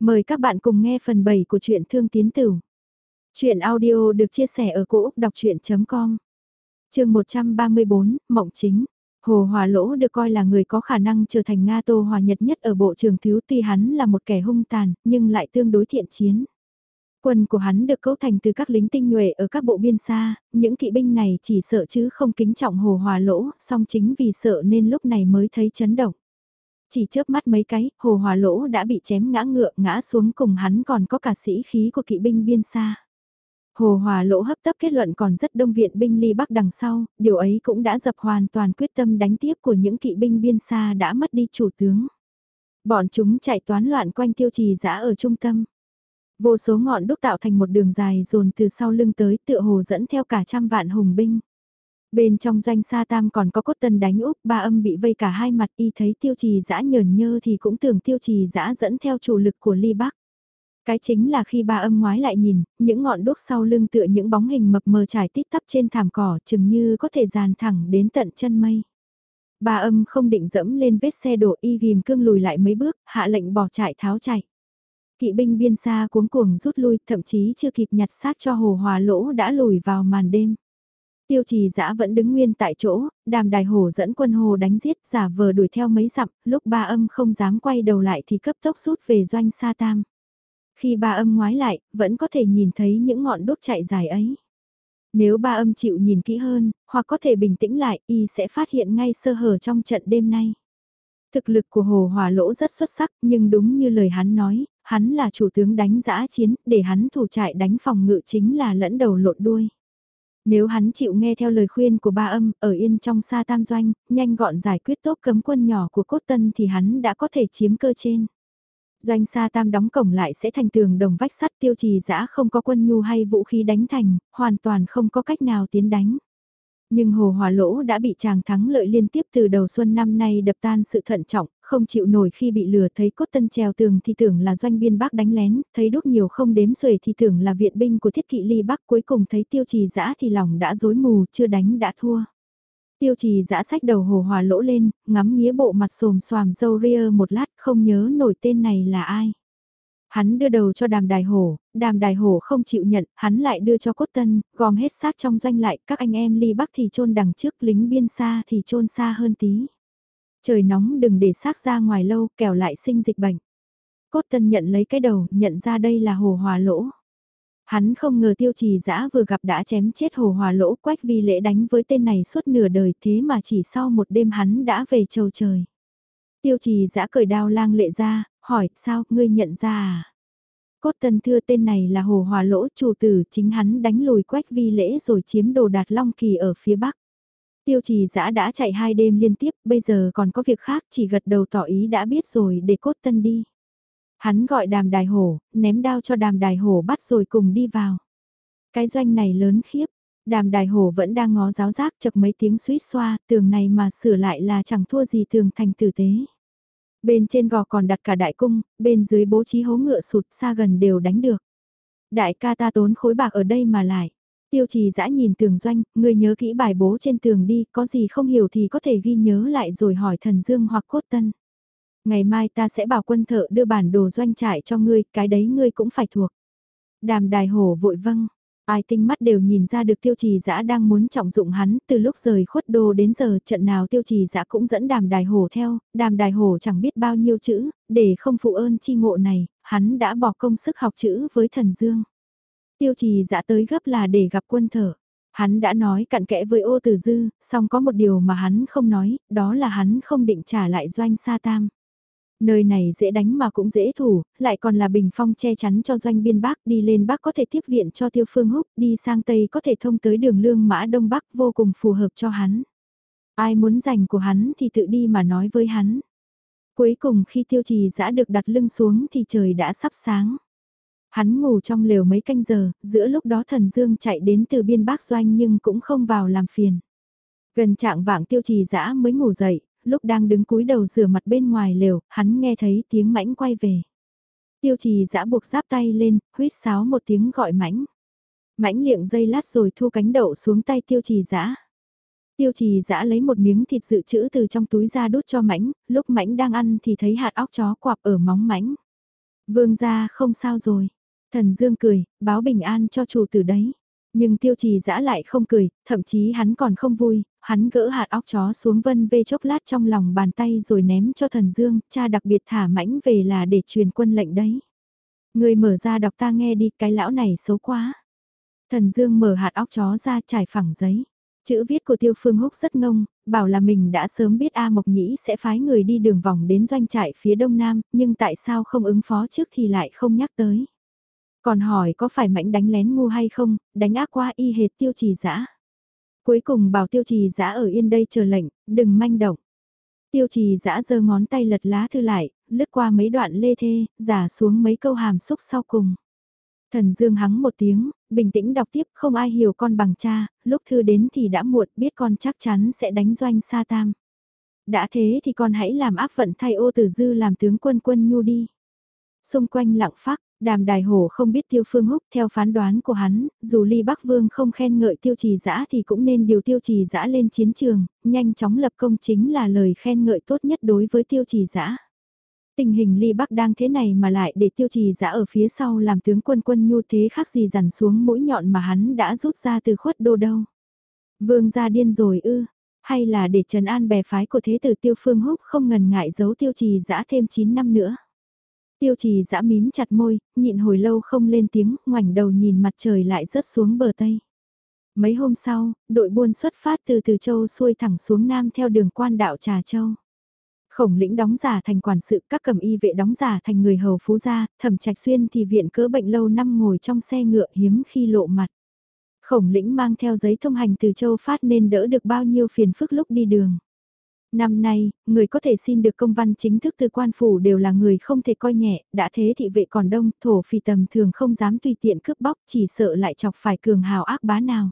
Mời các bạn cùng nghe phần 7 của truyện Thương Tiến Tử. Chuyện audio được chia sẻ ở cỗ đọc chuyện.com Trường 134, Mộng Chính Hồ Hòa Lỗ được coi là người có khả năng trở thành Nga Tô Hòa Nhật nhất ở bộ trường thiếu tuy hắn là một kẻ hung tàn, nhưng lại tương đối thiện chiến. Quân của hắn được cấu thành từ các lính tinh nhuệ ở các bộ biên xa, những kỵ binh này chỉ sợ chứ không kính trọng Hồ Hòa Lỗ, song chính vì sợ nên lúc này mới thấy chấn động. Chỉ chớp mắt mấy cái, hồ hòa lỗ đã bị chém ngã ngựa ngã xuống cùng hắn còn có cả sĩ khí của kỵ binh biên xa. Hồ Hòa Lỗ hấp tấp kết luận còn rất đông viện binh ly bắc đằng sau, điều ấy cũng đã dập hoàn toàn quyết tâm đánh tiếp của những kỵ binh biên xa đã mất đi chủ tướng. Bọn chúng chạy toán loạn quanh tiêu trì giã ở trung tâm. Vô số ngọn đúc tạo thành một đường dài dồn từ sau lưng tới tựa hồ dẫn theo cả trăm vạn hùng binh. Bên trong doanh sa tam còn có cốt tân đánh úp ba âm bị vây cả hai mặt y thấy tiêu trì dã nhờn nhơ thì cũng tưởng tiêu trì dã dẫn theo chủ lực của ly bắc. Cái chính là khi ba âm ngoái lại nhìn, những ngọn đuốc sau lưng tựa những bóng hình mập mờ trải tít tắp trên thảm cỏ chừng như có thể dàn thẳng đến tận chân mây. Ba âm không định dẫm lên vết xe đổ y ghim cương lùi lại mấy bước, hạ lệnh bỏ chạy tháo chạy. Kỵ binh biên xa cuống cuồng rút lui, thậm chí chưa kịp nhặt xác cho hồ hòa lỗ đã lùi vào màn đêm. Tiêu trì dã vẫn đứng nguyên tại chỗ, đàm đài hồ dẫn quân hồ đánh giết giả vờ đuổi theo mấy dặm, lúc ba âm không dám quay đầu lại thì cấp tốc rút về doanh sa tam. Khi ba âm ngoái lại, vẫn có thể nhìn thấy những ngọn đốt chạy dài ấy. Nếu ba âm chịu nhìn kỹ hơn, hoặc có thể bình tĩnh lại, y sẽ phát hiện ngay sơ hở trong trận đêm nay. Thực lực của Hồ Hòa Lỗ rất xuất sắc, nhưng đúng như lời hắn nói, hắn là chủ tướng đánh giã chiến, để hắn thủ trại đánh phòng ngự chính là lẫn đầu lộn đuôi. Nếu hắn chịu nghe theo lời khuyên của ba âm, ở yên trong xa tam doanh, nhanh gọn giải quyết tốt cấm quân nhỏ của cốt tân thì hắn đã có thể chiếm cơ trên. Doanh xa tam đóng cổng lại sẽ thành tường đồng vách sắt tiêu trì dã không có quân nhu hay vũ khí đánh thành, hoàn toàn không có cách nào tiến đánh. Nhưng Hồ Hòa Lỗ đã bị chàng thắng lợi liên tiếp từ đầu xuân năm nay đập tan sự thận trọng, không chịu nổi khi bị lừa thấy cốt tân trèo tường thì tưởng là doanh biên bác đánh lén, thấy đúc nhiều không đếm xuể thì tưởng là viện binh của thiết kỵ ly bác cuối cùng thấy tiêu trì dã thì lòng đã dối mù, chưa đánh đã thua. Tiêu trì dã sách đầu hồ hòa lỗ lên, ngắm nghía bộ mặt xồm xoàm dâu ria một lát không nhớ nổi tên này là ai. Hắn đưa đầu cho đàm đài hổ, đàm đài hổ không chịu nhận, hắn lại đưa cho cốt tân, gom hết xác trong doanh lại, các anh em ly bắc thì trôn đằng trước, lính biên xa thì trôn xa hơn tí. Trời nóng đừng để xác ra ngoài lâu, kẻo lại sinh dịch bệnh. Cốt tân nhận lấy cái đầu, nhận ra đây là hồ hòa lỗ. Hắn không ngờ tiêu trì dã vừa gặp đã chém chết hồ hòa lỗ quách vi lễ đánh với tên này suốt nửa đời thế mà chỉ sau một đêm hắn đã về trầu trời. Tiêu trì dã cởi đao lang lệ ra, hỏi sao ngươi nhận ra à? Cốt tân thưa tên này là hồ hòa lỗ chủ tử chính hắn đánh lùi quách vi lễ rồi chiếm đồ đạt long kỳ ở phía bắc. Tiêu trì Giã đã chạy hai đêm liên tiếp, bây giờ còn có việc khác chỉ gật đầu tỏ ý đã biết rồi để cốt tân đi. Hắn gọi đàm đài hổ, ném đao cho đàm đài hổ bắt rồi cùng đi vào. Cái doanh này lớn khiếp, đàm đài hổ vẫn đang ngó giáo giác chập mấy tiếng suýt xoa, tường này mà sửa lại là chẳng thua gì tường thành tử tế. Bên trên gò còn đặt cả đại cung, bên dưới bố trí hố ngựa sụt xa gần đều đánh được. Đại ca ta tốn khối bạc ở đây mà lại. Tiêu trì dã nhìn tường doanh, người nhớ kỹ bài bố trên tường đi, có gì không hiểu thì có thể ghi nhớ lại rồi hỏi thần dương hoặc cốt tân. Ngày mai ta sẽ bảo quân thợ đưa bản đồ doanh trại cho ngươi, cái đấy ngươi cũng phải thuộc. Đàm đài hổ vội vâng, ai tinh mắt đều nhìn ra được tiêu trì dã đang muốn trọng dụng hắn, từ lúc rời khuất đô đến giờ trận nào tiêu trì dã cũng dẫn đàm đài hổ theo, đàm đài hổ chẳng biết bao nhiêu chữ, để không phụ ơn chi ngộ này, hắn đã bỏ công sức học chữ với thần dương. Tiêu trì dã tới gấp là để gặp quân thở. Hắn đã nói cặn kẽ với ô tử dư, song có một điều mà hắn không nói, đó là hắn không định trả lại doanh sa tam. Nơi này dễ đánh mà cũng dễ thủ, lại còn là bình phong che chắn cho doanh biên Bắc đi lên Bắc có thể tiếp viện cho tiêu phương húc, đi sang Tây có thể thông tới đường lương mã Đông Bắc vô cùng phù hợp cho hắn. Ai muốn giành của hắn thì tự đi mà nói với hắn. Cuối cùng khi tiêu trì giã được đặt lưng xuống thì trời đã sắp sáng. Hắn ngủ trong lều mấy canh giờ, giữa lúc đó thần dương chạy đến từ biên Bắc doanh nhưng cũng không vào làm phiền. Gần trạng vạng tiêu trì dã mới ngủ dậy, lúc đang đứng cúi đầu rửa mặt bên ngoài lều, hắn nghe thấy tiếng mãnh quay về. Tiêu trì dã buộc giáp tay lên, huýt sáo một tiếng gọi mãnh. Mãnh liệng dây lát rồi thu cánh đậu xuống tay tiêu trì dã Tiêu trì dã lấy một miếng thịt dự trữ từ trong túi ra đút cho mãnh, lúc mãnh đang ăn thì thấy hạt óc chó quạp ở móng mãnh. Vương ra không sao rồi. Thần Dương cười, báo bình an cho chủ tử đấy. Nhưng tiêu trì dã lại không cười, thậm chí hắn còn không vui, hắn gỡ hạt óc chó xuống vân vê chốc lát trong lòng bàn tay rồi ném cho thần Dương, cha đặc biệt thả mãnh về là để truyền quân lệnh đấy. Người mở ra đọc ta nghe đi, cái lão này xấu quá. Thần Dương mở hạt óc chó ra trải phẳng giấy. Chữ viết của Tiêu Phương Húc rất ngông, bảo là mình đã sớm biết A Mộc Nhĩ sẽ phái người đi đường vòng đến doanh trại phía đông nam, nhưng tại sao không ứng phó trước thì lại không nhắc tới. Còn hỏi có phải mãnh đánh lén ngu hay không, đánh ác qua y hệt tiêu trì dã Cuối cùng bảo tiêu trì dã ở yên đây chờ lệnh, đừng manh động. Tiêu trì dã giơ ngón tay lật lá thư lại, lướt qua mấy đoạn lê thê, giả xuống mấy câu hàm xúc sau cùng. Thần Dương hắng một tiếng, bình tĩnh đọc tiếp không ai hiểu con bằng cha, lúc thư đến thì đã muộn biết con chắc chắn sẽ đánh doanh sa tam. Đã thế thì con hãy làm áp vận thay ô tử dư làm tướng quân quân nhu đi. Xung quanh lặng phát, đàm đài hổ không biết tiêu phương húc theo phán đoán của hắn, dù ly bắc vương không khen ngợi tiêu trì dã thì cũng nên điều tiêu trì dã lên chiến trường, nhanh chóng lập công chính là lời khen ngợi tốt nhất đối với tiêu trì dã tình hình ly bắc đang thế này mà lại để tiêu trì giã ở phía sau làm tướng quân quân nhu thế khác gì dằn xuống mũi nhọn mà hắn đã rút ra từ khuất đô đâu. Vương gia điên rồi ư, hay là để trần an bè phái của thế tử tiêu phương húc không ngần ngại giấu tiêu trì giã thêm 9 năm nữa. Tiêu trì dã mím chặt môi, nhịn hồi lâu không lên tiếng, ngoảnh đầu nhìn mặt trời lại rớt xuống bờ tây. Mấy hôm sau, đội buôn xuất phát từ Từ Châu xuôi thẳng xuống Nam theo đường quan đạo Trà Châu. Khổng lĩnh đóng giả thành quản sự, các cầm y vệ đóng giả thành người hầu phú gia, thẩm trạch xuyên thì viện cỡ bệnh lâu năm ngồi trong xe ngựa hiếm khi lộ mặt. Khổng lĩnh mang theo giấy thông hành từ châu phát nên đỡ được bao nhiêu phiền phức lúc đi đường. Năm nay, người có thể xin được công văn chính thức từ quan phủ đều là người không thể coi nhẹ, đã thế thị vệ còn đông, thổ phì tầm thường không dám tùy tiện cướp bóc, chỉ sợ lại chọc phải cường hào ác bá nào.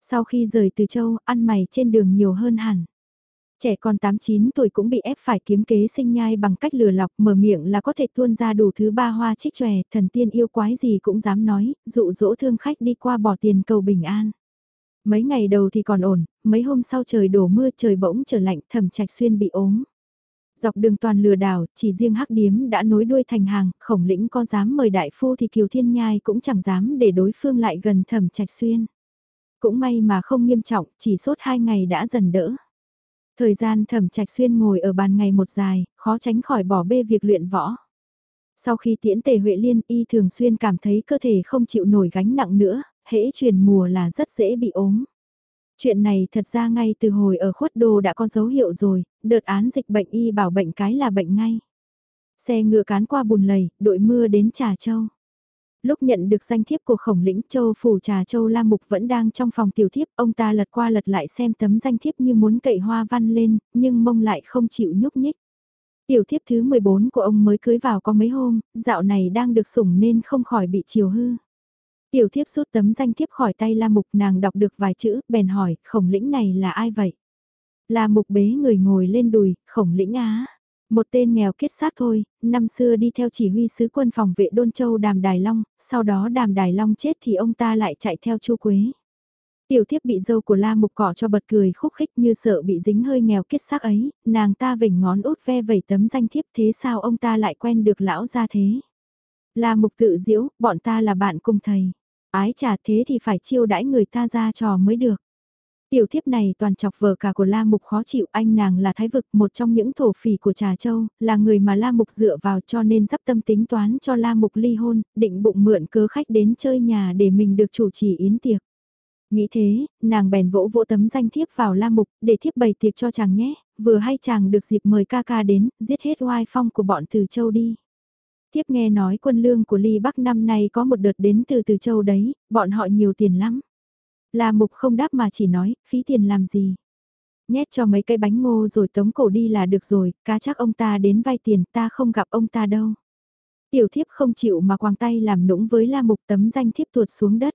Sau khi rời từ châu, ăn mày trên đường nhiều hơn hẳn. Trẻ con 8-9 tuổi cũng bị ép phải kiếm kế sinh nhai bằng cách lừa lọc mở miệng là có thể tuôn ra đủ thứ ba hoa trích tròe, thần tiên yêu quái gì cũng dám nói, dụ dỗ thương khách đi qua bỏ tiền cầu bình an. Mấy ngày đầu thì còn ổn, mấy hôm sau trời đổ mưa trời bỗng trở lạnh thẩm trạch xuyên bị ốm. Dọc đường toàn lừa đảo, chỉ riêng hắc điếm đã nối đuôi thành hàng, khổng lĩnh có dám mời đại phu thì kiều thiên nhai cũng chẳng dám để đối phương lại gần thẩm trạch xuyên. Cũng may mà không nghiêm trọng, chỉ sốt hai ngày đã dần đỡ. Thời gian thẩm trạch xuyên ngồi ở bàn ngày một dài, khó tránh khỏi bỏ bê việc luyện võ. Sau khi tiễn tề Huệ Liên y thường xuyên cảm thấy cơ thể không chịu nổi gánh nặng nữa, hễ truyền mùa là rất dễ bị ốm. Chuyện này thật ra ngay từ hồi ở khuất đô đã có dấu hiệu rồi, đợt án dịch bệnh y bảo bệnh cái là bệnh ngay. Xe ngựa cán qua bùn lầy, đội mưa đến Trà Châu. Lúc nhận được danh thiếp của khổng lĩnh châu phủ trà châu La Mục vẫn đang trong phòng tiểu thiếp, ông ta lật qua lật lại xem tấm danh thiếp như muốn cậy hoa văn lên, nhưng mông lại không chịu nhúc nhích. Tiểu thiếp thứ 14 của ông mới cưới vào có mấy hôm, dạo này đang được sủng nên không khỏi bị chiều hư. Tiểu thiếp rút tấm danh thiếp khỏi tay La Mục nàng đọc được vài chữ, bèn hỏi, khổng lĩnh này là ai vậy? La Mục bế người ngồi lên đùi, khổng lĩnh á. Một tên nghèo kết xác thôi, năm xưa đi theo chỉ huy sứ quân phòng vệ Đôn Châu Đàm Đài Long, sau đó Đàm Đài Long chết thì ông ta lại chạy theo Chu Quế. Tiểu thiếp bị dâu của La Mục cỏ cho bật cười khúc khích như sợ bị dính hơi nghèo kết xác ấy, nàng ta vểnh ngón út ve vẩy tấm danh thiếp thế sao ông ta lại quen được lão ra thế. La Mục tự diễu, bọn ta là bạn cùng thầy. Ái trà thế thì phải chiêu đãi người ta ra trò mới được. Tiểu thiếp này toàn chọc vợ cả của La Mục khó chịu anh nàng là thái vực một trong những thổ phỉ của Trà Châu, là người mà La Mục dựa vào cho nên dắp tâm tính toán cho La Mục ly hôn, định bụng mượn cớ khách đến chơi nhà để mình được chủ trì yến tiệc. Nghĩ thế, nàng bèn vỗ vỗ tấm danh thiếp vào La Mục để thiếp bày tiệc cho chàng nhé, vừa hay chàng được dịp mời ca ca đến, giết hết oai phong của bọn Từ Châu đi tiếp nghe nói quân lương của Ly Bắc năm nay có một đợt đến từ Từ Châu đấy, bọn họ nhiều tiền lắm. La Mục không đáp mà chỉ nói, phí tiền làm gì. Nhét cho mấy cái bánh ngô rồi tống cổ đi là được rồi, cá chắc ông ta đến vay tiền ta không gặp ông ta đâu. Tiểu thiếp không chịu mà quàng tay làm nũng với La Mục tấm danh thiếp tuột xuống đất.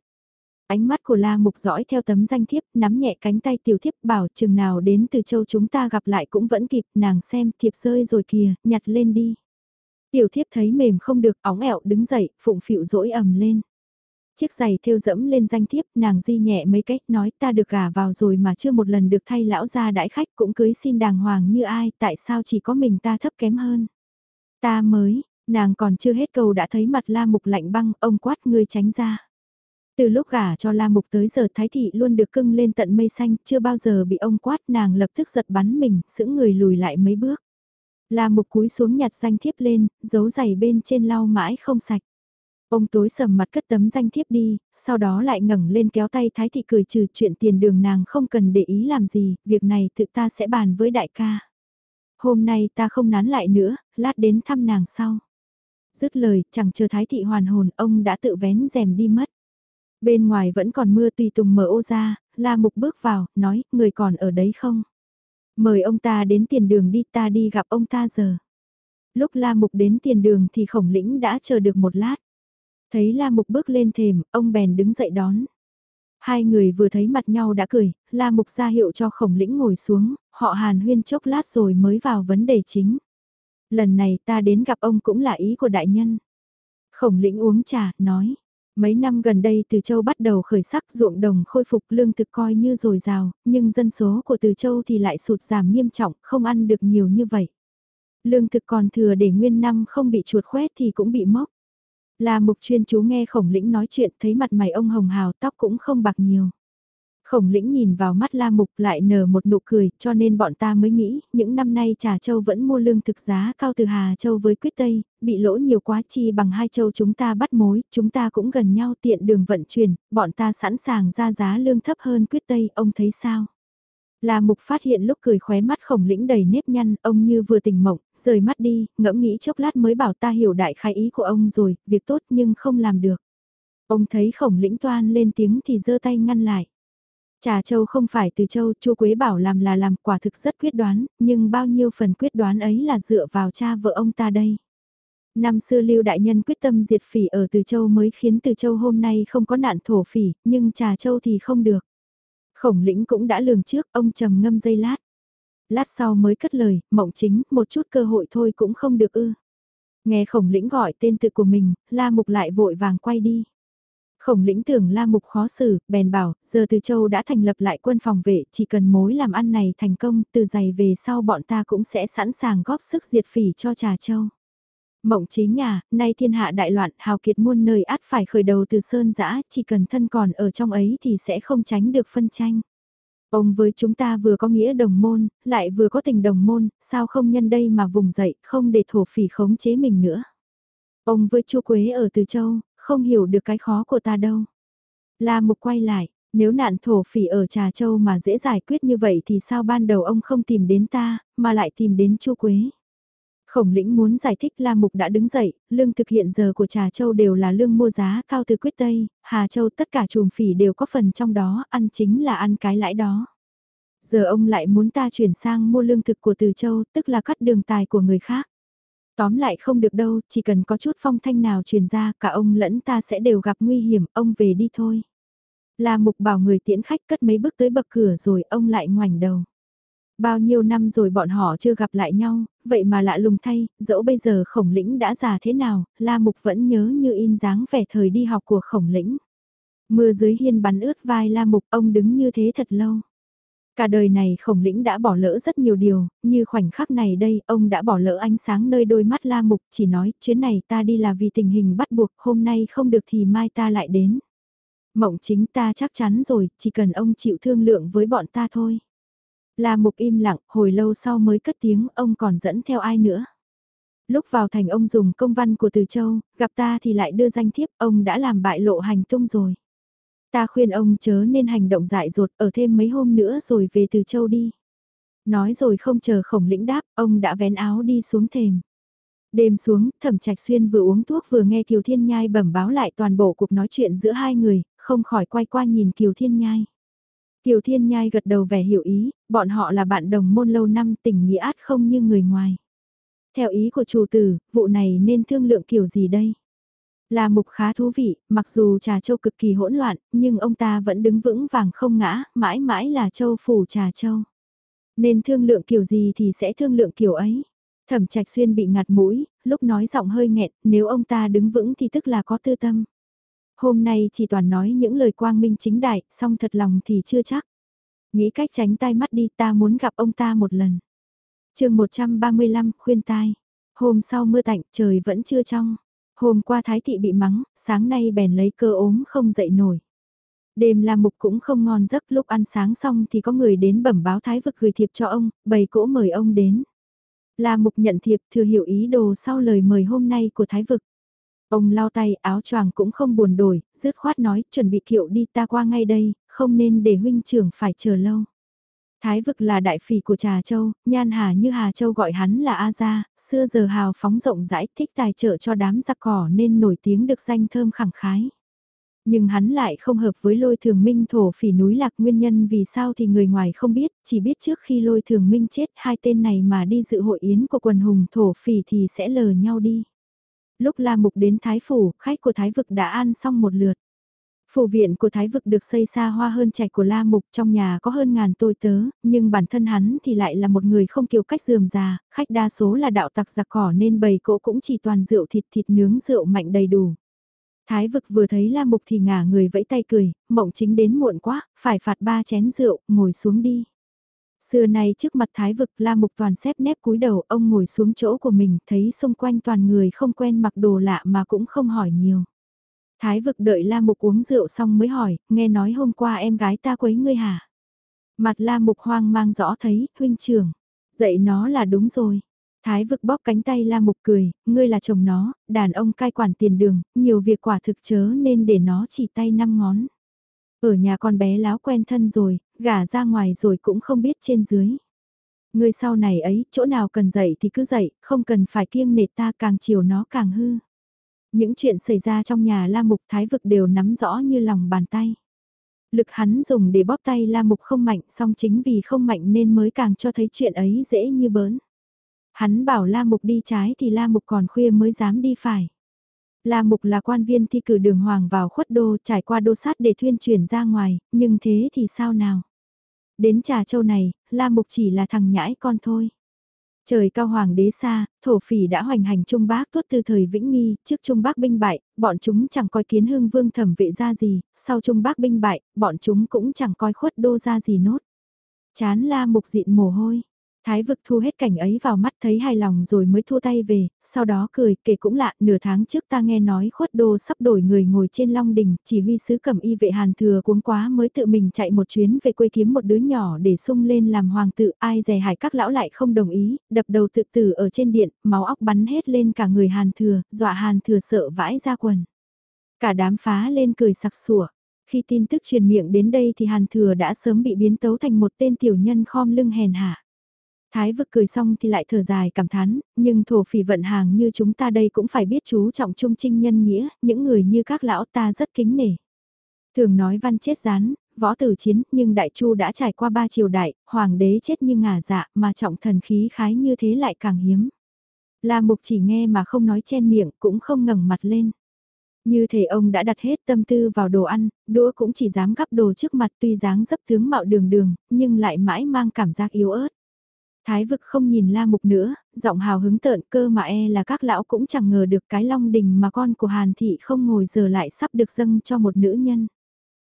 Ánh mắt của La Mục dõi theo tấm danh thiếp, nắm nhẹ cánh tay tiểu thiếp bảo chừng nào đến từ châu chúng ta gặp lại cũng vẫn kịp, nàng xem thiệp rơi rồi kìa, nhặt lên đi. Tiểu thiếp thấy mềm không được, óng ẹo đứng dậy, phụng phịu rỗi ầm lên. Chiếc giày thêu dẫm lên danh thiếp, nàng di nhẹ mấy cách nói ta được gả vào rồi mà chưa một lần được thay lão gia đãi khách cũng cưới xin đàng hoàng như ai, tại sao chỉ có mình ta thấp kém hơn. Ta mới, Nàng còn chưa hết câu đã thấy mặt La Mục lạnh băng, ông quát ngươi tránh ra. Từ lúc gả cho La Mục tới giờ Thái Thị luôn được cưng lên tận mây xanh, chưa bao giờ bị ông quát nàng lập tức giật bắn mình, sững người lùi lại mấy bước. La Mục cúi xuống nhặt danh thiếp lên, giấu giày bên trên lau mãi không sạch. Ông tối sầm mặt cất tấm danh thiếp đi, sau đó lại ngẩng lên kéo tay Thái Thị cười trừ chuyện tiền đường nàng không cần để ý làm gì, việc này tự ta sẽ bàn với đại ca. Hôm nay ta không nán lại nữa, lát đến thăm nàng sau. Dứt lời, chẳng chờ Thái Thị hoàn hồn, ông đã tự vén rèm đi mất. Bên ngoài vẫn còn mưa tùy tùng mở ô ra, La Mục bước vào, nói, người còn ở đấy không? Mời ông ta đến tiền đường đi, ta đi gặp ông ta giờ. Lúc La Mục đến tiền đường thì khổng lĩnh đã chờ được một lát. Thấy La Mục bước lên thềm, ông bèn đứng dậy đón. Hai người vừa thấy mặt nhau đã cười, La Mục ra hiệu cho khổng lĩnh ngồi xuống, họ hàn huyên chốc lát rồi mới vào vấn đề chính. Lần này ta đến gặp ông cũng là ý của đại nhân. Khổng lĩnh uống trà, nói. Mấy năm gần đây Từ Châu bắt đầu khởi sắc ruộng đồng khôi phục lương thực coi như dồi dào, nhưng dân số của Từ Châu thì lại sụt giảm nghiêm trọng, không ăn được nhiều như vậy. Lương thực còn thừa để nguyên năm không bị chuột khoét thì cũng bị mốc. Là mục chuyên chú nghe khổng lĩnh nói chuyện thấy mặt mày ông hồng hào tóc cũng không bạc nhiều. Khổng lĩnh nhìn vào mắt La Mục lại nở một nụ cười, cho nên bọn ta mới nghĩ, những năm nay Trà Châu vẫn mua lương thực giá cao từ Hà Châu với Quyết Tây, bị lỗ nhiều quá chi bằng hai châu chúng ta bắt mối, chúng ta cũng gần nhau tiện đường vận chuyển, bọn ta sẵn sàng ra giá lương thấp hơn Quyết Tây, ông thấy sao? La Mục phát hiện lúc cười khóe mắt khổng lĩnh đầy nếp nhăn, ông như vừa tỉnh mộng, rời mắt đi, ngẫm nghĩ chốc lát mới bảo ta hiểu đại khai ý của ông rồi, việc tốt nhưng không làm được. Ông thấy khổng lĩnh toan lên tiếng thì giơ tay ngăn lại. Trà Châu không phải từ Châu, Chu Quế bảo làm là làm quả thực rất quyết đoán, nhưng bao nhiêu phần quyết đoán ấy là dựa vào cha vợ ông ta đây. Năm xưa Lưu Đại Nhân quyết tâm diệt phỉ ở Từ Châu mới khiến Từ Châu hôm nay không có nạn thổ phỉ, nhưng Trà Châu thì không được. Khổng lĩnh cũng đã lường trước, ông trầm ngâm dây lát. Lát sau mới cất lời, mộng chính, một chút cơ hội thôi cũng không được ư. Nghe khổng lĩnh gọi tên tự của mình, la mục lại vội vàng quay đi. Khổng lĩnh tưởng La Mục khó xử, bèn bảo, giờ Từ Châu đã thành lập lại quân phòng vệ, chỉ cần mối làm ăn này thành công, từ giày về sau bọn ta cũng sẽ sẵn sàng góp sức diệt phỉ cho Trà Châu. Mộng chính nhà, nay thiên hạ đại loạn, hào kiệt muôn nơi át phải khởi đầu từ sơn giã, chỉ cần thân còn ở trong ấy thì sẽ không tránh được phân tranh. Ông với chúng ta vừa có nghĩa đồng môn, lại vừa có tình đồng môn, sao không nhân đây mà vùng dậy, không để thổ phỉ khống chế mình nữa. Ông với chu Quế ở Từ Châu, không hiểu được cái khó của ta đâu. La Mục quay lại, nếu nạn thổ phỉ ở Trà Châu mà dễ giải quyết như vậy thì sao ban đầu ông không tìm đến ta, mà lại tìm đến Chu Quế. Khổng lĩnh muốn giải thích La Mục đã đứng dậy, lương thực hiện giờ của Trà Châu đều là lương mua giá cao từ quyết Tây, Hà Châu tất cả chùm phỉ đều có phần trong đó, ăn chính là ăn cái lãi đó. Giờ ông lại muốn ta chuyển sang mua lương thực của Từ Châu, tức là cắt đường tài của người khác. Tóm lại không được đâu, chỉ cần có chút phong thanh nào truyền ra, cả ông lẫn ta sẽ đều gặp nguy hiểm, ông về đi thôi. La Mục bảo người tiễn khách cất mấy bước tới bậc cửa rồi ông lại ngoảnh đầu. Bao nhiêu năm rồi bọn họ chưa gặp lại nhau, vậy mà lạ lùng thay, dẫu bây giờ khổng lĩnh đã già thế nào, La Mục vẫn nhớ như in dáng vẻ thời đi học của khổng lĩnh. Mưa dưới hiên bắn ướt vai La Mục ông đứng như thế thật lâu. Cả đời này khổng lĩnh đã bỏ lỡ rất nhiều điều, như khoảnh khắc này đây, ông đã bỏ lỡ ánh sáng nơi đôi mắt la mục, chỉ nói, chuyến này ta đi là vì tình hình bắt buộc, hôm nay không được thì mai ta lại đến. Mộng chính ta chắc chắn rồi, chỉ cần ông chịu thương lượng với bọn ta thôi. La mục im lặng, hồi lâu sau mới cất tiếng, ông còn dẫn theo ai nữa. Lúc vào thành ông dùng công văn của Từ Châu, gặp ta thì lại đưa danh thiếp, ông đã làm bại lộ hành tung rồi. Ta khuyên ông chớ nên hành động dại dột ở thêm mấy hôm nữa rồi về từ châu đi. Nói rồi không chờ khổng lĩnh đáp, ông đã vén áo đi xuống thềm. Đêm xuống, thẩm trạch xuyên vừa uống thuốc vừa nghe Kiều Thiên Nhai bẩm báo lại toàn bộ cuộc nói chuyện giữa hai người, không khỏi quay qua nhìn Kiều Thiên Nhai. Kiều Thiên Nhai gật đầu vẻ hiểu ý, bọn họ là bạn đồng môn lâu năm tình nghĩa át không như người ngoài. Theo ý của chủ tử, vụ này nên thương lượng kiểu gì đây? Là mục khá thú vị, mặc dù trà châu cực kỳ hỗn loạn, nhưng ông ta vẫn đứng vững vàng không ngã, mãi mãi là châu phủ trà châu. Nên thương lượng kiểu gì thì sẽ thương lượng kiểu ấy. Thẩm trạch xuyên bị ngạt mũi, lúc nói giọng hơi nghẹn, nếu ông ta đứng vững thì tức là có tư tâm. Hôm nay chỉ toàn nói những lời quang minh chính đại, song thật lòng thì chưa chắc. Nghĩ cách tránh tai mắt đi ta muốn gặp ông ta một lần. chương 135 khuyên tai. Hôm sau mưa tạnh, trời vẫn chưa trong. Hôm qua Thái Thị bị mắng, sáng nay bèn lấy cơ ốm không dậy nổi. Đêm La Mục cũng không ngon giấc lúc ăn sáng xong thì có người đến bẩm báo Thái Vực gửi thiệp cho ông, bày cỗ mời ông đến. La Mục nhận thiệp thừa hiểu ý đồ sau lời mời hôm nay của Thái Vực. Ông lau tay áo choàng cũng không buồn đổi, dứt khoát nói chuẩn bị kiệu đi ta qua ngay đây, không nên để huynh trưởng phải chờ lâu. Thái vực là đại phỉ của Trà Châu, nhan hà như Hà Châu gọi hắn là A Gia, xưa giờ hào phóng rộng rãi thích tài trợ cho đám giặc cỏ nên nổi tiếng được danh thơm khẳng khái. Nhưng hắn lại không hợp với lôi thường minh thổ phỉ núi lạc nguyên nhân vì sao thì người ngoài không biết, chỉ biết trước khi lôi thường minh chết hai tên này mà đi dự hội yến của quần hùng thổ phỉ thì sẽ lờ nhau đi. Lúc La Mục đến Thái Phủ, khách của Thái Vực đã ăn xong một lượt. Phủ viện của Thái Vực được xây xa hoa hơn trạch của La Mục trong nhà có hơn ngàn tôi tớ, nhưng bản thân hắn thì lại là một người không kiều cách dườm già, khách đa số là đạo tặc giặc cỏ nên bầy cỗ cũng chỉ toàn rượu thịt thịt nướng rượu mạnh đầy đủ. Thái Vực vừa thấy La Mục thì ngả người vẫy tay cười, mộng chính đến muộn quá, phải phạt ba chén rượu, ngồi xuống đi. Xưa nay trước mặt thái vực la mục toàn xếp nép cúi đầu ông ngồi xuống chỗ của mình thấy xung quanh toàn người không quen mặc đồ lạ mà cũng không hỏi nhiều. Thái vực đợi la mục uống rượu xong mới hỏi, nghe nói hôm qua em gái ta quấy ngươi hả? Mặt la mục hoang mang rõ thấy, huynh trưởng, dạy nó là đúng rồi. Thái vực bóp cánh tay la mục cười, ngươi là chồng nó, đàn ông cai quản tiền đường, nhiều việc quả thực chớ nên để nó chỉ tay năm ngón. Ở nhà con bé láo quen thân rồi, gả ra ngoài rồi cũng không biết trên dưới. ngươi sau này ấy, chỗ nào cần dạy thì cứ dạy, không cần phải kiêng nể ta càng chiều nó càng hư. Những chuyện xảy ra trong nhà La Mục Thái Vực đều nắm rõ như lòng bàn tay. Lực hắn dùng để bóp tay La Mục không mạnh, song chính vì không mạnh nên mới càng cho thấy chuyện ấy dễ như bớn. Hắn bảo La Mục đi trái thì La Mục còn khuya mới dám đi phải. La Mục là quan viên thi cử đường hoàng vào khuất đô trải qua đô sát để thuyên chuyển ra ngoài, nhưng thế thì sao nào? Đến trà châu này, La Mục chỉ là thằng nhãi con thôi. Trời cao hoàng đế xa, thổ phỉ đã hoành hành Trung Bác tuốt từ thời Vĩnh Nghi, trước Trung Bác binh bại, bọn chúng chẳng coi kiến hương vương thẩm vệ ra gì, sau Trung Bác binh bại, bọn chúng cũng chẳng coi khuất đô ra gì nốt. Chán la mục dịn mồ hôi, Thái vực thu hết cảnh ấy vào mắt thấy hài lòng rồi mới thu tay về, sau đó cười, kể cũng lạ, nửa tháng trước ta nghe nói khuất đô sắp đổi người ngồi trên long đình, chỉ huy sứ cầm y vệ hàn thừa cuống quá mới tự mình chạy một chuyến về quê kiếm một đứa nhỏ để sung lên làm hoàng tự, ai dè hải các lão lại không đồng ý, đập đầu tự tử ở trên điện, máu óc bắn hết lên cả người hàn thừa, dọa hàn thừa sợ vãi ra quần. Cả đám phá lên cười sặc sủa. Khi tin tức truyền miệng đến đây thì Hàn Thừa đã sớm bị biến tấu thành một tên tiểu nhân khom lưng hèn hạ. Thái vực cười xong thì lại thở dài cảm thán, nhưng thổ phỉ vận hàng như chúng ta đây cũng phải biết chú trọng trung trinh nhân nghĩa, những người như các lão ta rất kính nể. Thường nói văn chết rán, võ tử chiến, nhưng đại chu đã trải qua ba triều đại, hoàng đế chết như ngả dạ, mà trọng thần khí khái như thế lại càng hiếm. La mục chỉ nghe mà không nói chen miệng, cũng không ngẩng mặt lên. Như thể ông đã đặt hết tâm tư vào đồ ăn, đũa cũng chỉ dám gắp đồ trước mặt tuy dáng dấp tướng mạo đường đường, nhưng lại mãi mang cảm giác yếu ớt. Thái vực không nhìn la mục nữa, giọng hào hứng tợn cơ mà e là các lão cũng chẳng ngờ được cái long đình mà con của Hàn Thị không ngồi giờ lại sắp được dâng cho một nữ nhân.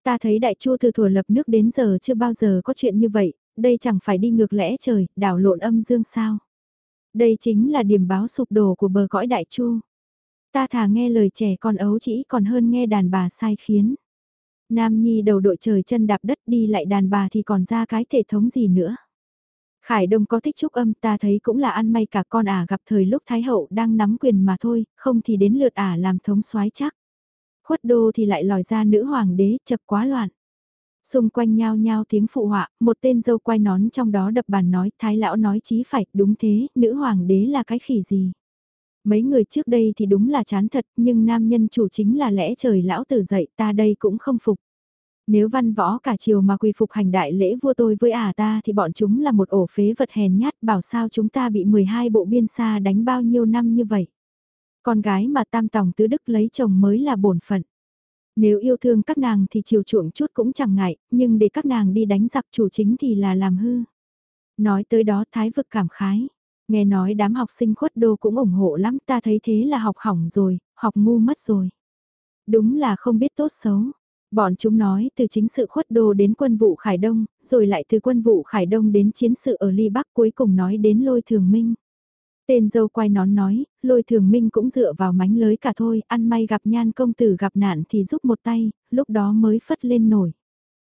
Ta thấy đại chu từ thuở lập nước đến giờ chưa bao giờ có chuyện như vậy, đây chẳng phải đi ngược lẽ trời, đảo lộn âm dương sao. Đây chính là điểm báo sụp đổ của bờ cõi đại chu. Ta thà nghe lời trẻ con ấu chỉ còn hơn nghe đàn bà sai khiến. Nam Nhi đầu đội trời chân đạp đất đi lại đàn bà thì còn ra cái thể thống gì nữa. Khải Đông có thích trúc âm ta thấy cũng là ăn may cả con ả gặp thời lúc Thái Hậu đang nắm quyền mà thôi, không thì đến lượt ả làm thống soái chắc. Khuất đô thì lại lòi ra nữ hoàng đế chật quá loạn. Xung quanh nhao nhao tiếng phụ họa, một tên dâu quay nón trong đó đập bàn nói, Thái lão nói chí phải, đúng thế, nữ hoàng đế là cái khỉ gì. Mấy người trước đây thì đúng là chán thật, nhưng nam nhân chủ chính là lẽ trời lão tử dậy ta đây cũng không phục. Nếu văn võ cả chiều mà quỳ phục hành đại lễ vua tôi với ả à ta thì bọn chúng là một ổ phế vật hèn nhát bảo sao chúng ta bị 12 bộ biên xa đánh bao nhiêu năm như vậy. Con gái mà tam tòng tứ đức lấy chồng mới là bổn phận. Nếu yêu thương các nàng thì chiều chuộng chút cũng chẳng ngại, nhưng để các nàng đi đánh giặc chủ chính thì là làm hư. Nói tới đó thái vực cảm khái. Nghe nói đám học sinh khuất đô cũng ủng hộ lắm ta thấy thế là học hỏng rồi, học ngu mất rồi. Đúng là không biết tốt xấu. Bọn chúng nói từ chính sự khuất đô đến quân vụ Khải Đông, rồi lại từ quân vụ Khải Đông đến chiến sự ở Ly Bắc cuối cùng nói đến lôi thường minh. Tên dâu quay nón nói, lôi thường minh cũng dựa vào mánh lới cả thôi, ăn may gặp nhan công tử gặp nạn thì giúp một tay, lúc đó mới phất lên nổi.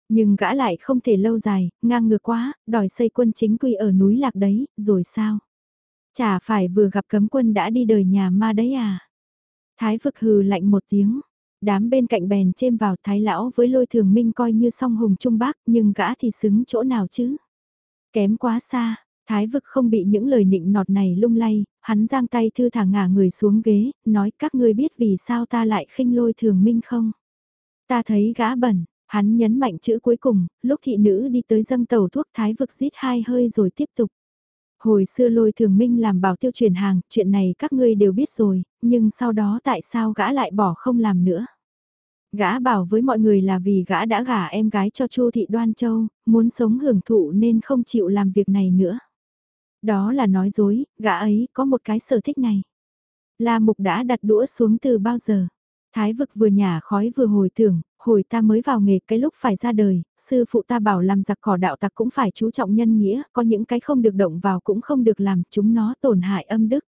Nhưng gã lại không thể lâu dài, ngang ngược quá, đòi xây quân chính quy ở núi lạc đấy, rồi sao? Chả phải vừa gặp cấm quân đã đi đời nhà ma đấy à? Thái vực hừ lạnh một tiếng, đám bên cạnh bèn chêm vào thái lão với lôi thường minh coi như song hùng trung bác nhưng gã thì xứng chỗ nào chứ? Kém quá xa, thái vực không bị những lời nịnh nọt này lung lay, hắn giang tay thư thả ngả người xuống ghế, nói các ngươi biết vì sao ta lại khinh lôi thường minh không? Ta thấy gã bẩn, hắn nhấn mạnh chữ cuối cùng, lúc thị nữ đi tới dâng tàu thuốc thái vực rít hai hơi rồi tiếp tục. Hồi xưa lôi thường minh làm bảo tiêu chuyển hàng, chuyện này các ngươi đều biết rồi, nhưng sau đó tại sao gã lại bỏ không làm nữa? Gã bảo với mọi người là vì gã đã gả em gái cho Chu Thị Đoan Châu, muốn sống hưởng thụ nên không chịu làm việc này nữa. Đó là nói dối, gã ấy có một cái sở thích này. La Mục đã đặt đũa xuống từ bao giờ? Thái vực vừa nhả khói vừa hồi tưởng, hồi ta mới vào nghề cái lúc phải ra đời, sư phụ ta bảo làm giặc cỏ đạo tặc cũng phải chú trọng nhân nghĩa, có những cái không được động vào cũng không được làm, chúng nó tổn hại âm đức.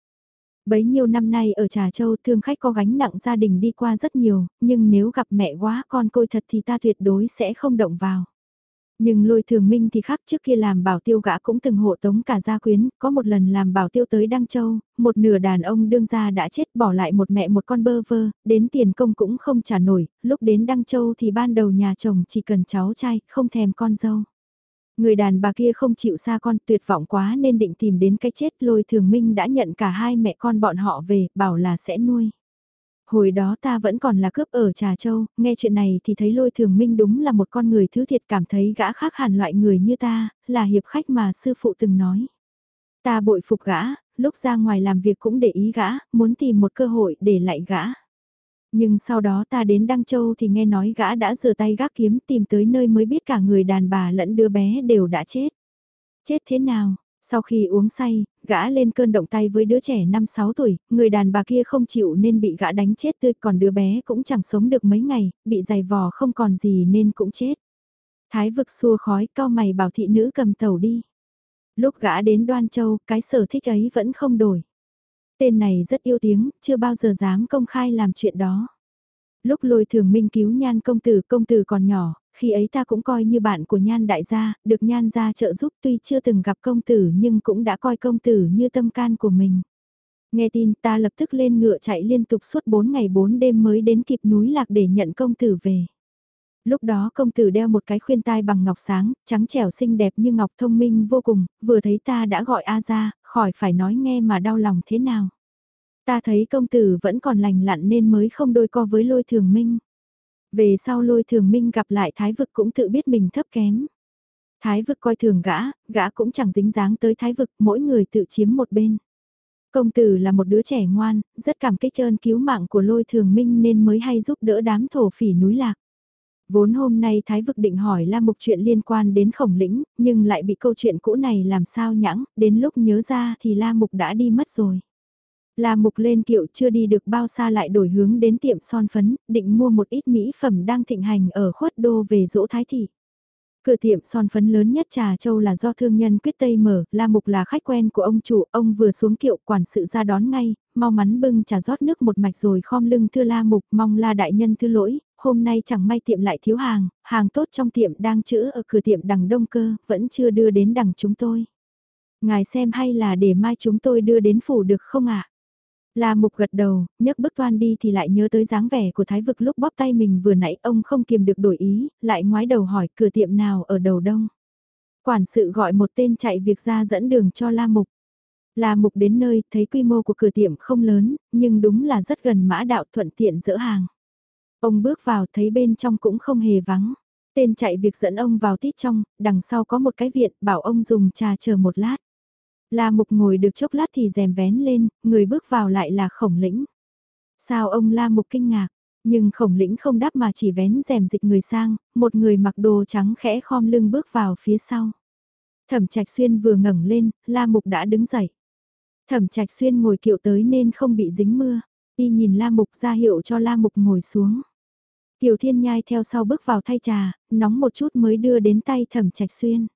Bấy nhiêu năm nay ở Trà Châu thương khách có gánh nặng gia đình đi qua rất nhiều, nhưng nếu gặp mẹ quá con côi thật thì ta tuyệt đối sẽ không động vào. Nhưng lôi thường minh thì khác trước kia làm bảo tiêu gã cũng từng hộ tống cả gia quyến, có một lần làm bảo tiêu tới Đăng Châu, một nửa đàn ông đương gia đã chết bỏ lại một mẹ một con bơ vơ, đến tiền công cũng không trả nổi, lúc đến Đăng Châu thì ban đầu nhà chồng chỉ cần cháu trai, không thèm con dâu. Người đàn bà kia không chịu xa con tuyệt vọng quá nên định tìm đến cái chết lôi thường minh đã nhận cả hai mẹ con bọn họ về, bảo là sẽ nuôi. Hồi đó ta vẫn còn là cướp ở Trà Châu, nghe chuyện này thì thấy lôi thường minh đúng là một con người thứ thiệt cảm thấy gã khác hẳn loại người như ta, là hiệp khách mà sư phụ từng nói. Ta bội phục gã, lúc ra ngoài làm việc cũng để ý gã, muốn tìm một cơ hội để lại gã. Nhưng sau đó ta đến Đăng Châu thì nghe nói gã đã rửa tay gác kiếm tìm tới nơi mới biết cả người đàn bà lẫn đứa bé đều đã chết. Chết thế nào? Sau khi uống say, gã lên cơn động tay với đứa trẻ 5-6 tuổi, người đàn bà kia không chịu nên bị gã đánh chết tươi còn đứa bé cũng chẳng sống được mấy ngày, bị dày vò không còn gì nên cũng chết. Thái vực xua khói cao mày bảo thị nữ cầm tàu đi. Lúc gã đến Đoan Châu, cái sở thích ấy vẫn không đổi. Tên này rất yêu tiếng, chưa bao giờ dám công khai làm chuyện đó. Lúc lôi thường minh cứu nhan công tử, công tử còn nhỏ, khi ấy ta cũng coi như bạn của nhan đại gia, được nhan gia trợ giúp tuy chưa từng gặp công tử nhưng cũng đã coi công tử như tâm can của mình. Nghe tin ta lập tức lên ngựa chạy liên tục suốt 4 ngày 4 đêm mới đến kịp núi lạc để nhận công tử về. Lúc đó công tử đeo một cái khuyên tai bằng ngọc sáng, trắng trẻo xinh đẹp như ngọc thông minh vô cùng, vừa thấy ta đã gọi A ra, khỏi phải nói nghe mà đau lòng thế nào. Ta thấy công tử vẫn còn lành lặn nên mới không đôi co với lôi thường minh. Về sau lôi thường minh gặp lại thái vực cũng tự biết mình thấp kém. Thái vực coi thường gã, gã cũng chẳng dính dáng tới thái vực, mỗi người tự chiếm một bên. Công tử là một đứa trẻ ngoan, rất cảm kích ơn cứu mạng của lôi thường minh nên mới hay giúp đỡ đám thổ phỉ núi lạc. Vốn hôm nay Thái Vực định hỏi La Mục chuyện liên quan đến khổng lĩnh, nhưng lại bị câu chuyện cũ này làm sao nhãng, đến lúc nhớ ra thì La Mục đã đi mất rồi. La Mục lên kiệu chưa đi được bao xa lại đổi hướng đến tiệm son phấn, định mua một ít mỹ phẩm đang thịnh hành ở khuất đô về dỗ thái thị. Cửa tiệm son phấn lớn nhất Trà Châu là do thương nhân quyết tây mở, La Mục là khách quen của ông chủ, ông vừa xuống kiệu quản sự ra đón ngay, mau mắn bưng trà rót nước một mạch rồi khom lưng thưa La Mục mong La Đại Nhân thứ lỗi, hôm nay chẳng may tiệm lại thiếu hàng, hàng tốt trong tiệm đang chữ ở cửa tiệm đằng đông cơ, vẫn chưa đưa đến đằng chúng tôi. Ngài xem hay là để mai chúng tôi đưa đến phủ được không ạ? La Mục gật đầu, nhấc bước toan đi thì lại nhớ tới dáng vẻ của Thái Vực lúc bóp tay mình vừa nãy ông không kiềm được đổi ý, lại ngoái đầu hỏi cửa tiệm nào ở đầu đông. Quản sự gọi một tên chạy việc ra dẫn đường cho La Mục. La Mục đến nơi thấy quy mô của cửa tiệm không lớn, nhưng đúng là rất gần mã đạo thuận tiện dỡ hàng. Ông bước vào thấy bên trong cũng không hề vắng. Tên chạy việc dẫn ông vào tít trong, đằng sau có một cái viện, bảo ông dùng trà chờ một lát. La Mục ngồi được chốc lát thì rèm vén lên, người bước vào lại là khổng lĩnh. Sao ông La Mục kinh ngạc, nhưng khổng lĩnh không đáp mà chỉ vén rèm dịch người sang, một người mặc đồ trắng khẽ khom lưng bước vào phía sau. Thẩm Trạch Xuyên vừa ngẩng lên, La Mục đã đứng dậy. Thẩm Trạch Xuyên ngồi kiệu tới nên không bị dính mưa, y nhìn La Mục ra hiệu cho La Mục ngồi xuống. Kiều Thiên Nhai theo sau bước vào thay trà, nóng một chút mới đưa đến tay Thẩm Trạch Xuyên.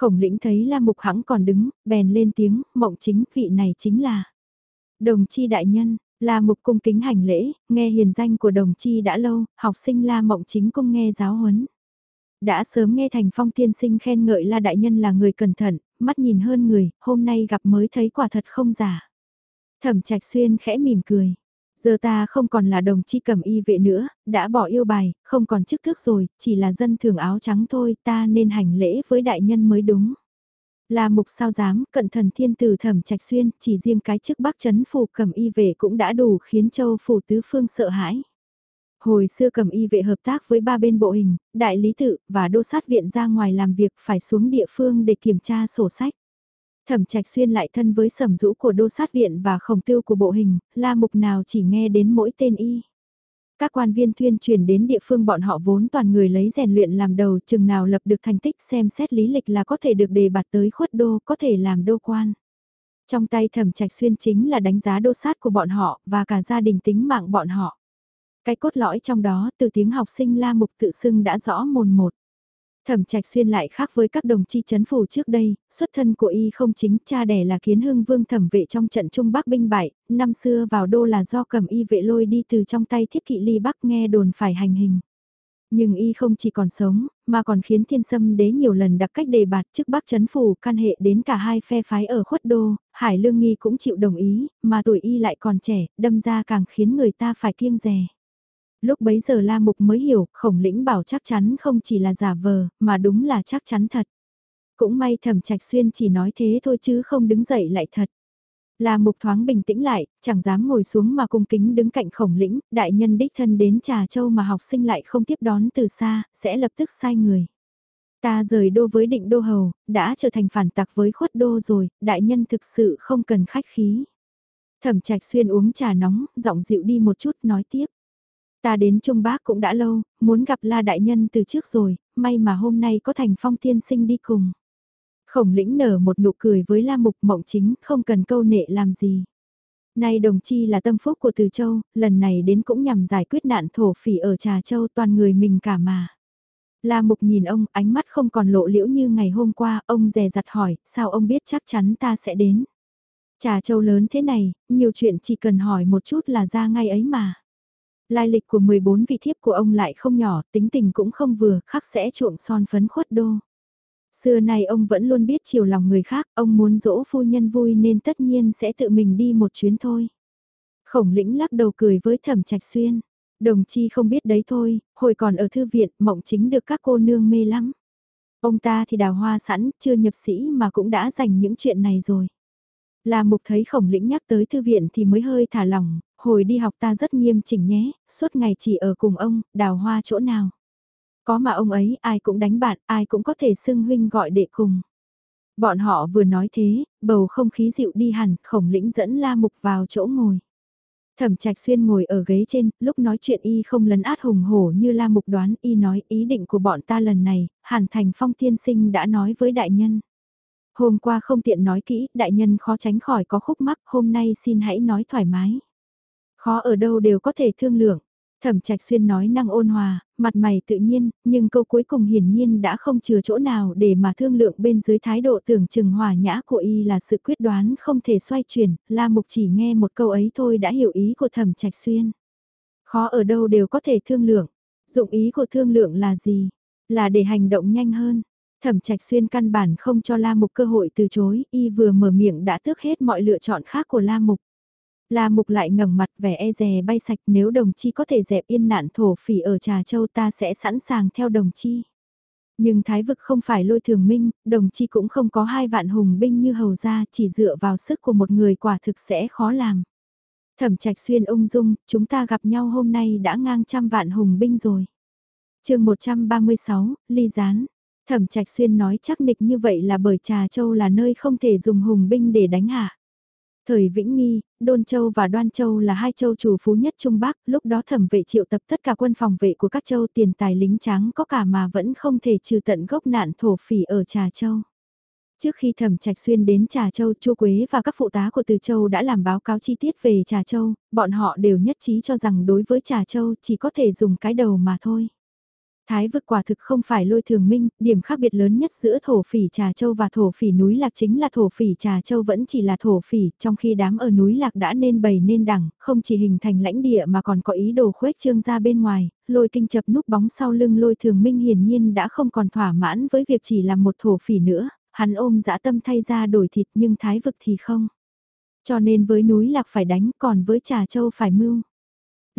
Khổng lĩnh thấy La Mục hãng còn đứng, bèn lên tiếng, mộng chính vị này chính là đồng chi đại nhân, La Mục cung kính hành lễ, nghe hiền danh của đồng chi đã lâu, học sinh La Mộng chính cung nghe giáo huấn. Đã sớm nghe Thành Phong tiên sinh khen ngợi La Đại Nhân là người cẩn thận, mắt nhìn hơn người, hôm nay gặp mới thấy quả thật không giả. Thẩm Trạch Xuyên khẽ mỉm cười. Giờ ta không còn là đồng chi cầm y vệ nữa, đã bỏ yêu bài, không còn chức thước rồi, chỉ là dân thường áo trắng thôi, ta nên hành lễ với đại nhân mới đúng. Là mục sao dám, cận thần thiên tử thẩm trạch xuyên, chỉ riêng cái chức bắc chấn phủ cầm y vệ cũng đã đủ khiến châu phủ tứ phương sợ hãi. Hồi xưa cầm y vệ hợp tác với ba bên bộ hình, đại lý tự và đô sát viện ra ngoài làm việc phải xuống địa phương để kiểm tra sổ sách. Thẩm trạch xuyên lại thân với sầm rũ của đô sát viện và khổng tiêu của bộ hình, la mục nào chỉ nghe đến mỗi tên y. Các quan viên tuyên truyền đến địa phương bọn họ vốn toàn người lấy rèn luyện làm đầu chừng nào lập được thành tích xem xét lý lịch là có thể được đề bạt tới khuất đô, có thể làm đô quan. Trong tay thẩm trạch xuyên chính là đánh giá đô sát của bọn họ và cả gia đình tính mạng bọn họ. Cái cốt lõi trong đó từ tiếng học sinh la mục tự xưng đã rõ mồn một. Thẩm Trạch Xuyên lại khác với các đồng chi chấn phủ trước đây, xuất thân của y không chính cha đẻ là kiến hưng vương thẩm vệ trong trận Trung Bắc binh bại, năm xưa vào đô là do cầm y vệ lôi đi từ trong tay thiết kỵ ly Bắc nghe đồn phải hành hình. Nhưng y không chỉ còn sống, mà còn khiến thiên sâm đế nhiều lần đặc cách đề bạt trước Bắc chấn phủ can hệ đến cả hai phe phái ở khuất đô, Hải Lương Nghi cũng chịu đồng ý, mà tuổi y lại còn trẻ, đâm ra càng khiến người ta phải kiêng rè. Lúc bấy giờ La Mục mới hiểu, khổng lĩnh bảo chắc chắn không chỉ là giả vờ, mà đúng là chắc chắn thật. Cũng may thẩm trạch xuyên chỉ nói thế thôi chứ không đứng dậy lại thật. La Mục thoáng bình tĩnh lại, chẳng dám ngồi xuống mà cung kính đứng cạnh khổng lĩnh, đại nhân đích thân đến Trà Châu mà học sinh lại không tiếp đón từ xa, sẽ lập tức sai người. Ta rời đô với định đô hầu, đã trở thành phản tặc với khuất đô rồi, đại nhân thực sự không cần khách khí. Thẩm trạch xuyên uống trà nóng, giọng dịu đi một chút nói tiếp. Ta đến Trung Bác cũng đã lâu, muốn gặp La Đại Nhân từ trước rồi, may mà hôm nay có thành phong tiên sinh đi cùng. Khổng lĩnh nở một nụ cười với La Mục Mộng Chính, không cần câu nệ làm gì. Nay đồng chi là tâm phúc của Từ Châu, lần này đến cũng nhằm giải quyết nạn thổ phỉ ở Trà Châu toàn người mình cả mà. La Mục nhìn ông, ánh mắt không còn lộ liễu như ngày hôm qua, ông dè dặt hỏi, sao ông biết chắc chắn ta sẽ đến. Trà Châu lớn thế này, nhiều chuyện chỉ cần hỏi một chút là ra ngay ấy mà. Lai lịch của 14 vị thiếp của ông lại không nhỏ, tính tình cũng không vừa, khắc sẽ chuộng son phấn khuất đô. Xưa nay ông vẫn luôn biết chiều lòng người khác, ông muốn dỗ phu nhân vui nên tất nhiên sẽ tự mình đi một chuyến thôi. Khổng lĩnh lắc đầu cười với thẩm trạch xuyên. Đồng chi không biết đấy thôi, hồi còn ở thư viện, mộng chính được các cô nương mê lắm. Ông ta thì đào hoa sẵn, chưa nhập sĩ mà cũng đã dành những chuyện này rồi. Là mục thấy khổng lĩnh nhắc tới thư viện thì mới hơi thả lòng hồi đi học ta rất nghiêm chỉnh nhé, suốt ngày chỉ ở cùng ông, đào hoa chỗ nào. Có mà ông ấy ai cũng đánh bạn, ai cũng có thể xưng huynh gọi đệ cùng. Bọn họ vừa nói thế, bầu không khí dịu đi hẳn, khổng lĩnh dẫn la mục vào chỗ ngồi. Thẩm trạch xuyên ngồi ở ghế trên, lúc nói chuyện y không lấn át hùng hổ như la mục đoán y nói ý định của bọn ta lần này, hẳn thành phong tiên sinh đã nói với đại nhân. Hôm qua không tiện nói kỹ, đại nhân khó tránh khỏi có khúc mắc, hôm nay xin hãy nói thoải mái. Khó ở đâu đều có thể thương lượng. Thẩm Trạch Xuyên nói năng ôn hòa, mặt mày tự nhiên, nhưng câu cuối cùng hiển nhiên đã không chừa chỗ nào để mà thương lượng bên dưới thái độ tưởng chừng hòa nhã của y là sự quyết đoán không thể xoay chuyển, La Mục chỉ nghe một câu ấy thôi đã hiểu ý của Thẩm Trạch Xuyên. Khó ở đâu đều có thể thương lượng. Dụng ý của thương lượng là gì? Là để hành động nhanh hơn. Thẩm Trạch Xuyên căn bản không cho La Mục cơ hội từ chối, y vừa mở miệng đã tước hết mọi lựa chọn khác của La Mục. La Mục lại ngẩng mặt vẻ e dè bay sạch nếu đồng chi có thể dẹp yên nạn thổ phỉ ở Trà Châu ta sẽ sẵn sàng theo đồng chi. Nhưng thái vực không phải lôi thường minh, đồng chi cũng không có hai vạn hùng binh như hầu gia chỉ dựa vào sức của một người quả thực sẽ khó làm. Thẩm trạch xuyên ung dung, chúng ta gặp nhau hôm nay đã ngang trăm vạn hùng binh rồi. chương 136, ly gián. Thẩm trạch xuyên nói chắc nịch như vậy là bởi Trà Châu là nơi không thể dùng hùng binh để đánh hạ. Thời Vĩnh Nghi, Đôn Châu và Đoan Châu là hai châu chủ phú nhất Trung Bắc, lúc đó thẩm vệ triệu tập tất cả quân phòng vệ của các châu tiền tài lính tráng có cả mà vẫn không thể trừ tận gốc nạn thổ phỉ ở Trà Châu. Trước khi thẩm trạch xuyên đến Trà Châu, Chu Quế và các phụ tá của Từ Châu đã làm báo cáo chi tiết về Trà Châu, bọn họ đều nhất trí cho rằng đối với Trà Châu chỉ có thể dùng cái đầu mà thôi. Thái vực quả thực không phải lôi thường minh, điểm khác biệt lớn nhất giữa thổ phỉ Trà Châu và thổ phỉ núi Lạc chính là thổ phỉ Trà Châu vẫn chỉ là thổ phỉ, trong khi đám ở núi Lạc đã nên bày nên đẳng, không chỉ hình thành lãnh địa mà còn có ý đồ khuếch trương ra bên ngoài, lôi kinh chập núp bóng sau lưng lôi thường minh hiển nhiên đã không còn thỏa mãn với việc chỉ là một thổ phỉ nữa, hắn ôm dã tâm thay ra đổi thịt nhưng Thái vực thì không. Cho nên với núi Lạc phải đánh còn với Trà Châu phải mưu.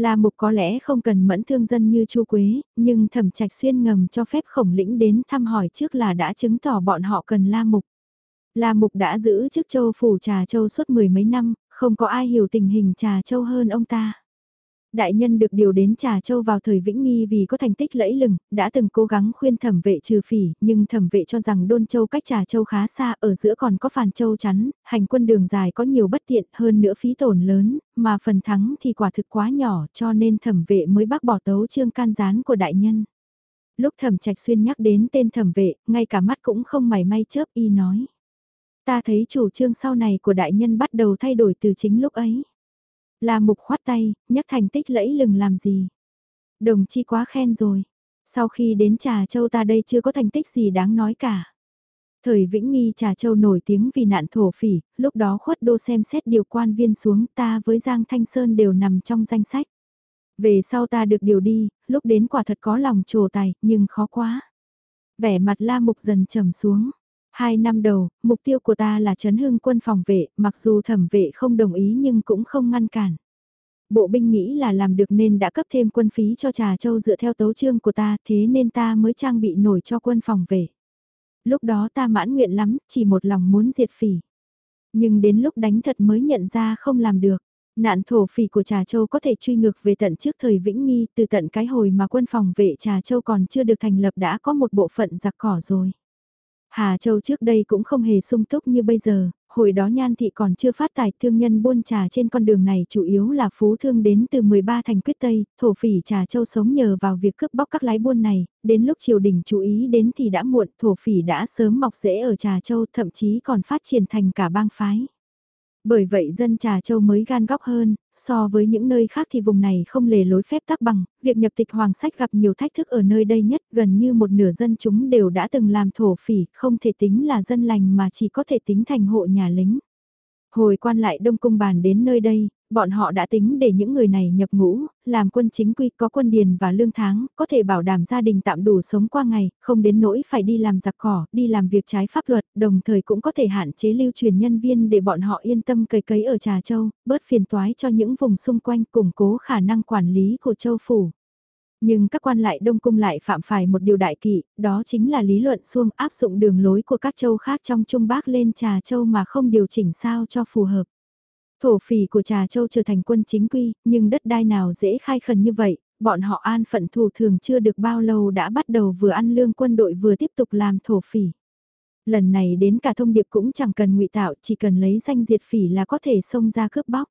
La Mục có lẽ không cần mẫn thương dân như Chu Quế, nhưng Thẩm Trạch Xuyên ngầm cho phép khổng lĩnh đến thăm hỏi trước là đã chứng tỏ bọn họ cần La Mục. La Mục đã giữ chức châu phủ Trà Châu suốt mười mấy năm, không có ai hiểu tình hình Trà Châu hơn ông ta. Đại nhân được điều đến Trà Châu vào thời Vĩnh Nghi vì có thành tích lẫy lừng, đã từng cố gắng khuyên thẩm vệ trừ phỉ, nhưng thẩm vệ cho rằng Đôn Châu cách Trà Châu khá xa, ở giữa còn có Phàn Châu chắn, hành quân đường dài có nhiều bất tiện hơn nữa phí tổn lớn, mà phần thắng thì quả thực quá nhỏ cho nên thẩm vệ mới bác bỏ tấu trương can gián của đại nhân. Lúc thẩm trạch xuyên nhắc đến tên thẩm vệ, ngay cả mắt cũng không mảy may chớp y nói. Ta thấy chủ trương sau này của đại nhân bắt đầu thay đổi từ chính lúc ấy. La mục khoát tay, nhắc thành tích lẫy lừng làm gì. Đồng chi quá khen rồi. Sau khi đến Trà Châu ta đây chưa có thành tích gì đáng nói cả. Thời Vĩnh Nghi Trà Châu nổi tiếng vì nạn thổ phỉ, lúc đó khuất đô xem xét điều quan viên xuống ta với Giang Thanh Sơn đều nằm trong danh sách. Về sau ta được điều đi, lúc đến quả thật có lòng trồ tài, nhưng khó quá. Vẻ mặt la mục dần trầm xuống. Hai năm đầu, mục tiêu của ta là chấn hưng quân phòng vệ, mặc dù thẩm vệ không đồng ý nhưng cũng không ngăn cản. Bộ binh nghĩ là làm được nên đã cấp thêm quân phí cho Trà Châu dựa theo tấu chương của ta, thế nên ta mới trang bị nổi cho quân phòng vệ. Lúc đó ta mãn nguyện lắm, chỉ một lòng muốn diệt phỉ. Nhưng đến lúc đánh thật mới nhận ra không làm được. Nạn thổ phỉ của Trà Châu có thể truy ngược về tận trước thời Vĩnh Nghi, từ tận cái hồi mà quân phòng vệ Trà Châu còn chưa được thành lập đã có một bộ phận giặc cỏ rồi. Hà Châu trước đây cũng không hề sung túc như bây giờ, hồi đó Nhan Thị còn chưa phát tài thương nhân buôn trà trên con đường này chủ yếu là phú thương đến từ 13 thành quyết Tây, thổ phỉ trà châu sống nhờ vào việc cướp bóc các lái buôn này, đến lúc triều đình chú ý đến thì đã muộn, thổ phỉ đã sớm mọc rễ ở trà châu thậm chí còn phát triển thành cả bang phái. Bởi vậy dân Trà Châu mới gan góc hơn, so với những nơi khác thì vùng này không lề lối phép tắc bằng, việc nhập tịch hoàng sách gặp nhiều thách thức ở nơi đây nhất, gần như một nửa dân chúng đều đã từng làm thổ phỉ, không thể tính là dân lành mà chỉ có thể tính thành hộ nhà lính. Hồi quan lại Đông Cung bàn đến nơi đây, bọn họ đã tính để những người này nhập ngũ, làm quân chính quy có quân điền và lương tháng, có thể bảo đảm gia đình tạm đủ sống qua ngày, không đến nỗi phải đi làm giặc cỏ, đi làm việc trái pháp luật, đồng thời cũng có thể hạn chế lưu truyền nhân viên để bọn họ yên tâm cấy cấy ở Trà Châu, bớt phiền toái cho những vùng xung quanh củng cố khả năng quản lý của châu phủ. Nhưng các quan lại Đông Cung lại phạm phải một điều đại kỵ, đó chính là lý luận xuông áp dụng đường lối của các châu khác trong Trung Bắc lên Trà Châu mà không điều chỉnh sao cho phù hợp. Thổ phỉ của Trà Châu trở thành quân chính quy, nhưng đất đai nào dễ khai khẩn như vậy, bọn họ an phận thủ thường chưa được bao lâu đã bắt đầu vừa ăn lương quân đội vừa tiếp tục làm thổ phỉ. Lần này đến cả thông điệp cũng chẳng cần ngụy tạo, chỉ cần lấy danh diệt phỉ là có thể xông ra cướp bóc.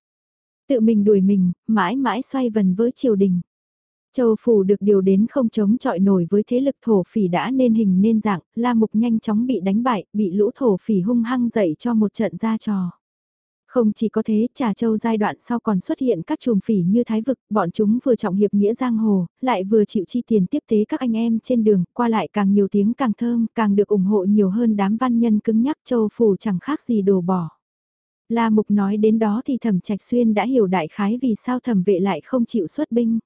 Tự mình đuổi mình, mãi mãi xoay vần với triều đình. Châu Phủ được điều đến không chống chọi nổi với thế lực thổ phỉ đã nên hình nên dạng, La Mục nhanh chóng bị đánh bại, bị lũ thổ phỉ hung hăng dậy cho một trận ra trò. Không chỉ có thế, Trà Châu giai đoạn sau còn xuất hiện các trùm phỉ như Thái Vực, bọn chúng vừa trọng hiệp nghĩa giang hồ, lại vừa chịu chi tiền tiếp tế các anh em trên đường, qua lại càng nhiều tiếng càng thơm, càng được ủng hộ nhiều hơn đám văn nhân cứng nhắc Châu Phủ chẳng khác gì đồ bỏ. La Mục nói đến đó thì Thẩm Trạch Xuyên đã hiểu đại khái vì sao thẩm vệ lại không chịu xuất binh.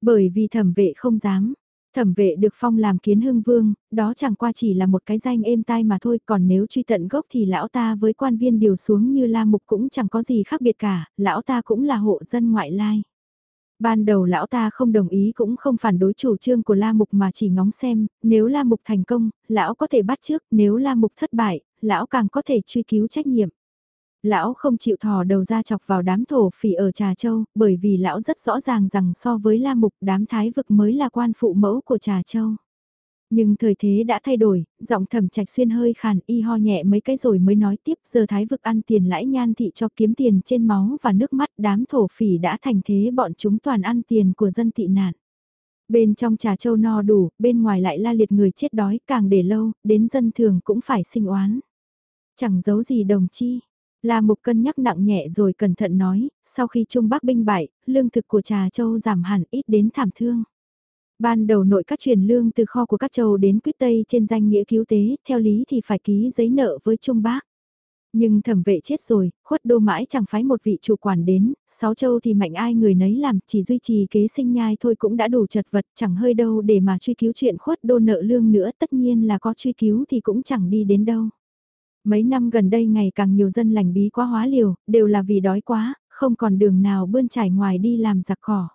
Bởi vì thẩm vệ không dám, Thẩm vệ được phong làm kiến hưng vương, đó chẳng qua chỉ là một cái danh êm tai mà thôi, còn nếu truy tận gốc thì lão ta với quan viên điều xuống như la mục cũng chẳng có gì khác biệt cả, lão ta cũng là hộ dân ngoại lai. Ban đầu lão ta không đồng ý cũng không phản đối chủ trương của La Mục mà chỉ ngóng xem, nếu La Mục thành công, lão có thể bắt trước, nếu La Mục thất bại, lão càng có thể truy cứu trách nhiệm. Lão không chịu thò đầu ra chọc vào đám thổ phỉ ở Trà Châu, bởi vì lão rất rõ ràng rằng so với La Mục đám thái vực mới là quan phụ mẫu của Trà Châu. Nhưng thời thế đã thay đổi, giọng thẩm trạch xuyên hơi khàn y ho nhẹ mấy cái rồi mới nói tiếp giờ thái vực ăn tiền lãi nhan thị cho kiếm tiền trên máu và nước mắt đám thổ phỉ đã thành thế bọn chúng toàn ăn tiền của dân tị nạn. Bên trong trà châu no đủ, bên ngoài lại la liệt người chết đói càng để lâu, đến dân thường cũng phải sinh oán. Chẳng giấu gì đồng chi, La Mục cân nhắc nặng nhẹ rồi cẩn thận nói, sau khi Trung Bắc binh bại, lương thực của Trà Châu giảm hẳn ít đến thảm thương. Ban đầu nội các truyền lương từ kho của các châu đến quyết tây trên danh nghĩa cứu tế, theo lý thì phải ký giấy nợ với Trung Bắc. Nhưng thẩm vệ chết rồi, khuất đô mãi chẳng phái một vị chủ quản đến, sáu châu thì mạnh ai người nấy làm, chỉ duy trì kế sinh nhai thôi cũng đã đủ chật vật, chẳng hơi đâu để mà truy cứu chuyện khuất đô nợ lương nữa, tất nhiên là có truy cứu thì cũng chẳng đi đến đâu. Mấy năm gần đây ngày càng nhiều dân lành bí quá hóa liều, đều là vì đói quá, không còn đường nào bươn trải ngoài đi làm giặc cỏ.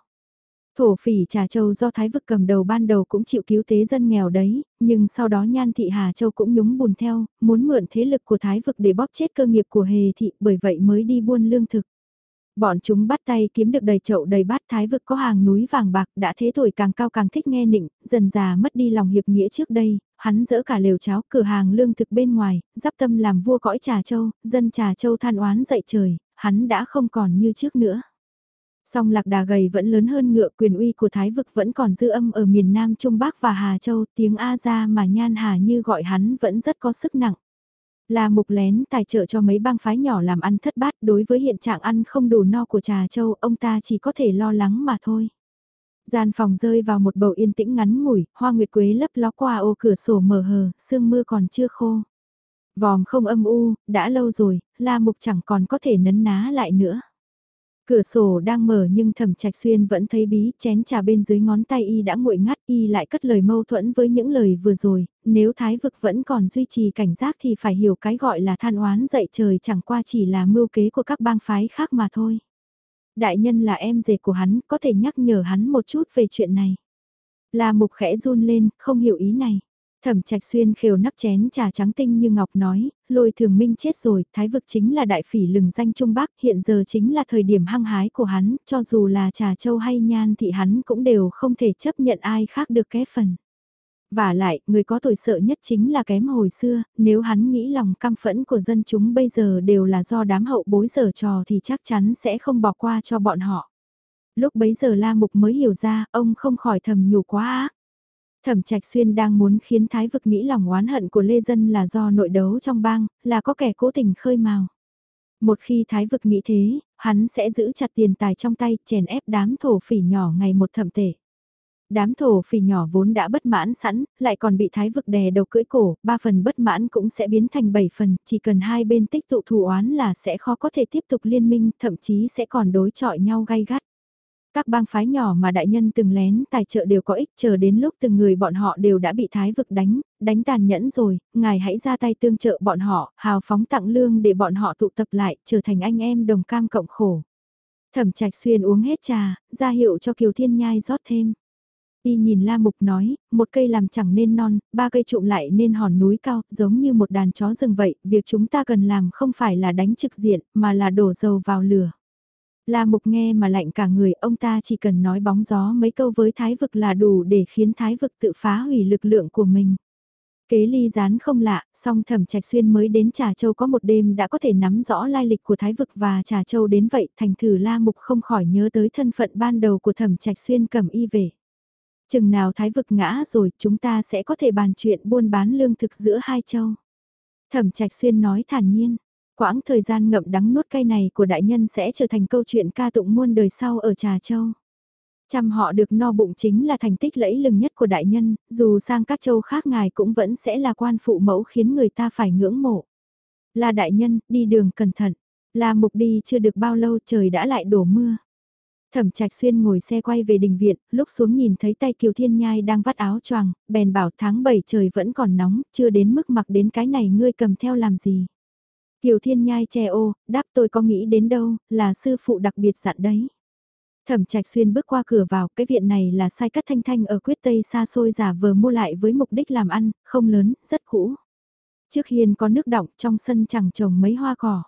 Thổ phỉ Trà Châu do Thái Vực cầm đầu ban đầu cũng chịu cứu tế dân nghèo đấy, nhưng sau đó Nhan Thị Hà Châu cũng nhúng bùn theo, muốn mượn thế lực của Thái Vực để bóp chết cơ nghiệp của Hề Thị bởi vậy mới đi buôn lương thực. Bọn chúng bắt tay kiếm được đầy chậu đầy bát Thái Vực có hàng núi vàng bạc đã thế tuổi càng cao càng thích nghe nịnh, dần già mất đi lòng hiệp nghĩa trước đây, hắn dỡ cả lều cháo cửa hàng lương thực bên ngoài, giáp tâm làm vua cõi Trà Châu, dân Trà Châu than oán dậy trời, hắn đã không còn như trước nữa. Song lạc đà gầy vẫn lớn hơn ngựa quyền uy của Thái vực vẫn còn dư âm ở miền Nam Trung Bắc và Hà Châu, tiếng A ra mà nhan hà như gọi hắn vẫn rất có sức nặng. La mục lén tài trợ cho mấy bang phái nhỏ làm ăn thất bát đối với hiện trạng ăn không đủ no của trà châu, ông ta chỉ có thể lo lắng mà thôi. Gian phòng rơi vào một bầu yên tĩnh ngắn ngủi, hoa nguyệt quế lấp ló qua ô cửa sổ mở hờ, sương mưa còn chưa khô. Vòm không âm u, đã lâu rồi, la mục chẳng còn có thể nấn ná lại nữa. Cửa sổ đang mở nhưng thẩm trạch xuyên vẫn thấy bí chén trà bên dưới ngón tay y đã nguội ngắt y lại cất lời mâu thuẫn với những lời vừa rồi, nếu thái vực vẫn còn duy trì cảnh giác thì phải hiểu cái gọi là than oán dậy trời chẳng qua chỉ là mưu kế của các bang phái khác mà thôi. Đại nhân là em rể của hắn, có thể nhắc nhở hắn một chút về chuyện này. Là mục khẽ run lên, không hiểu ý này. Thẩm Trạch Xuyên khều nắp chén trà trắng tinh như ngọc nói, lôi thường minh chết rồi, thái vực chính là đại phỉ lừng danh Trung Bắc, hiện giờ chính là thời điểm hăng hái của hắn, cho dù là trà châu hay nhan thì hắn cũng đều không thể chấp nhận ai khác được ké phần. Và lại, người có tội sợ nhất chính là kém hồi xưa, nếu hắn nghĩ lòng căm phẫn của dân chúng bây giờ đều là do đám hậu bối giờ trò thì chắc chắn sẽ không bỏ qua cho bọn họ. Lúc bấy giờ La Mục mới hiểu ra, ông không khỏi thầm nhủ quá ác. Thẩm Trạch Xuyên đang muốn khiến Thái vực nghĩ lòng oán hận của Lê Dân là do nội đấu trong bang, là có kẻ cố tình khơi mào. Một khi Thái vực nghĩ thế, hắn sẽ giữ chặt tiền tài trong tay, chèn ép đám thổ phỉ nhỏ ngày một thẩm tệ. Đám thổ phỉ nhỏ vốn đã bất mãn sẵn, lại còn bị thái vực đè đầu cưỡi cổ, ba phần bất mãn cũng sẽ biến thành bảy phần, chỉ cần hai bên tích tụ thù oán là sẽ khó có thể tiếp tục liên minh, thậm chí sẽ còn đối chọi nhau gay gắt. Các bang phái nhỏ mà đại nhân từng lén tài trợ đều có ích chờ đến lúc từng người bọn họ đều đã bị thái vực đánh, đánh tàn nhẫn rồi, ngài hãy ra tay tương trợ bọn họ, hào phóng tặng lương để bọn họ tụ tập lại, trở thành anh em đồng cam cộng khổ. Thẩm trạch xuyên uống hết trà, ra hiệu cho Kiều Thiên Nhai rót thêm. Y nhìn La Mục nói, một cây làm chẳng nên non, ba cây trụm lại nên hòn núi cao, giống như một đàn chó rừng vậy, việc chúng ta cần làm không phải là đánh trực diện, mà là đổ dầu vào lửa. La Mục nghe mà lạnh cả người, ông ta chỉ cần nói bóng gió mấy câu với Thái Vực là đủ để khiến Thái Vực tự phá hủy lực lượng của mình. Kế ly gián không lạ, song thẩm trạch xuyên mới đến Trà Châu có một đêm đã có thể nắm rõ lai lịch của Thái Vực và Trà Châu đến vậy, thành thử La Mục không khỏi nhớ tới thân phận ban đầu của thẩm trạch xuyên cầm y về. Chừng nào Thái Vực ngã rồi chúng ta sẽ có thể bàn chuyện buôn bán lương thực giữa hai châu. Thẩm trạch xuyên nói thản nhiên, Quãng thời gian ngậm đắng nuốt cay này của đại nhân sẽ trở thành câu chuyện ca tụng muôn đời sau ở Trà Châu. Chăm họ được no bụng chính là thành tích lẫy lừng nhất của đại nhân, dù sang các châu khác ngài cũng vẫn sẽ là quan phụ mẫu khiến người ta phải ngưỡng mộ. Là đại nhân, đi đường cẩn thận. Là mục đi chưa được bao lâu trời đã lại đổ mưa. Thẩm Trạch Xuyên ngồi xe quay về đình viện, lúc xuống nhìn thấy tay Kiều Thiên Nhai đang vắt áo choàng, bèn bảo tháng 7 trời vẫn còn nóng, chưa đến mức mặc đến cái này ngươi cầm theo làm gì. Kiều Thiên Nhai che ô, đáp tôi có nghĩ đến đâu, là sư phụ đặc biệt dặn đấy. Thẩm Trạch Xuyên bước qua cửa vào, cái viện này là sai cắt thanh thanh ở quyết tây xa xôi giả vờ mua lại với mục đích làm ăn, không lớn, rất cũ. Trước hiên có nước đọng, trong sân chẳng trồng mấy hoa cỏ.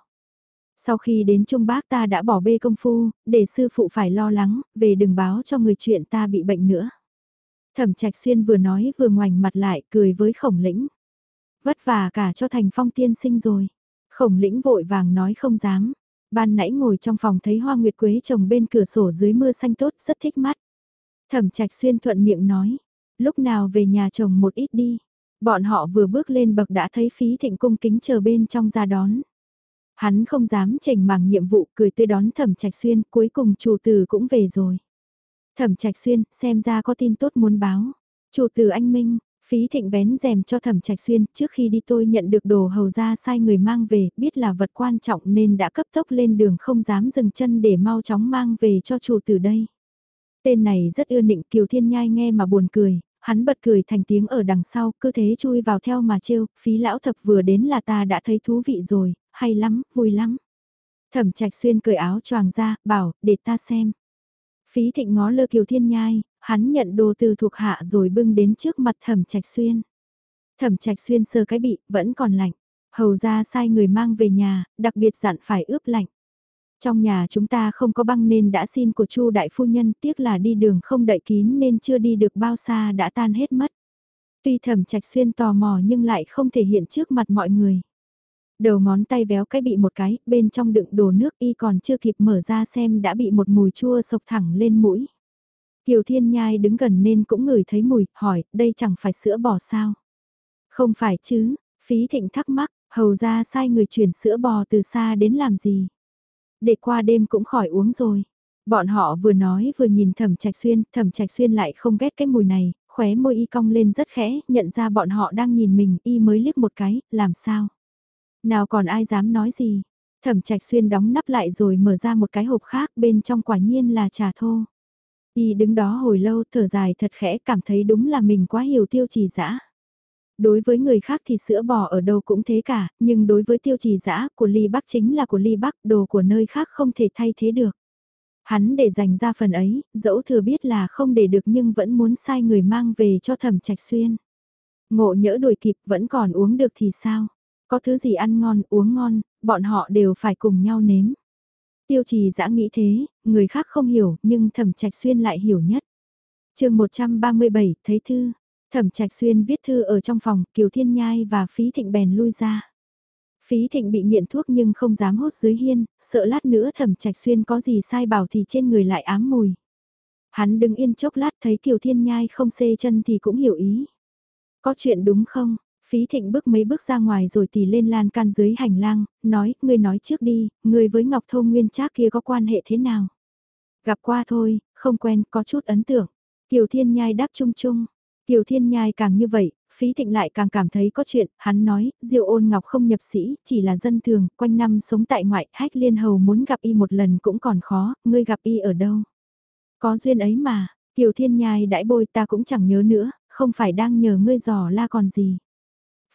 Sau khi đến Trung Bác ta đã bỏ bê công phu, để sư phụ phải lo lắng, về đừng báo cho người chuyện ta bị bệnh nữa. Thẩm Trạch Xuyên vừa nói vừa ngoảnh mặt lại, cười với khổng lĩnh. Vất vả cả cho thành phong tiên sinh rồi. Khổng lĩnh vội vàng nói không dám. Ban nãy ngồi trong phòng thấy hoa nguyệt quế trồng bên cửa sổ dưới mưa xanh tốt rất thích mắt. Thẩm trạch xuyên thuận miệng nói. Lúc nào về nhà chồng một ít đi. Bọn họ vừa bước lên bậc đã thấy phí thịnh cung kính chờ bên trong ra đón. Hắn không dám chỉnh màng nhiệm vụ cười tươi đón thẩm trạch xuyên cuối cùng chủ tử cũng về rồi. Thẩm Trạch Xuyên, xem ra có tin tốt muốn báo. Chủ tử anh Minh, Phí Thịnh vén rèm cho Thẩm Trạch Xuyên, trước khi đi tôi nhận được đồ hầu ra sai người mang về, biết là vật quan trọng nên đã cấp tốc lên đường không dám dừng chân để mau chóng mang về cho chủ tử đây. Tên này rất ưa nịnh Kiều Thiên Nhai nghe mà buồn cười, hắn bật cười thành tiếng ở đằng sau, cứ thế chui vào theo mà trêu, phí lão thập vừa đến là ta đã thấy thú vị rồi, hay lắm, vui lắm. Thẩm trạch xuyên cười áo choàng ra, bảo, để ta xem. Phí thịnh ngó lơ Kiều Thiên Nhai, hắn nhận đồ từ thuộc hạ rồi bưng đến trước mặt thẩm trạch xuyên. Thẩm trạch xuyên sờ cái bị, vẫn còn lạnh. Hầu ra sai người mang về nhà, đặc biệt dặn phải ướp lạnh. Trong nhà chúng ta không có băng nên đã xin của Chu đại phu nhân, tiếc là đi đường không đậy kín nên chưa đi được bao xa đã tan hết mất. Tuy thẩm trạch xuyên tò mò nhưng lại không thể hiện trước mặt mọi người. Đầu ngón tay véo cái bị một cái, bên trong đựng đồ nước y còn chưa kịp mở ra xem đã bị một mùi chua sộc thẳng lên mũi. Kiều Thiên Nhai đứng gần nên cũng ngửi thấy mùi, hỏi, đây chẳng phải sữa bò sao? Không phải chứ, phí thịnh thắc mắc, hầu ra sai người chuyển sữa bò từ xa đến làm gì? Để qua đêm cũng khỏi uống rồi. Bọn họ vừa nói vừa nhìn thẩm trạch xuyên, thẩm trạch xuyên lại không ghét cái mùi này, khóe môi y cong lên rất khẽ, nhận ra bọn họ đang nhìn mình, y mới liếc một cái, làm sao? Nào còn ai dám nói gì? Thẩm trạch xuyên đóng nắp lại rồi mở ra một cái hộp khác, bên trong quả nhiên là trà thô. Y đứng đó hồi lâu thở dài thật khẽ cảm thấy đúng là mình quá hiểu tiêu trì dã Đối với người khác thì sữa bò ở đâu cũng thế cả, nhưng đối với tiêu trì dã của ly bắc chính là của ly bắc, đồ của nơi khác không thể thay thế được. Hắn để dành ra phần ấy, dẫu thừa biết là không để được nhưng vẫn muốn sai người mang về cho thẩm trạch xuyên. Ngộ nhỡ đuổi kịp vẫn còn uống được thì sao? Có thứ gì ăn ngon uống ngon, bọn họ đều phải cùng nhau nếm. Tiêu trì dã nghĩ thế, người khác không hiểu nhưng thẩm trạch xuyên lại hiểu nhất. chương 137, thấy thư. Thẩm Trạch Xuyên viết thư ở trong phòng, Kiều Thiên Nhai và Phí Thịnh bèn lui ra. Phí Thịnh bị nghiện thuốc nhưng không dám hốt dưới hiên, sợ lát nữa Thẩm Trạch Xuyên có gì sai bảo thì trên người lại ám mùi. Hắn đứng yên chốc lát thấy Kiều Thiên Nhai không xê chân thì cũng hiểu ý. Có chuyện đúng không? Phí Thịnh bước mấy bước ra ngoài rồi tì lên lan can dưới hành lang, nói, ngươi nói trước đi, ngươi với Ngọc Thâu Nguyên Trác kia có quan hệ thế nào? Gặp qua thôi, không quen, có chút ấn tượng. Kiều Thiên Nhai đáp chung chung, Kiều Thiên Nhai càng như vậy, Phí Thịnh lại càng cảm thấy có chuyện, hắn nói, Diêu ôn ngọc không nhập sĩ, chỉ là dân thường, quanh năm sống tại ngoại, hách liên hầu muốn gặp y một lần cũng còn khó, ngươi gặp y ở đâu? Có duyên ấy mà, Kiều Thiên Nhai đãi bôi ta cũng chẳng nhớ nữa, không phải đang nhờ ngươi dò la còn gì.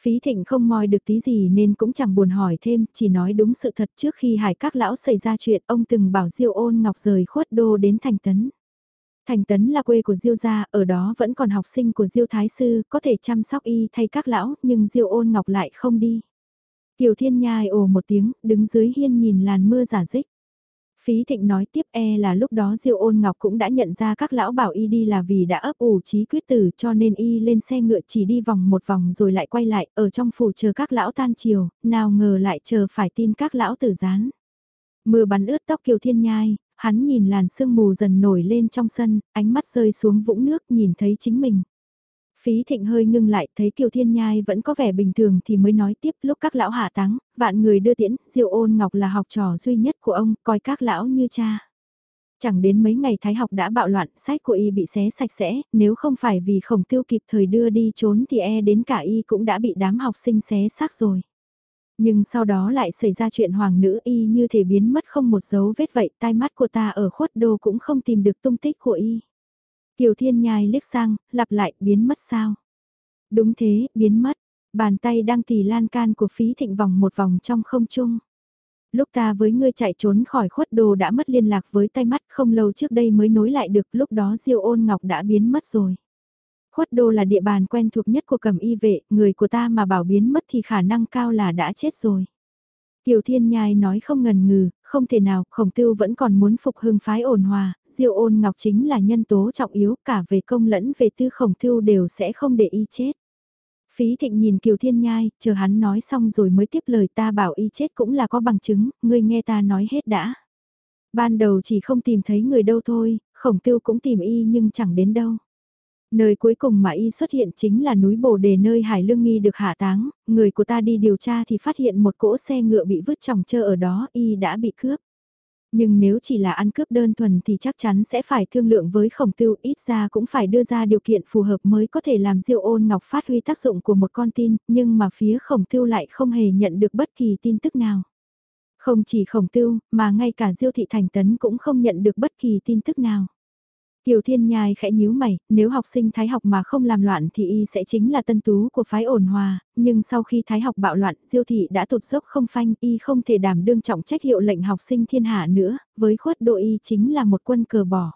Phí Thịnh không moi được tí gì nên cũng chẳng buồn hỏi thêm, chỉ nói đúng sự thật trước khi hải các lão xảy ra chuyện ông từng bảo Diêu ôn ngọc rời khuất đô đến thành tấn. Thành Tấn là quê của Diêu gia, ở đó vẫn còn học sinh của Diêu Thái Sư, có thể chăm sóc y thay các lão, nhưng Diêu ôn ngọc lại không đi. Kiều Thiên Nhai ồ một tiếng, đứng dưới hiên nhìn làn mưa giả dích. Phí Thịnh nói tiếp e là lúc đó Diêu ôn ngọc cũng đã nhận ra các lão bảo y đi là vì đã ấp ủ trí quyết tử cho nên y lên xe ngựa chỉ đi vòng một vòng rồi lại quay lại ở trong phủ chờ các lão tan chiều, nào ngờ lại chờ phải tin các lão tử gián. Mưa bắn ướt tóc Kiều Thiên Nhai, hắn nhìn làn sương mù dần nổi lên trong sân, ánh mắt rơi xuống vũng nước nhìn thấy chính mình. Phí thịnh hơi ngưng lại thấy Kiều Thiên Nhai vẫn có vẻ bình thường thì mới nói tiếp lúc các lão hạ táng, vạn người đưa tiễn, Diêu ôn ngọc là học trò duy nhất của ông, coi các lão như cha. Chẳng đến mấy ngày thái học đã bạo loạn, sách của y bị xé sạch sẽ, nếu không phải vì khổng tiêu kịp thời đưa đi trốn thì e đến cả y cũng đã bị đám học sinh xé xác rồi. Nhưng sau đó lại xảy ra chuyện hoàng nữ y như thể biến mất không một dấu vết vậy, tai mắt của ta ở khuất đô cũng không tìm được tung tích của y. Kiều Thiên Nhai liếc sang, lặp lại, biến mất sao? Đúng thế, biến mất. Bàn tay đang tì lan can của phí thịnh vòng một vòng trong không trung. Lúc ta với ngươi chạy trốn khỏi khuất đồ đã mất liên lạc với tay mắt không lâu trước đây mới nối lại được lúc đó diêu ôn ngọc đã biến mất rồi. Khuất đô là địa bàn quen thuộc nhất của cầm y vệ, người của ta mà bảo biến mất thì khả năng cao là đã chết rồi. Kiều Thiên Nhai nói không ngần ngừ, không thể nào, khổng tưu vẫn còn muốn phục hưng phái ổn hòa, Diêu ôn ngọc chính là nhân tố trọng yếu cả về công lẫn về tư khổng tưu đều sẽ không để y chết. Phí thịnh nhìn Kiều Thiên Nhai, chờ hắn nói xong rồi mới tiếp lời ta bảo y chết cũng là có bằng chứng, ngươi nghe ta nói hết đã. Ban đầu chỉ không tìm thấy người đâu thôi, khổng tưu cũng tìm y nhưng chẳng đến đâu. Nơi cuối cùng mà y xuất hiện chính là núi Bồ Đề nơi Hải Lương Nghi được hạ táng, người của ta đi điều tra thì phát hiện một cỗ xe ngựa bị vứt tròng trơ ở đó, y đã bị cướp. Nhưng nếu chỉ là ăn cướp đơn thuần thì chắc chắn sẽ phải thương lượng với khổng tưu ít ra cũng phải đưa ra điều kiện phù hợp mới có thể làm diêu ôn ngọc phát huy tác dụng của một con tin, nhưng mà phía khổng tưu lại không hề nhận được bất kỳ tin tức nào. Không chỉ khổng tưu, mà ngay cả diêu thị thành tấn cũng không nhận được bất kỳ tin tức nào. Kiều Thiên Nhai khẽ nhíu mày, nếu học sinh thái học mà không làm loạn thì y sẽ chính là tân tú của phái ổn hòa, nhưng sau khi thái học bạo loạn, Diêu thị đã tụt dốc không phanh, y không thể đảm đương trọng trách hiệu lệnh học sinh thiên hạ nữa, với khuất độ y chính là một quân cờ bỏ.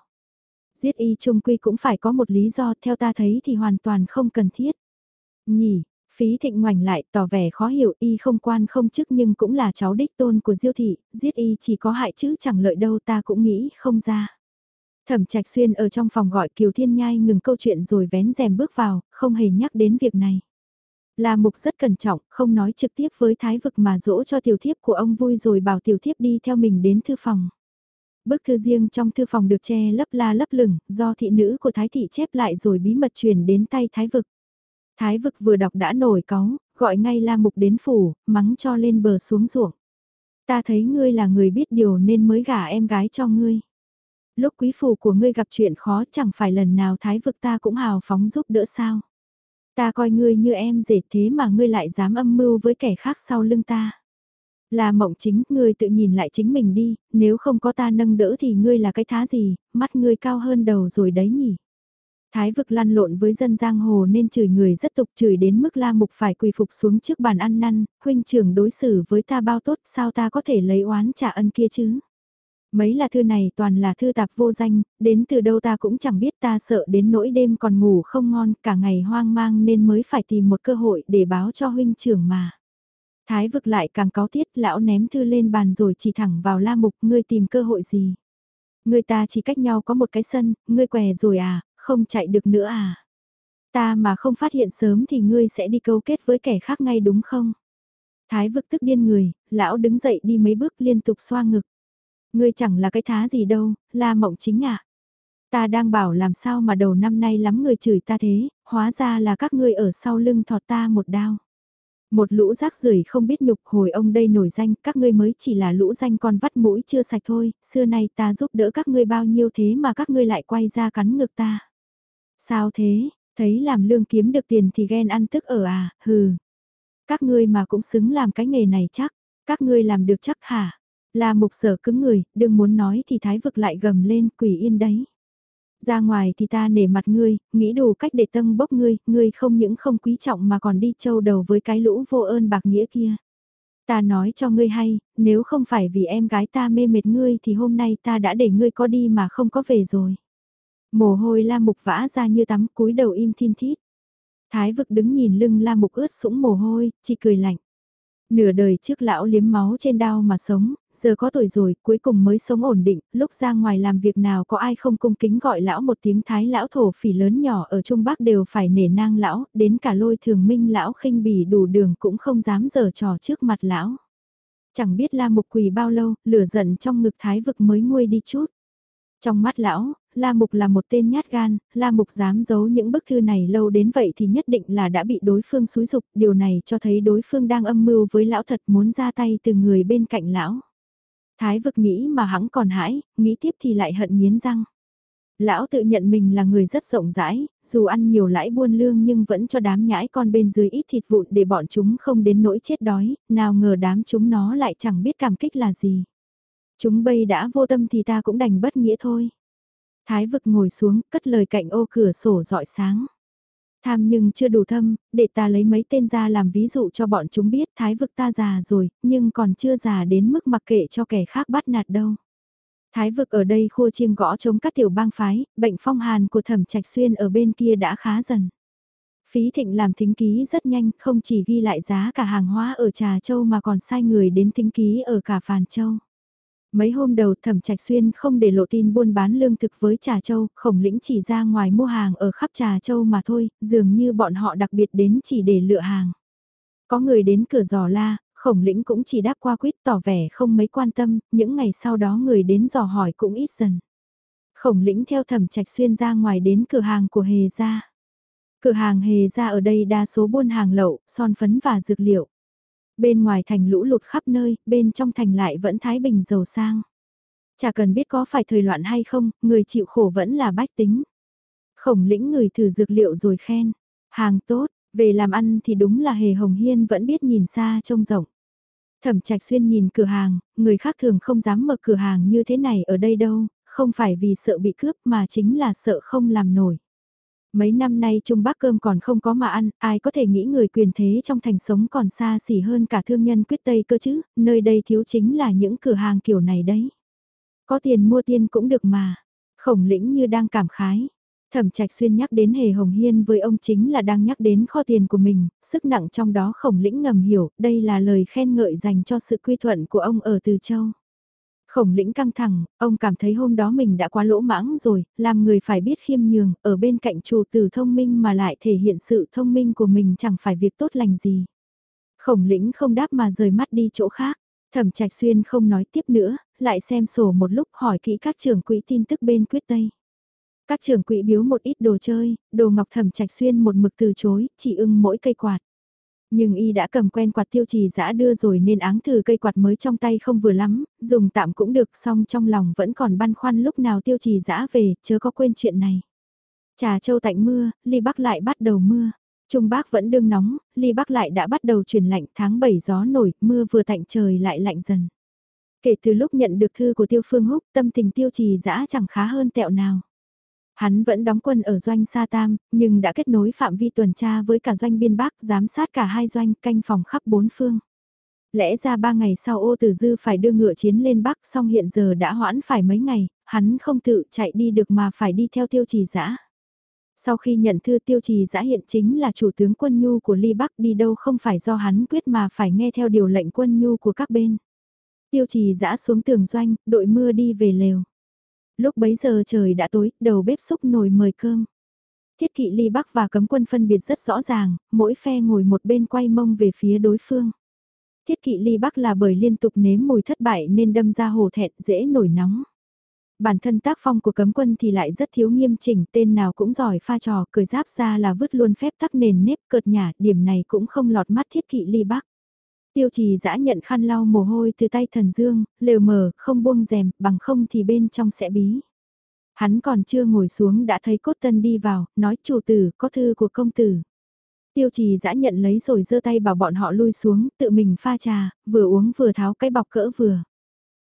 Giết y trung quy cũng phải có một lý do, theo ta thấy thì hoàn toàn không cần thiết. Nhỉ, Phí thịnh ngoảnh lại tỏ vẻ khó hiểu y không quan không chức nhưng cũng là cháu đích tôn của diêu thị, giết y chỉ có hại chứ chẳng lợi đâu ta cũng nghĩ không ra. Thẩm Trạch Xuyên ở trong phòng gọi Kiều Thiên Nhai ngừng câu chuyện rồi vén rèm bước vào, không hề nhắc đến việc này. La Mục rất cẩn trọng, không nói trực tiếp với Thái Vực mà dỗ cho tiểu thiếp của ông vui rồi bảo tiểu thiếp đi theo mình đến thư phòng. Bức thư riêng trong thư phòng được che lấp la lấp lửng, do thị nữ của Thái Thị chép lại rồi bí mật truyền đến tay Thái Vực. Thái Vực vừa đọc đã nổi cáu, gọi ngay La Mục đến phủ, mắng cho lên bờ xuống ruộng. Ta thấy ngươi là người biết điều nên mới gả em gái cho ngươi lúc quý phủ của ngươi gặp chuyện khó chẳng phải lần nào thái vực ta cũng hào phóng giúp đỡ sao. Ta coi ngươi như em rể thế mà ngươi lại dám âm mưu với kẻ khác sau lưng ta. Là mộng chính, ngươi tự nhìn lại chính mình đi, nếu không có ta nâng đỡ thì ngươi là cái thá gì, mắt ngươi cao hơn đầu rồi đấy nhỉ. Thái vực lăn lộn với dân giang hồ nên chửi người rất tục chửi đến mức la mục phải quỳ phục xuống trước bàn ăn năn, huynh trưởng đối xử với ta bao tốt sao ta có thể lấy oán trả ân kia chứ. Mấy là thư này toàn là thư tạp vô danh, đến từ đâu ta cũng chẳng biết ta sợ đến nỗi đêm còn ngủ không ngon, cả ngày hoang mang nên mới phải tìm một cơ hội để báo cho huynh trưởng mà. Thái vực lại càng có tiết, lão ném thư lên bàn rồi chỉ thẳng vào la mục, ngươi tìm cơ hội gì. Ngươi ta chỉ cách nhau có một cái sân, ngươi què rồi à, không chạy được nữa à. Ta mà không phát hiện sớm thì ngươi sẽ đi câu kết với kẻ khác ngay đúng không? Thái vực tức điên người, lão đứng dậy đi mấy bước liên tục xoa ngực. Ngươi chẳng là cái thá gì đâu, la mộng chính ạ. À. Ta đang bảo làm sao mà đầu năm nay lắm người chửi ta thế, hóa ra là các ngươi ở sau lưng thọt ta một đao. Một lũ rác rưởi không biết nhục hồi ông đây nổi danh, các ngươi mới chỉ là lũ danh con vắt mũi chưa sạch thôi, xưa nay ta giúp đỡ các ngươi bao nhiêu thế mà các ngươi lại quay ra cắn ngược ta. Sao thế, thấy làm lương kiếm được tiền thì ghen ăn tức ở à, hừ. Các ngươi mà cũng xứng làm cái nghề này chắc, các ngươi làm được chắc hả? La mục sở cứng người, đừng muốn nói thì thái vực lại gầm lên quỷ yên đấy. Ra ngoài thì ta nể mặt ngươi, nghĩ đủ cách để tâng bốc ngươi, ngươi không những không quý trọng mà còn đi châu đầu với cái lũ vô ơn bạc nghĩa kia. Ta nói cho ngươi hay, nếu không phải vì em gái ta mê mệt ngươi thì hôm nay ta đã để ngươi có đi mà không có về rồi. Mồ hôi la mục vã ra như tắm cúi đầu im thiên thít. Thái vực đứng nhìn lưng la mục ướt sũng mồ hôi, chỉ cười lạnh. Nửa đời trước lão liếm máu trên đao mà sống, giờ có tuổi rồi, cuối cùng mới sống ổn định, lúc ra ngoài làm việc nào có ai không cung kính gọi lão một tiếng thái lão thổ phỉ lớn nhỏ ở Trung Bắc đều phải nể nang lão, đến cả lôi thường minh lão khinh bỉ đủ đường cũng không dám giở trò trước mặt lão. Chẳng biết la mục quỳ bao lâu, lửa giận trong ngực thái vực mới nguôi đi chút. Trong mắt lão, La Mục là một tên nhát gan, La Mục dám giấu những bức thư này lâu đến vậy thì nhất định là đã bị đối phương xúi dục, điều này cho thấy đối phương đang âm mưu với lão thật muốn ra tay từ người bên cạnh lão. Thái vực nghĩ mà hắn còn hãi, nghĩ tiếp thì lại hận nghiến răng. Lão tự nhận mình là người rất rộng rãi, dù ăn nhiều lãi buôn lương nhưng vẫn cho đám nhãi con bên dưới ít thịt vụn để bọn chúng không đến nỗi chết đói, nào ngờ đám chúng nó lại chẳng biết cảm kích là gì. Chúng bây đã vô tâm thì ta cũng đành bất nghĩa thôi. Thái vực ngồi xuống, cất lời cạnh ô cửa sổ dọi sáng. Tham nhưng chưa đủ thâm, để ta lấy mấy tên ra làm ví dụ cho bọn chúng biết thái vực ta già rồi, nhưng còn chưa già đến mức mặc kệ cho kẻ khác bắt nạt đâu. Thái vực ở đây khua chiêng gõ chống các tiểu bang phái, bệnh phong hàn của thẩm trạch xuyên ở bên kia đã khá dần. Phí thịnh làm thính ký rất nhanh, không chỉ ghi lại giá cả hàng hóa ở Trà Châu mà còn sai người đến thính ký ở cả Phàn Châu. Mấy hôm đầu thẩm trạch xuyên không để lộ tin buôn bán lương thực với Trà Châu, khổng lĩnh chỉ ra ngoài mua hàng ở khắp Trà Châu mà thôi, dường như bọn họ đặc biệt đến chỉ để lựa hàng. Có người đến cửa giò la, khổng lĩnh cũng chỉ đáp qua quyết tỏ vẻ không mấy quan tâm, những ngày sau đó người đến dò hỏi cũng ít dần. Khổng lĩnh theo thẩm trạch xuyên ra ngoài đến cửa hàng của Hề Gia. Cửa hàng Hề Gia ở đây đa số buôn hàng lậu, son phấn và dược liệu. Bên ngoài thành lũ lụt khắp nơi, bên trong thành lại vẫn thái bình giàu sang. Chả cần biết có phải thời loạn hay không, người chịu khổ vẫn là bách tính. Khổng lĩnh người thử dược liệu rồi khen. Hàng tốt, về làm ăn thì đúng là hề hồng hiên vẫn biết nhìn xa trông rộng. Thẩm trạch xuyên nhìn cửa hàng, người khác thường không dám mở cửa hàng như thế này ở đây đâu, không phải vì sợ bị cướp mà chính là sợ không làm nổi. Mấy năm nay Trung Bắc cơm còn không có mà ăn, ai có thể nghĩ người quyền thế trong thành sống còn xa xỉ hơn cả thương nhân quyết tây cơ chứ, nơi đây thiếu chính là những cửa hàng kiểu này đấy. Có tiền mua tiền cũng được mà. Khổng lĩnh như đang cảm khái. Thẩm Trạch Xuyên nhắc đến Hề Hồng Hiên với ông chính là đang nhắc đến kho tiền của mình, sức nặng trong đó khổng lĩnh ngầm hiểu, đây là lời khen ngợi dành cho sự quy thuận của ông ở Từ Châu. Khổng lĩnh căng thẳng, ông cảm thấy hôm đó mình đã quá lỗ mãng rồi, làm người phải biết khiêm nhường, ở bên cạnh chủ tử thông minh mà lại thể hiện sự thông minh của mình chẳng phải việc tốt lành gì. Khổng lĩnh không đáp mà rời mắt đi chỗ khác. Thẩm Trạch Xuyên không nói tiếp nữa, lại xem sổ một lúc hỏi kỹ các trưởng quỹ tin tức bên quyết tây. Các trưởng quỹ biếu một ít đồ chơi, đồ ngọc Thẩm Trạch Xuyên một mực từ chối, chỉ ưng mỗi cây quạt. Nhưng y đã cầm quen quạt tiêu trì giã đưa rồi nên áng thử cây quạt mới trong tay không vừa lắm, dùng tạm cũng được song trong lòng vẫn còn băn khoăn lúc nào tiêu trì giã về, chớ có quên chuyện này. Trà châu tạnh mưa, ly bắc lại bắt đầu mưa. Trung bác vẫn đương nóng, ly Bắc lại đã bắt đầu chuyển lạnh tháng 7 gió nổi, mưa vừa tạnh trời lại lạnh dần. Kể từ lúc nhận được thư của Tiêu Phương Húc, tâm tình Tiêu Trì dã chẳng khá hơn tẹo nào. Hắn vẫn đóng quân ở doanh Sa Tam, nhưng đã kết nối phạm vi tuần tra với cả doanh biên Bắc, giám sát cả hai doanh canh phòng khắp bốn phương. Lẽ ra ba ngày sau ô tử dư phải đưa ngựa chiến lên Bắc song hiện giờ đã hoãn phải mấy ngày, hắn không tự chạy đi được mà phải đi theo tiêu trì giã sau khi nhận thư tiêu trì giã hiện chính là chủ tướng quân nhu của Ly Bắc đi đâu không phải do hắn quyết mà phải nghe theo điều lệnh quân nhu của các bên. Tiêu trì giã xuống tường doanh, đội mưa đi về lều. Lúc bấy giờ trời đã tối, đầu bếp xúc nồi mời cơm. Thiết kỵ Ly Bắc và cấm quân phân biệt rất rõ ràng, mỗi phe ngồi một bên quay mông về phía đối phương. Thiết kỵ Ly Bắc là bởi liên tục nếm mùi thất bại nên đâm ra hồ thẹn dễ nổi nóng. Bản thân tác phong của cấm quân thì lại rất thiếu nghiêm chỉnh, tên nào cũng giỏi pha trò, cười giáp ra là vứt luôn phép tắc nền nếp cợt nhả, điểm này cũng không lọt mắt thiết kỵ ly bắc. Tiêu trì giã nhận khăn lau mồ hôi từ tay thần dương, lều mở, không buông rèm, bằng không thì bên trong sẽ bí. Hắn còn chưa ngồi xuống đã thấy cốt tân đi vào, nói chủ tử, có thư của công tử. Tiêu trì giã nhận lấy rồi giơ tay bảo bọn họ lui xuống, tự mình pha trà, vừa uống vừa tháo cái bọc cỡ vừa.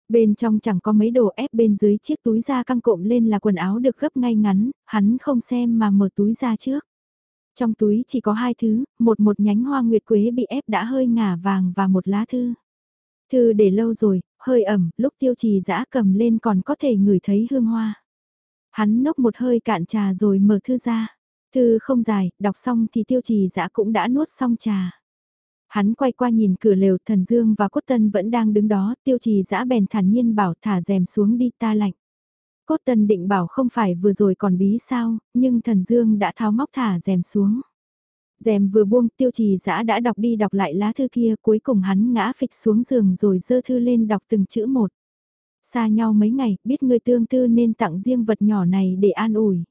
Bên trong chẳng có mấy đồ ép bên dưới chiếc túi da căng cộm lên là quần áo được gấp ngay ngắn, hắn không xem mà mở túi ra trước. Trong túi chỉ có hai thứ, một một nhánh hoa nguyệt quế bị ép đã hơi ngả vàng và một lá thư. Thư để lâu rồi, hơi ẩm, lúc tiêu trì dã cầm lên còn có thể ngửi thấy hương hoa. Hắn nốc một hơi cạn trà rồi mở thư ra. Thư không dài, đọc xong thì tiêu trì dã cũng đã nuốt xong trà. Hắn quay qua nhìn cửa lều thần dương và cốt tân vẫn đang đứng đó, tiêu trì dã bèn thản nhiên bảo thả rèm xuống đi ta lạnh. Cốt tân định bảo không phải vừa rồi còn bí sao, nhưng thần dương đã tháo móc thả rèm xuống. Rèm vừa buông tiêu trì giã đã đọc đi đọc lại lá thư kia cuối cùng hắn ngã phịch xuống giường rồi dơ thư lên đọc từng chữ một. Xa nhau mấy ngày, biết người tương tư nên tặng riêng vật nhỏ này để an ủi.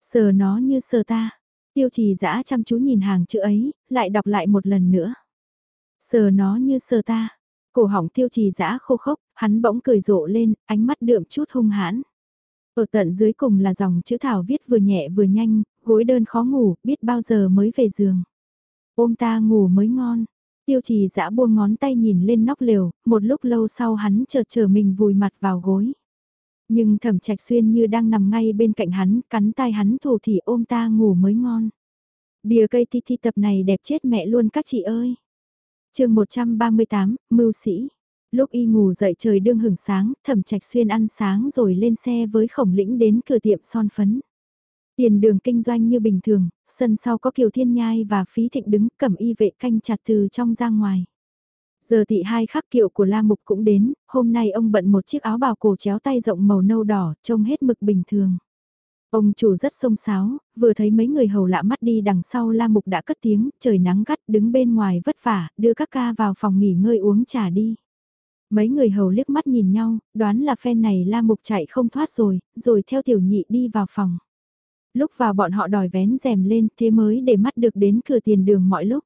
Sờ nó như sờ ta. Tiêu trì giã chăm chú nhìn hàng chữ ấy, lại đọc lại một lần nữa. Sờ nó như sờ ta. Cổ họng tiêu trì giã khô khốc, hắn bỗng cười rộ lên, ánh mắt đượm chút hung hãn. Ở tận dưới cùng là dòng chữ thảo viết vừa nhẹ vừa nhanh, gối đơn khó ngủ, biết bao giờ mới về giường. Ôm ta ngủ mới ngon. Tiêu trì giã buông ngón tay nhìn lên nóc lều, một lúc lâu sau hắn chợt chờ mình vùi mặt vào gối. Nhưng thẩm trạch xuyên như đang nằm ngay bên cạnh hắn, cắn tai hắn thủ thì ôm ta ngủ mới ngon. Bìa cây thi thi tập này đẹp chết mẹ luôn các chị ơi chương 138, Mưu Sĩ. Lúc y ngủ dậy trời đương hừng sáng, thẩm trạch xuyên ăn sáng rồi lên xe với khổng lĩnh đến cửa tiệm son phấn. Tiền đường kinh doanh như bình thường, sân sau có Kiều Thiên Nhai và Phí Thịnh đứng cầm y vệ canh chặt từ trong ra ngoài. Giờ thị hai khắc kiệu của La Mục cũng đến, hôm nay ông bận một chiếc áo bào cổ chéo tay rộng màu nâu đỏ, trông hết mực bình thường. Ông chủ rất sông sáo, vừa thấy mấy người hầu lạ mắt đi đằng sau La Mục đã cất tiếng, trời nắng gắt đứng bên ngoài vất vả, đưa các ca vào phòng nghỉ ngơi uống trà đi. Mấy người hầu liếc mắt nhìn nhau, đoán là phen này La Mục chạy không thoát rồi, rồi theo tiểu nhị đi vào phòng. Lúc vào bọn họ đòi vén rèm lên thế mới để mắt được đến cửa tiền đường mọi lúc.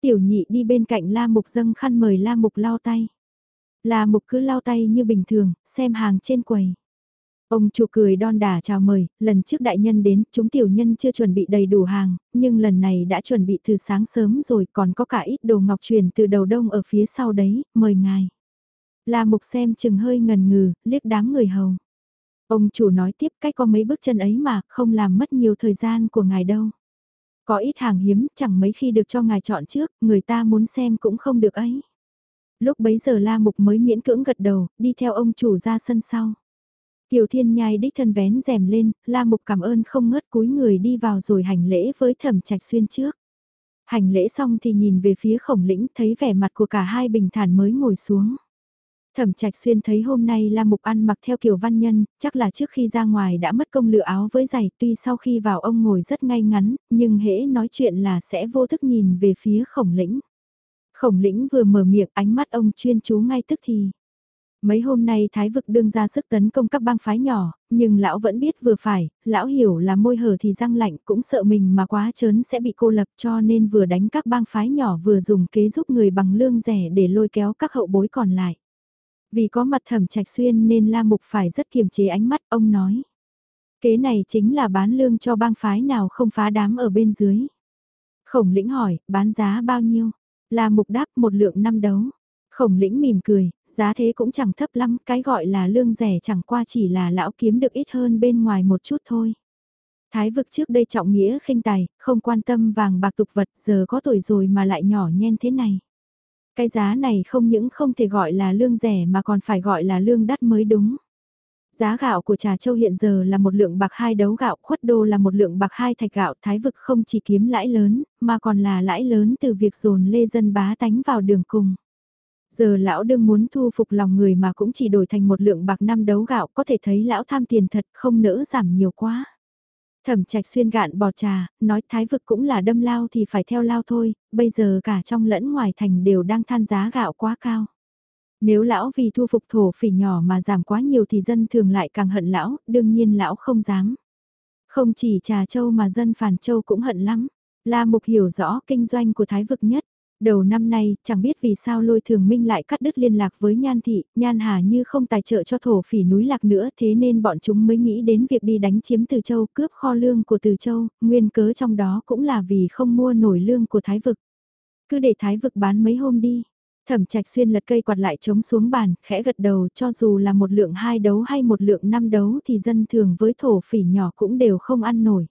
Tiểu nhị đi bên cạnh La Mục dâng khăn mời La Mục lau tay. La Mục cứ lau tay như bình thường, xem hàng trên quầy. Ông chủ cười đon đả chào mời, lần trước đại nhân đến, chúng tiểu nhân chưa chuẩn bị đầy đủ hàng, nhưng lần này đã chuẩn bị từ sáng sớm rồi còn có cả ít đồ ngọc truyền từ đầu đông ở phía sau đấy, mời ngài. La Mục xem chừng hơi ngần ngừ, liếc đám người hầu. Ông chủ nói tiếp cách có mấy bước chân ấy mà, không làm mất nhiều thời gian của ngài đâu. Có ít hàng hiếm, chẳng mấy khi được cho ngài chọn trước, người ta muốn xem cũng không được ấy. Lúc bấy giờ La Mục mới miễn cưỡng gật đầu, đi theo ông chủ ra sân sau. Kiều Thiên Nhai đích thân vén rèm lên, La Mục cảm ơn không ngớt cúi người đi vào rồi hành lễ với thẩm trạch xuyên trước. Hành lễ xong thì nhìn về phía khổng lĩnh thấy vẻ mặt của cả hai bình thản mới ngồi xuống. Thẩm Trạch Xuyên thấy hôm nay La Mục ăn mặc theo kiểu văn nhân, chắc là trước khi ra ngoài đã mất công lựa áo với giày, tuy sau khi vào ông ngồi rất ngay ngắn, nhưng hễ nói chuyện là sẽ vô thức nhìn về phía khổng lĩnh. Khổng lĩnh vừa mở miệng ánh mắt ông chuyên chú ngay tức thì. Mấy hôm nay Thái vực đương ra sức tấn công các bang phái nhỏ, nhưng lão vẫn biết vừa phải, lão hiểu là môi hở thì răng lạnh cũng sợ mình mà quá chớn sẽ bị cô lập cho nên vừa đánh các bang phái nhỏ vừa dùng kế giúp người bằng lương rẻ để lôi kéo các hậu bối còn lại. Vì có mặt thẩm trạch xuyên nên La Mục phải rất kiềm chế ánh mắt ông nói. Kế này chính là bán lương cho bang phái nào không phá đám ở bên dưới. Khổng lĩnh hỏi, bán giá bao nhiêu? La Mục đáp một lượng năm đấu. Khổng lĩnh mỉm cười, giá thế cũng chẳng thấp lắm, cái gọi là lương rẻ chẳng qua chỉ là lão kiếm được ít hơn bên ngoài một chút thôi. Thái vực trước đây trọng nghĩa khinh tài, không quan tâm vàng bạc tục vật giờ có tuổi rồi mà lại nhỏ nhen thế này. Cái giá này không những không thể gọi là lương rẻ mà còn phải gọi là lương đắt mới đúng. Giá gạo của Trà Châu hiện giờ là một lượng bạc hai đấu gạo, khuất đô là một lượng bạc hai thạch gạo, thái vực không chỉ kiếm lãi lớn, mà còn là lãi lớn từ việc dồn lê dân bá tánh vào đường cùng. Giờ lão đương muốn thu phục lòng người mà cũng chỉ đổi thành một lượng bạc năm đấu gạo, có thể thấy lão tham tiền thật không nỡ giảm nhiều quá. Thẩm trạch xuyên gạn bò trà, nói thái vực cũng là đâm lao thì phải theo lao thôi, bây giờ cả trong lẫn ngoài thành đều đang than giá gạo quá cao. Nếu lão vì thu phục thổ phỉ nhỏ mà giảm quá nhiều thì dân thường lại càng hận lão, đương nhiên lão không dám. Không chỉ trà châu mà dân phản châu cũng hận lắm. La Mục hiểu rõ kinh doanh của thái vực nhất. Đầu năm nay, chẳng biết vì sao lôi thường minh lại cắt đứt liên lạc với Nhan Thị, Nhan Hà như không tài trợ cho thổ phỉ núi lạc nữa thế nên bọn chúng mới nghĩ đến việc đi đánh chiếm Từ Châu cướp kho lương của Từ Châu, nguyên cớ trong đó cũng là vì không mua nổi lương của Thái Vực. Cứ để Thái Vực bán mấy hôm đi. Thẩm trạch xuyên lật cây quạt lại chống xuống bàn, khẽ gật đầu cho dù là một lượng hai đấu hay một lượng năm đấu thì dân thường với thổ phỉ nhỏ cũng đều không ăn nổi.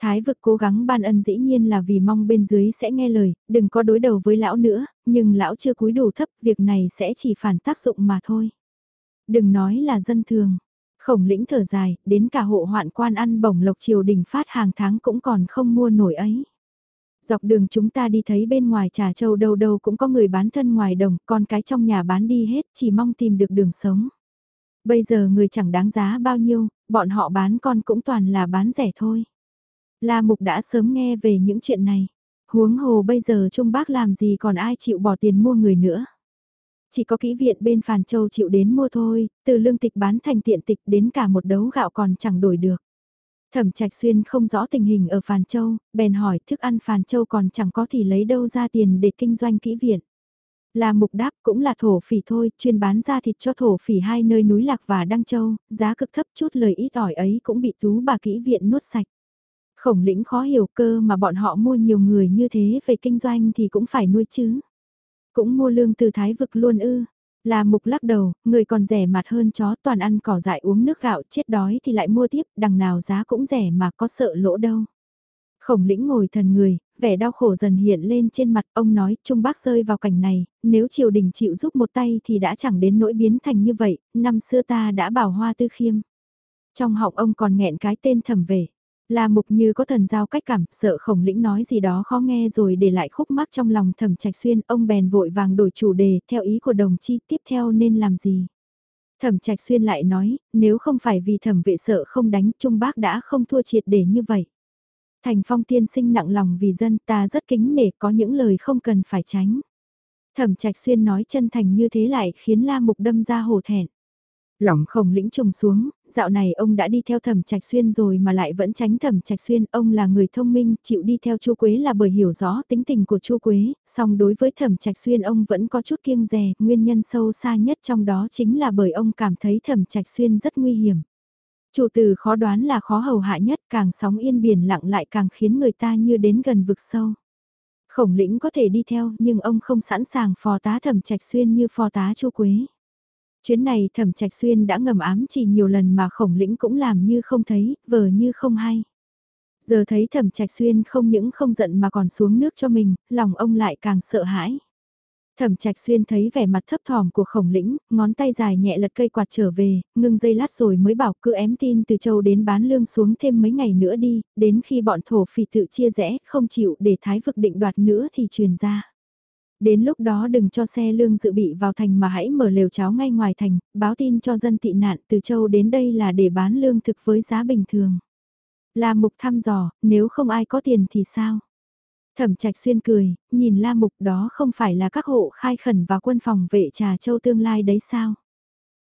Thái vực cố gắng ban ân dĩ nhiên là vì mong bên dưới sẽ nghe lời, đừng có đối đầu với lão nữa, nhưng lão chưa cúi đủ thấp, việc này sẽ chỉ phản tác dụng mà thôi. Đừng nói là dân thường. Khổng lĩnh thở dài, đến cả hộ hoạn quan ăn bổng lộc triều đình phát hàng tháng cũng còn không mua nổi ấy. Dọc đường chúng ta đi thấy bên ngoài trà châu đâu đâu cũng có người bán thân ngoài đồng, con cái trong nhà bán đi hết, chỉ mong tìm được đường sống. Bây giờ người chẳng đáng giá bao nhiêu, bọn họ bán con cũng toàn là bán rẻ thôi. La Mục đã sớm nghe về những chuyện này. Huống hồ bây giờ Trung Bác làm gì còn ai chịu bỏ tiền mua người nữa. Chỉ có kỹ viện bên Phàn Châu chịu đến mua thôi, từ lương tịch bán thành tiện tịch đến cả một đấu gạo còn chẳng đổi được. Thẩm Trạch Xuyên không rõ tình hình ở Phàn Châu, bèn hỏi thức ăn Phàn Châu còn chẳng có thì lấy đâu ra tiền để kinh doanh kỹ viện. Là mục đáp cũng là thổ phỉ thôi, chuyên bán ra thịt cho thổ phỉ hai nơi núi Lạc và Đăng Châu, giá cực thấp chút lời ít ỏi ấy cũng bị tú bà kỹ viện nuốt sạch. Khổng lĩnh khó hiểu cơ mà bọn họ mua nhiều người như thế về kinh doanh thì cũng phải nuôi chứ. Cũng mua lương từ thái vực luôn ư. Là mục lắc đầu, người còn rẻ mặt hơn chó toàn ăn cỏ dại uống nước gạo chết đói thì lại mua tiếp, đằng nào giá cũng rẻ mà có sợ lỗ đâu. Khổng lĩnh ngồi thần người, vẻ đau khổ dần hiện lên trên mặt ông nói Trung Bác rơi vào cảnh này, nếu triều đình chịu giúp một tay thì đã chẳng đến nỗi biến thành như vậy, năm xưa ta đã bảo hoa tư khiêm. Trong họng ông còn nghẹn cái tên thẩm về. La mục như có thần giao cách cảm, sợ khổng lĩnh nói gì đó khó nghe rồi để lại khúc mắc trong lòng thẩm trạch xuyên, ông bèn vội vàng đổi chủ đề, theo ý của đồng chi tiếp theo nên làm gì. Thẩm trạch xuyên lại nói, nếu không phải vì thẩm vệ sợ không đánh, Trung Bác đã không thua triệt để như vậy. Thành phong tiên sinh nặng lòng vì dân ta rất kính nể có những lời không cần phải tránh. Thẩm trạch xuyên nói chân thành như thế lại khiến La Mục đâm ra hổ thẹn. Lòng khổng lĩnh trùng xuống, dạo này ông đã đi theo thẩm trạch xuyên rồi mà lại vẫn tránh thẩm trạch xuyên, ông là người thông minh, chịu đi theo chu Quế là bởi hiểu rõ tính tình của chu Quế, song đối với thẩm trạch xuyên ông vẫn có chút kiêng dè, nguyên nhân sâu xa nhất trong đó chính là bởi ông cảm thấy thẩm trạch xuyên rất nguy hiểm. Chủ từ khó đoán là khó hầu hạ nhất, càng sóng yên biển lặng lại càng khiến người ta như đến gần vực sâu. Khổng lĩnh có thể đi theo nhưng ông không sẵn sàng phò tá thẩm trạch xuyên như phò tá chu Quế. Chuyến này thẩm trạch xuyên đã ngầm ám chỉ nhiều lần mà khổng lĩnh cũng làm như không thấy, vờ như không hay. Giờ thấy thẩm trạch xuyên không những không giận mà còn xuống nước cho mình, lòng ông lại càng sợ hãi. Thẩm trạch xuyên thấy vẻ mặt thấp thỏm của khổng lĩnh, ngón tay dài nhẹ lật cây quạt trở về, ngưng dây lát rồi mới bảo cứ ém tin từ châu đến bán lương xuống thêm mấy ngày nữa đi, đến khi bọn thổ phỉ tự chia rẽ, không chịu để thái vực định đoạt nữa thì truyền ra. Đến lúc đó đừng cho xe lương dự bị vào thành mà hãy mở lều cháo ngay ngoài thành, báo tin cho dân tị nạn từ châu đến đây là để bán lương thực với giá bình thường. La Mục thăm dò, nếu không ai có tiền thì sao? Thẩm trạch xuyên cười, nhìn La Mục đó không phải là các hộ khai khẩn và quân phòng vệ trà châu tương lai đấy sao?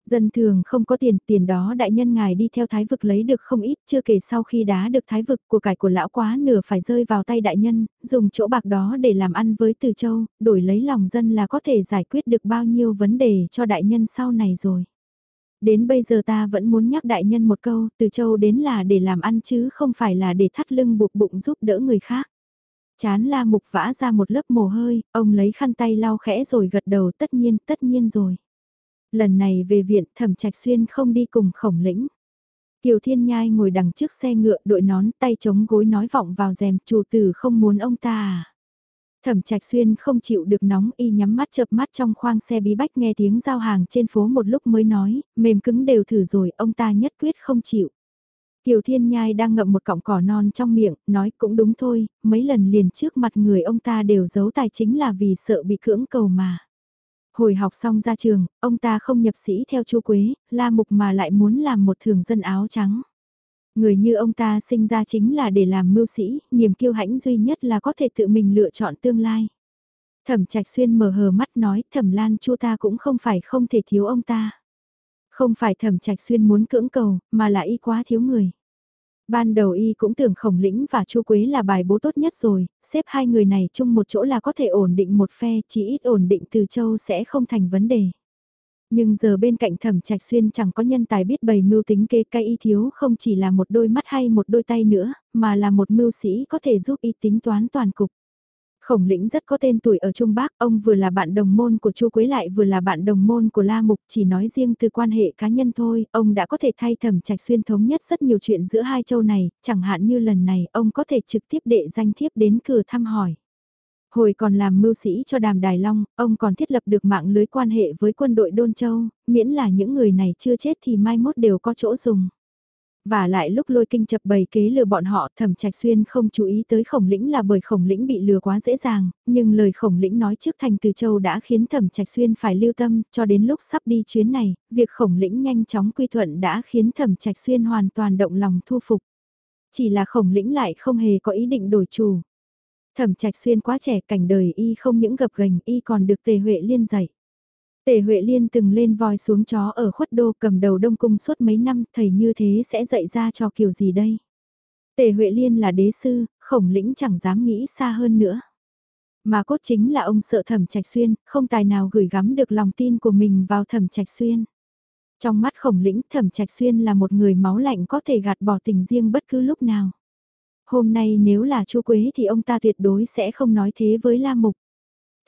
Dân thường không có tiền, tiền đó đại nhân ngài đi theo thái vực lấy được không ít, chưa kể sau khi đá được thái vực của cải của lão quá nửa phải rơi vào tay đại nhân, dùng chỗ bạc đó để làm ăn với từ châu, đổi lấy lòng dân là có thể giải quyết được bao nhiêu vấn đề cho đại nhân sau này rồi. Đến bây giờ ta vẫn muốn nhắc đại nhân một câu, từ châu đến là để làm ăn chứ không phải là để thắt lưng buộc bụng giúp đỡ người khác. Chán la mục vã ra một lớp mồ hôi, ông lấy khăn tay lau khẽ rồi gật đầu tất nhiên, tất nhiên rồi. Lần này về viện thẩm trạch xuyên không đi cùng khổng lĩnh. Kiều Thiên Nhai ngồi đằng trước xe ngựa đội nón tay chống gối nói vọng vào rèm chủ tử không muốn ông ta à. Thẩm Trạch Xuyên không chịu được nóng y nhắm mắt chợp mắt trong khoang xe bí bách nghe tiếng giao hàng trên phố một lúc mới nói, mềm cứng đều thử rồi, ông ta nhất quyết không chịu. Kiều Thiên Nhai đang ngậm một cọng cỏ non trong miệng, nói cũng đúng thôi, mấy lần liền trước mặt người ông ta đều giấu tài chính là vì sợ bị cưỡng cầu mà. Hồi học xong ra trường, ông ta không nhập sĩ theo chu Quế, la mục mà lại muốn làm một thường dân áo trắng. Người như ông ta sinh ra chính là để làm mưu sĩ, niềm kiêu hãnh duy nhất là có thể tự mình lựa chọn tương lai. Thẩm Trạch Xuyên mở hờ mắt nói Thẩm Lan Chu ta cũng không phải không thể thiếu ông ta. Không phải Thẩm Trạch Xuyên muốn cưỡng cầu, mà là y quá thiếu người. Ban đầu y cũng tưởng khổng lĩnh và chu Quế là bài bố tốt nhất rồi, xếp hai người này chung một chỗ là có thể ổn định một phe, chỉ ít ổn định từ châu sẽ không thành vấn đề. Nhưng giờ bên cạnh thẩm trạch xuyên chẳng có nhân tài biết bày mưu tính kế cây y thiếu không chỉ là một đôi mắt hay một đôi tay nữa, mà là một mưu sĩ có thể giúp y tính toán toàn cục. Khổng lĩnh rất có tên tuổi ở Trung Bắc, ông vừa là bạn đồng môn của Chu Quế lại vừa là bạn đồng môn của La Mục, chỉ nói riêng từ quan hệ cá nhân thôi, ông đã có thể thay thẩm trạch xuyên thống nhất rất nhiều chuyện giữa hai châu này, chẳng hạn như lần này, ông có thể trực tiếp đệ danh thiếp đến cửa thăm hỏi. Hồi còn làm mưu sĩ cho đàm Đài Long, ông còn thiết lập được mạng lưới quan hệ với quân đội Đôn Châu, miễn là những người này chưa chết thì mai mốt đều có chỗ dùng. Và lại lúc lôi kinh chập bầy kế lừa bọn họ thẩm trạch xuyên không chú ý tới khổng lĩnh là bởi khổng lĩnh bị lừa quá dễ dàng, nhưng lời khổng lĩnh nói trước thành từ châu đã khiến thẩm trạch xuyên phải lưu tâm, cho đến lúc sắp đi chuyến này, việc khổng lĩnh nhanh chóng quy thuận đã khiến thẩm trạch xuyên hoàn toàn động lòng thu phục. Chỉ là khổng lĩnh lại không hề có ý định đổi chủ. Thẩm trạch xuyên quá trẻ cảnh đời y không những gập gành y còn được tề huệ liên dạy. Tề Huệ Liên từng lên voi xuống chó ở khuất đô cầm đầu đông cung suốt mấy năm, thầy như thế sẽ dạy ra cho kiểu gì đây? Tề Huệ Liên là đế sư, khổng lĩnh chẳng dám nghĩ xa hơn nữa. Mà cốt chính là ông sợ thẩm trạch xuyên, không tài nào gửi gắm được lòng tin của mình vào thẩm trạch xuyên. Trong mắt khổng lĩnh thẩm trạch xuyên là một người máu lạnh có thể gạt bỏ tình riêng bất cứ lúc nào. Hôm nay nếu là chu Quế thì ông ta tuyệt đối sẽ không nói thế với La Mục.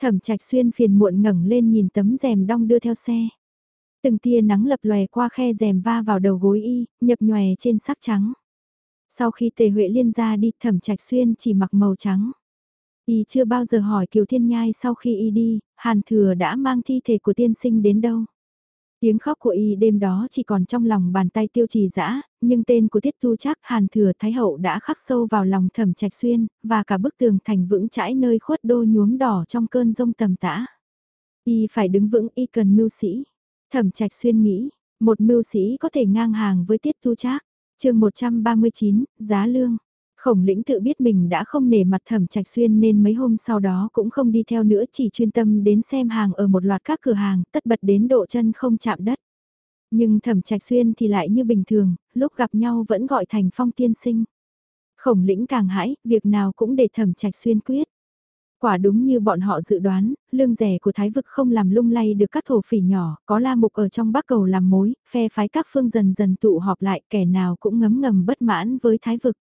Thẩm trạch xuyên phiền muộn ngẩng lên nhìn tấm rèm đong đưa theo xe. Từng tia nắng lập lòe qua khe rèm va vào đầu gối y, nhập nhòe trên sắc trắng. Sau khi tề huệ liên ra đi thẩm trạch xuyên chỉ mặc màu trắng. Y chưa bao giờ hỏi Kiều Thiên Nhai sau khi y đi, Hàn Thừa đã mang thi thể của tiên sinh đến đâu. Tiếng khóc của y đêm đó chỉ còn trong lòng bàn tay tiêu trì dã nhưng tên của Tiết thu chắc Hàn Thừa Thái Hậu đã khắc sâu vào lòng thẩm trạch xuyên, và cả bức tường thành vững chãi nơi khuất đô nhuốm đỏ trong cơn rông tầm tã. Y phải đứng vững y cần mưu sĩ. Thẩm trạch xuyên nghĩ, một mưu sĩ có thể ngang hàng với Tiết thu chắc chương 139, Giá Lương. Khổng lĩnh tự biết mình đã không nể mặt thẩm trạch xuyên nên mấy hôm sau đó cũng không đi theo nữa chỉ chuyên tâm đến xem hàng ở một loạt các cửa hàng tất bật đến độ chân không chạm đất. Nhưng thẩm trạch xuyên thì lại như bình thường, lúc gặp nhau vẫn gọi thành phong tiên sinh. Khổng lĩnh càng hãi, việc nào cũng để thẩm trạch xuyên quyết. Quả đúng như bọn họ dự đoán, lương rẻ của Thái Vực không làm lung lay được các thổ phỉ nhỏ, có la mục ở trong bắc cầu làm mối, phe phái các phương dần dần tụ họp lại kẻ nào cũng ngấm ngầm bất mãn với Thái Vực.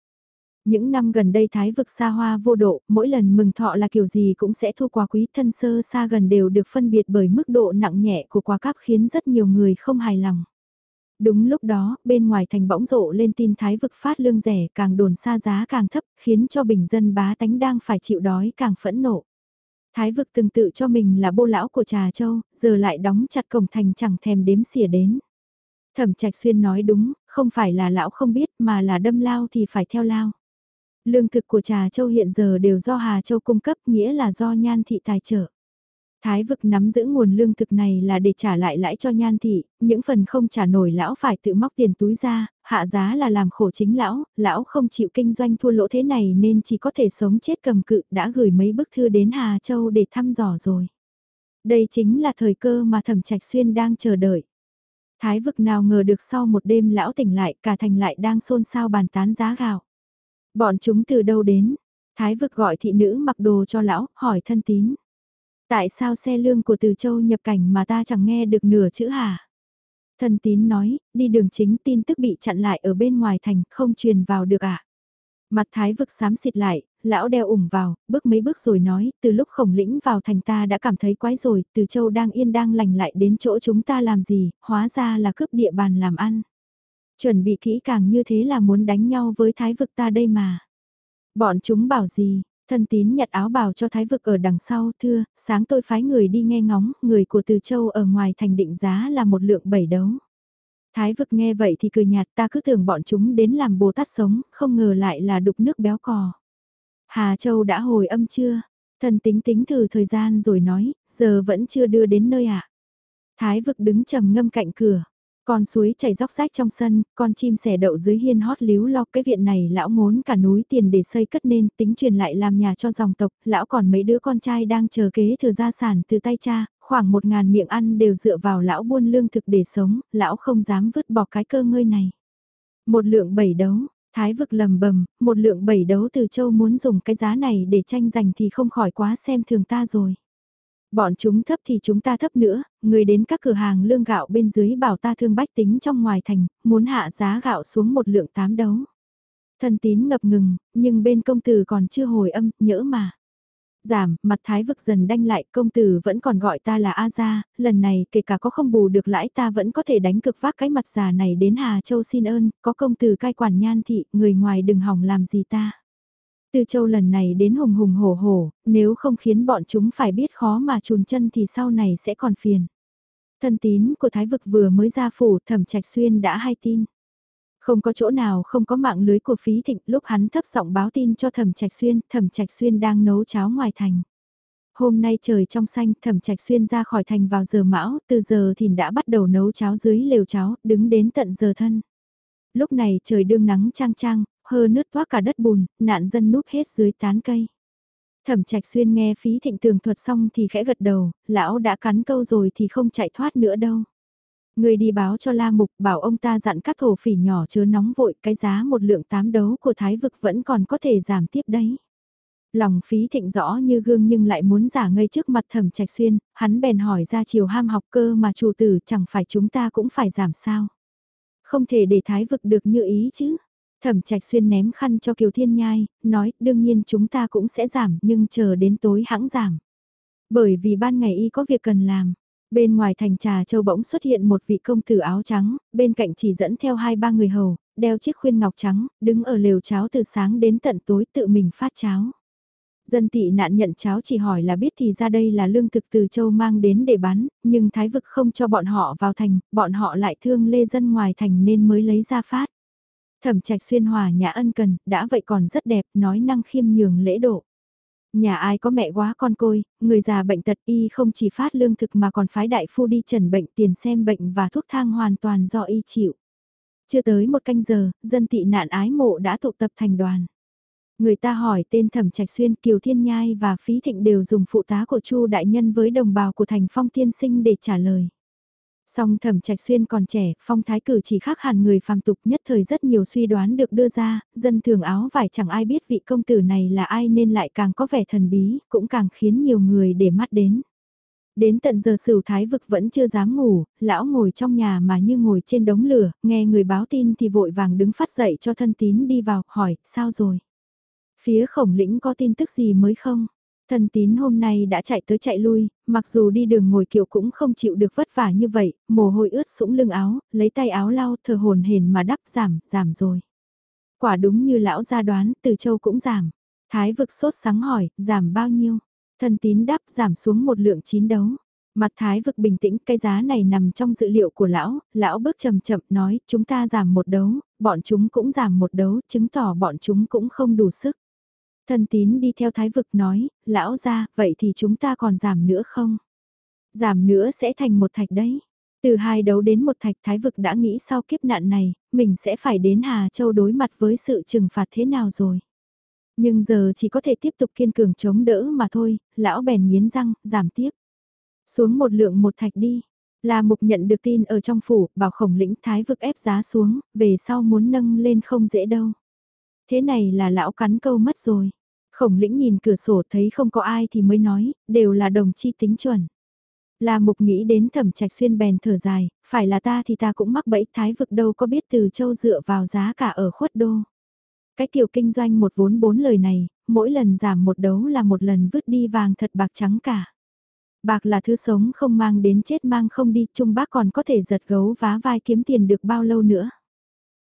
Những năm gần đây Thái Vực xa hoa vô độ, mỗi lần mừng thọ là kiểu gì cũng sẽ thu quà quý thân sơ xa gần đều được phân biệt bởi mức độ nặng nhẹ của quà cáp khiến rất nhiều người không hài lòng. Đúng lúc đó, bên ngoài thành bỗng rộ lên tin thái vực phát lương rẻ càng đồn xa giá càng thấp, khiến cho bình dân bá tánh đang phải chịu đói càng phẫn nộ. Thái vực từng tự cho mình là bô lão của trà châu, giờ lại đóng chặt cổng thành chẳng thèm đếm xỉa đến. Thẩm trạch xuyên nói đúng, không phải là lão không biết mà là đâm lao thì phải theo lao. Lương thực của trà châu hiện giờ đều do Hà Châu cung cấp nghĩa là do nhan thị tài trợ. Thái vực nắm giữ nguồn lương thực này là để trả lại lãi cho nhan thị, những phần không trả nổi lão phải tự móc tiền túi ra, hạ giá là làm khổ chính lão, lão không chịu kinh doanh thua lỗ thế này nên chỉ có thể sống chết cầm cự đã gửi mấy bức thư đến Hà Châu để thăm dò rồi. Đây chính là thời cơ mà thẩm trạch xuyên đang chờ đợi. Thái vực nào ngờ được sau một đêm lão tỉnh lại cả thành lại đang xôn xao bàn tán giá gạo. Bọn chúng từ đâu đến? Thái vực gọi thị nữ mặc đồ cho lão, hỏi thân tín. Tại sao xe lương của Từ Châu nhập cảnh mà ta chẳng nghe được nửa chữ hả? thân tín nói, đi đường chính tin tức bị chặn lại ở bên ngoài thành, không truyền vào được ạ. À? Mặt thái vực xám xịt lại, lão đeo ủng vào, bước mấy bước rồi nói, từ lúc khổng lĩnh vào thành ta đã cảm thấy quái rồi, từ châu đang yên đang lành lại đến chỗ chúng ta làm gì, hóa ra là cướp địa bàn làm ăn. Chuẩn bị kỹ càng như thế là muốn đánh nhau với thái vực ta đây mà. Bọn chúng bảo gì, Thân tín nhặt áo bào cho thái vực ở đằng sau, thưa, sáng tôi phái người đi nghe ngóng, người của Từ Châu ở ngoài thành định giá là một lượng bảy đấu. Thái vực nghe vậy thì cười nhạt ta cứ tưởng bọn chúng đến làm Bồ Tát sống, không ngờ lại là đục nước béo cò. Hà Châu đã hồi âm chưa? Thần tính tính thử thời gian rồi nói, giờ vẫn chưa đưa đến nơi ạ. À? Thái vực đứng trầm ngâm cạnh cửa. Con suối chảy róc rách trong sân, con chim sẻ đậu dưới hiên hót líu lo cái viện này lão ngốn cả núi tiền để xây cất nên tính truyền lại làm nhà cho dòng tộc, lão còn mấy đứa con trai đang chờ kế thừa gia sản từ tay cha, khoảng một ngàn miệng ăn đều dựa vào lão buôn lương thực để sống, lão không dám vứt bỏ cái cơ ngơi này. Một lượng bảy đấu, thái vực lầm bầm, một lượng bảy đấu từ châu muốn dùng cái giá này để tranh giành thì không khỏi quá xem thường ta rồi. Bọn chúng thấp thì chúng ta thấp nữa, người đến các cửa hàng lương gạo bên dưới bảo ta thương bách tính trong ngoài thành, muốn hạ giá gạo xuống một lượng tám đấu. thần tín ngập ngừng, nhưng bên công tử còn chưa hồi âm, nhỡ mà. Giảm, mặt thái vực dần đanh lại, công tử vẫn còn gọi ta là A Gia, lần này kể cả có không bù được lãi ta vẫn có thể đánh cực vác cái mặt già này đến Hà Châu xin ơn, có công tử cai quản nhan thị, người ngoài đừng hỏng làm gì ta. Từ châu lần này đến hùng hùng hổ hổ, nếu không khiến bọn chúng phải biết khó mà trùn chân thì sau này sẽ còn phiền. Thân tín của Thái Vực vừa mới ra phủ thẩm trạch xuyên đã hay tin. Không có chỗ nào không có mạng lưới của phí thịnh lúc hắn thấp giọng báo tin cho thẩm trạch xuyên, thẩm trạch xuyên đang nấu cháo ngoài thành. Hôm nay trời trong xanh, thẩm trạch xuyên ra khỏi thành vào giờ mão, từ giờ thì đã bắt đầu nấu cháo dưới lều cháo, đứng đến tận giờ thân. Lúc này trời đương nắng trang trang, hơ nứt toác cả đất bùn, nạn dân núp hết dưới tán cây. Thẩm trạch xuyên nghe phí thịnh tường thuật xong thì khẽ gật đầu, lão đã cắn câu rồi thì không chạy thoát nữa đâu. Người đi báo cho La Mục bảo ông ta dặn các thổ phỉ nhỏ chớ nóng vội cái giá một lượng tám đấu của Thái Vực vẫn còn có thể giảm tiếp đấy. Lòng phí thịnh rõ như gương nhưng lại muốn giả ngây trước mặt thẩm trạch xuyên, hắn bèn hỏi ra chiều ham học cơ mà chủ tử chẳng phải chúng ta cũng phải giảm sao. Không thể để Thái Vực được như ý chứ. Thẩm trạch xuyên ném khăn cho Kiều Thiên Nhai, nói đương nhiên chúng ta cũng sẽ giảm nhưng chờ đến tối hãng giảm. Bởi vì ban ngày y có việc cần làm. Bên ngoài thành trà châu bỗng xuất hiện một vị công tử áo trắng, bên cạnh chỉ dẫn theo hai ba người hầu, đeo chiếc khuyên ngọc trắng, đứng ở lều cháo từ sáng đến tận tối tự mình phát cháo. Dân tị nạn nhận cháo chỉ hỏi là biết thì ra đây là lương thực từ châu mang đến để bán, nhưng thái vực không cho bọn họ vào thành, bọn họ lại thương lê dân ngoài thành nên mới lấy ra phát. Thẩm trạch xuyên hòa nhà ân cần, đã vậy còn rất đẹp, nói năng khiêm nhường lễ độ. Nhà ai có mẹ quá con côi, người già bệnh tật y không chỉ phát lương thực mà còn phái đại phu đi trần bệnh tiền xem bệnh và thuốc thang hoàn toàn do y chịu. Chưa tới một canh giờ, dân tị nạn ái mộ đã tụ tập thành đoàn. Người ta hỏi tên Thẩm Trạch Xuyên, Kiều Thiên Nhai và Phí Thịnh đều dùng phụ tá của Chu đại nhân với đồng bào của thành Phong Thiên Sinh để trả lời. Song thẩm trạch xuyên còn trẻ, phong thái cử chỉ khác hẳn người phàm tục nhất thời rất nhiều suy đoán được đưa ra, dân thường áo vải chẳng ai biết vị công tử này là ai nên lại càng có vẻ thần bí, cũng càng khiến nhiều người để mắt đến. Đến tận giờ sửu thái vực vẫn chưa dám ngủ, lão ngồi trong nhà mà như ngồi trên đống lửa, nghe người báo tin thì vội vàng đứng phát dậy cho thân tín đi vào, hỏi, sao rồi? Phía khổng lĩnh có tin tức gì mới không? Thần tín hôm nay đã chạy tới chạy lui, mặc dù đi đường ngồi kiệu cũng không chịu được vất vả như vậy, mồ hôi ướt sũng lưng áo, lấy tay áo lau thờ hồn hền mà đắp giảm, giảm rồi. Quả đúng như lão gia đoán, từ châu cũng giảm. Thái vực sốt sáng hỏi, giảm bao nhiêu? Thần tín đáp giảm xuống một lượng chín đấu. Mặt thái vực bình tĩnh, cái giá này nằm trong dự liệu của lão, lão bước chậm chậm nói, chúng ta giảm một đấu, bọn chúng cũng giảm một đấu, chứng tỏ bọn chúng cũng không đủ sức. Thần tín đi theo thái vực nói, lão ra, vậy thì chúng ta còn giảm nữa không? Giảm nữa sẽ thành một thạch đấy. Từ hai đấu đến một thạch thái vực đã nghĩ sau kiếp nạn này, mình sẽ phải đến Hà Châu đối mặt với sự trừng phạt thế nào rồi. Nhưng giờ chỉ có thể tiếp tục kiên cường chống đỡ mà thôi, lão bèn nghiến răng, giảm tiếp. Xuống một lượng một thạch đi. La Mục nhận được tin ở trong phủ, bảo khổng lĩnh thái vực ép giá xuống, về sau muốn nâng lên không dễ đâu. Thế này là lão cắn câu mất rồi. Khổng lĩnh nhìn cửa sổ thấy không có ai thì mới nói, đều là đồng chi tính chuẩn. La Mục nghĩ đến thẩm trạch xuyên bèn thở dài, phải là ta thì ta cũng mắc bẫy thái vực đâu có biết từ châu dựa vào giá cả ở khuất đô. Cái kiểu kinh doanh một vốn bốn lời này, mỗi lần giảm một đấu là một lần vứt đi vàng thật bạc trắng cả. Bạc là thứ sống không mang đến chết mang không đi, trung bác còn có thể giật gấu vá vai kiếm tiền được bao lâu nữa.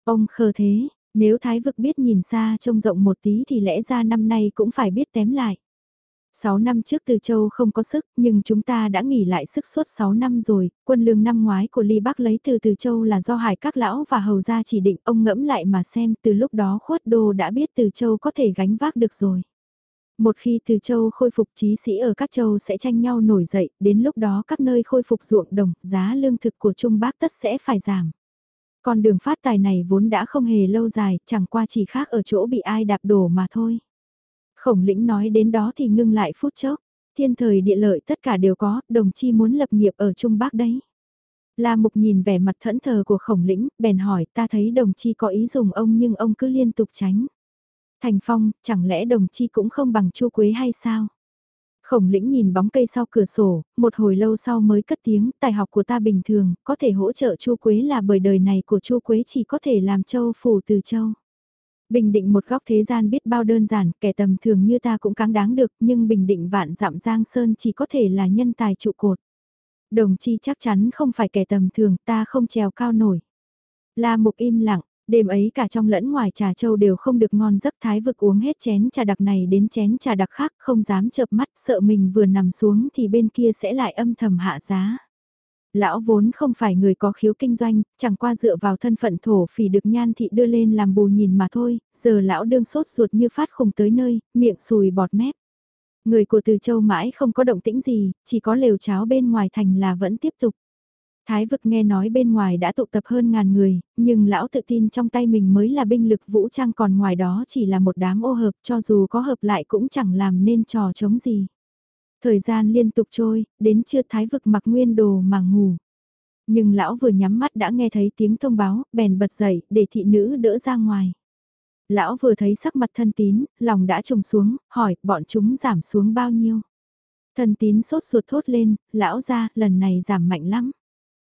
Ông khờ thế, nếu thái vực biết nhìn xa trông rộng một tí thì lẽ ra năm nay cũng phải biết tém lại. 6 năm trước Từ Châu không có sức, nhưng chúng ta đã nghỉ lại sức suốt 6 năm rồi, quân lương năm ngoái của Ly Bắc lấy từ Từ Châu là do hải các lão và hầu gia chỉ định ông ngẫm lại mà xem từ lúc đó khuất đô đã biết Từ Châu có thể gánh vác được rồi. Một khi Từ Châu khôi phục trí sĩ ở các châu sẽ tranh nhau nổi dậy, đến lúc đó các nơi khôi phục ruộng đồng, giá lương thực của Trung Bắc tất sẽ phải giảm. Con đường phát tài này vốn đã không hề lâu dài, chẳng qua chỉ khác ở chỗ bị ai đạp đổ mà thôi. Khổng lĩnh nói đến đó thì ngưng lại phút chốc. Thiên thời địa lợi tất cả đều có, đồng chi muốn lập nghiệp ở Trung Bắc đấy. La Mục nhìn vẻ mặt thẫn thờ của khổng lĩnh, bèn hỏi ta thấy đồng chi có ý dùng ông nhưng ông cứ liên tục tránh. Thành Phong, chẳng lẽ đồng chi cũng không bằng chu Quế hay sao? Khổng lĩnh nhìn bóng cây sau cửa sổ, một hồi lâu sau mới cất tiếng, tài học của ta bình thường, có thể hỗ trợ chu Quế là bởi đời này của chu Quế chỉ có thể làm châu phủ từ châu. Bình định một góc thế gian biết bao đơn giản, kẻ tầm thường như ta cũng cáng đáng được, nhưng bình định vạn dặm giang sơn chỉ có thể là nhân tài trụ cột. Đồng chi chắc chắn không phải kẻ tầm thường, ta không trèo cao nổi. La mục im lặng, đêm ấy cả trong lẫn ngoài trà châu đều không được ngon giấc thái vực uống hết chén trà đặc này đến chén trà đặc khác không dám chợp mắt sợ mình vừa nằm xuống thì bên kia sẽ lại âm thầm hạ giá. Lão vốn không phải người có khiếu kinh doanh, chẳng qua dựa vào thân phận thổ phỉ được nhan thị đưa lên làm bù nhìn mà thôi, giờ lão đương sốt ruột như phát khùng tới nơi, miệng sùi bọt mép. Người của Từ Châu mãi không có động tĩnh gì, chỉ có lều cháo bên ngoài thành là vẫn tiếp tục. Thái vực nghe nói bên ngoài đã tụ tập hơn ngàn người, nhưng lão tự tin trong tay mình mới là binh lực vũ trang còn ngoài đó chỉ là một đám ô hợp cho dù có hợp lại cũng chẳng làm nên trò chống gì. Thời gian liên tục trôi, đến trưa thái vực mặc nguyên đồ mà ngủ. Nhưng lão vừa nhắm mắt đã nghe thấy tiếng thông báo, bèn bật dậy, để thị nữ đỡ ra ngoài. Lão vừa thấy sắc mặt thân tín, lòng đã trùng xuống, hỏi, bọn chúng giảm xuống bao nhiêu? Thân tín sốt ruột thốt lên, lão ra, lần này giảm mạnh lắm.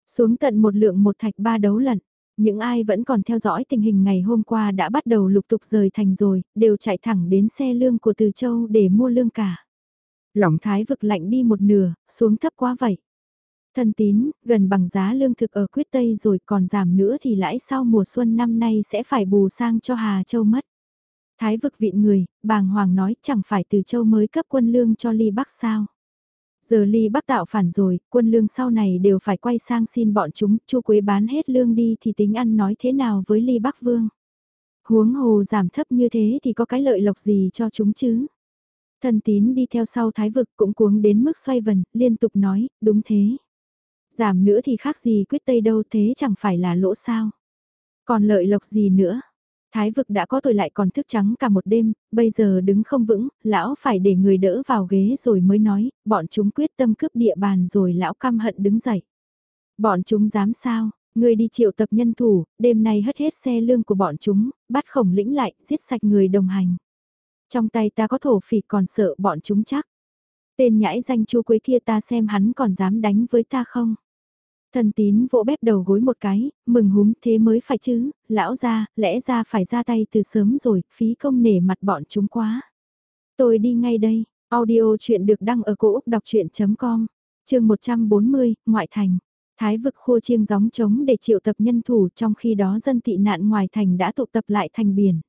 Xuống tận một lượng một thạch ba đấu lận. Những ai vẫn còn theo dõi tình hình ngày hôm qua đã bắt đầu lục tục rời thành rồi, đều chạy thẳng đến xe lương của Từ Châu để mua lương cả. lỏng thái vực lạnh đi một nửa, xuống thấp quá vậy. Thân tín, gần bằng giá lương thực ở quyết Tây rồi còn giảm nữa thì lãi sau mùa xuân năm nay sẽ phải bù sang cho Hà Châu mất. Thái vực vịn người, bàng hoàng nói chẳng phải từ châu mới cấp quân lương cho ly bắc sao. Giờ ly bắc tạo phản rồi, quân lương sau này đều phải quay sang xin bọn chúng, chu quế bán hết lương đi thì tính ăn nói thế nào với ly bắc vương. Huống hồ giảm thấp như thế thì có cái lợi lộc gì cho chúng chứ. Thần tín đi theo sau thái vực cũng cuống đến mức xoay vần, liên tục nói, đúng thế. Giảm nữa thì khác gì quyết tây đâu thế chẳng phải là lỗ sao. Còn lợi lộc gì nữa. Thái vực đã có tuổi lại còn thức trắng cả một đêm, bây giờ đứng không vững, lão phải để người đỡ vào ghế rồi mới nói, bọn chúng quyết tâm cướp địa bàn rồi lão căm hận đứng dậy. Bọn chúng dám sao, người đi triệu tập nhân thủ, đêm nay hất hết xe lương của bọn chúng, bắt khổng lĩnh lại, giết sạch người đồng hành. Trong tay ta có thổ phỉ còn sợ bọn chúng chắc. Tên nhãi danh chu quế kia ta xem hắn còn dám đánh với ta không. Thần tín vỗ bếp đầu gối một cái, mừng húm thế mới phải chứ, lão ra, lẽ ra phải ra tay từ sớm rồi, phí công nể mặt bọn chúng quá. Tôi đi ngay đây, audio chuyện được đăng ở cổ Úc đọc chuyện.com, trường 140, ngoại thành. Thái vực khua chiêng gióng trống để triệu tập nhân thủ trong khi đó dân tị nạn ngoài thành đã tụ tập lại thành biển.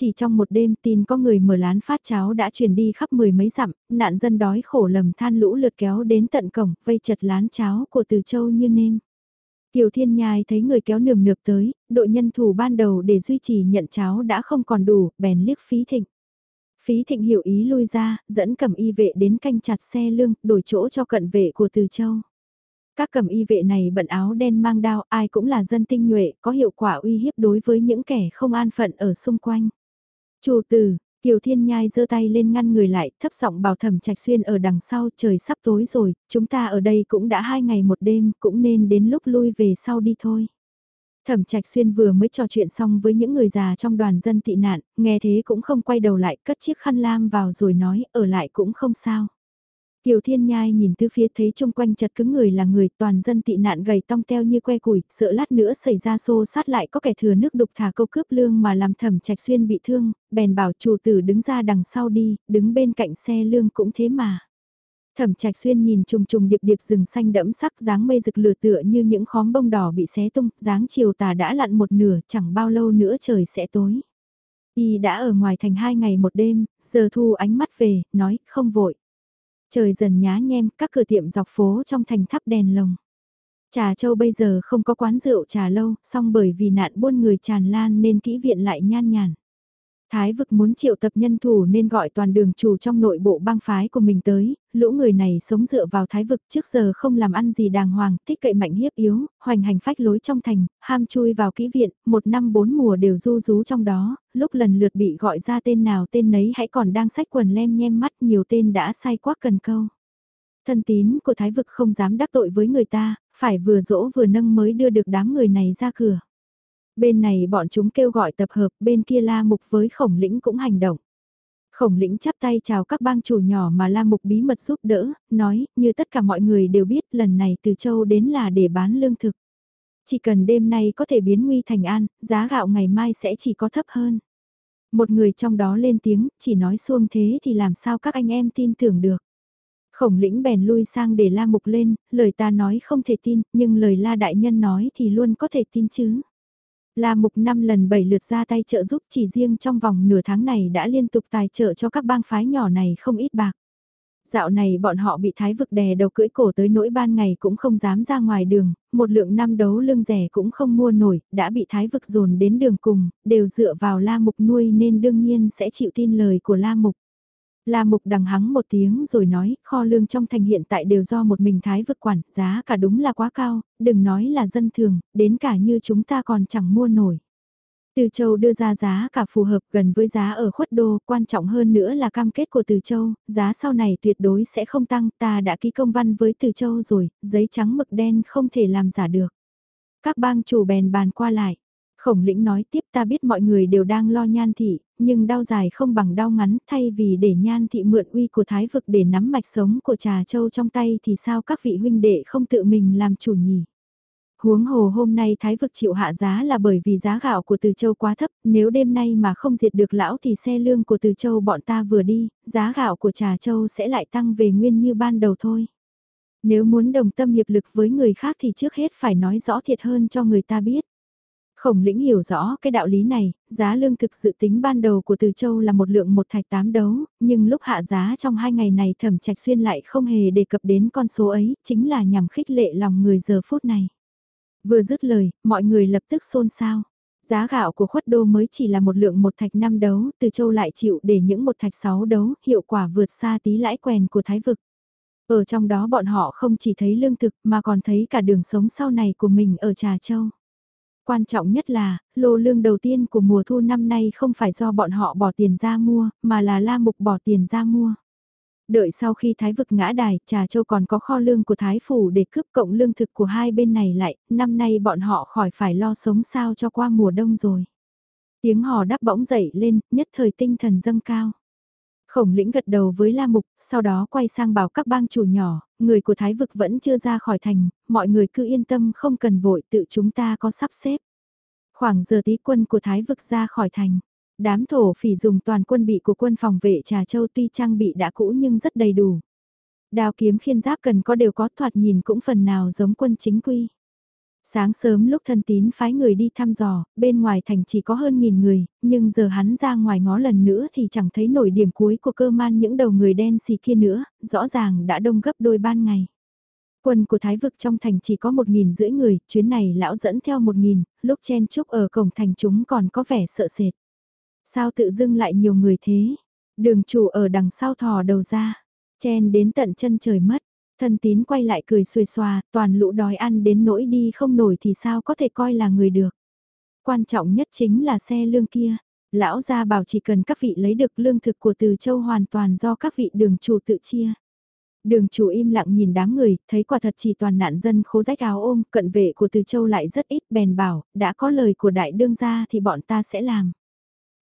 Chỉ trong một đêm tin có người mở lán phát cháo đã truyền đi khắp mười mấy dặm, nạn dân đói khổ lầm than lũ lượt kéo đến tận cổng, vây chật lán cháo của từ châu như nêm. Kiều Thiên Nhai thấy người kéo nườm nượp tới, đội nhân thủ ban đầu để duy trì nhận cháo đã không còn đủ, bèn liếc phí thịnh. Phí thịnh hiểu ý lui ra, dẫn cầm y vệ đến canh chặt xe lương, đổi chỗ cho cận vệ của từ châu. Các cầm y vệ này bận áo đen mang đao, ai cũng là dân tinh nhuệ, có hiệu quả uy hiếp đối với những kẻ không an phận ở xung quanh. Chủ tử, Kiều Thiên Nhai giơ tay lên ngăn người lại, thấp giọng bảo thẩm trạch xuyên ở đằng sau, trời sắp tối rồi, chúng ta ở đây cũng đã hai ngày một đêm, cũng nên đến lúc lui về sau đi thôi. Thẩm Trạch Xuyên vừa mới trò chuyện xong với những người già trong đoàn dân tị nạn, nghe thế cũng không quay đầu lại, cất chiếc khăn lam vào rồi nói, ở lại cũng không sao. Kiều Thiên Nhai nhìn tứ phía thấy chung quanh chật cứng người là người toàn dân tị nạn gầy tong teo như que củi, sợ lát nữa xảy ra xô sát lại có kẻ thừa nước đục thả câu cướp lương mà làm thẩm trạch xuyên bị thương, bèn bảo chủ tử đứng ra đằng sau đi, đứng bên cạnh xe lương cũng thế mà. Thẩm trạch xuyên nhìn trùng trùng điệp điệp rừng xanh đẫm sắc dáng mây rực lửa tựa như những khóm bông đỏ bị xé tung, dáng chiều tà đã lặn một nửa, chẳng bao lâu nữa trời sẽ tối. Y đã ở ngoài thành hai ngày một đêm, giờ thu ánh mắt về, nói, không vội. Trời dần nhá nhem, các cửa tiệm dọc phố trong thành thắp đèn lồng. Trà Châu bây giờ không có quán rượu trà lâu, song bởi vì nạn buôn người tràn lan nên kỹ viện lại nhan nhàn. Thái vực muốn triệu tập nhân thủ nên gọi toàn đường chủ trong nội bộ bang phái của mình tới, lũ người này sống dựa vào thái vực trước giờ không làm ăn gì đàng hoàng, thích cậy mạnh hiếp yếu, hoành hành phách lối trong thành, ham chui vào kỹ viện, một năm bốn mùa đều du rú trong đó, lúc lần lượt bị gọi ra tên nào tên nấy hãy còn đang sách quần lem nhem mắt nhiều tên đã sai quá cần câu. Thân tín của thái vực không dám đắc tội với người ta, phải vừa dỗ vừa nâng mới đưa được đám người này ra cửa. Bên này bọn chúng kêu gọi tập hợp, bên kia La Mục với khổng lĩnh cũng hành động. Khổng lĩnh chắp tay chào các bang chủ nhỏ mà La Mục bí mật giúp đỡ, nói, như tất cả mọi người đều biết lần này từ châu đến là để bán lương thực. Chỉ cần đêm nay có thể biến nguy thành an, giá gạo ngày mai sẽ chỉ có thấp hơn. Một người trong đó lên tiếng, chỉ nói xuông thế thì làm sao các anh em tin tưởng được. Khổng lĩnh bèn lui sang để la mục lên, lời ta nói không thể tin, nhưng lời la đại nhân nói thì luôn có thể tin chứ. La Mục năm lần bảy lượt ra tay trợ giúp chỉ riêng trong vòng nửa tháng này đã liên tục tài trợ cho các bang phái nhỏ này không ít bạc. Dạo này bọn họ bị thái vực đè đầu cưỡi cổ tới nỗi ban ngày cũng không dám ra ngoài đường, một lượng năm đấu lương rẻ cũng không mua nổi, đã bị thái vực dồn đến đường cùng, đều dựa vào La Mục nuôi nên đương nhiên sẽ chịu tin lời của La Mục. La Mục đằng hắng một tiếng rồi nói, kho lương trong thành hiện tại đều do một mình thái vực quản, giá cả đúng là quá cao, đừng nói là dân thường, đến cả như chúng ta còn chẳng mua nổi. Từ Châu đưa ra giá cả phù hợp gần với giá ở khuất đô, quan trọng hơn nữa là cam kết của Từ Châu, giá sau này tuyệt đối sẽ không tăng, ta đã ký công văn với Từ Châu rồi, giấy trắng mực đen không thể làm giả được. Các bang chủ bèn bàn qua lại. Khổng lĩnh nói tiếp ta biết mọi người đều đang lo nhan thị, nhưng đau dài không bằng đau ngắn thay vì để nhan thị mượn uy của thái vực để nắm mạch sống của trà châu trong tay thì sao các vị huynh đệ không tự mình làm chủ nhỉ. Huống hồ hôm nay thái vực chịu hạ giá là bởi vì giá gạo của từ châu quá thấp, nếu đêm nay mà không diệt được lão thì xe lương của từ châu bọn ta vừa đi, giá gạo của trà châu sẽ lại tăng về nguyên như ban đầu thôi. Nếu muốn đồng tâm hiệp lực với người khác thì trước hết phải nói rõ thiệt hơn cho người ta biết. Khổng lĩnh hiểu rõ cái đạo lý này, giá lương thực dự tính ban đầu của Từ Châu là một lượng một thạch tám đấu, nhưng lúc hạ giá trong hai ngày này thẩm trạch xuyên lại không hề đề cập đến con số ấy, chính là nhằm khích lệ lòng người giờ phút này. Vừa dứt lời, mọi người lập tức xôn xao. Giá gạo của khuất đô mới chỉ là một lượng một thạch năm đấu, Từ Châu lại chịu để những một thạch sáu đấu, hiệu quả vượt xa tí lãi quèn của Thái Vực. Ở trong đó bọn họ không chỉ thấy lương thực mà còn thấy cả đường sống sau này của mình ở Trà Châu. Quan trọng nhất là, lô lương đầu tiên của mùa thu năm nay không phải do bọn họ bỏ tiền ra mua, mà là La Mục bỏ tiền ra mua. Đợi sau khi thái vực ngã đài, Trà Châu còn có kho lương của thái phủ để cướp cộng lương thực của hai bên này lại, năm nay bọn họ khỏi phải lo sống sao cho qua mùa đông rồi. Tiếng hò đáp bỗng dậy lên, nhất thời tinh thần dâng cao. Khổng lĩnh gật đầu với La Mục, sau đó quay sang bảo các bang chủ nhỏ, người của Thái Vực vẫn chưa ra khỏi thành, mọi người cứ yên tâm không cần vội tự chúng ta có sắp xếp. Khoảng giờ tí quân của Thái Vực ra khỏi thành, đám thổ phỉ dùng toàn quân bị của quân phòng vệ Trà Châu tuy trang bị đã cũ nhưng rất đầy đủ. Đào kiếm khiên giáp cần có đều có thoạt nhìn cũng phần nào giống quân chính quy. Sáng sớm lúc thân tín phái người đi thăm dò, bên ngoài thành chỉ có hơn nghìn người, nhưng giờ hắn ra ngoài ngó lần nữa thì chẳng thấy nổi điểm cuối của cơ man những đầu người đen xì kia nữa, rõ ràng đã đông gấp đôi ban ngày. Quân của Thái Vực trong thành chỉ có một nghìn rưỡi người, chuyến này lão dẫn theo một nghìn, lúc chen chúc ở cổng thành chúng còn có vẻ sợ sệt. Sao tự dưng lại nhiều người thế? Đường chủ ở đằng sau thò đầu ra, chen đến tận chân trời mất. Thân tín quay lại cười xuề xòa, toàn lũ đói ăn đến nỗi đi không nổi thì sao có thể coi là người được. Quan trọng nhất chính là xe lương kia. Lão gia bảo chỉ cần các vị lấy được lương thực của từ châu hoàn toàn do các vị đường chủ tự chia. Đường chủ im lặng nhìn đám người, thấy quả thật chỉ toàn nạn dân khố rách áo ôm, cận vệ của từ châu lại rất ít, bèn bảo, đã có lời của đại đương gia thì bọn ta sẽ làm.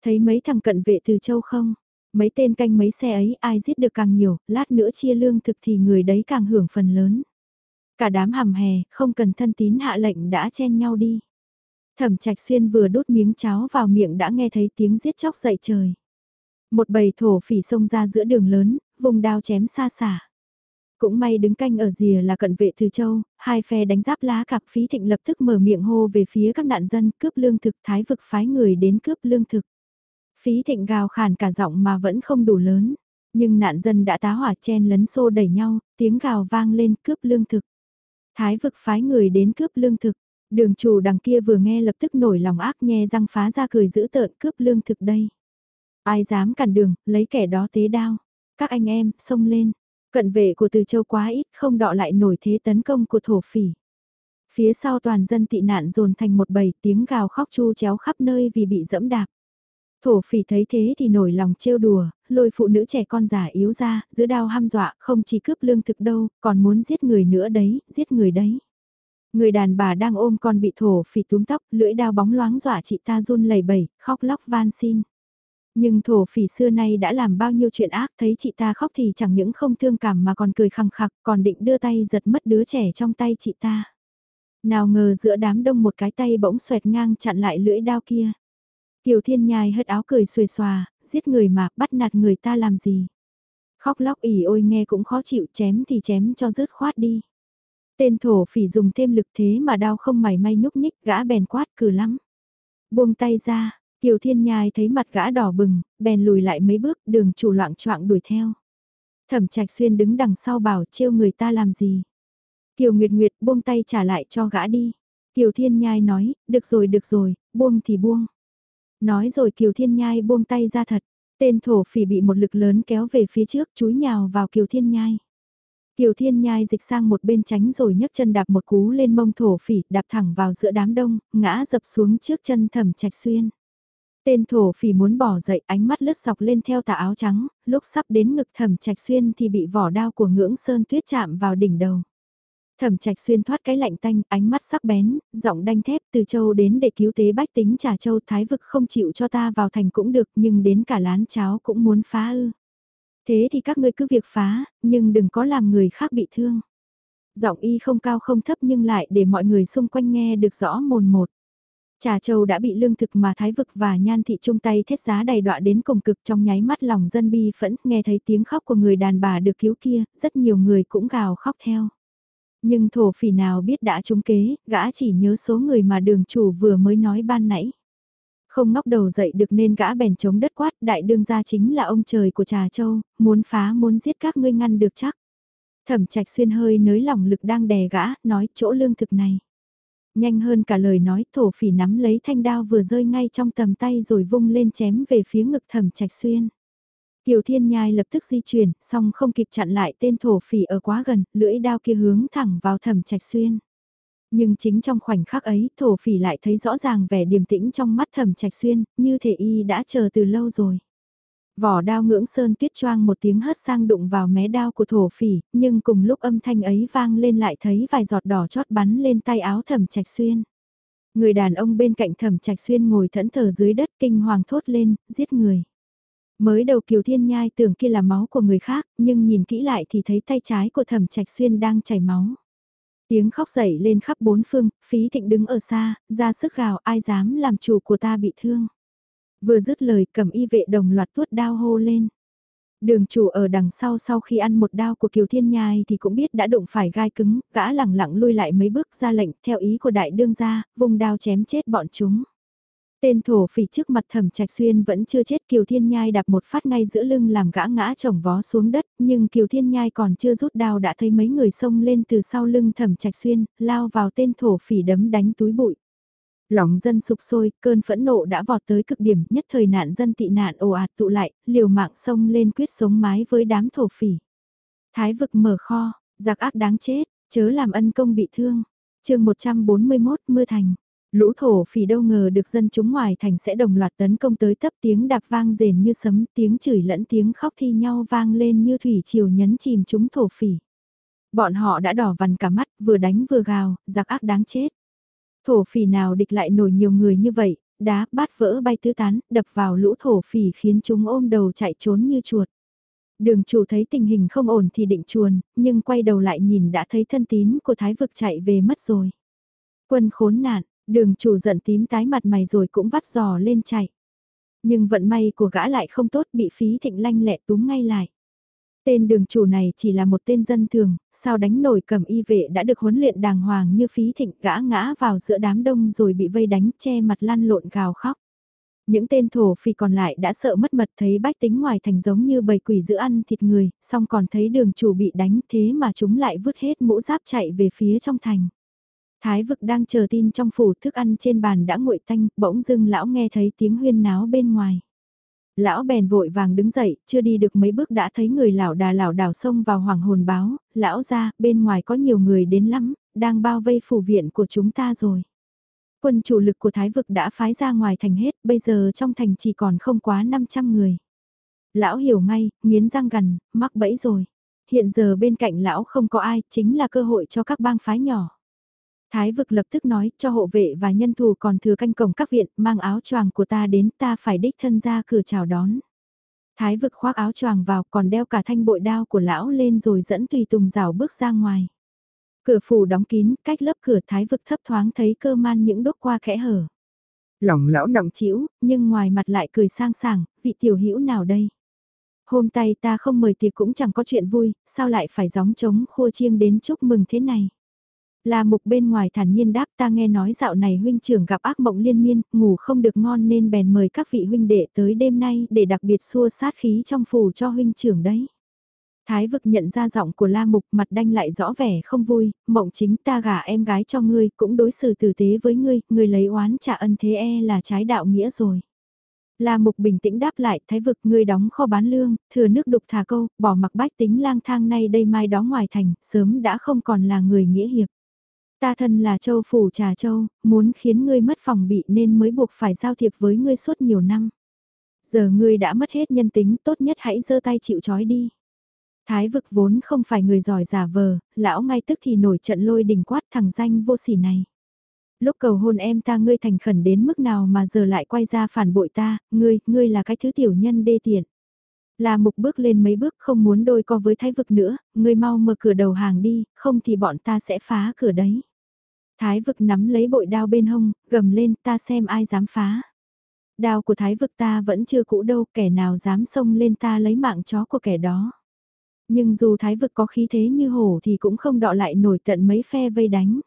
Thấy mấy thằng cận vệ từ châu không? Mấy tên canh mấy xe ấy ai giết được càng nhiều, lát nữa chia lương thực thì người đấy càng hưởng phần lớn. Cả đám hầm hè, không cần thân tín hạ lệnh đã chen nhau đi. Thẩm trạch xuyên vừa đút miếng cháo vào miệng đã nghe thấy tiếng giết chóc dậy trời. Một bầy thổ phỉ xông ra giữa đường lớn, vùng đao chém xa xả. Cũng may đứng canh ở rìa là cận vệ từ châu, hai phe đánh giáp lá cặp phí thịnh lập tức mở miệng hô về phía các nạn dân cướp lương thực thái vực phái người đến cướp lương thực. Phí thịnh gào khàn cả giọng mà vẫn không đủ lớn. Nhưng nạn dân đã tá hỏa chen lấn xô đẩy nhau, tiếng gào vang lên cướp lương thực. Thái vực phái người đến cướp lương thực. Đường chủ đằng kia vừa nghe lập tức nổi lòng ác nhe răng phá ra cười giữ tợn cướp lương thực đây. Ai dám cản đường, lấy kẻ đó tế đao. Các anh em, xông lên. Cận vệ của từ châu quá ít, không đọ lại nổi thế tấn công của thổ phỉ. Phía sau toàn dân tị nạn dồn thành một bầy tiếng gào khóc chu chéo khắp nơi vì bị dẫm đạp. Thổ phỉ thấy thế thì nổi lòng trêu đùa, lôi phụ nữ trẻ con già yếu ra, giữ đao ham dọa, không chỉ cướp lương thực đâu, còn muốn giết người nữa đấy, giết người đấy. Người đàn bà đang ôm con bị thổ phỉ túm tóc, lưỡi đao bóng loáng dọa chị ta run lẩy bẩy, khóc lóc van xin. Nhưng thổ phỉ xưa nay đã làm bao nhiêu chuyện ác, thấy chị ta khóc thì chẳng những không thương cảm mà còn cười khăng khặc, còn định đưa tay giật mất đứa trẻ trong tay chị ta. Nào ngờ giữa đám đông một cái tay bỗng xoẹt ngang chặn lại lưỡi đao kia. Kiều Thiên Nhai hất áo cười xuề xòa, giết người mà, bắt nạt người ta làm gì. Khóc lóc ỉ ôi nghe cũng khó chịu chém thì chém cho rớt khoát đi. Tên thổ phỉ dùng thêm lực thế mà đau không mảy may nhúc nhích gã bèn quát cử lắm. Buông tay ra, Kiều Thiên Nhai thấy mặt gã đỏ bừng, bèn lùi lại mấy bước đường chủ loạn choạng đuổi theo. Thẩm Trạch Xuyên đứng đằng sau bảo trêu người ta làm gì. Kiều Nguyệt Nguyệt buông tay trả lại cho gã đi. Kiều Thiên Nhai nói, được rồi được rồi, buông thì buông. Nói rồi Kiều Thiên Nhai buông tay ra thật, tên thổ phỉ bị một lực lớn kéo về phía trước chúi nhào vào Kiều Thiên Nhai. Kiều Thiên Nhai dịch sang một bên tránh rồi nhấc chân đạp một cú lên mông thổ phỉ, đạp thẳng vào giữa đám đông, ngã dập xuống trước chân thẩm trạch xuyên. Tên thổ phỉ muốn bỏ dậy ánh mắt lướt dọc lên theo tà áo trắng, lúc sắp đến ngực thẩm trạch xuyên thì bị vỏ đao của ngưỡng sơn tuyết chạm vào đỉnh đầu. Thẩm trạch xuyên thoát cái lạnh tanh, ánh mắt sắc bén, giọng đanh thép từ châu đến để cứu tế bách tính trà châu thái vực không chịu cho ta vào thành cũng được nhưng đến cả lán cháo cũng muốn phá ư. Thế thì các ngươi cứ việc phá, nhưng đừng có làm người khác bị thương. Giọng y không cao không thấp nhưng lại để mọi người xung quanh nghe được rõ mồn một. Trà Châu đã bị lương thực mà Thái Vực và Nhan Thị chung tay thét giá đầy đọa đến cùng cực trong nháy mắt lòng dân bi phẫn nghe thấy tiếng khóc của người đàn bà được cứu kia, rất nhiều người cũng gào khóc theo. Nhưng thổ phỉ nào biết đã trúng kế, gã chỉ nhớ số người mà đường chủ vừa mới nói ban nãy. Không ngóc đầu dậy được nên gã bèn chống đất quát, đại đương gia chính là ông trời của trà châu, muốn phá muốn giết các ngươi ngăn được chắc. Thẩm trạch xuyên hơi nới lỏng lực đang đè gã, nói chỗ lương thực này. Nhanh hơn cả lời nói thổ phỉ nắm lấy thanh đao vừa rơi ngay trong tầm tay rồi vung lên chém về phía ngực thẩm trạch xuyên. Kiều Thiên Nhai lập tức di chuyển, song không kịp chặn lại tên thổ phỉ ở quá gần, lưỡi đao kia hướng thẳng vào thẩm trạch xuyên. Nhưng chính trong khoảnh khắc ấy, thổ phỉ lại thấy rõ ràng vẻ điềm tĩnh trong mắt thẩm trạch xuyên, như thể y đã chờ từ lâu rồi. Vỏ đao ngưỡng sơn tuyết choang một tiếng hất sang đụng vào mé đao của thổ phỉ, nhưng cùng lúc âm thanh ấy vang lên lại thấy vài giọt đỏ chót bắn lên tay áo thẩm trạch xuyên. Người đàn ông bên cạnh thẩm trạch xuyên ngồi thẫn thờ dưới đất kinh hoàng thốt lên, giết người. Mới đầu Kiều Thiên Nhai tưởng kia là máu của người khác, nhưng nhìn kỹ lại thì thấy tay trái của thẩm trạch xuyên đang chảy máu. Tiếng khóc dậy lên khắp bốn phương, phí thịnh đứng ở xa, ra sức gào ai dám làm chủ của ta bị thương. Vừa dứt lời cầm y vệ đồng loạt tuốt đao hô lên. Đường chủ ở đằng sau sau khi ăn một đao của Kiều Thiên Nhai thì cũng biết đã đụng phải gai cứng, gã lẳng lặng lui lại mấy bước ra lệnh theo ý của đại đương gia, vùng đao chém chết bọn chúng. Tên thổ phỉ trước mặt thẩm trạch xuyên vẫn chưa chết Kiều Thiên Nhai đạp một phát ngay giữa lưng làm gã ngã chồng vó xuống đất, nhưng Kiều Thiên Nhai còn chưa rút đao đã thấy mấy người xông lên từ sau lưng thẩm trạch xuyên, lao vào tên thổ phỉ đấm đánh túi bụi. Lòng dân sụp sôi, cơn phẫn nộ đã vọt tới cực điểm, nhất thời nạn dân tị nạn ồ ạt tụ lại, liều mạng sông lên quyết sống mái với đám thổ phỉ. Thái vực mở kho, giặc ác đáng chết, chớ làm ân công bị thương. chương 141 Mưa Thành Lũ thổ phỉ đâu ngờ được dân chúng ngoài thành sẽ đồng loạt tấn công tới thấp tiếng đạp vang rền như sấm, tiếng chửi lẫn tiếng khóc thi nhau vang lên như thủy triều nhấn chìm chúng thổ phỉ. Bọn họ đã đỏ vằn cả mắt, vừa đánh vừa gào, giặc ác đáng chết. Thổ phỉ nào địch lại nổi nhiều người như vậy, đá bát vỡ bay tứ tán, đập vào lũ thổ phỉ khiến chúng ôm đầu chạy trốn như chuột. Đường chủ thấy tình hình không ổn thì định chuồn, nhưng quay đầu lại nhìn đã thấy thân tín của thái vực chạy về mất rồi. Quân khốn nạn, đường chủ giận tím tái mặt mày rồi cũng vắt giò lên chạy. Nhưng vận may của gã lại không tốt bị phí thịnh lanh lẹ túm ngay lại. Tên đường chủ này chỉ là một tên dân thường, sao đánh nổi cầm y vệ đã được huấn luyện đàng hoàng như phí thịnh gã ngã vào giữa đám đông rồi bị vây đánh che mặt lăn lộn gào khóc. Những tên thổ phi còn lại đã sợ mất mật thấy bách tính ngoài thành giống như bầy quỷ giữ ăn thịt người, xong còn thấy đường chủ bị đánh thế mà chúng lại vứt hết mũ giáp chạy về phía trong thành. Thái vực đang chờ tin trong phủ thức ăn trên bàn đã nguội tanh, bỗng dưng lão nghe thấy tiếng huyên náo bên ngoài. Lão bèn vội vàng đứng dậy, chưa đi được mấy bước đã thấy người lão đà lão đảo xông vào hoàng hồn báo, lão ra, bên ngoài có nhiều người đến lắm, đang bao vây phủ viện của chúng ta rồi. Quân chủ lực của Thái vực đã phái ra ngoài thành hết, bây giờ trong thành chỉ còn không quá 500 người. Lão hiểu ngay, nghiến răng gằn, mắc bẫy rồi. Hiện giờ bên cạnh lão không có ai, chính là cơ hội cho các bang phái nhỏ. Thái vực lập tức nói cho hộ vệ và nhân thủ còn thừa canh cổng các viện, mang áo choàng của ta đến ta phải đích thân ra cửa chào đón. Thái vực khoác áo choàng vào còn đeo cả thanh bội đao của lão lên rồi dẫn tùy tùng rào bước ra ngoài. Cửa phủ đóng kín, cách lớp cửa thái vực thấp thoáng thấy cơ man những đốt qua kẽ hở. Lòng lão nặng chịu, nhưng ngoài mặt lại cười sang sảng, vị tiểu hữu nào đây? Hôm tay ta không mời tiệc cũng chẳng có chuyện vui, sao lại phải gióng trống khua chiêng đến chúc mừng thế này? La mục bên ngoài thản nhiên đáp ta nghe nói dạo này huynh trưởng gặp ác mộng liên miên, ngủ không được ngon nên bèn mời các vị huynh đệ tới đêm nay để đặc biệt xua sát khí trong phủ cho huynh trưởng đấy. Thái vực nhận ra giọng của La Mục mặt đanh lại rõ vẻ không vui, mộng chính ta gả em gái cho ngươi cũng đối xử tử tế với ngươi, ngươi lấy oán trả ân thế e là trái đạo nghĩa rồi. La Mục bình tĩnh đáp lại, thái vực ngươi đóng kho bán lương, thừa nước đục thả câu, bỏ mặc bách tính lang thang nay đây mai đó ngoài thành, sớm đã không còn là người nghĩa hiệp. Ta thân là châu phủ trà châu, muốn khiến ngươi mất phòng bị nên mới buộc phải giao thiệp với ngươi suốt nhiều năm. Giờ ngươi đã mất hết nhân tính, tốt nhất hãy giơ tay chịu trói đi. Thái vực vốn không phải người giỏi giả vờ, lão ngay tức thì nổi trận lôi đình quát thằng danh vô sỉ này. Lúc cầu hôn em ta ngươi thành khẩn đến mức nào mà giờ lại quay ra phản bội ta, ngươi, ngươi là cái thứ tiểu nhân đê tiện. Là mục bước lên mấy bước không muốn đôi co với thái vực nữa, ngươi mau mở cửa đầu hàng đi, không thì bọn ta sẽ phá cửa đấy. Thái vực nắm lấy bội đao bên hông, gầm lên ta xem ai dám phá. Đao của thái vực ta vẫn chưa cũ đâu, kẻ nào dám xông lên ta lấy mạng chó của kẻ đó. Nhưng dù thái vực có khí thế như hổ thì cũng không đọ lại nổi tận mấy phe vây đánh.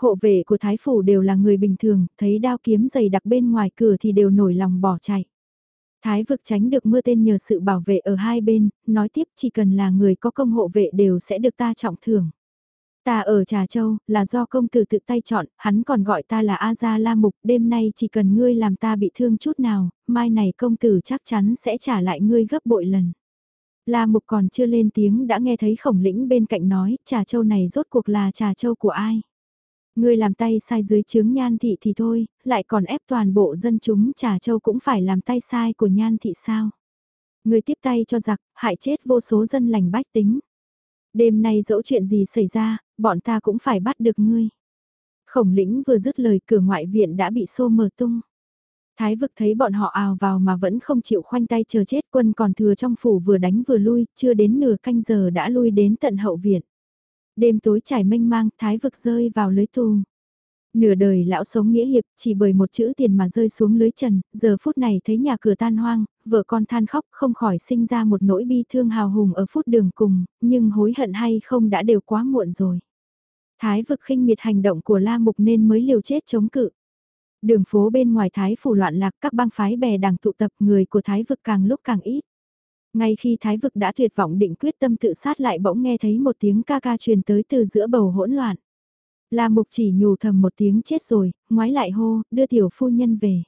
Hộ vệ của thái phủ đều là người bình thường, thấy đao kiếm dày đặc bên ngoài cửa thì đều nổi lòng bỏ chạy. Thái vực tránh được mưa tên nhờ sự bảo vệ ở hai bên, nói tiếp chỉ cần là người có công hộ vệ đều sẽ được ta trọng thưởng. Ta ở Trà Châu, là do công tử tự tay chọn, hắn còn gọi ta là A Gia La Mục, đêm nay chỉ cần ngươi làm ta bị thương chút nào, mai này công tử chắc chắn sẽ trả lại ngươi gấp bội lần. La Mục còn chưa lên tiếng đã nghe thấy khổng lĩnh bên cạnh nói, Trà Châu này rốt cuộc là Trà Châu của ai? Ngươi làm tay sai dưới chướng nhan thị thì thôi, lại còn ép toàn bộ dân chúng Trà Châu cũng phải làm tay sai của nhan thị sao? Ngươi tiếp tay cho giặc, hại chết vô số dân lành bách tính. Đêm nay dẫu chuyện gì xảy ra, bọn ta cũng phải bắt được ngươi. Khổng lĩnh vừa dứt lời cửa ngoại viện đã bị xô mở tung. Thái vực thấy bọn họ ào vào mà vẫn không chịu khoanh tay chờ chết quân còn thừa trong phủ vừa đánh vừa lui, chưa đến nửa canh giờ đã lui đến tận hậu viện. Đêm tối trải mênh mang, thái vực rơi vào lưới tù. Nửa đời lão sống nghĩa hiệp chỉ bởi một chữ tiền mà rơi xuống lưới trần, giờ phút này thấy nhà cửa tan hoang, vợ con than khóc không khỏi sinh ra một nỗi bi thương hào hùng ở phút đường cùng, nhưng hối hận hay không đã đều quá muộn rồi. Thái vực khinh miệt hành động của La Mục nên mới liều chết chống cự. Đường phố bên ngoài Thái phủ loạn lạc các bang phái bè đảng tụ tập người của Thái vực càng lúc càng ít. Ngay khi Thái vực đã tuyệt vọng định quyết tâm tự sát lại bỗng nghe thấy một tiếng ca ca truyền tới từ giữa bầu hỗn loạn. La Mục chỉ nhủ thầm một tiếng chết rồi, ngoái lại hô, đưa tiểu phu nhân về.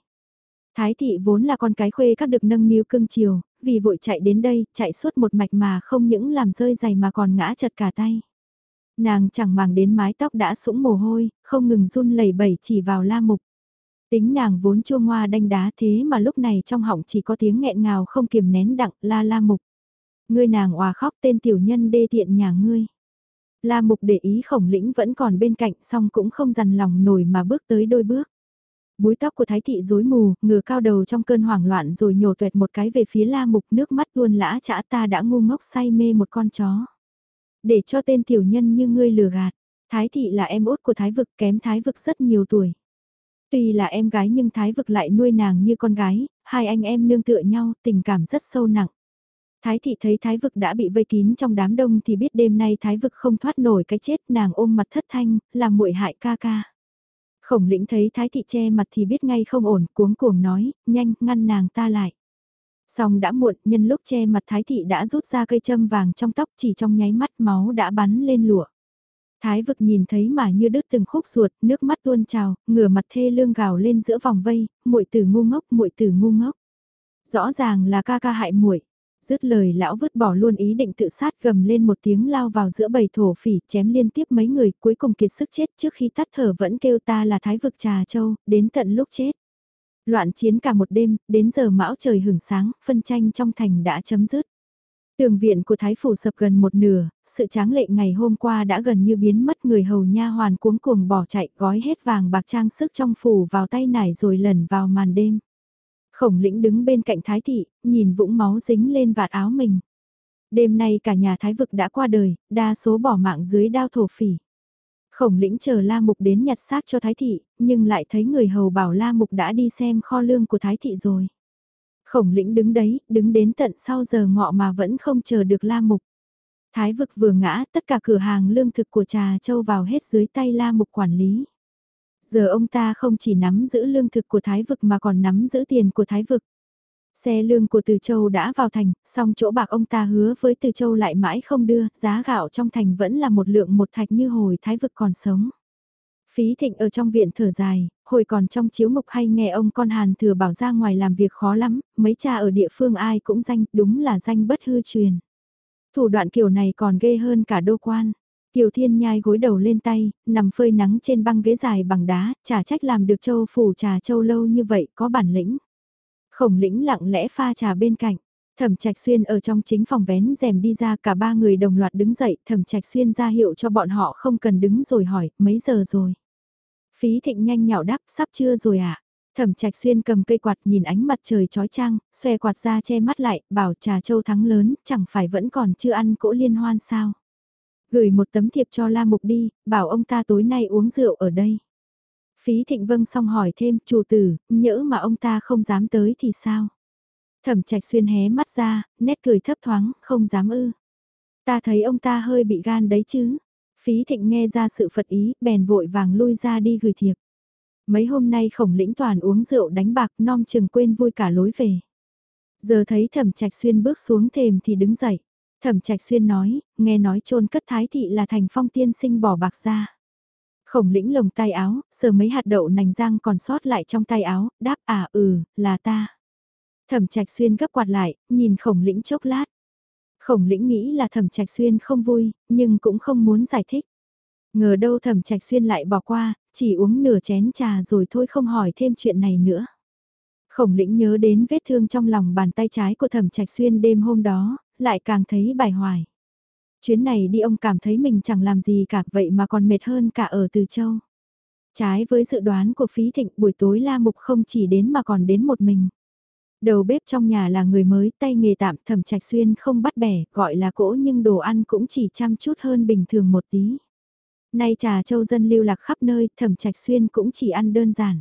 Thái thị vốn là con cái khuê các được nâng niu cưng chiều, vì vội chạy đến đây, chạy suốt một mạch mà không những làm rơi giày mà còn ngã chật cả tay. Nàng chẳng màng đến mái tóc đã sũng mồ hôi, không ngừng run lẩy bẩy chỉ vào la mục. Tính nàng vốn chua ngoa đanh đá thế mà lúc này trong họng chỉ có tiếng nghẹn ngào không kiềm nén đặng la la mục. Ngươi nàng hòa khóc tên tiểu nhân đê tiện nhà ngươi. La mục để ý khổng lĩnh vẫn còn bên cạnh song cũng không dằn lòng nổi mà bước tới đôi bước. Búi tóc của thái thị rối mù, ngửa cao đầu trong cơn hoảng loạn rồi nhổ tuệt một cái về phía la mục nước mắt luôn lã chả ta đã ngu ngốc say mê một con chó. Để cho tên tiểu nhân như ngươi lừa gạt, thái thị là em út của thái vực kém thái vực rất nhiều tuổi. Tuy là em gái nhưng thái vực lại nuôi nàng như con gái, hai anh em nương tựa nhau, tình cảm rất sâu nặng. Thái thị thấy thái vực đã bị vây kín trong đám đông thì biết đêm nay thái vực không thoát nổi cái chết nàng ôm mặt thất thanh, làm muội hại ca ca. Khổng lĩnh thấy thái thị che mặt thì biết ngay không ổn, cuống cuồng nói, nhanh, ngăn nàng ta lại. Xong đã muộn, nhân lúc che mặt thái thị đã rút ra cây châm vàng trong tóc chỉ trong nháy mắt máu đã bắn lên lụa. Thái vực nhìn thấy mà như đứt từng khúc ruột, nước mắt tuôn trào, ngửa mặt thê lương gào lên giữa vòng vây, muội tử ngu ngốc, muội tử ngu ngốc. Rõ ràng là ca ca hại muội. Dứt lời lão vứt bỏ luôn ý định tự sát gầm lên một tiếng lao vào giữa bầy thổ phỉ chém liên tiếp mấy người cuối cùng kiệt sức chết trước khi tắt thở vẫn kêu ta là thái vực trà châu, đến tận lúc chết. Loạn chiến cả một đêm, đến giờ mão trời hưởng sáng, phân tranh trong thành đã chấm dứt. Tường viện của Thái Phủ sập gần một nửa, sự tráng lệ ngày hôm qua đã gần như biến mất người hầu nha hoàn cuống cuồng bỏ chạy gói hết vàng bạc trang sức trong phủ vào tay nải rồi lẩn vào màn đêm. Khổng lĩnh đứng bên cạnh Thái Thị, nhìn vũng máu dính lên vạt áo mình. Đêm nay cả nhà Thái Vực đã qua đời, đa số bỏ mạng dưới đao thổ phỉ. Khổng lĩnh chờ La Mục đến nhặt xác cho Thái Thị, nhưng lại thấy người hầu bảo La Mục đã đi xem kho lương của Thái Thị rồi. Khổng lĩnh đứng đấy, đứng đến tận sau giờ ngọ mà vẫn không chờ được La Mục. Thái vực vừa ngã, tất cả cửa hàng lương thực của trà châu vào hết dưới tay La Mục quản lý. Giờ ông ta không chỉ nắm giữ lương thực của Thái vực mà còn nắm giữ tiền của Thái vực. Xe lương của Từ Châu đã vào thành, song chỗ bạc ông ta hứa với Từ Châu lại mãi không đưa, giá gạo trong thành vẫn là một lượng một thạch như hồi Thái vực còn sống. Phí thịnh ở trong viện thở dài, hồi còn trong chiếu mục hay nghe ông con Hàn thừa bảo ra ngoài làm việc khó lắm, mấy cha ở địa phương ai cũng danh, đúng là danh bất hư truyền. Thủ đoạn kiểu này còn ghê hơn cả đô quan. Kiều Thiên nhai gối đầu lên tay, nằm phơi nắng trên băng ghế dài bằng đá, trà trách làm được châu phủ trà châu lâu như vậy có bản lĩnh. Khổng lĩnh lặng lẽ pha trà bên cạnh. Thẩm Trạch Xuyên ở trong chính phòng vén rèm đi ra cả ba người đồng loạt đứng dậy, Thẩm Trạch Xuyên ra hiệu cho bọn họ không cần đứng rồi hỏi, mấy giờ rồi? Phí Thịnh nhanh nhạo đáp, sắp chưa rồi à? Thẩm Trạch Xuyên cầm cây quạt nhìn ánh mặt trời chói chang, xòe quạt ra che mắt lại, bảo trà châu thắng lớn, chẳng phải vẫn còn chưa ăn cỗ liên hoan sao? Gửi một tấm thiệp cho La Mục đi, bảo ông ta tối nay uống rượu ở đây. Phí Thịnh Vâng xong hỏi thêm, chủ tử, nhỡ mà ông ta không dám tới thì sao? Thẩm trạch xuyên hé mắt ra, nét cười thấp thoáng, không dám ư. Ta thấy ông ta hơi bị gan đấy chứ. Phí thịnh nghe ra sự phật ý, bèn vội vàng lui ra đi gửi thiệp. Mấy hôm nay khổng lĩnh toàn uống rượu đánh bạc non chừng quên vui cả lối về. Giờ thấy thẩm trạch xuyên bước xuống thềm thì đứng dậy. Thẩm trạch xuyên nói, nghe nói trôn cất thái thị là thành phong tiên sinh bỏ bạc ra. Khổng lĩnh lồng tay áo, sờ mấy hạt đậu nành rang còn sót lại trong tay áo, đáp à ừ, là ta. Thẩm trạch xuyên gấp quạt lại, nhìn khổng lĩnh chốc lát. Khổng lĩnh nghĩ là thẩm trạch xuyên không vui, nhưng cũng không muốn giải thích. Ngờ đâu thẩm trạch xuyên lại bỏ qua, chỉ uống nửa chén trà rồi thôi không hỏi thêm chuyện này nữa. Khổng lĩnh nhớ đến vết thương trong lòng bàn tay trái của thẩm trạch xuyên đêm hôm đó, lại càng thấy bài hoài. Chuyến này đi ông cảm thấy mình chẳng làm gì cả vậy mà còn mệt hơn cả ở Từ Châu. Trái với dự đoán của phí thịnh buổi tối La Mục không chỉ đến mà còn đến một mình. Đầu bếp trong nhà là người mới, tay nghề tạm thẩm trạch xuyên không bắt bẻ, gọi là cỗ nhưng đồ ăn cũng chỉ chăm chút hơn bình thường một tí. Nay trà châu dân lưu lạc khắp nơi, thẩm trạch xuyên cũng chỉ ăn đơn giản.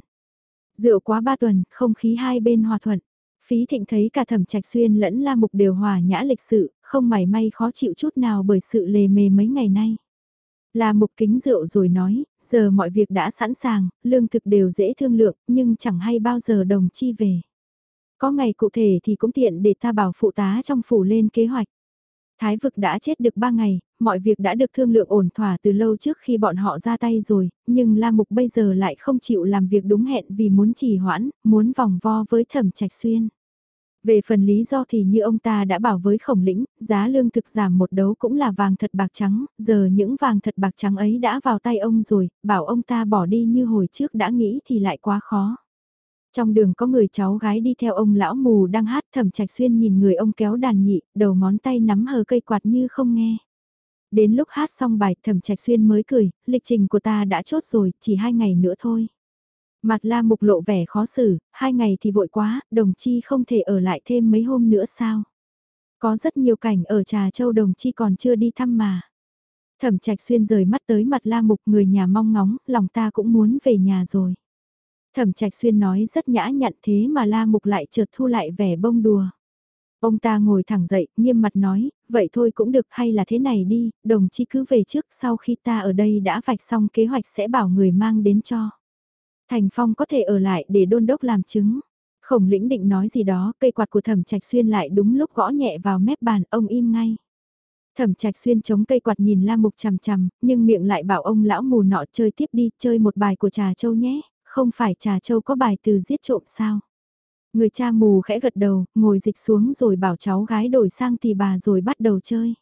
Rượu quá ba tuần, không khí hai bên hòa thuận. Phí thịnh thấy cả thẩm trạch xuyên lẫn la mục đều hòa nhã lịch sự, không mảy may khó chịu chút nào bởi sự lề mề mấy ngày nay. La mục kính rượu rồi nói, giờ mọi việc đã sẵn sàng, lương thực đều dễ thương lượng, nhưng chẳng hay bao giờ đồng chi về. Có ngày cụ thể thì cũng tiện để ta bảo phụ tá trong phủ lên kế hoạch. Thái vực đã chết được 3 ngày, mọi việc đã được thương lượng ổn thỏa từ lâu trước khi bọn họ ra tay rồi, nhưng La Mục bây giờ lại không chịu làm việc đúng hẹn vì muốn trì hoãn, muốn vòng vo với thẩm trạch xuyên. Về phần lý do thì như ông ta đã bảo với khổng lĩnh, giá lương thực giảm một đấu cũng là vàng thật bạc trắng, giờ những vàng thật bạc trắng ấy đã vào tay ông rồi, bảo ông ta bỏ đi như hồi trước đã nghĩ thì lại quá khó. Trong đường có người cháu gái đi theo ông lão mù đang hát thẩm trạch xuyên nhìn người ông kéo đàn nhị, đầu ngón tay nắm hờ cây quạt như không nghe. Đến lúc hát xong bài thẩm trạch xuyên mới cười, lịch trình của ta đã chốt rồi, chỉ hai ngày nữa thôi. Mặt la mục lộ vẻ khó xử, hai ngày thì vội quá, đồng chi không thể ở lại thêm mấy hôm nữa sao. Có rất nhiều cảnh ở Trà Châu đồng chi còn chưa đi thăm mà. Thẩm trạch xuyên rời mắt tới mặt la mục người nhà mong ngóng, lòng ta cũng muốn về nhà rồi. Thẩm trạch xuyên nói rất nhã nhặn thế mà la mục lại chợt thu lại vẻ bông đùa. Ông ta ngồi thẳng dậy, nghiêm mặt nói, vậy thôi cũng được hay là thế này đi, đồng chí cứ về trước sau khi ta ở đây đã vạch xong kế hoạch sẽ bảo người mang đến cho. Thành Phong có thể ở lại để đôn đốc làm chứng. Khổng lĩnh định nói gì đó, cây quạt của thẩm trạch xuyên lại đúng lúc gõ nhẹ vào mép bàn, ông im ngay. Thẩm trạch xuyên chống cây quạt nhìn La Mục chằm chằm, nhưng miệng lại bảo ông lão mù nọ chơi tiếp đi, chơi một bài của trà châu nhé, không phải trà châu có bài từ giết trộm sao. Người cha mù khẽ gật đầu, ngồi dịch xuống rồi bảo cháu gái đổi sang thì bà rồi bắt đầu chơi.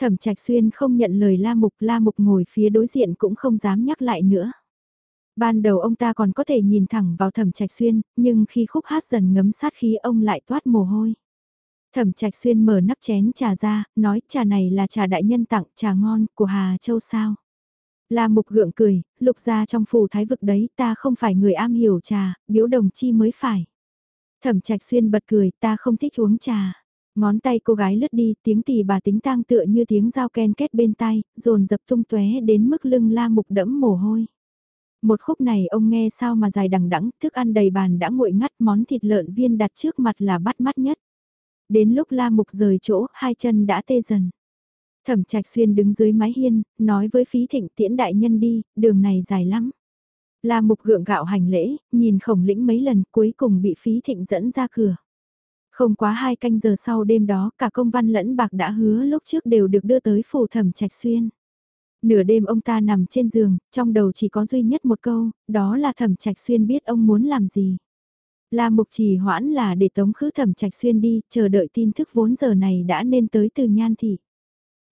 Thẩm trạch xuyên không nhận lời La Mục, La Mục ngồi phía đối diện cũng không dám nhắc lại nữa. Ban đầu ông ta còn có thể nhìn thẳng vào thẩm trạch xuyên, nhưng khi khúc hát dần ngấm sát khí ông lại toát mồ hôi. Thẩm trạch xuyên mở nắp chén trà ra, nói trà này là trà đại nhân tặng, trà ngon, của Hà Châu sao. La mục gượng cười, lục ra trong phù thái vực đấy ta không phải người am hiểu trà, biếu đồng chi mới phải. Thẩm trạch xuyên bật cười, ta không thích uống trà. Ngón tay cô gái lướt đi, tiếng tỳ bà tính tang tựa như tiếng dao ken kết bên tai, rồn dập tung tóe đến mức lưng la mục đẫm mồ hôi. Một khúc này ông nghe sao mà dài đằng đẵng, thức ăn đầy bàn đã nguội ngắt món thịt lợn viên đặt trước mặt là bắt mắt nhất. Đến lúc la mục rời chỗ, hai chân đã tê dần. Thẩm trạch xuyên đứng dưới mái hiên, nói với phí thịnh tiễn đại nhân đi, đường này dài lắm. La mục gượng gạo hành lễ, nhìn khổng lĩnh mấy lần cuối cùng bị phí thịnh dẫn ra cửa. Không quá hai canh giờ sau đêm đó cả công văn lẫn bạc đã hứa lúc trước đều được đưa tới phủ thẩm trạch xuyên. Nửa đêm ông ta nằm trên giường, trong đầu chỉ có duy nhất một câu, đó là thẩm trạch xuyên biết ông muốn làm gì. La mục trì hoãn là để tống khứ thẩm trạch xuyên đi, chờ đợi tin thức vốn giờ này đã nên tới từ nhan thị.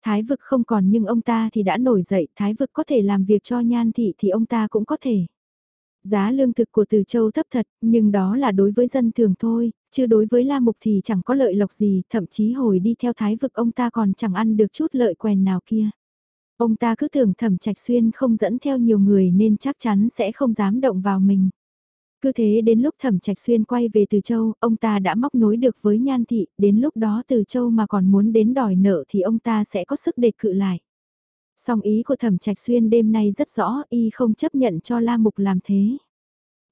Thái vực không còn nhưng ông ta thì đã nổi dậy, thái vực có thể làm việc cho nhan thị thì ông ta cũng có thể. Giá lương thực của Từ Châu thấp thật, nhưng đó là đối với dân thường thôi, chứ đối với La Mục thì chẳng có lợi lộc gì, thậm chí hồi đi theo thái vực ông ta còn chẳng ăn được chút lợi quèn nào kia. Ông ta cứ tưởng thẩm trạch xuyên không dẫn theo nhiều người nên chắc chắn sẽ không dám động vào mình. Cứ thế đến lúc thẩm trạch xuyên quay về Từ Châu, ông ta đã móc nối được với Nhan Thị, đến lúc đó Từ Châu mà còn muốn đến đòi nợ thì ông ta sẽ có sức để cự lại. Song ý của thẩm trạch xuyên đêm nay rất rõ, y không chấp nhận cho La Mục làm thế.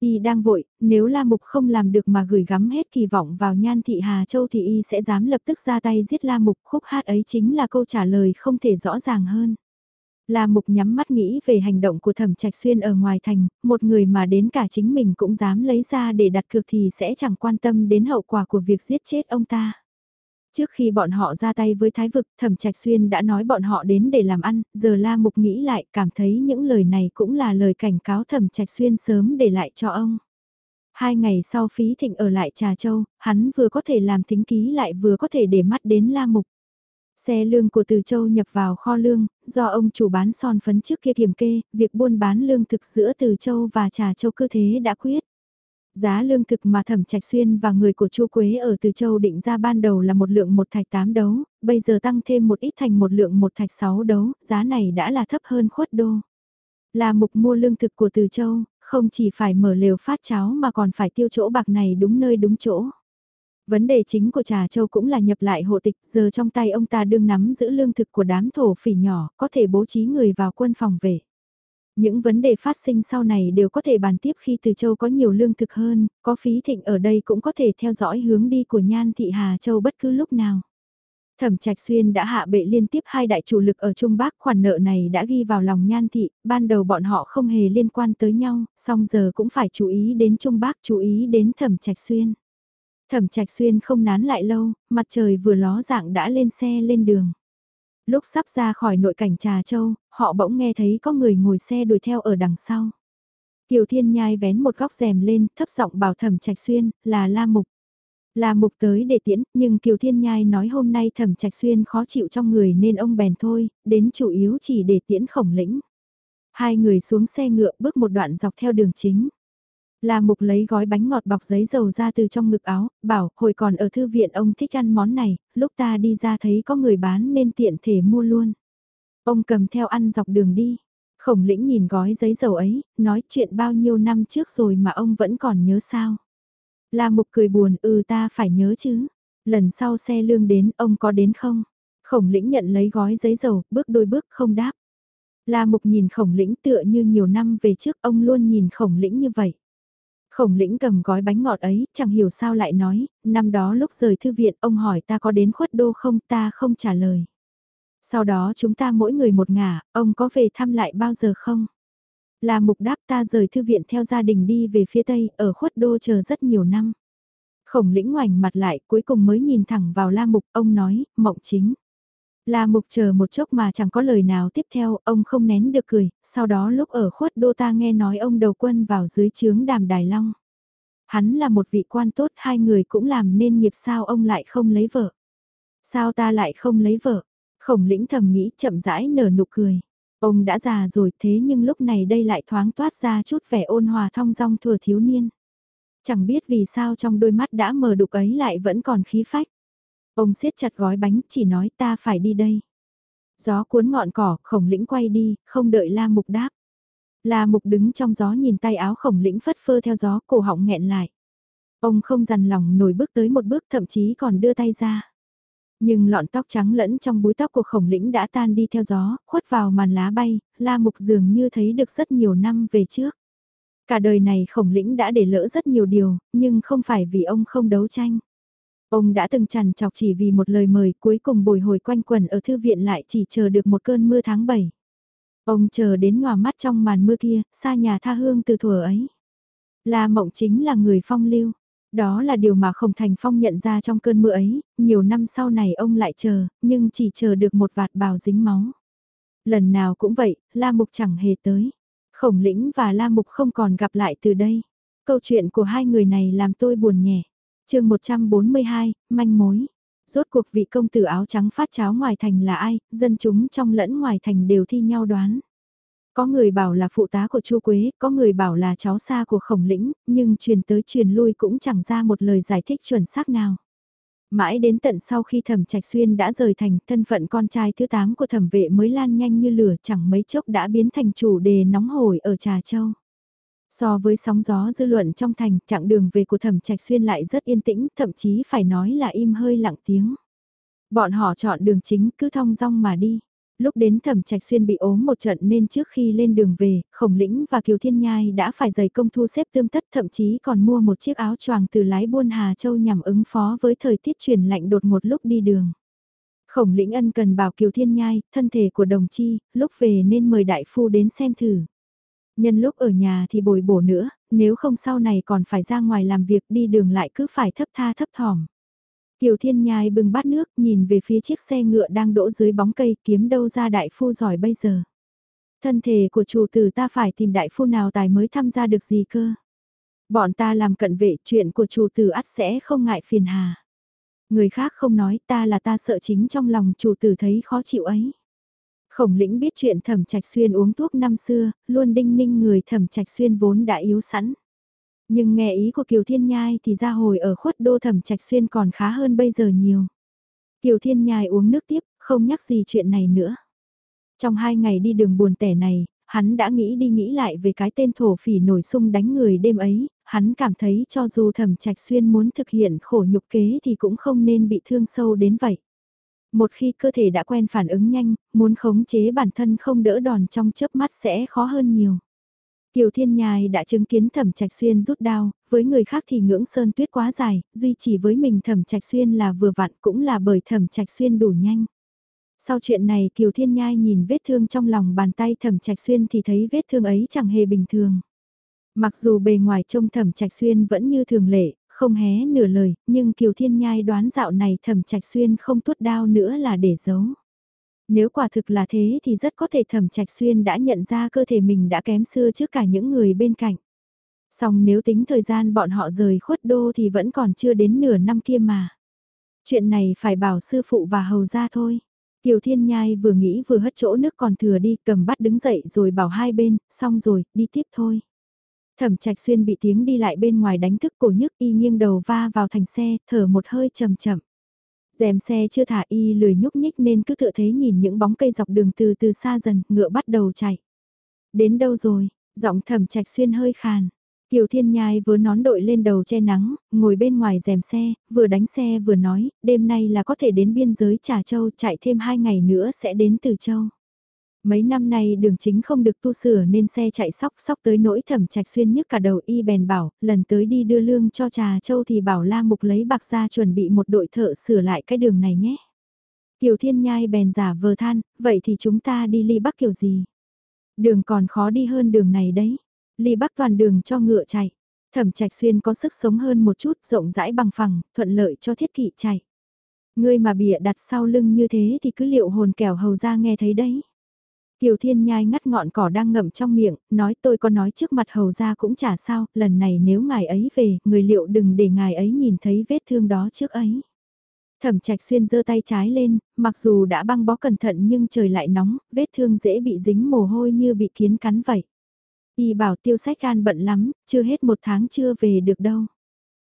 Y đang vội, nếu La Mục không làm được mà gửi gắm hết kỳ vọng vào Nhan Thị Hà Châu thì Y sẽ dám lập tức ra tay giết La Mục khúc hát ấy chính là câu trả lời không thể rõ ràng hơn. La Mục nhắm mắt nghĩ về hành động của Thẩm Trạch Xuyên ở ngoài thành, một người mà đến cả chính mình cũng dám lấy ra để đặt cược thì sẽ chẳng quan tâm đến hậu quả của việc giết chết ông ta. Trước khi bọn họ ra tay với Thái Vực, Thẩm Trạch Xuyên đã nói bọn họ đến để làm ăn, giờ La Mục nghĩ lại cảm thấy những lời này cũng là lời cảnh cáo Thẩm Trạch Xuyên sớm để lại cho ông. Hai ngày sau phí thịnh ở lại Trà Châu, hắn vừa có thể làm tính ký lại vừa có thể để mắt đến La Mục. Xe lương của Từ Châu nhập vào kho lương, do ông chủ bán son phấn trước kia kiểm kê, việc buôn bán lương thực giữa Từ Châu và Trà Châu cơ thế đã quyết. Giá lương thực mà Thẩm Trạch Xuyên và người của Chu Quế ở Từ Châu định ra ban đầu là một lượng một thạch 8 đấu, bây giờ tăng thêm một ít thành một lượng một thạch 6 đấu, giá này đã là thấp hơn khuất đô. Là mục mua lương thực của Từ Châu, không chỉ phải mở lều phát cháo mà còn phải tiêu chỗ bạc này đúng nơi đúng chỗ. Vấn đề chính của Trà Châu cũng là nhập lại hộ tịch, giờ trong tay ông ta đương nắm giữ lương thực của đám thổ phỉ nhỏ, có thể bố trí người vào quân phòng về. Những vấn đề phát sinh sau này đều có thể bàn tiếp khi Từ Châu có nhiều lương thực hơn, có phí thịnh ở đây cũng có thể theo dõi hướng đi của Nhan Thị Hà Châu bất cứ lúc nào. Thẩm Trạch Xuyên đã hạ bệ liên tiếp hai đại chủ lực ở Trung Bắc, khoản nợ này đã ghi vào lòng Nhan Thị, ban đầu bọn họ không hề liên quan tới nhau, song giờ cũng phải chú ý đến Trung Bắc, chú ý đến Thẩm Trạch Xuyên. Thẩm Trạch Xuyên không nán lại lâu, mặt trời vừa ló dạng đã lên xe lên đường. Lúc sắp ra khỏi nội cảnh Trà Châu, họ bỗng nghe thấy có người ngồi xe đuổi theo ở đằng sau. Kiều Thiên Nhai vén một góc rèm lên, thấp giọng bảo Thẩm Trạch Xuyên, là La Mục. La Mục tới để tiễn, nhưng Kiều Thiên Nhai nói hôm nay Thẩm Trạch Xuyên khó chịu trong người nên ông bèn thôi, đến chủ yếu chỉ để tiễn khổng lĩnh. Hai người xuống xe ngựa bước một đoạn dọc theo đường chính. La Mục lấy gói bánh ngọt bọc giấy dầu ra từ trong ngực áo, bảo, hồi còn ở thư viện ông thích ăn món này, lúc ta đi ra thấy có người bán nên tiện thể mua luôn. Ông cầm theo ăn dọc đường đi. Khổng lĩnh nhìn gói giấy dầu ấy, nói chuyện bao nhiêu năm trước rồi mà ông vẫn còn nhớ sao. La Mục cười buồn, ừ ta phải nhớ chứ. Lần sau xe lương đến, ông có đến không? Khổng lĩnh nhận lấy gói giấy dầu, bước đôi bước không đáp. La Mục nhìn khổng lĩnh tựa như nhiều năm về trước, ông luôn nhìn khổng lĩnh như vậy. Khổng lĩnh cầm gói bánh ngọt ấy, chẳng hiểu sao lại nói, năm đó lúc rời thư viện ông hỏi ta có đến khuất đô không ta không trả lời. Sau đó chúng ta mỗi người một ngả, ông có về thăm lại bao giờ không? Là mục đáp ta rời thư viện theo gia đình đi về phía tây, ở khuất đô chờ rất nhiều năm. Khổng lĩnh ngoảnh mặt lại cuối cùng mới nhìn thẳng vào la mục, ông nói, mộng chính. La mục chờ một chốc mà chẳng có lời nào tiếp theo, ông không nén được cười, sau đó lúc ở khuất đô ta nghe nói ông đầu quân vào dưới chướng đàm Đài Long. Hắn là một vị quan tốt, hai người cũng làm nên nghiệp sao ông lại không lấy vợ. Sao ta lại không lấy vợ? Khổng lĩnh thầm nghĩ chậm rãi nở nụ cười. Ông đã già rồi thế nhưng lúc này đây lại thoáng toát ra chút vẻ ôn hòa thong dong thừa thiếu niên. Chẳng biết vì sao trong đôi mắt đã mờ đục ấy lại vẫn còn khí phách. Ông siết chặt gói bánh chỉ nói ta phải đi đây. Gió cuốn ngọn cỏ, khổng lĩnh quay đi, không đợi la mục đáp. La mục đứng trong gió nhìn tay áo khổng lĩnh phất phơ theo gió, cổ họng nghẹn lại. Ông không dằn lòng nổi bước tới một bước thậm chí còn đưa tay ra. Nhưng lọn tóc trắng lẫn trong búi tóc của khổng lĩnh đã tan đi theo gió, khuất vào màn lá bay, la mục dường như thấy được rất nhiều năm về trước. Cả đời này khổng lĩnh đã để lỡ rất nhiều điều, nhưng không phải vì ông không đấu tranh. Ông đã từng chằn chọc chỉ vì một lời mời cuối cùng bồi hồi quanh quần ở thư viện lại chỉ chờ được một cơn mưa tháng 7. Ông chờ đến ngòa mắt trong màn mưa kia, xa nhà tha hương từ thuở ấy. La Mộng chính là người phong lưu. Đó là điều mà Khổng Thành Phong nhận ra trong cơn mưa ấy, nhiều năm sau này ông lại chờ, nhưng chỉ chờ được một vạt bào dính máu. Lần nào cũng vậy, La Mục chẳng hề tới. Khổng Lĩnh và La Mục không còn gặp lại từ đây. Câu chuyện của hai người này làm tôi buồn nhẹ chương 142, manh mối. Rốt cuộc vị công tử áo trắng phát cháo ngoài thành là ai, dân chúng trong lẫn ngoài thành đều thi nhau đoán. Có người bảo là phụ tá của Chu Quế, có người bảo là cháu xa của Khổng Lĩnh, nhưng truyền tới truyền lui cũng chẳng ra một lời giải thích chuẩn xác nào. Mãi đến tận sau khi Thẩm Trạch Xuyên đã rời thành, thân phận con trai thứ 8 của thẩm vệ mới lan nhanh như lửa chẳng mấy chốc đã biến thành chủ đề nóng hổi ở Trà Châu. So với sóng gió dư luận trong thành, chặng đường về của thẩm trạch xuyên lại rất yên tĩnh, thậm chí phải nói là im hơi lặng tiếng. Bọn họ chọn đường chính cứ thong dong mà đi. Lúc đến thẩm trạch xuyên bị ốm một trận nên trước khi lên đường về, khổng lĩnh và kiều thiên nhai đã phải dày công thu xếp tươm tất thậm chí còn mua một chiếc áo choàng từ lái buôn Hà Châu nhằm ứng phó với thời tiết chuyển lạnh đột một lúc đi đường. Khổng lĩnh ân cần bảo kiều thiên nhai, thân thể của đồng chi, lúc về nên mời đại phu đến xem thử. Nhân lúc ở nhà thì bồi bổ nữa, nếu không sau này còn phải ra ngoài làm việc đi đường lại cứ phải thấp tha thấp thỏm. Kiều Thiên Nhai bưng bát nước nhìn về phía chiếc xe ngựa đang đỗ dưới bóng cây kiếm đâu ra đại phu giỏi bây giờ. Thân thể của chủ tử ta phải tìm đại phu nào tài mới tham gia được gì cơ. Bọn ta làm cận vệ chuyện của chủ tử ắt sẽ không ngại phiền hà. Người khác không nói ta là ta sợ chính trong lòng chủ tử thấy khó chịu ấy. Khổng lĩnh biết chuyện thẩm trạch xuyên uống thuốc năm xưa, luôn đinh ninh người thẩm trạch xuyên vốn đã yếu sẵn. Nhưng nghe ý của Kiều Thiên Nhai thì ra hồi ở khuất đô thẩm trạch xuyên còn khá hơn bây giờ nhiều. Kiều Thiên Nhai uống nước tiếp, không nhắc gì chuyện này nữa. Trong hai ngày đi đường buồn tẻ này, hắn đã nghĩ đi nghĩ lại về cái tên thổ phỉ nổi sung đánh người đêm ấy, hắn cảm thấy cho dù thẩm trạch xuyên muốn thực hiện khổ nhục kế thì cũng không nên bị thương sâu đến vậy. Một khi cơ thể đã quen phản ứng nhanh, muốn khống chế bản thân không đỡ đòn trong chớp mắt sẽ khó hơn nhiều. Kiều Thiên Nhai đã chứng kiến Thẩm Trạch Xuyên rút đao, với người khác thì ngưỡng sơn tuyết quá dài, duy chỉ với mình Thẩm Trạch Xuyên là vừa vặn cũng là bởi Thẩm Trạch Xuyên đủ nhanh. Sau chuyện này Kiều Thiên Nhai nhìn vết thương trong lòng bàn tay Thẩm Trạch Xuyên thì thấy vết thương ấy chẳng hề bình thường. Mặc dù bề ngoài trông Thẩm Trạch Xuyên vẫn như thường lệ, không hé nửa lời, nhưng Kiều Thiên Nhai đoán dạo này Thẩm Trạch Xuyên không tuốt đao nữa là để giấu. Nếu quả thực là thế thì rất có thể Thẩm Trạch Xuyên đã nhận ra cơ thể mình đã kém xưa trước cả những người bên cạnh. Song nếu tính thời gian bọn họ rời khuất đô thì vẫn còn chưa đến nửa năm kia mà. Chuyện này phải bảo sư phụ và hầu ra thôi. Kiều Thiên Nhai vừa nghĩ vừa hất chỗ nước còn thừa đi cầm bắt đứng dậy rồi bảo hai bên, xong rồi, đi tiếp thôi. Thẩm Trạch Xuyên bị tiếng đi lại bên ngoài đánh thức cổ nhức y nghiêng đầu va vào thành xe, thở một hơi chậm chậm. Dèm xe chưa thả y lười nhúc nhích nên cứ tựa thế nhìn những bóng cây dọc đường từ từ xa dần, ngựa bắt đầu chạy. Đến đâu rồi? Giọng Thẩm Trạch Xuyên hơi khàn. Kiều Thiên Nhai vừa nón đội lên đầu che nắng, ngồi bên ngoài rèm xe, vừa đánh xe vừa nói, đêm nay là có thể đến biên giới Trà Châu, chạy thêm hai ngày nữa sẽ đến Từ Châu. Mấy năm nay đường chính không được tu sửa nên xe chạy sóc sóc tới nỗi thẩm trạch xuyên nhức cả đầu y bèn bảo, lần tới đi đưa lương cho Trà Châu thì bảo La Mục lấy bạc ra chuẩn bị một đội thợ sửa lại cái đường này nhé. Kiều Thiên Nhai bèn giả vờ than, vậy thì chúng ta đi ly bắc kiểu gì? Đường còn khó đi hơn đường này đấy. Ly Bắc toàn đường cho ngựa chạy. Thẩm Trạch Xuyên có sức sống hơn một chút, rộng rãi bằng phẳng, thuận lợi cho thiết kỵ chạy. Ngươi mà bịa đặt sau lưng như thế thì cứ liệu hồn kẻo hầu ra nghe thấy đấy. Kiều Thiên Nhai ngắt ngọn cỏ đang ngậm trong miệng, nói tôi có nói trước mặt hầu ra cũng chả sao, lần này nếu ngài ấy về, người liệu đừng để ngài ấy nhìn thấy vết thương đó trước ấy. Thẩm Trạch Xuyên giơ tay trái lên, mặc dù đã băng bó cẩn thận nhưng trời lại nóng, vết thương dễ bị dính mồ hôi như bị kiến cắn vậy. Y bảo tiêu sách gan bận lắm, chưa hết một tháng chưa về được đâu.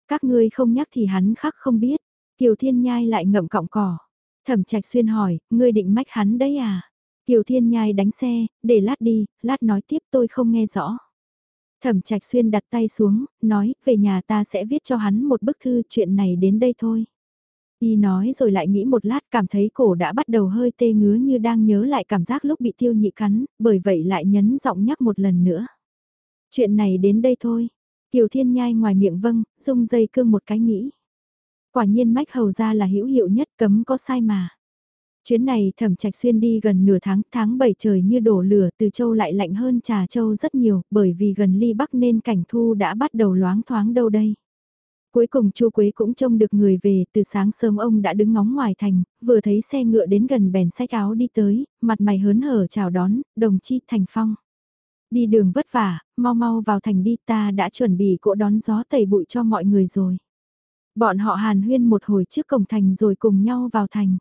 Các ngươi không nhắc thì hắn khác không biết. Kiều Thiên Nhai lại ngậm cọng cỏ. Thẩm Trạch Xuyên hỏi, ngươi định mách hắn đấy à? Kiều Thiên Nhai đánh xe, để lát đi, lát nói tiếp tôi không nghe rõ. Thẩm Trạch Xuyên đặt tay xuống, nói, về nhà ta sẽ viết cho hắn một bức thư chuyện này đến đây thôi. Y nói rồi lại nghĩ một lát cảm thấy cổ đã bắt đầu hơi tê ngứa như đang nhớ lại cảm giác lúc bị tiêu nhị cắn, bởi vậy lại nhấn giọng nhắc một lần nữa. Chuyện này đến đây thôi. Kiều Thiên Nhai ngoài miệng vâng, dung dây cương một cái nghĩ. Quả nhiên mách hầu ra là hữu hiệu nhất cấm có sai mà. Chuyến này thẩm trạch xuyên đi gần nửa tháng, tháng 7 trời như đổ lửa từ châu lại lạnh hơn trà châu rất nhiều, bởi vì gần ly bắc nên cảnh thu đã bắt đầu loáng thoáng đâu đây. Cuối cùng Chu Quế cũng trông được người về, từ sáng sớm ông đã đứng ngóng ngoài thành, vừa thấy xe ngựa đến gần bèn sách áo đi tới, mặt mày hớn hở chào đón, đồng chi thành phong. Đi đường vất vả, mau mau vào thành đi ta đã chuẩn bị cỗ đón gió tẩy bụi cho mọi người rồi. Bọn họ hàn huyên một hồi trước cổng thành rồi cùng nhau vào thành.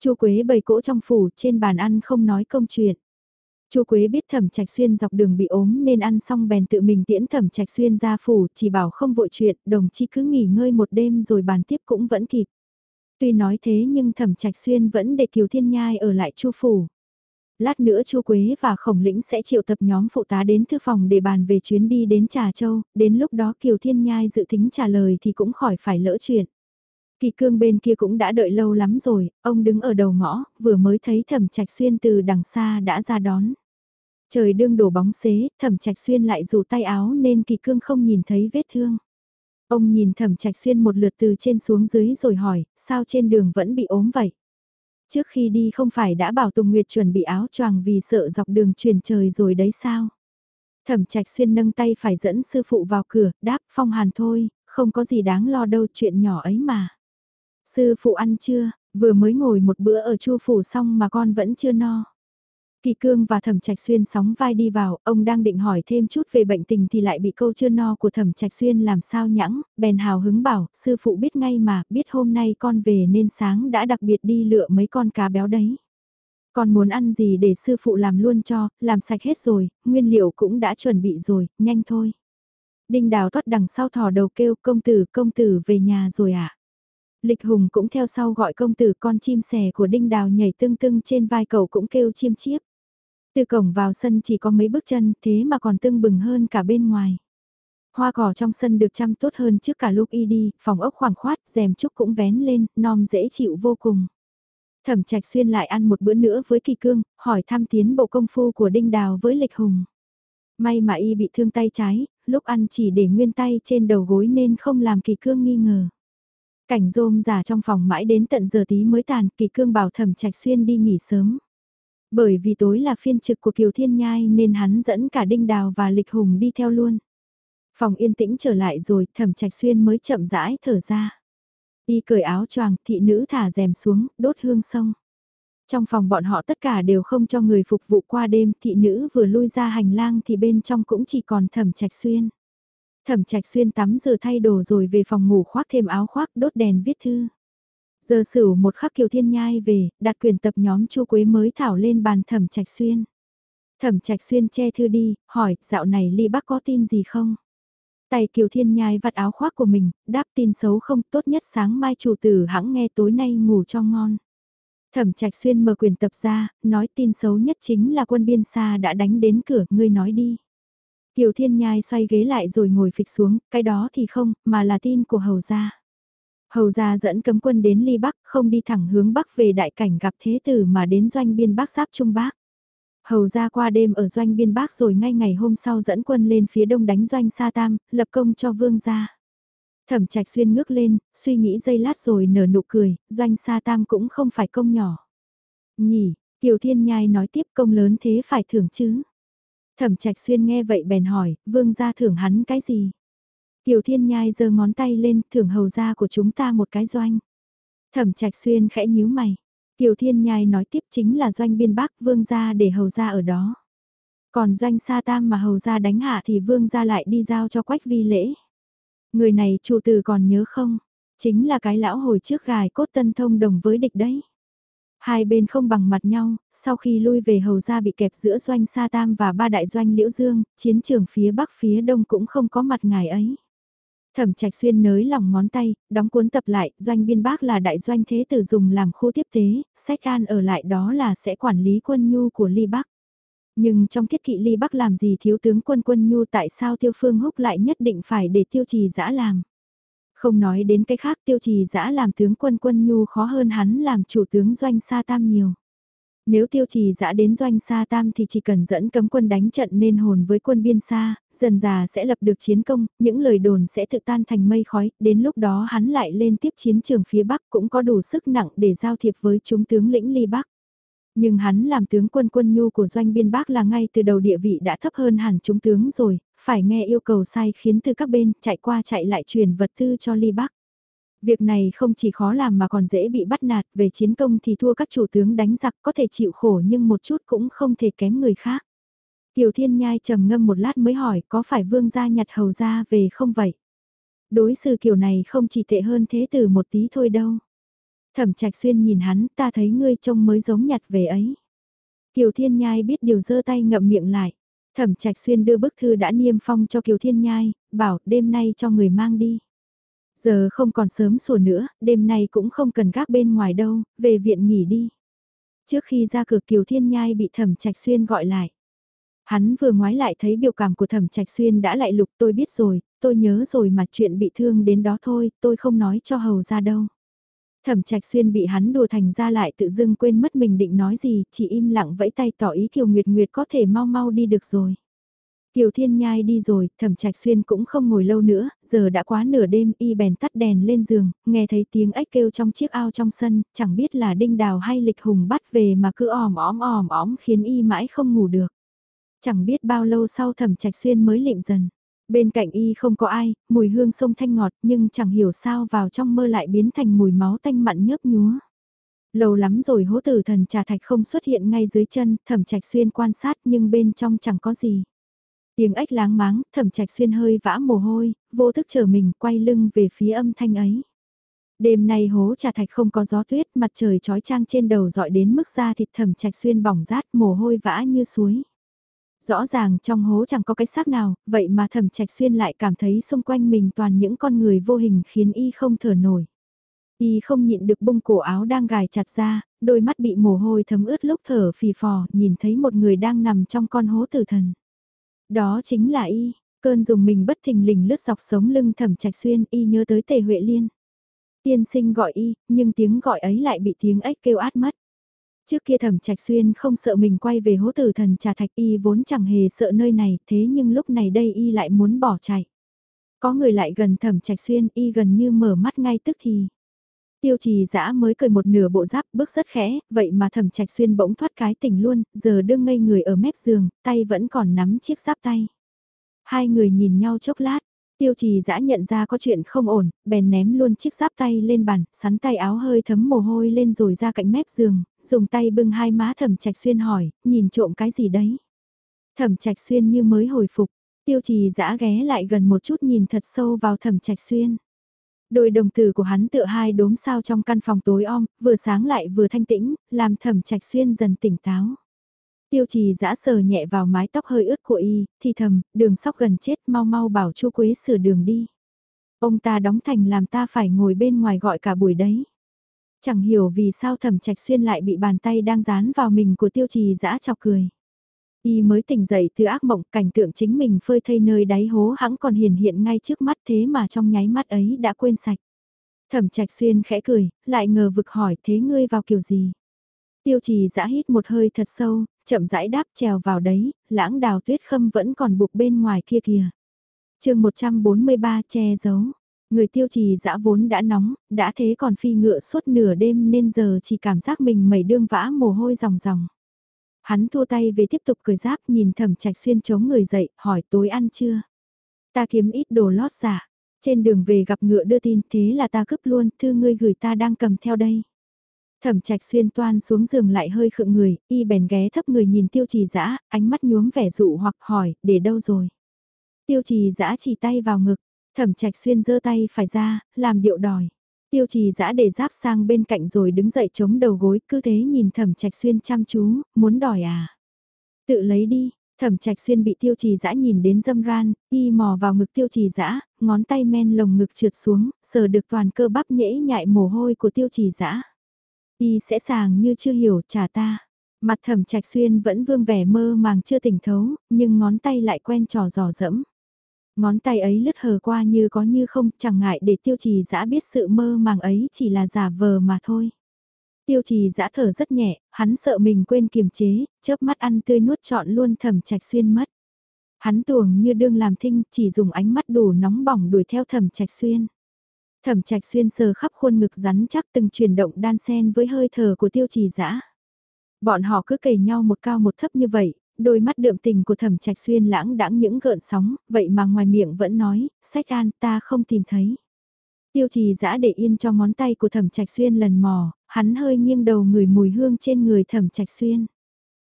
Chu Quế bày cỗ trong phủ trên bàn ăn không nói công chuyện. Chu Quế biết Thẩm Trạch Xuyên dọc đường bị ốm nên ăn xong bèn tự mình tiễn Thẩm Trạch Xuyên ra phủ, chỉ bảo không vội chuyện, đồng chí cứ nghỉ ngơi một đêm rồi bàn tiếp cũng vẫn kịp. Tuy nói thế nhưng Thẩm Trạch Xuyên vẫn để Kiều Thiên Nhai ở lại Chu phủ. Lát nữa Chu Quế và Khổng Lĩnh sẽ triệu tập nhóm phụ tá đến thư phòng để bàn về chuyến đi đến Trà Châu, đến lúc đó Kiều Thiên Nhai dự tính trả lời thì cũng khỏi phải lỡ chuyện. Kỳ cương bên kia cũng đã đợi lâu lắm rồi, ông đứng ở đầu ngõ, vừa mới thấy thẩm trạch xuyên từ đằng xa đã ra đón. Trời đương đổ bóng xế, thẩm trạch xuyên lại rủ tay áo nên kỳ cương không nhìn thấy vết thương. Ông nhìn thẩm trạch xuyên một lượt từ trên xuống dưới rồi hỏi, sao trên đường vẫn bị ốm vậy? Trước khi đi không phải đã bảo Tùng Nguyệt chuẩn bị áo choàng vì sợ dọc đường truyền trời rồi đấy sao? Thẩm trạch xuyên nâng tay phải dẫn sư phụ vào cửa, đáp phong hàn thôi, không có gì đáng lo đâu chuyện nhỏ ấy mà. Sư phụ ăn chưa, vừa mới ngồi một bữa ở chu phủ xong mà con vẫn chưa no. Kỳ cương và thẩm trạch xuyên sóng vai đi vào, ông đang định hỏi thêm chút về bệnh tình thì lại bị câu chưa no của thẩm trạch xuyên làm sao nhãng, bèn hào hứng bảo, sư phụ biết ngay mà, biết hôm nay con về nên sáng đã đặc biệt đi lựa mấy con cá béo đấy. Con muốn ăn gì để sư phụ làm luôn cho, làm sạch hết rồi, nguyên liệu cũng đã chuẩn bị rồi, nhanh thôi. Đinh đào thoát đằng sau thò đầu kêu công tử công tử về nhà rồi ạ. À? Lịch Hùng cũng theo sau gọi công tử con chim sẻ của Đinh Đào nhảy tưng tưng trên vai cậu cũng kêu chiêm chiếp. Từ cổng vào sân chỉ có mấy bước chân thế mà còn tưng bừng hơn cả bên ngoài. Hoa cỏ trong sân được chăm tốt hơn trước cả lúc y đi, phòng ốc khoảng khoát, rèm trúc cũng vén lên, non dễ chịu vô cùng. Thẩm trạch xuyên lại ăn một bữa nữa với kỳ cương, hỏi thăm tiến bộ công phu của Đinh Đào với lịch hùng. May mà y bị thương tay trái, lúc ăn chỉ để nguyên tay trên đầu gối nên không làm kỳ cương nghi ngờ. Cảnh rôm giả trong phòng mãi đến tận giờ tí mới tàn, kỳ cương bảo thẩm trạch xuyên đi nghỉ sớm. Bởi vì tối là phiên trực của Kiều Thiên Nhai nên hắn dẫn cả Đinh Đào và Lịch Hùng đi theo luôn. Phòng yên tĩnh trở lại rồi, thẩm trạch xuyên mới chậm rãi thở ra. Y cởi áo choàng, thị nữ thả rèm xuống, đốt hương sông. Trong phòng bọn họ tất cả đều không cho người phục vụ qua đêm, thị nữ vừa lui ra hành lang thì bên trong cũng chỉ còn thẩm trạch xuyên. Thẩm trạch xuyên tắm giờ thay đồ rồi về phòng ngủ khoác thêm áo khoác đốt đèn viết thư. Giờ sửu một khắc kiều thiên nhai về, đặt quyền tập nhóm chu quế mới thảo lên bàn thẩm trạch xuyên. Thẩm trạch xuyên che thư đi, hỏi, dạo này ly bắc có tin gì không? Tay kiều thiên nhai vặt áo khoác của mình, đáp tin xấu không tốt nhất sáng mai chủ tử hãng nghe tối nay ngủ cho ngon. Thẩm trạch xuyên mở quyền tập ra, nói tin xấu nhất chính là quân biên xa đã đánh đến cửa, ngươi nói đi. Kiều Thiên Nhai xoay ghế lại rồi ngồi phịch xuống, cái đó thì không, mà là tin của Hầu Gia. Hầu Gia dẫn cấm quân đến Ly Bắc, không đi thẳng hướng Bắc về đại cảnh gặp Thế Tử mà đến doanh biên Bắc giáp Trung Bắc. Hầu Gia qua đêm ở doanh biên Bắc rồi ngay ngày hôm sau dẫn quân lên phía đông đánh doanh Sa Tam, lập công cho Vương Gia. Thẩm trạch xuyên ngước lên, suy nghĩ giây lát rồi nở nụ cười, doanh Sa Tam cũng không phải công nhỏ. Nhỉ, Kiều Thiên Nhai nói tiếp công lớn thế phải thưởng chứ. Thẩm trạch xuyên nghe vậy bèn hỏi, vương gia thưởng hắn cái gì? Kiều Thiên Nhai giơ ngón tay lên, thưởng hầu gia của chúng ta một cái doanh. Thẩm trạch xuyên khẽ nhíu mày. Kiều Thiên Nhai nói tiếp chính là doanh biên bắc vương gia để hầu gia ở đó. Còn doanh sa tam mà hầu gia đánh hạ thì vương gia lại đi giao cho quách vi lễ. Người này chủ tử còn nhớ không? Chính là cái lão hồi trước gài cốt tân thông đồng với địch đấy. Hai bên không bằng mặt nhau, sau khi lui về hầu ra bị kẹp giữa doanh Sa Tam và ba đại doanh Liễu Dương, chiến trường phía bắc phía đông cũng không có mặt ngài ấy. Thẩm trạch xuyên nới lòng ngón tay, đóng cuốn tập lại, doanh biên bác là đại doanh thế tử dùng làm khu tiếp tế, sách an ở lại đó là sẽ quản lý quân nhu của Ly Bắc. Nhưng trong thiết kỵ Ly Bắc làm gì thiếu tướng quân quân nhu tại sao tiêu phương húc lại nhất định phải để tiêu trì dã làm. Không nói đến cái khác tiêu trì dã làm tướng quân quân nhu khó hơn hắn làm chủ tướng doanh sa tam nhiều. Nếu tiêu trì dã đến doanh sa tam thì chỉ cần dẫn cấm quân đánh trận nên hồn với quân biên xa, dần già sẽ lập được chiến công, những lời đồn sẽ tự tan thành mây khói, đến lúc đó hắn lại lên tiếp chiến trường phía Bắc cũng có đủ sức nặng để giao thiệp với chúng tướng lĩnh ly Bắc. Nhưng hắn làm tướng quân quân nhu của doanh biên Bắc là ngay từ đầu địa vị đã thấp hơn hẳn chúng tướng rồi, phải nghe yêu cầu sai khiến từ các bên chạy qua chạy lại truyền vật tư cho ly Bắc. Việc này không chỉ khó làm mà còn dễ bị bắt nạt, về chiến công thì thua các chủ tướng đánh giặc có thể chịu khổ nhưng một chút cũng không thể kém người khác. Kiều Thiên Nhai trầm ngâm một lát mới hỏi có phải vương gia nhặt hầu gia về không vậy? Đối xử kiểu này không chỉ tệ hơn thế từ một tí thôi đâu. Thẩm trạch xuyên nhìn hắn ta thấy ngươi trông mới giống nhặt về ấy. Kiều Thiên Nhai biết điều dơ tay ngậm miệng lại. Thẩm trạch xuyên đưa bức thư đã niêm phong cho Kiều Thiên Nhai, bảo đêm nay cho người mang đi. Giờ không còn sớm sủa nữa, đêm nay cũng không cần gác bên ngoài đâu, về viện nghỉ đi. Trước khi ra cửa Kiều Thiên Nhai bị Thẩm Trạch Xuyên gọi lại. Hắn vừa ngoái lại thấy biểu cảm của Thẩm Trạch Xuyên đã lại lục tôi biết rồi, tôi nhớ rồi mà chuyện bị thương đến đó thôi, tôi không nói cho hầu ra đâu. Thẩm Trạch Xuyên bị hắn đùa thành ra lại tự dưng quên mất mình định nói gì, chỉ im lặng vẫy tay tỏ ý Kiều Nguyệt Nguyệt có thể mau mau đi được rồi. Kiều Thiên Nhai đi rồi, Thẩm Trạch Xuyên cũng không ngồi lâu nữa, giờ đã quá nửa đêm y bèn tắt đèn lên giường, nghe thấy tiếng ếch kêu trong chiếc ao trong sân, chẳng biết là Đinh Đào hay Lịch Hùng bắt về mà cứ òm óm òm óm khiến y mãi không ngủ được. Chẳng biết bao lâu sau Thẩm Trạch Xuyên mới lịm dần. Bên cạnh y không có ai, mùi hương sông thanh ngọt nhưng chẳng hiểu sao vào trong mơ lại biến thành mùi máu tanh mặn nhớp nhúa. Lâu lắm rồi hố tử thần trà thạch không xuất hiện ngay dưới chân, thẩm trạch xuyên quan sát nhưng bên trong chẳng có gì. Tiếng ếch láng máng, thẩm trạch xuyên hơi vã mồ hôi, vô thức chờ mình quay lưng về phía âm thanh ấy. Đêm nay hố trà thạch không có gió tuyết, mặt trời trói trang trên đầu dọi đến mức da thịt thẩm trạch xuyên bỏng rát mồ hôi vã như suối. Rõ ràng trong hố chẳng có cái xác nào, vậy mà thẩm trạch xuyên lại cảm thấy xung quanh mình toàn những con người vô hình khiến y không thở nổi. Y không nhịn được bung cổ áo đang gài chặt ra, đôi mắt bị mồ hôi thấm ướt lúc thở phì phò, nhìn thấy một người đang nằm trong con hố tử thần. Đó chính là Y, cơn dùng mình bất thình lình lướt dọc sống lưng thẩm trạch xuyên, Y nhớ tới tề Huệ Liên. Tiên sinh gọi Y, nhưng tiếng gọi ấy lại bị tiếng ếch kêu át mất. Trước kia thẩm trạch xuyên không sợ mình quay về hố tử thần trà thạch y vốn chẳng hề sợ nơi này, thế nhưng lúc này đây y lại muốn bỏ chạy. Có người lại gần thẩm trạch xuyên y gần như mở mắt ngay tức thì. Tiêu trì dã mới cười một nửa bộ giáp bước rất khẽ, vậy mà thẩm trạch xuyên bỗng thoát cái tỉnh luôn, giờ đương ngây người ở mép giường, tay vẫn còn nắm chiếc giáp tay. Hai người nhìn nhau chốc lát, tiêu trì dã nhận ra có chuyện không ổn, bèn ném luôn chiếc giáp tay lên bàn, sắn tay áo hơi thấm mồ hôi lên rồi ra cạnh mép giường, dùng tay bưng hai má thẩm trạch xuyên hỏi, nhìn trộm cái gì đấy. Thẩm trạch xuyên như mới hồi phục, tiêu trì dã ghé lại gần một chút nhìn thật sâu vào thẩm trạch xuyên. Đôi đồng tử của hắn tựa hai đốm sao trong căn phòng tối om, vừa sáng lại vừa thanh tĩnh, làm thẩm trạch xuyên dần tỉnh táo. Tiêu trì giã sờ nhẹ vào mái tóc hơi ướt của y, thì thầm, đường sóc gần chết mau mau bảo chu Quế sửa đường đi. Ông ta đóng thành làm ta phải ngồi bên ngoài gọi cả buổi đấy. Chẳng hiểu vì sao thẩm trạch xuyên lại bị bàn tay đang dán vào mình của tiêu trì giã chọc cười. Y mới tỉnh dậy từ ác mộng cảnh tượng chính mình phơi thây nơi đáy hố hãng còn hiển hiện ngay trước mắt thế mà trong nháy mắt ấy đã quên sạch. Thẩm trạch xuyên khẽ cười, lại ngờ vực hỏi thế ngươi vào kiểu gì. Tiêu trì giã hít một hơi thật sâu, chậm rãi đáp trèo vào đấy, lãng đào tuyết khâm vẫn còn buộc bên ngoài kia kìa. chương 143 che giấu. Người tiêu trì dã vốn đã nóng, đã thế còn phi ngựa suốt nửa đêm nên giờ chỉ cảm giác mình mẩy đương vã mồ hôi ròng ròng. Hắn thua tay về tiếp tục cười giáp nhìn thẩm trạch xuyên chống người dậy, hỏi tối ăn chưa? Ta kiếm ít đồ lót giả. Trên đường về gặp ngựa đưa tin thế là ta cướp luôn, thư ngươi gửi ta đang cầm theo đây. Thẩm trạch xuyên toan xuống giường lại hơi khựng người, y bèn ghé thấp người nhìn tiêu trì dã ánh mắt nhuốm vẻ dụ hoặc hỏi, để đâu rồi? Tiêu trì dã chỉ tay vào ngực, thẩm trạch xuyên giơ tay phải ra, làm điệu đòi. Tiêu trì dã để giáp sang bên cạnh rồi đứng dậy chống đầu gối, cứ thế nhìn thẩm trạch xuyên chăm chú, muốn đòi à? Tự lấy đi, thẩm trạch xuyên bị tiêu trì dã nhìn đến dâm ran, y mò vào ngực tiêu trì dã ngón tay men lồng ngực trượt xuống, sờ được toàn cơ bắp nhễ nhại mồ hôi của tiêu trì dã Y sẽ sàng như chưa hiểu trả ta. Mặt thẩm trạch xuyên vẫn vương vẻ mơ màng chưa tỉnh thấu, nhưng ngón tay lại quen trò dò dẫm. Ngón tay ấy lướt hờ qua như có như không, chẳng ngại để tiêu trì dã biết sự mơ màng ấy chỉ là giả vờ mà thôi. Tiêu trì dã thở rất nhẹ, hắn sợ mình quên kiềm chế, chớp mắt ăn tươi nuốt trọn luôn thẩm trạch xuyên mất. Hắn tuồng như đương làm thinh, chỉ dùng ánh mắt đủ nóng bỏng đuổi theo thẩm trạch xuyên. Thẩm trạch xuyên sờ khắp khuôn ngực rắn chắc từng chuyển động đan sen với hơi thở của tiêu trì dã Bọn họ cứ kề nhau một cao một thấp như vậy, đôi mắt đượm tình của thẩm trạch xuyên lãng đãng những gợn sóng, vậy mà ngoài miệng vẫn nói, sách an ta không tìm thấy. Tiêu trì giã để yên cho ngón tay của thẩm trạch xuyên lần mò, hắn hơi nghiêng đầu người mùi hương trên người thẩm trạch xuyên.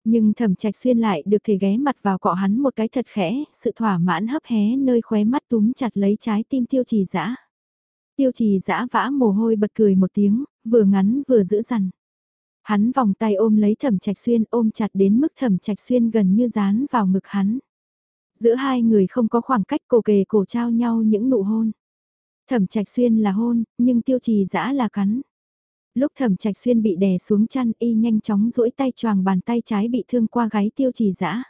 Nhưng thẩm trạch xuyên lại được thể ghé mặt vào cọ hắn một cái thật khẽ, sự thỏa mãn hấp hé nơi khóe mắt túm chặt lấy trái tim tiêu trì giã. Tiêu trì giã vã mồ hôi bật cười một tiếng, vừa ngắn vừa giữ dằn. Hắn vòng tay ôm lấy thẩm trạch xuyên ôm chặt đến mức thẩm trạch xuyên gần như dán vào ngực hắn. Giữa hai người không có khoảng cách cổ kề cổ trao nhau những nụ hôn. Thẩm trạch xuyên là hôn, nhưng tiêu trì dã là cắn. Lúc thẩm trạch xuyên bị đè xuống chăn y nhanh chóng duỗi tay choàng bàn tay trái bị thương qua gáy tiêu trì dã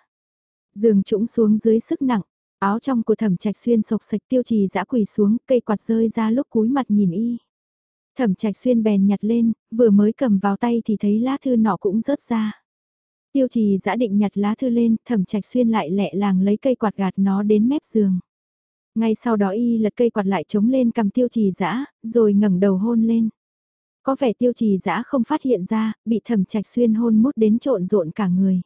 giường trũng xuống dưới sức nặng, áo trong của thẩm trạch xuyên sộc sạch tiêu trì dã quỳ xuống cây quạt rơi ra lúc cúi mặt nhìn y. Thẩm trạch xuyên bèn nhặt lên, vừa mới cầm vào tay thì thấy lá thư nọ cũng rớt ra. Tiêu trì giã định nhặt lá thư lên, thẩm trạch xuyên lại lẹ làng lấy cây quạt gạt nó đến mép giường. Ngay sau đó y lật cây quạt lại chống lên cầm tiêu trì giã, rồi ngẩng đầu hôn lên. Có vẻ tiêu trì giã không phát hiện ra, bị thẩm trạch xuyên hôn mút đến trộn rộn cả người.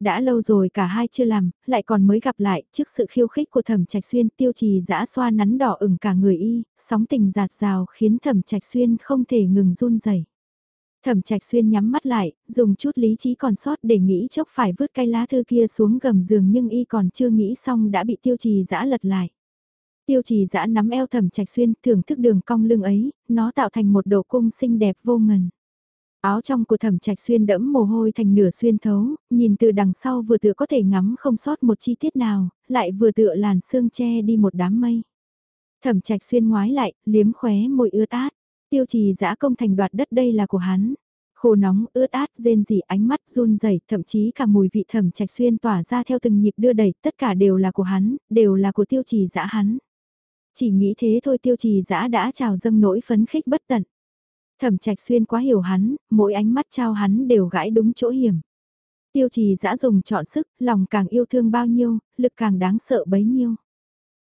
Đã lâu rồi cả hai chưa làm, lại còn mới gặp lại, trước sự khiêu khích của thẩm trạch xuyên tiêu trì dã xoa nắn đỏ ửng cả người y, sóng tình giạt rào khiến thẩm trạch xuyên không thể ngừng run rẩy. Thẩm trạch xuyên nhắm mắt lại, dùng chút lý trí còn sót để nghĩ chốc phải vứt cây lá thư kia xuống gầm giường nhưng y còn chưa nghĩ xong đã bị tiêu trì dã lật lại. Tiêu trì dã nắm eo thẩm trạch xuyên thưởng thức đường cong lưng ấy, nó tạo thành một độ cung xinh đẹp vô ngần. Áo trong của thẩm trạch xuyên đẫm mồ hôi thành nửa xuyên thấu, nhìn từ đằng sau vừa tựa có thể ngắm không sót một chi tiết nào, lại vừa tựa làn sương che đi một đám mây. Thẩm trạch xuyên ngoái lại, liếm khóe môi ướt át. Tiêu trì giã công thành đoạt đất đây là của hắn. Khô nóng, ướt át, rên rỉ ánh mắt run rẩy thậm chí cả mùi vị thẩm trạch xuyên tỏa ra theo từng nhịp đưa đẩy, tất cả đều là của hắn, đều là của tiêu trì giã hắn. Chỉ nghĩ thế thôi tiêu trì giã đã trào dâng nỗi phấn khích bất tận. Thẩm trạch xuyên quá hiểu hắn, mỗi ánh mắt trao hắn đều gãi đúng chỗ hiểm. Tiêu trì dã dùng chọn sức, lòng càng yêu thương bao nhiêu, lực càng đáng sợ bấy nhiêu.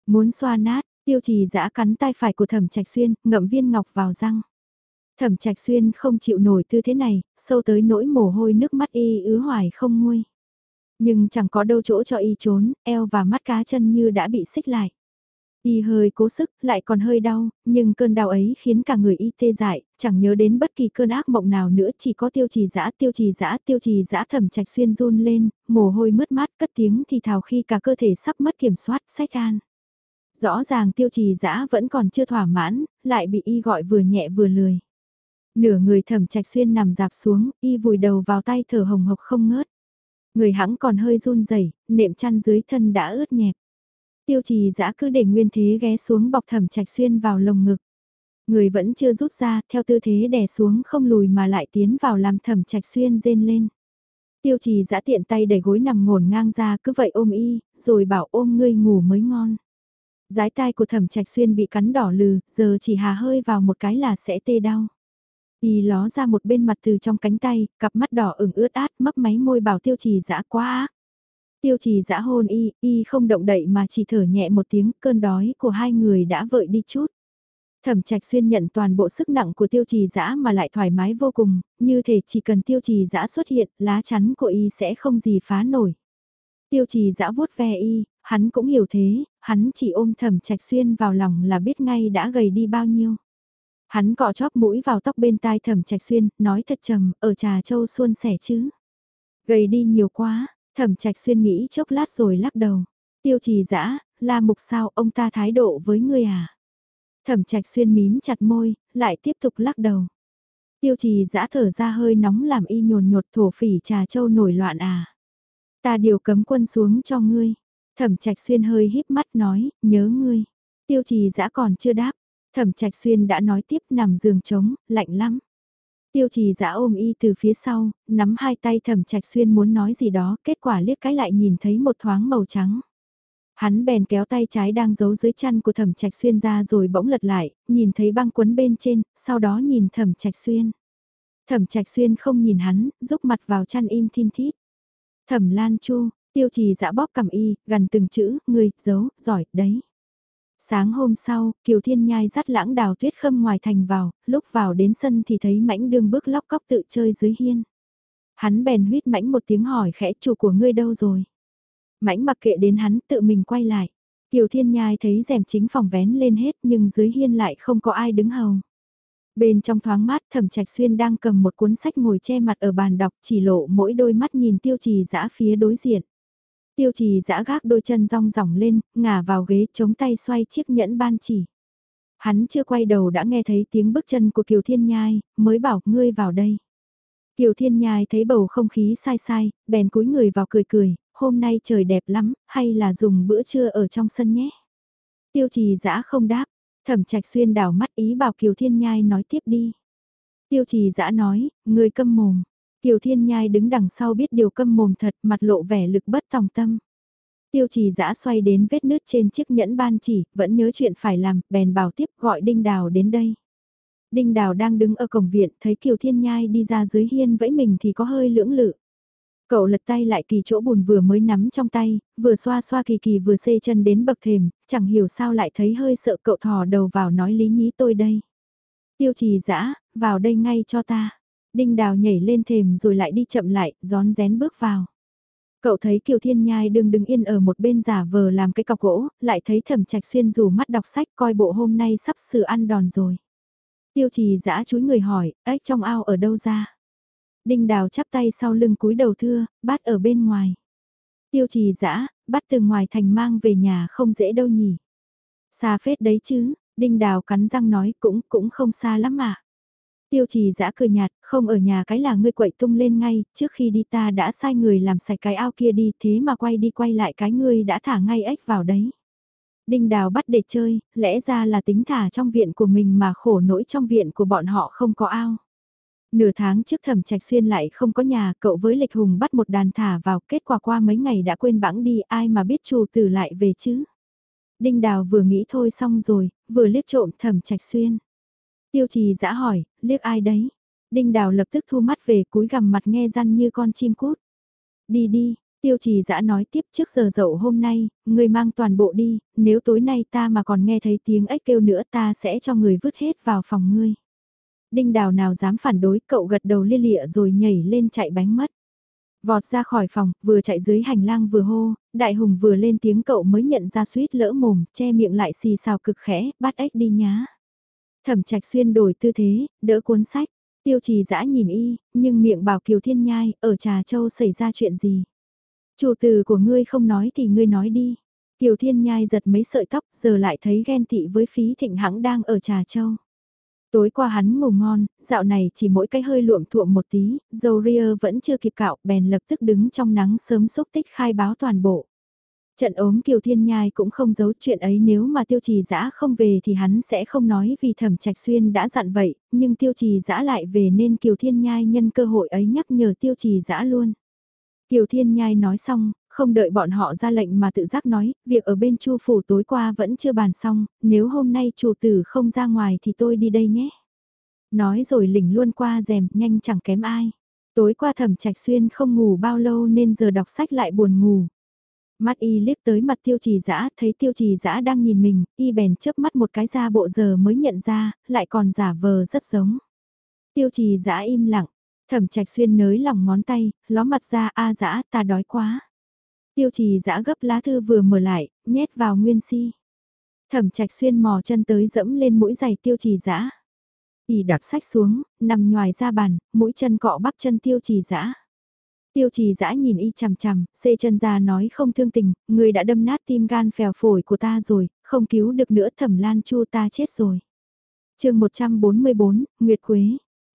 Muốn xoa nát, tiêu trì dã cắn tay phải của thẩm trạch xuyên, ngậm viên ngọc vào răng. Thẩm trạch xuyên không chịu nổi tư thế này, sâu tới nỗi mồ hôi nước mắt y ứ hoài không nguôi. Nhưng chẳng có đâu chỗ cho y trốn, eo và mắt cá chân như đã bị xích lại. Y hơi cố sức, lại còn hơi đau, nhưng cơn đau ấy khiến cả người y tê dại, chẳng nhớ đến bất kỳ cơn ác mộng nào nữa, chỉ có tiêu trì dã tiêu trì dã tiêu trì dã thầm trạch xuyên run lên, mồ hôi mướt mát cất tiếng thì thào khi cả cơ thể sắp mất kiểm soát, sách an. Rõ ràng tiêu trì dã vẫn còn chưa thỏa mãn, lại bị y gọi vừa nhẹ vừa lười. Nửa người thầm trạch xuyên nằm dạp xuống, y vùi đầu vào tay thở hồng hộc không ngớt. Người hãng còn hơi run rẩy nệm chăn dưới thân đã ướt nhẹp. Tiêu trì dã cứ để nguyên thế ghé xuống bọc thẩm trạch xuyên vào lồng ngực. Người vẫn chưa rút ra, theo tư thế đè xuống không lùi mà lại tiến vào làm thẩm trạch xuyên rên lên. Tiêu trì dã tiện tay đẩy gối nằm ngổn ngang ra cứ vậy ôm y, rồi bảo ôm ngươi ngủ mới ngon. Giái tai của thẩm trạch xuyên bị cắn đỏ lừ, giờ chỉ hà hơi vào một cái là sẽ tê đau. Y ló ra một bên mặt từ trong cánh tay, cặp mắt đỏ ửng ướt át mấp máy môi bảo tiêu trì dã quá ác. Tiêu trì dã hôn y, y không động đậy mà chỉ thở nhẹ một tiếng, cơn đói của hai người đã vợi đi chút. Thẩm trạch xuyên nhận toàn bộ sức nặng của tiêu trì dã mà lại thoải mái vô cùng, như thể chỉ cần tiêu trì dã xuất hiện, lá chắn của y sẽ không gì phá nổi. Tiêu trì dã vuốt ve y, hắn cũng hiểu thế, hắn chỉ ôm thẩm trạch xuyên vào lòng là biết ngay đã gầy đi bao nhiêu. Hắn cọ chóp mũi vào tóc bên tai thẩm trạch xuyên, nói thật trầm, ở trà châu xuân sẻ chứ. Gầy đi nhiều quá, Thẩm trạch xuyên nghĩ chốc lát rồi lắc đầu. Tiêu trì dã la mục sao ông ta thái độ với ngươi à? Thẩm trạch xuyên mím chặt môi, lại tiếp tục lắc đầu. Tiêu trì dã thở ra hơi nóng làm y nhồn nhột thổ phỉ trà châu nổi loạn à? Ta điều cấm quân xuống cho ngươi. Thẩm trạch xuyên hơi híp mắt nói, nhớ ngươi. Tiêu trì dã còn chưa đáp. Thẩm trạch xuyên đã nói tiếp nằm giường trống, lạnh lắm. Tiêu trì dã ôm y từ phía sau, nắm hai tay thẩm trạch xuyên muốn nói gì đó, kết quả liếc cái lại nhìn thấy một thoáng màu trắng. Hắn bèn kéo tay trái đang giấu dưới chăn của thẩm trạch xuyên ra rồi bỗng lật lại, nhìn thấy băng quấn bên trên, sau đó nhìn thẩm trạch xuyên. Thẩm trạch xuyên không nhìn hắn, rúc mặt vào chăn im thiên thít. Thẩm lan chu, tiêu trì dã bóp cầm y, gần từng chữ, người, giấu, giỏi, đấy. Sáng hôm sau, Kiều Thiên Nhai dắt lãng đào tuyết khâm ngoài thành vào, lúc vào đến sân thì thấy mãnh đương bước lóc cóc tự chơi dưới hiên. Hắn bèn huyết mãnh một tiếng hỏi khẽ chủ của ngươi đâu rồi. Mãnh mặc kệ đến hắn tự mình quay lại. Kiều Thiên Nhai thấy rèm chính phòng vén lên hết nhưng dưới hiên lại không có ai đứng hầu. Bên trong thoáng mát thẩm trạch xuyên đang cầm một cuốn sách ngồi che mặt ở bàn đọc chỉ lộ mỗi đôi mắt nhìn tiêu trì dã phía đối diện. Tiêu trì giã gác đôi chân rong ròng lên, ngả vào ghế chống tay xoay chiếc nhẫn ban chỉ. Hắn chưa quay đầu đã nghe thấy tiếng bước chân của Kiều Thiên Nhai, mới bảo ngươi vào đây. Kiều Thiên Nhai thấy bầu không khí sai sai, bèn cúi người vào cười cười, hôm nay trời đẹp lắm, hay là dùng bữa trưa ở trong sân nhé. Tiêu trì giã không đáp, thẩm trạch xuyên đảo mắt ý bảo Kiều Thiên Nhai nói tiếp đi. Tiêu trì giã nói, người câm mồm, Kiều Thiên Nhai đứng đằng sau biết điều câm mồm thật mặt lộ vẻ lực bất tòng tâm. Tiêu trì giã xoay đến vết nứt trên chiếc nhẫn ban chỉ, vẫn nhớ chuyện phải làm, bèn bảo tiếp gọi Đinh Đào đến đây. Đinh Đào đang đứng ở cổng viện, thấy Kiều Thiên Nhai đi ra dưới hiên vẫy mình thì có hơi lưỡng lự. Cậu lật tay lại kỳ chỗ bùn vừa mới nắm trong tay, vừa xoa xoa kỳ kỳ vừa xê chân đến bậc thềm, chẳng hiểu sao lại thấy hơi sợ cậu thò đầu vào nói lý nhí tôi đây. Tiêu trì dã vào đây ngay cho ta. Đinh đào nhảy lên thềm rồi lại đi chậm lại, gión rén bước vào. Cậu thấy Kiều Thiên Nhai đừng đứng yên ở một bên giả vờ làm cái cọc gỗ, lại thấy thẩm trạch xuyên rủ mắt đọc sách coi bộ hôm nay sắp sửa ăn đòn rồi. Tiêu trì giã chúi người hỏi, ếch trong ao ở đâu ra? Đinh đào chắp tay sau lưng cúi đầu thưa, "Bát ở bên ngoài. Tiêu trì giã, bắt từ ngoài thành mang về nhà không dễ đâu nhỉ. Xa phết đấy chứ, đinh đào cắn răng nói cũng cũng không xa lắm mà. Tiêu trì giã cười nhạt, không ở nhà cái là ngươi quậy tung lên ngay, trước khi đi ta đã sai người làm sạch cái ao kia đi, thế mà quay đi quay lại cái ngươi đã thả ngay ếch vào đấy. Đinh đào bắt để chơi, lẽ ra là tính thả trong viện của mình mà khổ nỗi trong viện của bọn họ không có ao. Nửa tháng trước thẩm trạch xuyên lại không có nhà, cậu với lịch hùng bắt một đàn thả vào, kết quả qua mấy ngày đã quên bẵng đi, ai mà biết chủ tử lại về chứ. Đinh đào vừa nghĩ thôi xong rồi, vừa liếc trộm thẩm trạch xuyên. Tiêu trì dã hỏi, liếc ai đấy? Đinh đào lập tức thu mắt về cúi gằm mặt nghe răn như con chim cút. Đi đi, tiêu trì dã nói tiếp trước giờ dậu hôm nay, người mang toàn bộ đi, nếu tối nay ta mà còn nghe thấy tiếng ếch kêu nữa ta sẽ cho người vứt hết vào phòng ngươi. Đinh đào nào dám phản đối cậu gật đầu lia lịa rồi nhảy lên chạy bánh mất. Vọt ra khỏi phòng, vừa chạy dưới hành lang vừa hô, đại hùng vừa lên tiếng cậu mới nhận ra suýt lỡ mồm, che miệng lại xì xào cực khẽ, bắt ếch đi nhá. Thẩm trạch xuyên đổi tư thế, đỡ cuốn sách, tiêu trì dã nhìn y, nhưng miệng bảo Kiều Thiên Nhai, ở Trà Châu xảy ra chuyện gì. Chủ từ của ngươi không nói thì ngươi nói đi. Kiều Thiên Nhai giật mấy sợi tóc giờ lại thấy ghen tị với phí thịnh hãng đang ở Trà Châu. Tối qua hắn ngủ ngon, dạo này chỉ mỗi cái hơi luộm thuộm một tí, dầu ria vẫn chưa kịp cạo, bèn lập tức đứng trong nắng sớm xúc tích khai báo toàn bộ. Trận ốm Kiều Thiên Nhai cũng không giấu chuyện ấy nếu mà tiêu trì dã không về thì hắn sẽ không nói vì thẩm trạch xuyên đã dặn vậy, nhưng tiêu trì dã lại về nên Kiều Thiên Nhai nhân cơ hội ấy nhắc nhở tiêu trì dã luôn. Kiều Thiên Nhai nói xong, không đợi bọn họ ra lệnh mà tự giác nói, việc ở bên chu phủ tối qua vẫn chưa bàn xong, nếu hôm nay chủ tử không ra ngoài thì tôi đi đây nhé. Nói rồi lỉnh luôn qua rèm, nhanh chẳng kém ai. Tối qua thẩm trạch xuyên không ngủ bao lâu nên giờ đọc sách lại buồn ngủ. Mắt y liếc tới mặt tiêu trì dã thấy tiêu trì dã đang nhìn mình, y bèn chớp mắt một cái ra bộ giờ mới nhận ra, lại còn giả vờ rất giống. Tiêu trì dã im lặng, thẩm trạch xuyên nới lòng ngón tay, ló mặt ra a dã ta đói quá. Tiêu trì dã gấp lá thư vừa mở lại, nhét vào nguyên si. Thẩm trạch xuyên mò chân tới dẫm lên mũi giày tiêu trì dã Y đặt sách xuống, nằm ngoài ra bàn, mũi chân cọ bắp chân tiêu trì dã Tiêu trì dã nhìn y chằm chằm, xê chân ra nói không thương tình, người đã đâm nát tim gan phèo phổi của ta rồi, không cứu được nữa thẩm lan chu ta chết rồi. chương 144, Nguyệt Quế.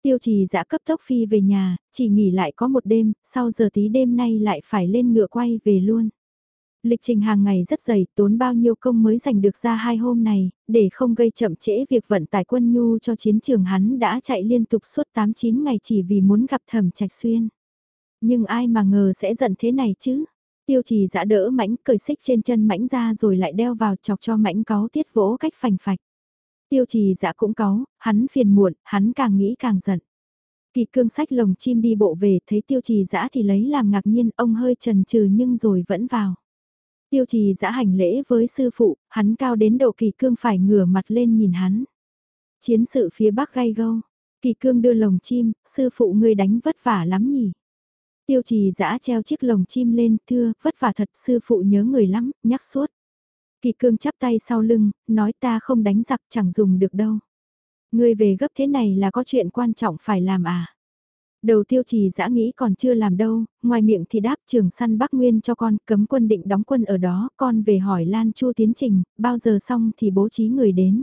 Tiêu trì dã cấp tốc phi về nhà, chỉ nghỉ lại có một đêm, sau giờ tí đêm nay lại phải lên ngựa quay về luôn. Lịch trình hàng ngày rất dày, tốn bao nhiêu công mới giành được ra hai hôm này, để không gây chậm trễ việc vận tải quân nhu cho chiến trường hắn đã chạy liên tục suốt 8-9 ngày chỉ vì muốn gặp thẩm trạch xuyên. Nhưng ai mà ngờ sẽ giận thế này chứ? Tiêu trì giã đỡ mãnh cởi xích trên chân mãnh ra rồi lại đeo vào chọc cho mãnh cáu tiết vỗ cách phành phạch. Tiêu trì giã cũng cáu, hắn phiền muộn, hắn càng nghĩ càng giận. Kỳ cương sách lồng chim đi bộ về thấy tiêu trì giã thì lấy làm ngạc nhiên ông hơi trần trừ nhưng rồi vẫn vào. Tiêu trì giã hành lễ với sư phụ, hắn cao đến độ kỳ cương phải ngửa mặt lên nhìn hắn. Chiến sự phía bắc gay gâu, kỳ cương đưa lồng chim, sư phụ ngươi đánh vất vả lắm nhỉ. Tiêu trì giã treo chiếc lồng chim lên, thưa, vất vả thật sư phụ nhớ người lắm, nhắc suốt. Kỳ cương chắp tay sau lưng, nói ta không đánh giặc chẳng dùng được đâu. Ngươi về gấp thế này là có chuyện quan trọng phải làm à? Đầu tiêu trì giã nghĩ còn chưa làm đâu, ngoài miệng thì đáp trường săn Bắc Nguyên cho con, cấm quân định đóng quân ở đó, con về hỏi Lan Chu tiến trình, bao giờ xong thì bố trí người đến.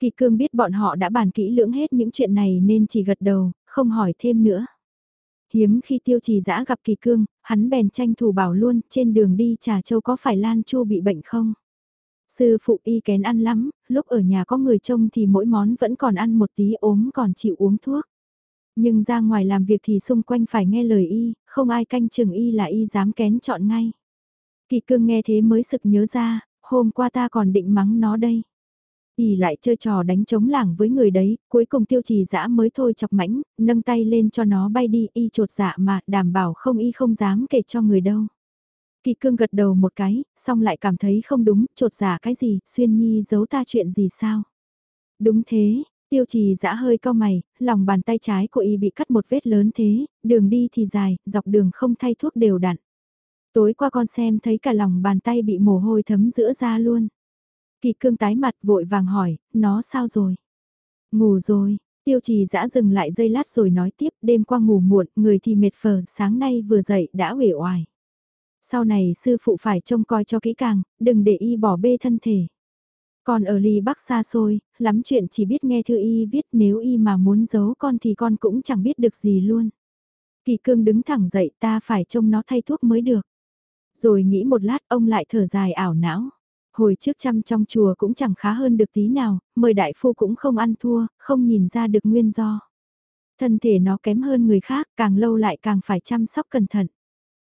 Kỳ cương biết bọn họ đã bàn kỹ lưỡng hết những chuyện này nên chỉ gật đầu, không hỏi thêm nữa. Hiếm khi tiêu trì dã gặp kỳ cương, hắn bèn tranh thủ bảo luôn, trên đường đi trà châu có phải Lan Chu bị bệnh không? Sư phụ y kén ăn lắm, lúc ở nhà có người trông thì mỗi món vẫn còn ăn một tí ốm còn chịu uống thuốc. Nhưng ra ngoài làm việc thì xung quanh phải nghe lời y, không ai canh chừng y là y dám kén chọn ngay. Kỳ cương nghe thế mới sực nhớ ra, hôm qua ta còn định mắng nó đây. Y lại chơi trò đánh chống làng với người đấy, cuối cùng tiêu trì dã mới thôi chọc mãnh, nâng tay lên cho nó bay đi, y trột dạ mà, đảm bảo không y không dám kể cho người đâu. Kỳ cương gật đầu một cái, xong lại cảm thấy không đúng, trột dạ cái gì, xuyên nhi giấu ta chuyện gì sao? Đúng thế, tiêu trì dã hơi cao mày, lòng bàn tay trái của y bị cắt một vết lớn thế, đường đi thì dài, dọc đường không thay thuốc đều đặn. Tối qua con xem thấy cả lòng bàn tay bị mồ hôi thấm giữa da luôn. Kỳ cương tái mặt vội vàng hỏi, nó sao rồi? Ngủ rồi, tiêu trì dã dừng lại giây lát rồi nói tiếp, đêm qua ngủ muộn, người thì mệt phờ, sáng nay vừa dậy đã uể oải. Sau này sư phụ phải trông coi cho kỹ càng, đừng để y bỏ bê thân thể. Còn ở ly bắc xa xôi, lắm chuyện chỉ biết nghe thư y viết nếu y mà muốn giấu con thì con cũng chẳng biết được gì luôn. Kỳ cương đứng thẳng dậy ta phải trông nó thay thuốc mới được. Rồi nghĩ một lát ông lại thở dài ảo não. Hồi trước chăm trong chùa cũng chẳng khá hơn được tí nào, mời đại phu cũng không ăn thua, không nhìn ra được nguyên do. Thân thể nó kém hơn người khác, càng lâu lại càng phải chăm sóc cẩn thận.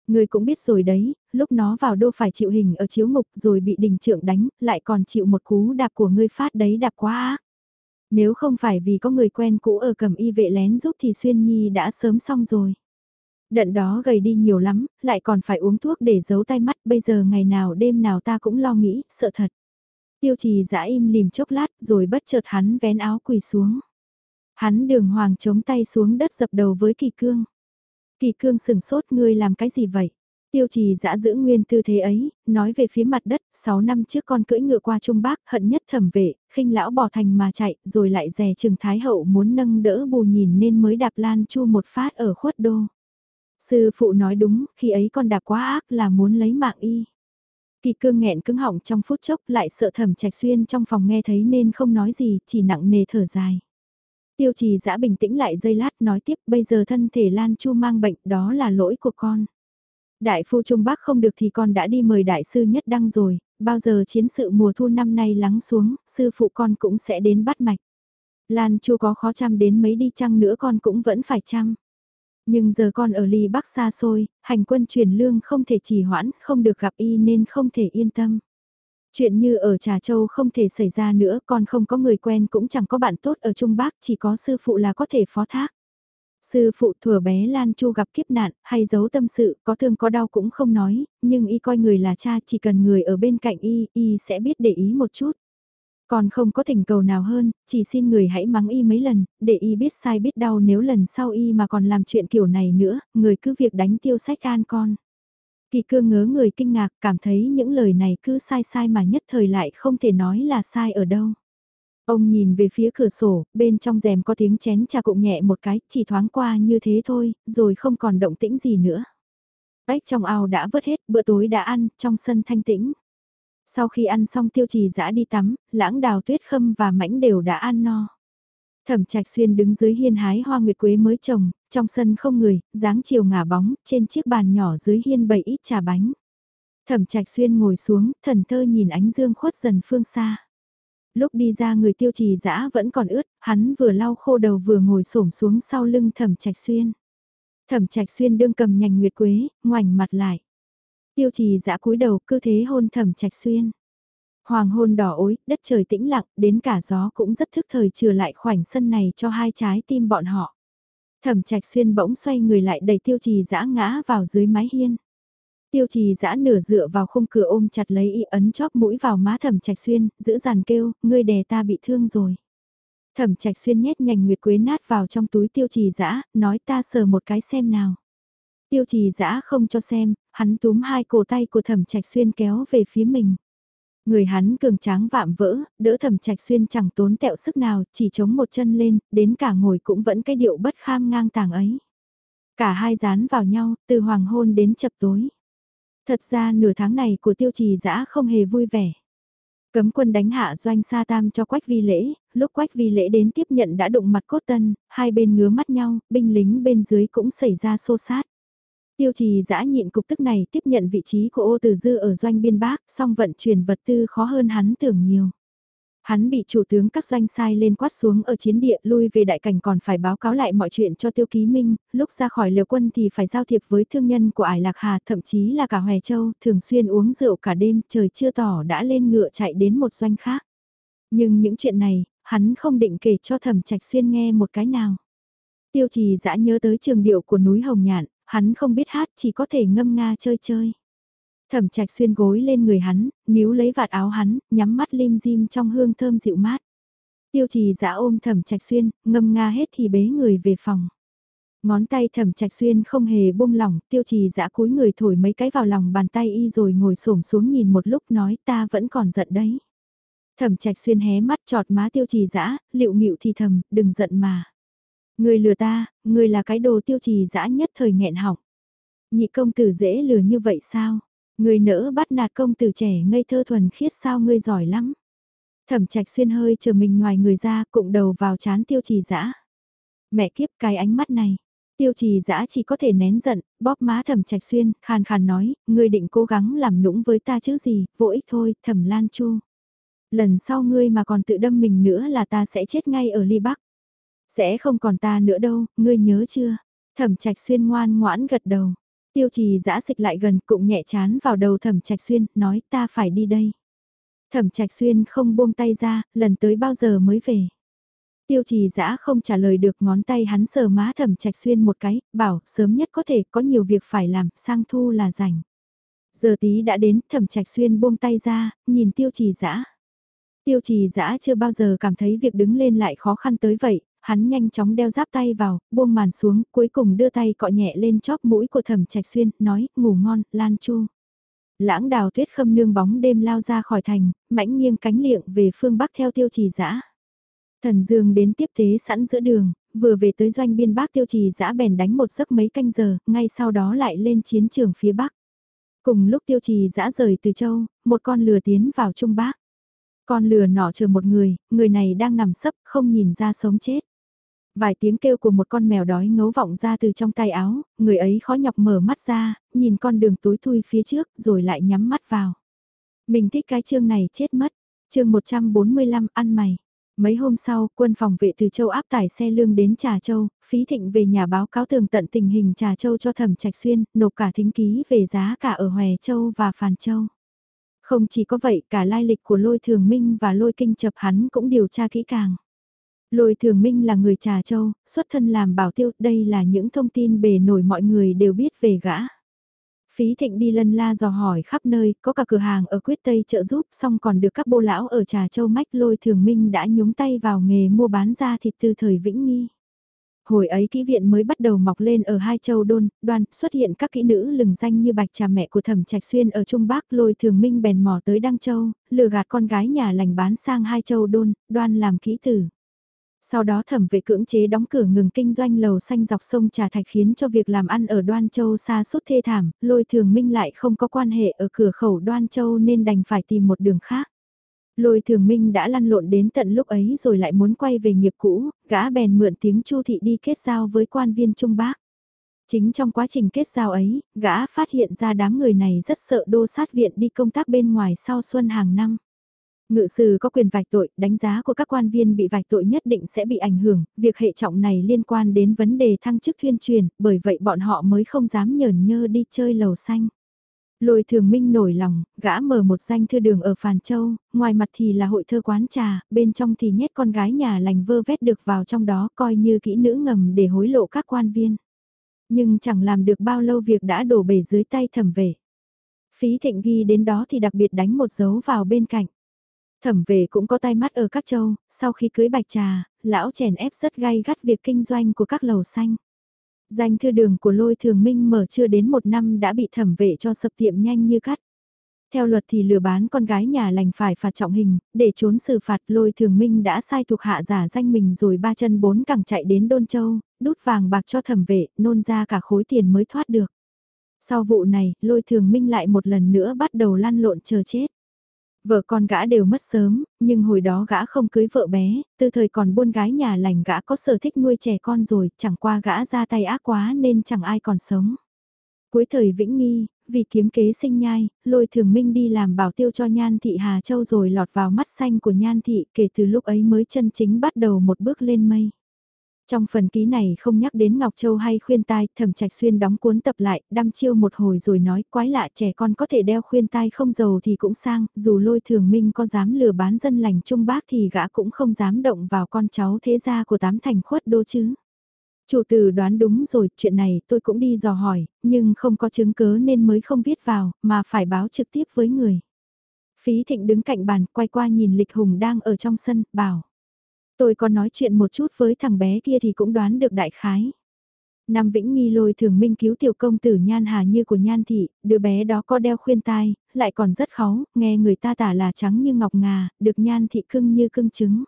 Người cũng biết rồi đấy, lúc nó vào đô phải chịu hình ở chiếu mục, rồi bị đình trưởng đánh, lại còn chịu một cú đạp của người phát đấy đạp quá ác. Nếu không phải vì có người quen cũ ở cầm y vệ lén giúp thì Xuyên Nhi đã sớm xong rồi. Đận đó gầy đi nhiều lắm, lại còn phải uống thuốc để giấu tay mắt, bây giờ ngày nào đêm nào ta cũng lo nghĩ, sợ thật. Tiêu trì giã im lìm chốc lát rồi bất chợt hắn vén áo quỳ xuống. Hắn đường hoàng chống tay xuống đất dập đầu với kỳ cương. Kỳ cương sừng sốt ngươi làm cái gì vậy? Tiêu trì giã giữ nguyên tư thế ấy, nói về phía mặt đất, 6 năm trước con cưỡi ngựa qua Trung Bắc, hận nhất thẩm vệ, khinh lão bỏ thành mà chạy, rồi lại rè trừng Thái Hậu muốn nâng đỡ bù nhìn nên mới đạp lan chu một phát ở khuất đô. Sư phụ nói đúng, khi ấy con đạp quá ác là muốn lấy mạng y. Kỳ cương nghẹn cứng họng trong phút chốc lại sợ thẩm trạch xuyên trong phòng nghe thấy nên không nói gì, chỉ nặng nề thở dài. Tiêu trì giã bình tĩnh lại giây lát nói tiếp bây giờ thân thể Lan Chu mang bệnh đó là lỗi của con. Đại phu Trung Bắc không được thì con đã đi mời đại sư nhất đăng rồi, bao giờ chiến sự mùa thu năm nay lắng xuống, sư phụ con cũng sẽ đến bắt mạch. Lan Chu có khó chăm đến mấy đi chăng nữa con cũng vẫn phải chăm. Nhưng giờ con ở ly Bắc xa xôi, hành quân truyền lương không thể trì hoãn, không được gặp y nên không thể yên tâm. Chuyện như ở Trà Châu không thể xảy ra nữa, còn không có người quen cũng chẳng có bạn tốt ở Trung Bắc, chỉ có sư phụ là có thể phó thác. Sư phụ thừa bé Lan Chu gặp kiếp nạn, hay giấu tâm sự, có thương có đau cũng không nói, nhưng y coi người là cha chỉ cần người ở bên cạnh y, y sẽ biết để ý một chút. Còn không có thỉnh cầu nào hơn, chỉ xin người hãy mắng y mấy lần, để y biết sai biết đau nếu lần sau y mà còn làm chuyện kiểu này nữa, người cứ việc đánh tiêu sách an con. Kỳ cương ngớ người kinh ngạc cảm thấy những lời này cứ sai sai mà nhất thời lại không thể nói là sai ở đâu. Ông nhìn về phía cửa sổ, bên trong rèm có tiếng chén trà cụng nhẹ một cái, chỉ thoáng qua như thế thôi, rồi không còn động tĩnh gì nữa. Ếch trong ao đã vớt hết, bữa tối đã ăn, trong sân thanh tĩnh. Sau khi ăn xong tiêu trì dã đi tắm, lãng đào tuyết khâm và mãnh đều đã ăn no. Thẩm trạch xuyên đứng dưới hiên hái hoa nguyệt quế mới trồng, trong sân không người, dáng chiều ngả bóng, trên chiếc bàn nhỏ dưới hiên bày ít trà bánh. Thẩm trạch xuyên ngồi xuống, thần thơ nhìn ánh dương khuất dần phương xa. Lúc đi ra người tiêu trì dã vẫn còn ướt, hắn vừa lau khô đầu vừa ngồi xổm xuống sau lưng thẩm trạch xuyên. Thẩm trạch xuyên đương cầm nhành nguyệt quế, ngoảnh mặt lại. Tiêu trì dã cúi đầu cứ thế hôn thẩm trạch xuyên. Hoàng hôn đỏ ối, đất trời tĩnh lặng, đến cả gió cũng rất thức thời trừ lại khoảnh sân này cho hai trái tim bọn họ. Thẩm trạch xuyên bỗng xoay người lại đẩy tiêu trì dã ngã vào dưới mái hiên. Tiêu trì dã nửa dựa vào khung cửa ôm chặt lấy y ấn chóp mũi vào má thẩm trạch xuyên, giữ dàn kêu, ngươi đè ta bị thương rồi. Thẩm trạch xuyên nhét nhành nguyệt quế nát vào trong túi tiêu trì dã nói ta sờ một cái xem nào. Tiêu trì dã không cho xem, hắn túm hai cổ tay của thẩm trạch xuyên kéo về phía mình. Người hắn cường tráng vạm vỡ, đỡ thẩm trạch xuyên chẳng tốn tẹo sức nào, chỉ chống một chân lên, đến cả ngồi cũng vẫn cái điệu bất kham ngang tàng ấy. Cả hai dán vào nhau, từ hoàng hôn đến chập tối. Thật ra nửa tháng này của tiêu trì dã không hề vui vẻ. Cấm quân đánh hạ doanh sa tam cho quách vi lễ, lúc quách vi lễ đến tiếp nhận đã đụng mặt cốt tân, hai bên ngứa mắt nhau, binh lính bên dưới cũng xảy ra xô xát Tiêu trì giã nhịn cục tức này tiếp nhận vị trí của ô từ dư ở doanh biên bác, song vận chuyển vật tư khó hơn hắn tưởng nhiều. Hắn bị chủ tướng các doanh sai lên quát xuống ở chiến địa lui về đại cảnh còn phải báo cáo lại mọi chuyện cho tiêu ký minh, lúc ra khỏi liều quân thì phải giao thiệp với thương nhân của ải Lạc Hà thậm chí là cả Hòe Châu, thường xuyên uống rượu cả đêm trời chưa tỏ đã lên ngựa chạy đến một doanh khác. Nhưng những chuyện này, hắn không định kể cho thẩm trạch xuyên nghe một cái nào. Tiêu trì dã nhớ tới trường điệu của núi Hồng Nhạn, hắn không biết hát chỉ có thể ngâm nga chơi chơi. Thẩm trạch xuyên gối lên người hắn, níu lấy vạt áo hắn, nhắm mắt lim dim trong hương thơm dịu mát. Tiêu trì giã ôm thẩm trạch xuyên, ngâm nga hết thì bế người về phòng. Ngón tay thẩm trạch xuyên không hề buông lỏng, tiêu trì giã cúi người thổi mấy cái vào lòng bàn tay y rồi ngồi xổm xuống nhìn một lúc nói ta vẫn còn giận đấy. Thẩm trạch xuyên hé mắt trọt má tiêu trì giã, liệu nghịu thì thầm, đừng giận mà. Người lừa ta, người là cái đồ tiêu trì dã nhất thời nghẹn họng. Nhị công tử dễ lừa như vậy sao? Người nỡ bắt nạt công tử trẻ ngây thơ thuần khiết sao ngươi giỏi lắm. Thẩm trạch xuyên hơi chờ mình ngoài người ra, cụng đầu vào chán tiêu trì dã Mẹ kiếp cái ánh mắt này. Tiêu trì dã chỉ có thể nén giận, bóp má thẩm trạch xuyên, khàn khàn nói, ngươi định cố gắng làm nũng với ta chứ gì, vô ích thôi, thẩm lan chu. Lần sau ngươi mà còn tự đâm mình nữa là ta sẽ chết ngay ở ly bắc. Sẽ không còn ta nữa đâu, ngươi nhớ chưa? Thẩm trạch xuyên ngoan ngoãn gật đầu. Tiêu trì giã xịch lại gần cụm nhẹ chán vào đầu thẩm trạch xuyên, nói ta phải đi đây. Thẩm trạch xuyên không buông tay ra, lần tới bao giờ mới về. Tiêu trì giã không trả lời được ngón tay hắn sờ má thẩm trạch xuyên một cái, bảo sớm nhất có thể có nhiều việc phải làm, sang thu là rảnh. Giờ tí đã đến, thẩm trạch xuyên buông tay ra, nhìn tiêu trì giã. Tiêu trì giã chưa bao giờ cảm thấy việc đứng lên lại khó khăn tới vậy, hắn nhanh chóng đeo giáp tay vào, buông màn xuống, cuối cùng đưa tay cọ nhẹ lên chóp mũi của thẩm trạch xuyên, nói, ngủ ngon, Lan Chu. Lãng đào tuyết khâm nương bóng đêm lao ra khỏi thành, mãnh nghiêng cánh liệng về phương bắc theo tiêu trì dã Thần Dương đến tiếp tế sẵn giữa đường, vừa về tới doanh biên bắc tiêu trì dã bèn đánh một giấc mấy canh giờ, ngay sau đó lại lên chiến trường phía bắc. Cùng lúc tiêu trì dã rời từ châu, một con lừa tiến vào Trung Bắc. Con lừa nọ chờ một người, người này đang nằm sấp, không nhìn ra sống chết. Vài tiếng kêu của một con mèo đói ngấu vọng ra từ trong tay áo, người ấy khó nhọc mở mắt ra, nhìn con đường tối thui phía trước rồi lại nhắm mắt vào. Mình thích cái chương này chết mất. chương 145 ăn mày. Mấy hôm sau, quân phòng vệ từ châu áp tải xe lương đến Trà Châu, phí thịnh về nhà báo cáo tường tận tình hình Trà Châu cho thẩm trạch xuyên, nộp cả thính ký về giá cả ở Hòe Châu và Phàn Châu. Không chỉ có vậy, cả lai lịch của lôi thường minh và lôi kinh chập hắn cũng điều tra kỹ càng. Lôi thường minh là người trà châu, xuất thân làm bảo tiêu, đây là những thông tin bề nổi mọi người đều biết về gã. Phí thịnh đi lân la dò hỏi khắp nơi, có cả cửa hàng ở quyết tây trợ giúp, xong còn được các bô lão ở trà châu mách lôi thường minh đã nhúng tay vào nghề mua bán da thịt từ thời vĩnh nghi. Hồi ấy kỹ viện mới bắt đầu mọc lên ở hai châu đôn, đoan, xuất hiện các kỹ nữ lừng danh như bạch trà mẹ của thẩm trạch xuyên ở Trung Bắc lôi thường minh bèn mò tới Đăng Châu, lừa gạt con gái nhà lành bán sang hai châu đôn, đoan làm kỹ tử. Sau đó thẩm vệ cưỡng chế đóng cửa ngừng kinh doanh lầu xanh dọc sông Trà Thạch khiến cho việc làm ăn ở Đoan Châu xa suốt thê thảm, lôi thường minh lại không có quan hệ ở cửa khẩu Đoan Châu nên đành phải tìm một đường khác. Lôi thường minh đã lăn lộn đến tận lúc ấy rồi lại muốn quay về nghiệp cũ, gã bèn mượn tiếng Chu Thị đi kết giao với quan viên Trung Bác. Chính trong quá trình kết giao ấy, gã phát hiện ra đám người này rất sợ đô sát viện đi công tác bên ngoài sau xuân hàng năm. Ngự sử có quyền vạch tội, đánh giá của các quan viên bị vạch tội nhất định sẽ bị ảnh hưởng, việc hệ trọng này liên quan đến vấn đề thăng chức thuyên truyền, bởi vậy bọn họ mới không dám nhờn nhơ đi chơi lầu xanh. Lôi thường minh nổi lòng, gã mở một danh thư đường ở Phàn Châu, ngoài mặt thì là hội thơ quán trà, bên trong thì nhét con gái nhà lành vơ vét được vào trong đó coi như kỹ nữ ngầm để hối lộ các quan viên. Nhưng chẳng làm được bao lâu việc đã đổ bể dưới tay thẩm vệ. Phí thịnh ghi đến đó thì đặc biệt đánh một dấu vào bên cạnh. Thẩm về cũng có tai mắt ở các châu, sau khi cưới bạch trà, lão chèn ép rất gay gắt việc kinh doanh của các lầu xanh. Danh thư đường của lôi thường minh mở chưa đến một năm đã bị thẩm vệ cho sập tiệm nhanh như cắt. Theo luật thì lừa bán con gái nhà lành phải phạt trọng hình, để trốn xử phạt lôi thường minh đã sai thuộc hạ giả danh mình rồi ba chân bốn cẳng chạy đến Đôn Châu, đút vàng bạc cho thẩm vệ, nôn ra cả khối tiền mới thoát được. Sau vụ này, lôi thường minh lại một lần nữa bắt đầu lăn lộn chờ chết. Vợ con gã đều mất sớm, nhưng hồi đó gã không cưới vợ bé, từ thời còn buôn gái nhà lành gã có sở thích nuôi trẻ con rồi, chẳng qua gã ra tay ác quá nên chẳng ai còn sống. Cuối thời Vĩnh Nghi, vì kiếm kế sinh nhai, lôi thường minh đi làm bảo tiêu cho Nhan Thị Hà Châu rồi lọt vào mắt xanh của Nhan Thị kể từ lúc ấy mới chân chính bắt đầu một bước lên mây. Trong phần ký này không nhắc đến Ngọc Châu hay khuyên tai, thẩm trạch xuyên đóng cuốn tập lại, đăm chiêu một hồi rồi nói quái lạ trẻ con có thể đeo khuyên tai không giàu thì cũng sang, dù lôi thường minh có dám lừa bán dân lành trung bác thì gã cũng không dám động vào con cháu thế gia của tám thành khuất đô chứ. Chủ tử đoán đúng rồi, chuyện này tôi cũng đi dò hỏi, nhưng không có chứng cớ nên mới không viết vào, mà phải báo trực tiếp với người. Phí thịnh đứng cạnh bàn, quay qua nhìn lịch hùng đang ở trong sân, bảo. Tôi có nói chuyện một chút với thằng bé kia thì cũng đoán được đại khái. Nam Vĩnh Nghi lôi thường minh cứu tiểu công tử Nhan Hà như của Nhan Thị, đứa bé đó có đeo khuyên tai, lại còn rất kháu, nghe người ta tả là trắng như ngọc ngà, được Nhan Thị cưng như cưng trứng.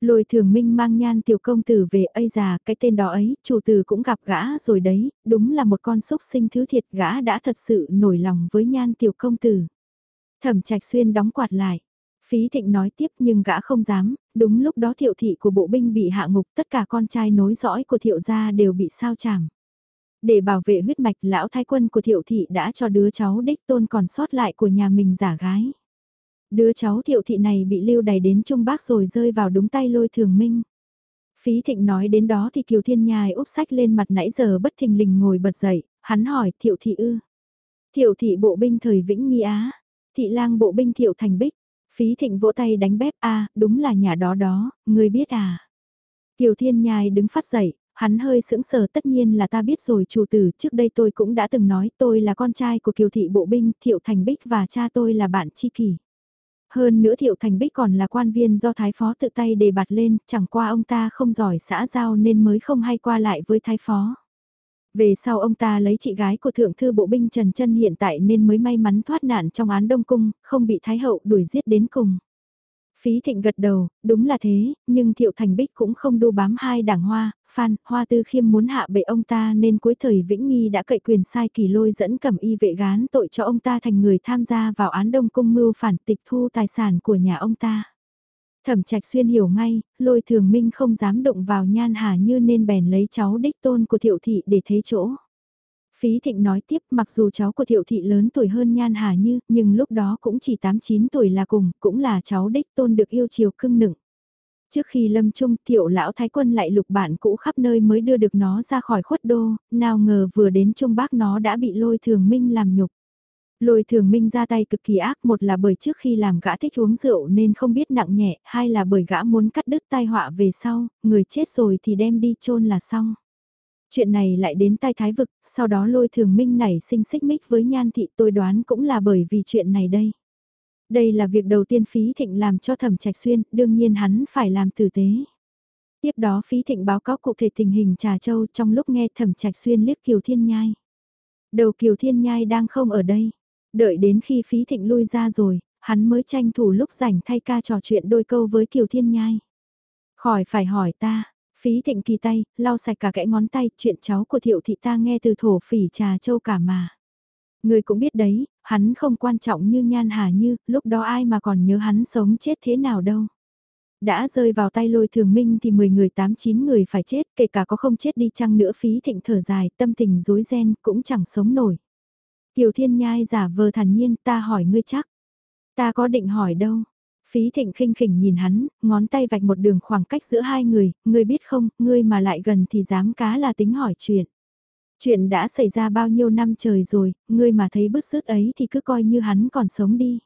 Lôi thường minh mang Nhan tiểu công tử về ây già, cái tên đó ấy, chủ tử cũng gặp gã rồi đấy, đúng là một con xúc sinh thứ thiệt gã đã thật sự nổi lòng với Nhan tiểu công tử. Thẩm trạch xuyên đóng quạt lại. Phí thịnh nói tiếp nhưng gã không dám, đúng lúc đó thiệu thị của bộ binh bị hạ ngục tất cả con trai nối dõi của thiệu gia đều bị sao chảm. Để bảo vệ huyết mạch lão thái quân của thiệu thị đã cho đứa cháu đích tôn còn sót lại của nhà mình giả gái. Đứa cháu thiệu thị này bị lưu đày đến Trung Bắc rồi rơi vào đúng tay lôi thường minh. Phí thịnh nói đến đó thì Kiều Thiên Nhai úp sách lên mặt nãy giờ bất thình lình ngồi bật dậy, hắn hỏi thiệu thị ư. Thiệu thị bộ binh thời Vĩnh Nghi Á, thị lang bộ binh thiệu thành bích, phí thịnh vỗ tay đánh bếp a đúng là nhà đó đó, người biết à. Kiều Thiên Nhai đứng phát dậy, hắn hơi sững sờ tất nhiên là ta biết rồi chủ tử trước đây tôi cũng đã từng nói tôi là con trai của Kiều thị bộ binh thiệu thành bích và cha tôi là bạn chi kỷ. Hơn nữa Thiệu Thành Bích còn là quan viên do Thái Phó tự tay đề bạt lên, chẳng qua ông ta không giỏi xã giao nên mới không hay qua lại với Thái Phó. Về sau ông ta lấy chị gái của Thượng Thư Bộ binh Trần Trân hiện tại nên mới may mắn thoát nạn trong án Đông Cung, không bị Thái Hậu đuổi giết đến cùng. Phí thịnh gật đầu, đúng là thế, nhưng Thiệu Thành Bích cũng không đu bám hai đảng hoa, Phan, Hoa Tư Khiêm muốn hạ bệ ông ta nên cuối thời Vĩnh Nghi đã cậy quyền sai kỳ lôi dẫn cẩm y vệ gán tội cho ông ta thành người tham gia vào án Đông Cung mưu phản tịch thu tài sản của nhà ông ta. Thẩm trạch xuyên hiểu ngay, lôi thường minh không dám động vào nhan hà như nên bèn lấy cháu đích tôn của thiệu thị để thế chỗ. Phí Thịnh nói tiếp mặc dù cháu của Thiệu Thị lớn tuổi hơn Nhan Hà Như, nhưng lúc đó cũng chỉ 8-9 tuổi là cùng, cũng là cháu đích tôn được yêu chiều cưng nựng. Trước khi lâm trung Thiệu Lão Thái Quân lại lục bạn cũ khắp nơi mới đưa được nó ra khỏi khuất đô, nào ngờ vừa đến Trung Bắc nó đã bị lôi thường minh làm nhục. Lôi thường minh ra tay cực kỳ ác một là bởi trước khi làm gã thích uống rượu nên không biết nặng nhẹ, hai là bởi gã muốn cắt đứt tai họa về sau, người chết rồi thì đem đi chôn là xong. Chuyện này lại đến tai thái vực, sau đó lôi thường minh nảy sinh xích mích với nhan thị tôi đoán cũng là bởi vì chuyện này đây. Đây là việc đầu tiên phí thịnh làm cho thẩm trạch xuyên, đương nhiên hắn phải làm tử tế. Tiếp đó phí thịnh báo cáo cụ thể tình hình trà châu trong lúc nghe thẩm trạch xuyên liếc Kiều Thiên Nhai. Đầu Kiều Thiên Nhai đang không ở đây. Đợi đến khi phí thịnh lui ra rồi, hắn mới tranh thủ lúc rảnh thay ca trò chuyện đôi câu với Kiều Thiên Nhai. Khỏi phải hỏi ta, Phí thịnh kỳ tay, lau sạch cả kẽ ngón tay, chuyện cháu của thiệu thị ta nghe từ thổ phỉ trà châu cả mà. Người cũng biết đấy, hắn không quan trọng như nhan hà như, lúc đó ai mà còn nhớ hắn sống chết thế nào đâu. Đã rơi vào tay lôi thường minh thì 10 người 8-9 người phải chết, kể cả có không chết đi chăng nữa phí thịnh thở dài, tâm tình rối ren, cũng chẳng sống nổi. Kiều Thiên Nhai giả vờ thản nhiên, ta hỏi ngươi chắc. Ta có định hỏi đâu, Phí thịnh khinh khỉnh nhìn hắn, ngón tay vạch một đường khoảng cách giữa hai người, ngươi biết không, ngươi mà lại gần thì dám cá là tính hỏi chuyện. Chuyện đã xảy ra bao nhiêu năm trời rồi, ngươi mà thấy bức rứt ấy thì cứ coi như hắn còn sống đi.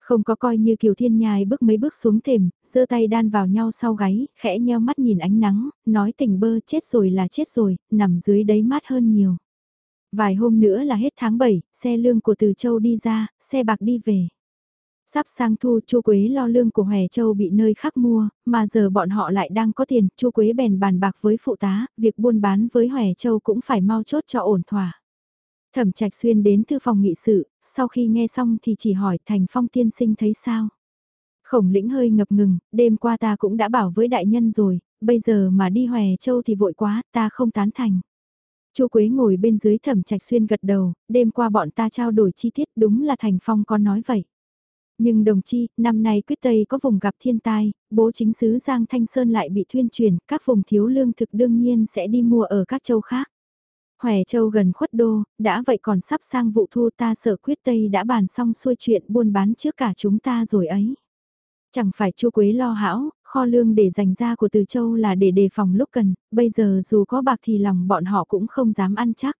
Không có coi như Kiều Thiên Nhai bước mấy bước xuống thềm, giơ tay đan vào nhau sau gáy, khẽ nheo mắt nhìn ánh nắng, nói tỉnh bơ chết rồi là chết rồi, nằm dưới đấy mát hơn nhiều. Vài hôm nữa là hết tháng 7, xe lương của Từ Châu đi ra, xe bạc đi về. Sắp sang thu Chu Quế lo lương của Hòe Châu bị nơi khác mua, mà giờ bọn họ lại đang có tiền, Chu Quế bèn bàn bạc với phụ tá, việc buôn bán với Hòe Châu cũng phải mau chốt cho ổn thỏa. Thẩm Trạch Xuyên đến thư phòng nghị sự, sau khi nghe xong thì chỉ hỏi Thành Phong tiên sinh thấy sao. Khổng lĩnh hơi ngập ngừng, đêm qua ta cũng đã bảo với đại nhân rồi, bây giờ mà đi Hòe Châu thì vội quá, ta không tán thành. Chu Quế ngồi bên dưới Thẩm Trạch Xuyên gật đầu, đêm qua bọn ta trao đổi chi tiết đúng là Thành Phong có nói vậy. Nhưng đồng chi, năm nay quyết Tây có vùng gặp thiên tai, bố chính sứ Giang Thanh Sơn lại bị thuyên truyền, các vùng thiếu lương thực đương nhiên sẽ đi mua ở các châu khác. Hòe châu gần khuất đô, đã vậy còn sắp sang vụ thu ta sợ quyết Tây đã bàn xong xuôi chuyện buôn bán trước cả chúng ta rồi ấy. Chẳng phải chu Quế lo hão, kho lương để dành ra của Từ Châu là để đề phòng lúc cần, bây giờ dù có bạc thì lòng bọn họ cũng không dám ăn chắc.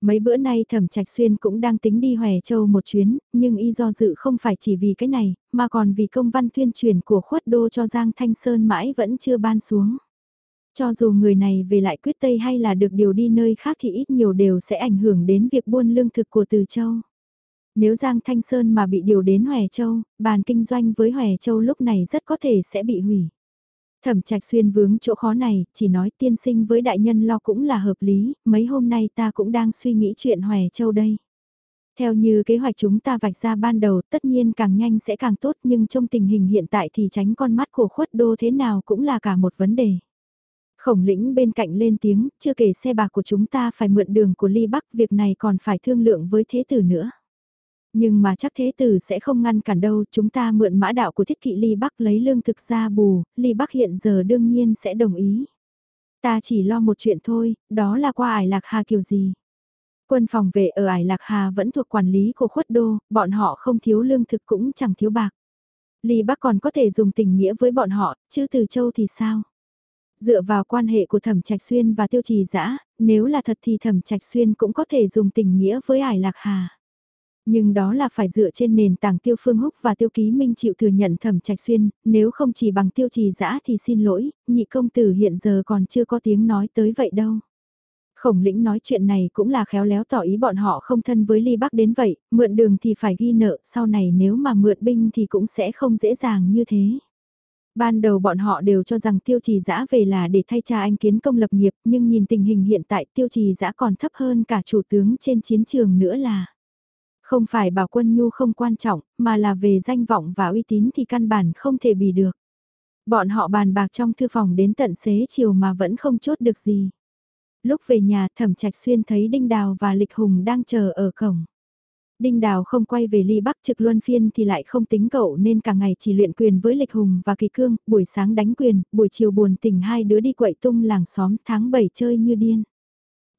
Mấy bữa nay thẩm trạch xuyên cũng đang tính đi Hòe Châu một chuyến, nhưng y do dự không phải chỉ vì cái này, mà còn vì công văn tuyên truyền của khuất đô cho Giang Thanh Sơn mãi vẫn chưa ban xuống. Cho dù người này về lại quyết Tây hay là được điều đi nơi khác thì ít nhiều đều sẽ ảnh hưởng đến việc buôn lương thực của Từ Châu. Nếu Giang Thanh Sơn mà bị điều đến Hòe Châu, bàn kinh doanh với Hòe Châu lúc này rất có thể sẽ bị hủy. Thẩm trạch xuyên vướng chỗ khó này, chỉ nói tiên sinh với đại nhân lo cũng là hợp lý, mấy hôm nay ta cũng đang suy nghĩ chuyện Hòe Châu đây. Theo như kế hoạch chúng ta vạch ra ban đầu tất nhiên càng nhanh sẽ càng tốt nhưng trong tình hình hiện tại thì tránh con mắt của khuất đô thế nào cũng là cả một vấn đề. Khổng lĩnh bên cạnh lên tiếng, chưa kể xe bạc của chúng ta phải mượn đường của ly bắc, việc này còn phải thương lượng với thế tử nữa. Nhưng mà chắc thế tử sẽ không ngăn cản đâu, chúng ta mượn mã đạo của thiết kỵ Ly Bắc lấy lương thực ra bù, Ly Bắc hiện giờ đương nhiên sẽ đồng ý. Ta chỉ lo một chuyện thôi, đó là qua ải lạc hà kiểu gì. Quân phòng vệ ở ải lạc hà vẫn thuộc quản lý của khuất đô, bọn họ không thiếu lương thực cũng chẳng thiếu bạc. Ly Bắc còn có thể dùng tình nghĩa với bọn họ, chứ từ châu thì sao? Dựa vào quan hệ của Thẩm Trạch Xuyên và Tiêu Trì Dã, nếu là thật thì Thẩm Trạch Xuyên cũng có thể dùng tình nghĩa với Ải Lạc Hà. Nhưng đó là phải dựa trên nền tảng Tiêu Phương Húc và Tiêu Ký Minh chịu thừa nhận Thẩm Trạch Xuyên, nếu không chỉ bằng Tiêu Trì Dã thì xin lỗi, nhị công tử hiện giờ còn chưa có tiếng nói tới vậy đâu. Khổng lĩnh nói chuyện này cũng là khéo léo tỏ ý bọn họ không thân với Ly Bắc đến vậy, mượn đường thì phải ghi nợ, sau này nếu mà mượn binh thì cũng sẽ không dễ dàng như thế. Ban đầu bọn họ đều cho rằng tiêu trì giã về là để thay cha anh kiến công lập nghiệp, nhưng nhìn tình hình hiện tại tiêu trì giã còn thấp hơn cả chủ tướng trên chiến trường nữa là. Không phải bảo quân nhu không quan trọng, mà là về danh vọng và uy tín thì căn bản không thể bì được. Bọn họ bàn bạc trong thư phòng đến tận xế chiều mà vẫn không chốt được gì. Lúc về nhà thẩm trạch xuyên thấy Đinh Đào và Lịch Hùng đang chờ ở cổng. Đinh Đào không quay về ly bắc trực luân phiên thì lại không tính cậu nên cả ngày chỉ luyện quyền với Lịch Hùng và Kỳ Cương, buổi sáng đánh quyền, buổi chiều buồn tỉnh hai đứa đi quậy tung làng xóm tháng 7 chơi như điên.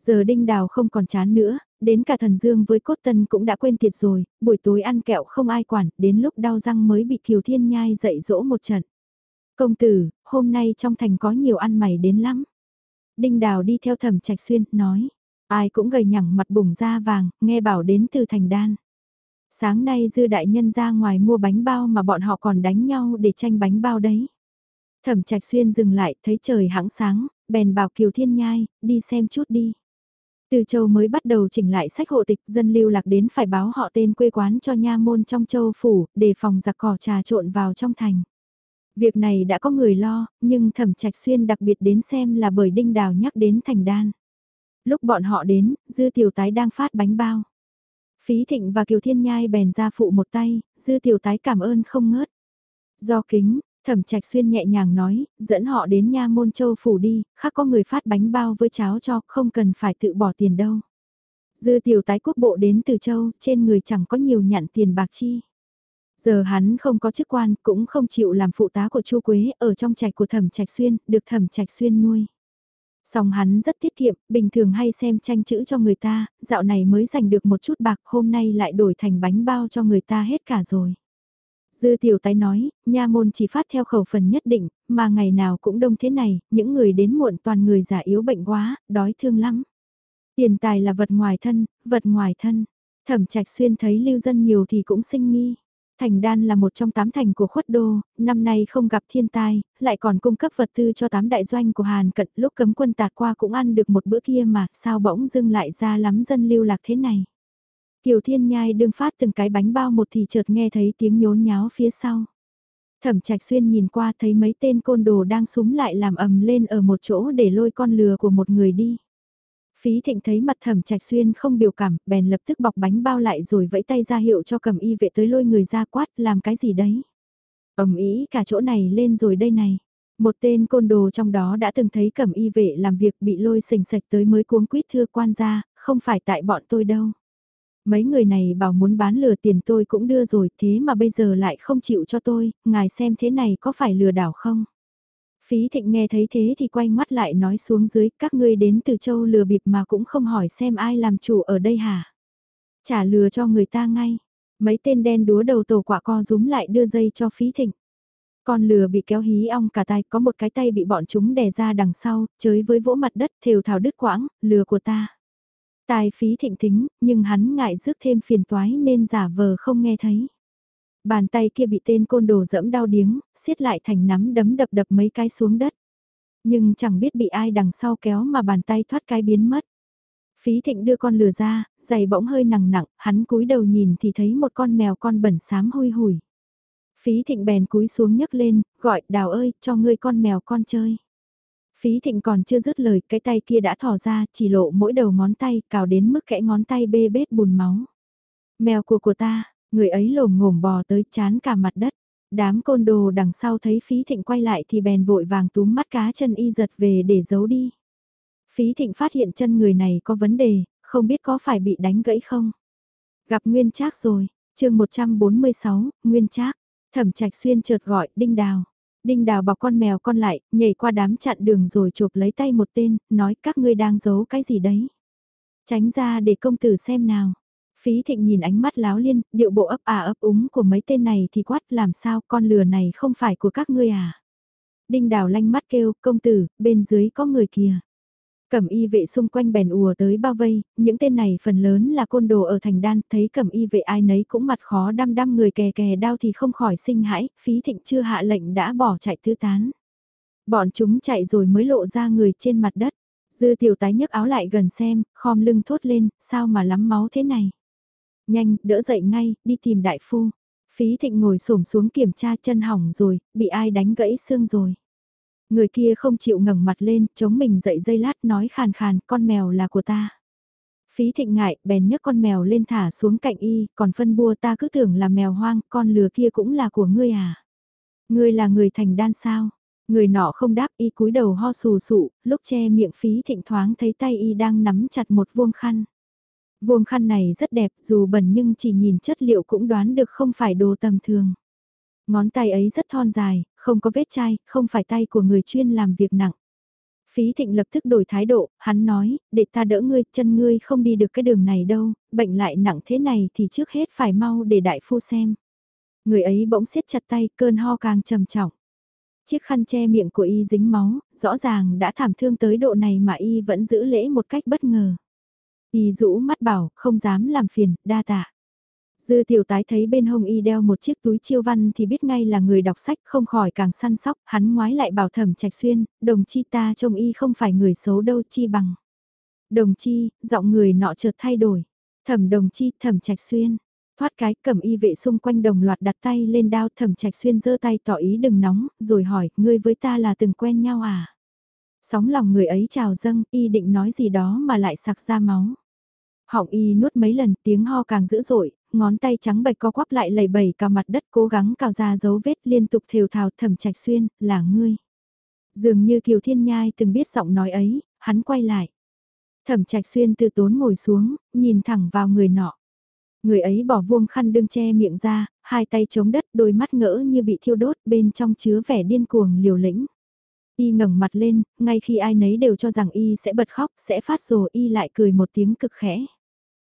Giờ Đinh Đào không còn chán nữa, đến cả thần dương với cốt tân cũng đã quên tiệt rồi, buổi tối ăn kẹo không ai quản, đến lúc đau răng mới bị Kiều Thiên Nhai dạy dỗ một trận. Công tử, hôm nay trong thành có nhiều ăn mày đến lắm. Đinh Đào đi theo thẩm trạch xuyên, nói. Ai cũng gầy nhẳng mặt bùng da vàng, nghe bảo đến từ thành đan. Sáng nay dư đại nhân ra ngoài mua bánh bao mà bọn họ còn đánh nhau để tranh bánh bao đấy. Thẩm trạch xuyên dừng lại, thấy trời hãng sáng, bèn bảo Kiều Thiên Nhai, đi xem chút đi. Từ châu mới bắt đầu chỉnh lại sách hộ tịch, dân lưu lạc đến phải báo họ tên quê quán cho nha môn trong châu phủ, để phòng giặc cỏ trà trộn vào trong thành. Việc này đã có người lo, nhưng thẩm trạch xuyên đặc biệt đến xem là bởi đinh đào nhắc đến thành đan. Lúc bọn họ đến, dư tiểu tái đang phát bánh bao. Phí thịnh và Kiều Thiên Nhai bèn ra phụ một tay, dư tiểu tái cảm ơn không ngớt. Do kính, thẩm trạch xuyên nhẹ nhàng nói, dẫn họ đến nha môn châu phủ đi, khác có người phát bánh bao với cháo cho, không cần phải tự bỏ tiền đâu. Dư tiểu tái quốc bộ đến từ châu, trên người chẳng có nhiều nhạn tiền bạc chi. Giờ hắn không có chức quan, cũng không chịu làm phụ tá của Chu Quế ở trong trạch của Thẩm Trạch Xuyên, được Thẩm Trạch Xuyên nuôi. Song hắn rất tiết kiệm, bình thường hay xem tranh chữ cho người ta, dạo này mới giành được một chút bạc, hôm nay lại đổi thành bánh bao cho người ta hết cả rồi. Dư tiểu tái nói, nha môn chỉ phát theo khẩu phần nhất định, mà ngày nào cũng đông thế này, những người đến muộn toàn người già yếu bệnh quá, đói thương lắm. Tiền tài là vật ngoài thân, vật ngoài thân. Thẩm trạch xuyên thấy lưu dân nhiều thì cũng sinh nghi. Thành Đan là một trong tám thành của khuất đô, năm nay không gặp thiên tai, lại còn cung cấp vật tư cho tám đại doanh của Hàn Cận lúc cấm quân tạt qua cũng ăn được một bữa kia mà, sao bỗng dưng lại ra lắm dân lưu lạc thế này. Kiều Thiên Nhai đương phát từng cái bánh bao một thì chợt nghe thấy tiếng nhốn nháo phía sau. Thẩm Trạch Xuyên nhìn qua thấy mấy tên côn đồ đang súng lại làm ầm lên ở một chỗ để lôi con lừa của một người đi. Phí thịnh thấy mặt thẩm trạch xuyên không biểu cảm, bèn lập tức bọc bánh bao lại rồi vẫy tay ra hiệu cho cầm y vệ tới lôi người ra quát, làm cái gì đấy. ầm ý cả chỗ này lên rồi đây này. Một tên côn đồ trong đó đã từng thấy cầm y vệ làm việc bị lôi sình sạch tới mới cuống quýt thưa quan ra, không phải tại bọn tôi đâu. Mấy người này bảo muốn bán lừa tiền tôi cũng đưa rồi thế mà bây giờ lại không chịu cho tôi, ngài xem thế này có phải lừa đảo không? Phí thịnh nghe thấy thế thì quay mắt lại nói xuống dưới các ngươi đến từ châu lừa bịp mà cũng không hỏi xem ai làm chủ ở đây hả. Trả lừa cho người ta ngay. Mấy tên đen đúa đầu tổ quả co rúm lại đưa dây cho phí thịnh. Con lừa bị kéo hí ong cả tay, có một cái tay bị bọn chúng đè ra đằng sau, chới với vỗ mặt đất thều thào đứt quãng, lừa của ta. Tài phí thịnh tính, nhưng hắn ngại rước thêm phiền toái nên giả vờ không nghe thấy. Bàn tay kia bị tên côn đồ dẫm đau điếng, xiết lại thành nắm đấm đập đập mấy cái xuống đất. Nhưng chẳng biết bị ai đằng sau kéo mà bàn tay thoát cái biến mất. Phí thịnh đưa con lừa ra, giày bỗng hơi nặng nặng, hắn cúi đầu nhìn thì thấy một con mèo con bẩn xám hôi hủi. Phí thịnh bèn cúi xuống nhấc lên, gọi đào ơi, cho ngươi con mèo con chơi. Phí thịnh còn chưa dứt lời, cái tay kia đã thò ra, chỉ lộ mỗi đầu ngón tay, cào đến mức kẽ ngón tay bê bết bùn máu. Mèo của của ta, Người ấy lồm ngồm bò tới chán cả mặt đất. Đám côn đồ đằng sau thấy phí thịnh quay lại thì bèn vội vàng túm mắt cá chân y giật về để giấu đi. Phí thịnh phát hiện chân người này có vấn đề, không biết có phải bị đánh gãy không. Gặp nguyên trác rồi, chương 146, Nguyên Trác, thẩm trạch xuyên chợt gọi, Đinh Đào. Đinh Đào bọc con mèo con lại, nhảy qua đám chặn đường rồi chụp lấy tay một tên, nói các ngươi đang giấu cái gì đấy. Tránh ra để công tử xem nào. Phí thịnh nhìn ánh mắt láo liên, điệu bộ ấp à ấp úng của mấy tên này thì quát làm sao con lừa này không phải của các ngươi à. Đinh đào lanh mắt kêu, công tử, bên dưới có người kìa. Cẩm y vệ xung quanh bèn ùa tới bao vây, những tên này phần lớn là côn đồ ở thành đan, thấy cẩm y vệ ai nấy cũng mặt khó đăm đăm người kè kè đau thì không khỏi sinh hãi, phí thịnh chưa hạ lệnh đã bỏ chạy tứ tán. Bọn chúng chạy rồi mới lộ ra người trên mặt đất. Dư tiểu tái nhấc áo lại gần xem, khom lưng thốt lên, sao mà lắm máu thế này. Nhanh, đỡ dậy ngay, đi tìm đại phu. Phí thịnh ngồi xổm xuống kiểm tra chân hỏng rồi, bị ai đánh gãy xương rồi. Người kia không chịu ngẩng mặt lên, chống mình dậy dây lát nói khàn khàn, con mèo là của ta. Phí thịnh ngại, bèn nhấc con mèo lên thả xuống cạnh y, còn phân bua ta cứ tưởng là mèo hoang, con lừa kia cũng là của ngươi à. Ngươi là người thành đan sao? Người nọ không đáp y cúi đầu ho sù sụ, lúc che miệng phí thịnh thoáng thấy tay y đang nắm chặt một vuông khăn. Vuông khăn này rất đẹp dù bẩn nhưng chỉ nhìn chất liệu cũng đoán được không phải đồ tầm thường. Ngón tay ấy rất thon dài, không có vết chai, không phải tay của người chuyên làm việc nặng. Phí thịnh lập tức đổi thái độ, hắn nói, để ta đỡ ngươi, chân ngươi không đi được cái đường này đâu, bệnh lại nặng thế này thì trước hết phải mau để đại phu xem. Người ấy bỗng siết chặt tay, cơn ho càng trầm trọng. Chiếc khăn che miệng của y dính máu, rõ ràng đã thảm thương tới độ này mà y vẫn giữ lễ một cách bất ngờ. Y rũ mắt bảo, không dám làm phiền, đa tạ. Dư tiểu tái thấy bên hông y đeo một chiếc túi chiêu văn thì biết ngay là người đọc sách không khỏi càng săn sóc, hắn ngoái lại bảo thẩm trạch xuyên, đồng chi ta trông y không phải người xấu đâu chi bằng. Đồng chi, giọng người nọ chợt thay đổi. Thẩm đồng chi, thẩm trạch xuyên. Thoát cái cầm y vệ xung quanh đồng loạt đặt tay lên đao thẩm trạch xuyên giơ tay tỏ ý đừng nóng, rồi hỏi, ngươi với ta là từng quen nhau à? Sóng lòng người ấy trào dâng, y định nói gì đó mà lại sặc ra máu. Họng y nuốt mấy lần tiếng ho càng dữ dội, ngón tay trắng bạch co quắp lại lầy bẩy cả mặt đất cố gắng cào ra dấu vết liên tục thều thào thẩm trạch xuyên, là ngươi. Dường như Kiều Thiên Nhai từng biết giọng nói ấy, hắn quay lại. Thẩm trạch xuyên từ tốn ngồi xuống, nhìn thẳng vào người nọ. Người ấy bỏ vuông khăn đương che miệng ra, hai tay chống đất đôi mắt ngỡ như bị thiêu đốt bên trong chứa vẻ điên cuồng liều lĩnh. Y ngẩng mặt lên, ngay khi ai nấy đều cho rằng Y sẽ bật khóc, sẽ phát rồ Y lại cười một tiếng cực khẽ.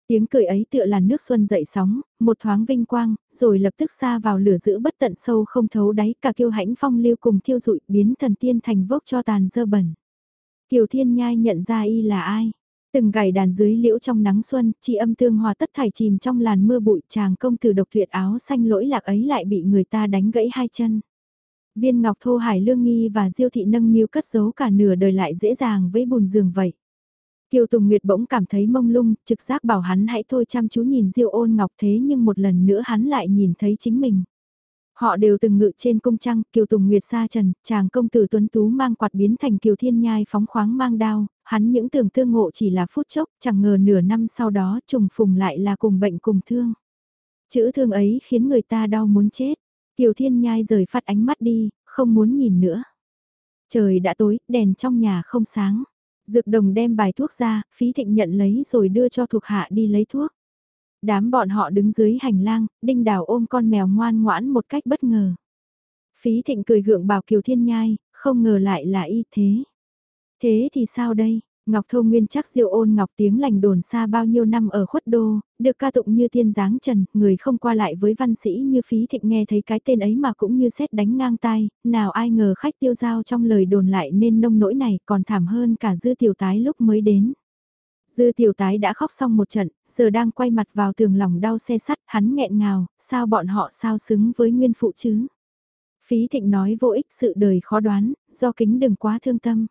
Tiếng cười ấy tựa là nước xuân dậy sóng, một thoáng vinh quang, rồi lập tức xa vào lửa giữ bất tận sâu không thấu đáy cả kiêu hãnh phong lưu cùng thiêu rụi biến thần tiên thành vốc cho tàn dơ bẩn. Kiều Thiên Nhai nhận ra y là ai? Từng gảy đàn dưới liễu trong nắng xuân, chi âm tương hòa tất thải chìm trong làn mưa bụi chàng công tử độc tuyệt áo xanh lỗi lạc ấy lại bị người ta đánh gãy hai chân. Viên ngọc thô hải lương nghi và diêu thị nâng niu cất giấu cả nửa đời lại dễ dàng với bùn giường vậy. Kiều Tùng Nguyệt bỗng cảm thấy mông lung, trực giác bảo hắn hãy thôi chăm chú nhìn Diêu ôn ngọc thế nhưng một lần nữa hắn lại nhìn thấy chính mình. Họ đều từng ngự trên cung trăng, Kiều Tùng Nguyệt xa trần, chàng công tử tuấn tú mang quạt biến thành Kiều Thiên Nhai phóng khoáng mang đao, hắn những tưởng thương ngộ chỉ là phút chốc, chẳng ngờ nửa năm sau đó trùng phùng lại là cùng bệnh cùng thương. Chữ thương ấy khiến người ta đau muốn chết, Kiều Thiên Nhai rời phát ánh mắt đi, không muốn nhìn nữa. Trời đã tối, đèn trong nhà không sáng. Dược đồng đem bài thuốc ra, phí thịnh nhận lấy rồi đưa cho thuộc hạ đi lấy thuốc. Đám bọn họ đứng dưới hành lang, đinh đào ôm con mèo ngoan ngoãn một cách bất ngờ. Phí thịnh cười gượng bảo Kiều Thiên Nhai, không ngờ lại là y thế. Thế thì sao đây? Ngọc Thô Nguyên chắc diệu ôn Ngọc tiếng lành đồn xa bao nhiêu năm ở khuất đô, được ca tụng như tiên giáng trần, người không qua lại với văn sĩ như phí thịnh nghe thấy cái tên ấy mà cũng như xét đánh ngang tai, nào ai ngờ khách tiêu giao trong lời đồn lại nên nông nỗi này còn thảm hơn cả dư tiểu tái lúc mới đến. Dư tiểu tái đã khóc xong một trận, giờ đang quay mặt vào tường lòng đau xe sắt, hắn nghẹn ngào, sao bọn họ sao xứng với nguyên phụ chứ? Phí thịnh nói vô ích sự đời khó đoán, do kính đừng quá thương tâm.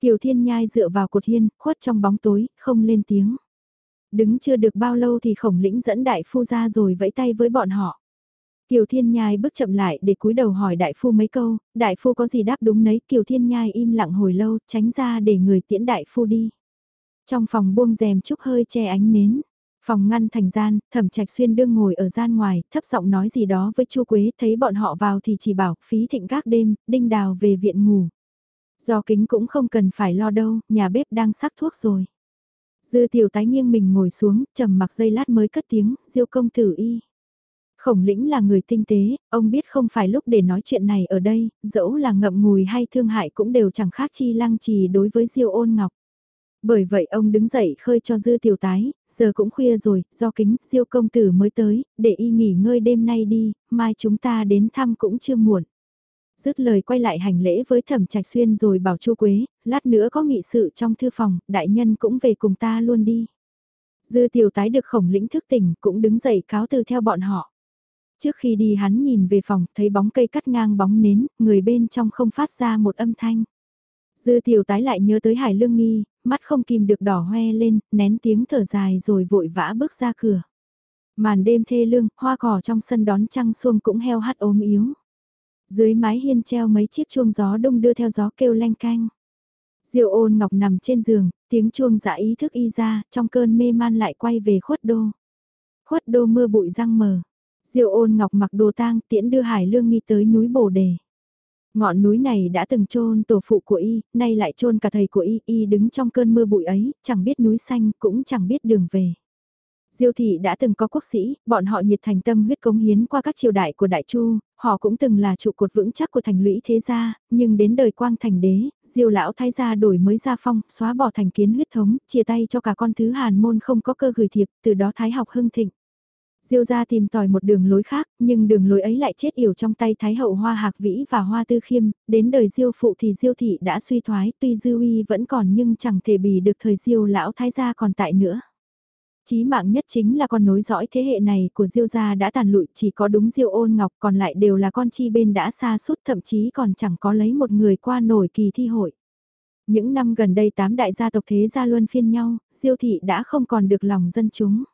Kiều Thiên Nhai dựa vào cột hiên, khuất trong bóng tối, không lên tiếng. Đứng chưa được bao lâu thì khổng lĩnh dẫn đại phu ra rồi vẫy tay với bọn họ. Kiều Thiên Nhai bước chậm lại để cúi đầu hỏi đại phu mấy câu, đại phu có gì đáp đúng nấy, Kiều Thiên Nhai im lặng hồi lâu, tránh ra để người tiễn đại phu đi. Trong phòng buông rèm chút hơi che ánh nến, phòng ngăn thành gian, thẩm trạch xuyên đương ngồi ở gian ngoài, thấp giọng nói gì đó với chu Quế, thấy bọn họ vào thì chỉ bảo, phí thịnh các đêm, đinh đào về viện ngủ. Do kính cũng không cần phải lo đâu, nhà bếp đang sắc thuốc rồi. Dư tiểu tái nghiêng mình ngồi xuống, trầm mặc dây lát mới cất tiếng, diêu công tử y. Khổng lĩnh là người tinh tế, ông biết không phải lúc để nói chuyện này ở đây, dẫu là ngậm ngùi hay thương hại cũng đều chẳng khác chi lăng trì đối với Diêu ôn ngọc. Bởi vậy ông đứng dậy khơi cho dư tiểu tái, giờ cũng khuya rồi, do kính, diêu công tử mới tới, để y nghỉ ngơi đêm nay đi, mai chúng ta đến thăm cũng chưa muộn. Dứt lời quay lại hành lễ với thẩm trạch xuyên rồi bảo chu Quế, lát nữa có nghị sự trong thư phòng, đại nhân cũng về cùng ta luôn đi. Dư tiểu tái được khổng lĩnh thức tỉnh cũng đứng dậy cáo từ theo bọn họ. Trước khi đi hắn nhìn về phòng, thấy bóng cây cắt ngang bóng nến, người bên trong không phát ra một âm thanh. Dư tiểu tái lại nhớ tới Hải Lương Nghi, mắt không kìm được đỏ hoe lên, nén tiếng thở dài rồi vội vã bước ra cửa. Màn đêm thê lương, hoa cỏ trong sân đón trăng xuông cũng heo hắt ốm yếu. Dưới mái hiên treo mấy chiếc chuông gió đông đưa theo gió kêu lanh canh. Diệu ôn ngọc nằm trên giường, tiếng chuông giả ý thức y ra, trong cơn mê man lại quay về khuất đô. Khuất đô mưa bụi răng mờ. Diệu ôn ngọc mặc đồ tang tiễn đưa Hải Lương Nghi tới núi Bồ Đề. Ngọn núi này đã từng chôn tổ phụ của y, nay lại chôn cả thầy của y, y đứng trong cơn mưa bụi ấy, chẳng biết núi xanh, cũng chẳng biết đường về. Diêu thị đã từng có quốc sĩ, bọn họ nhiệt thành tâm huyết cống hiến qua các triều đại của Đại Chu, họ cũng từng là trụ cột vững chắc của thành lũy thế gia, nhưng đến đời quang thành đế, Diêu lão thái gia đổi mới gia phong, xóa bỏ thành kiến huyết thống, chia tay cho cả con thứ Hàn môn không có cơ gửi thiệp, từ đó thái học hưng thịnh. Diêu gia tìm tòi một đường lối khác, nhưng đường lối ấy lại chết yểu trong tay Thái hậu Hoa Hạc Vĩ và Hoa Tư Khiêm, đến đời Diêu phụ thì Diêu thị đã suy thoái, tuy dư uy vẫn còn nhưng chẳng thể bì được thời Diêu lão thái gia còn tại nữa. Chí mạng nhất chính là con nối dõi thế hệ này của Diêu gia đã tàn lụi, chỉ có đúng Diêu Ôn Ngọc còn lại đều là con chi bên đã xa suốt thậm chí còn chẳng có lấy một người qua nổi kỳ thi hội. Những năm gần đây tám đại gia tộc thế gia luân phiên nhau, Diêu thị đã không còn được lòng dân chúng.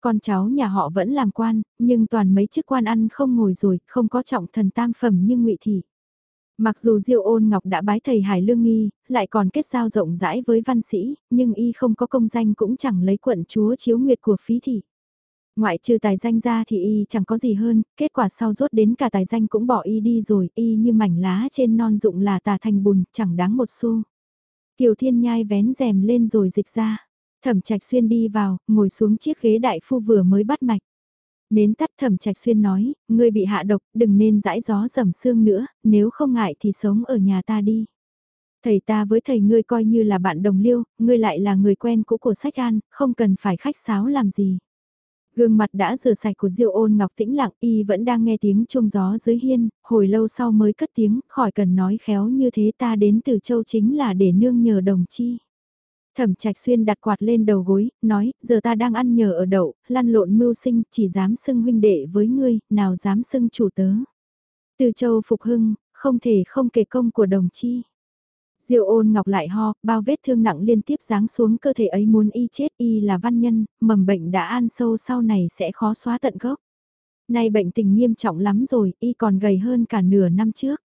Con cháu nhà họ vẫn làm quan, nhưng toàn mấy chức quan ăn không ngồi rồi, không có trọng thần tam phẩm như ngụy Thị. Mặc dù Diêu Ôn Ngọc đã bái thầy Hải Lương Nghi, lại còn kết giao rộng rãi với văn sĩ, nhưng y không có công danh cũng chẳng lấy quận chúa chiếu nguyệt của phí thị. Ngoại trừ tài danh ra thì y chẳng có gì hơn, kết quả sau rốt đến cả tài danh cũng bỏ y đi rồi, y như mảnh lá trên non rụng là tà thành bùn, chẳng đáng một xu. Kiều Thiên Nhai vén rèm lên rồi dịch ra. Thẩm Trạch Xuyên đi vào, ngồi xuống chiếc ghế đại phu vừa mới bắt mạch. Nến tắt Thẩm Trạch Xuyên nói, ngươi bị hạ độc, đừng nên dãi gió dầm xương nữa, nếu không ngại thì sống ở nhà ta đi. Thầy ta với thầy ngươi coi như là bạn đồng liêu, ngươi lại là người quen cũ của sách an, không cần phải khách sáo làm gì. Gương mặt đã rửa sạch của Diêu ôn ngọc tĩnh lặng y vẫn đang nghe tiếng chuông gió dưới hiên, hồi lâu sau mới cất tiếng, khỏi cần nói khéo như thế ta đến từ châu chính là để nương nhờ đồng chi. Thẩm Trạch Xuyên đặt quạt lên đầu gối, nói, giờ ta đang ăn nhờ ở đậu, lăn lộn mưu sinh, chỉ dám xưng huynh đệ với ngươi, nào dám xưng chủ tớ. Từ châu Phục Hưng, không thể không kể công của đồng chi. Diệu ôn ngọc lại ho, bao vết thương nặng liên tiếp giáng xuống cơ thể ấy muốn y chết y là văn nhân, mầm bệnh đã an sâu sau này sẽ khó xóa tận gốc. Nay bệnh tình nghiêm trọng lắm rồi, y còn gầy hơn cả nửa năm trước.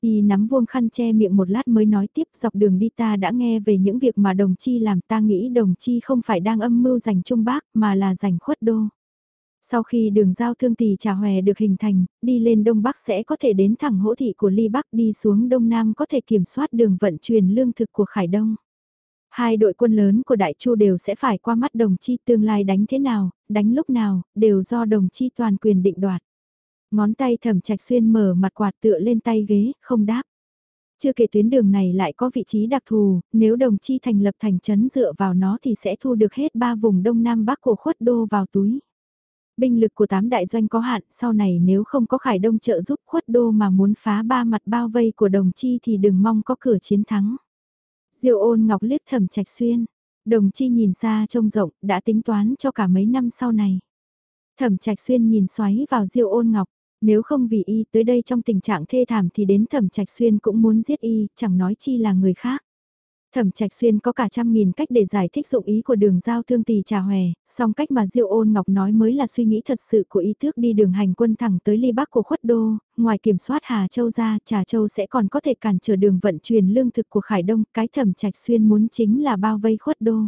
Y nắm vuông khăn che miệng một lát mới nói tiếp dọc đường đi ta đã nghe về những việc mà đồng chi làm ta nghĩ đồng chi không phải đang âm mưu giành trung bác mà là giành khuất đô. Sau khi đường giao thương tỷ trà hòe được hình thành, đi lên Đông Bắc sẽ có thể đến thẳng hỗ thị của Ly Bắc đi xuống Đông Nam có thể kiểm soát đường vận chuyển lương thực của Khải Đông. Hai đội quân lớn của Đại Chu đều sẽ phải qua mắt đồng chi tương lai đánh thế nào, đánh lúc nào, đều do đồng chi toàn quyền định đoạt. Ngón tay thẩm trạch xuyên mở mặt quạt tựa lên tay ghế, không đáp. Chưa kể tuyến đường này lại có vị trí đặc thù, nếu đồng chi thành lập thành trấn dựa vào nó thì sẽ thu được hết ba vùng đông nam bắc của khuất đô vào túi. Binh lực của tám đại doanh có hạn, sau này nếu không có khải đông trợ giúp khuất đô mà muốn phá ba mặt bao vây của đồng chi thì đừng mong có cửa chiến thắng. Diệu ôn ngọc liếc thẩm trạch xuyên, đồng chi nhìn xa trông rộng, đã tính toán cho cả mấy năm sau này. Thẩm trạch xuyên nhìn xoáy vào diêu ôn ngọc, nếu không vì y tới đây trong tình trạng thê thảm thì đến thẩm trạch xuyên cũng muốn giết y, chẳng nói chi là người khác. Thẩm Trạch Xuyên có cả trăm nghìn cách để giải thích dụng ý của đường giao thương tỷ trà hòe, song cách mà diêu Ôn Ngọc nói mới là suy nghĩ thật sự của ý thức đi đường hành quân thẳng tới ly bắc của khuất đô, ngoài kiểm soát Hà Châu ra, Trà Châu sẽ còn có thể cản trở đường vận chuyển lương thực của Khải Đông, cái Thẩm Trạch Xuyên muốn chính là bao vây khuất đô.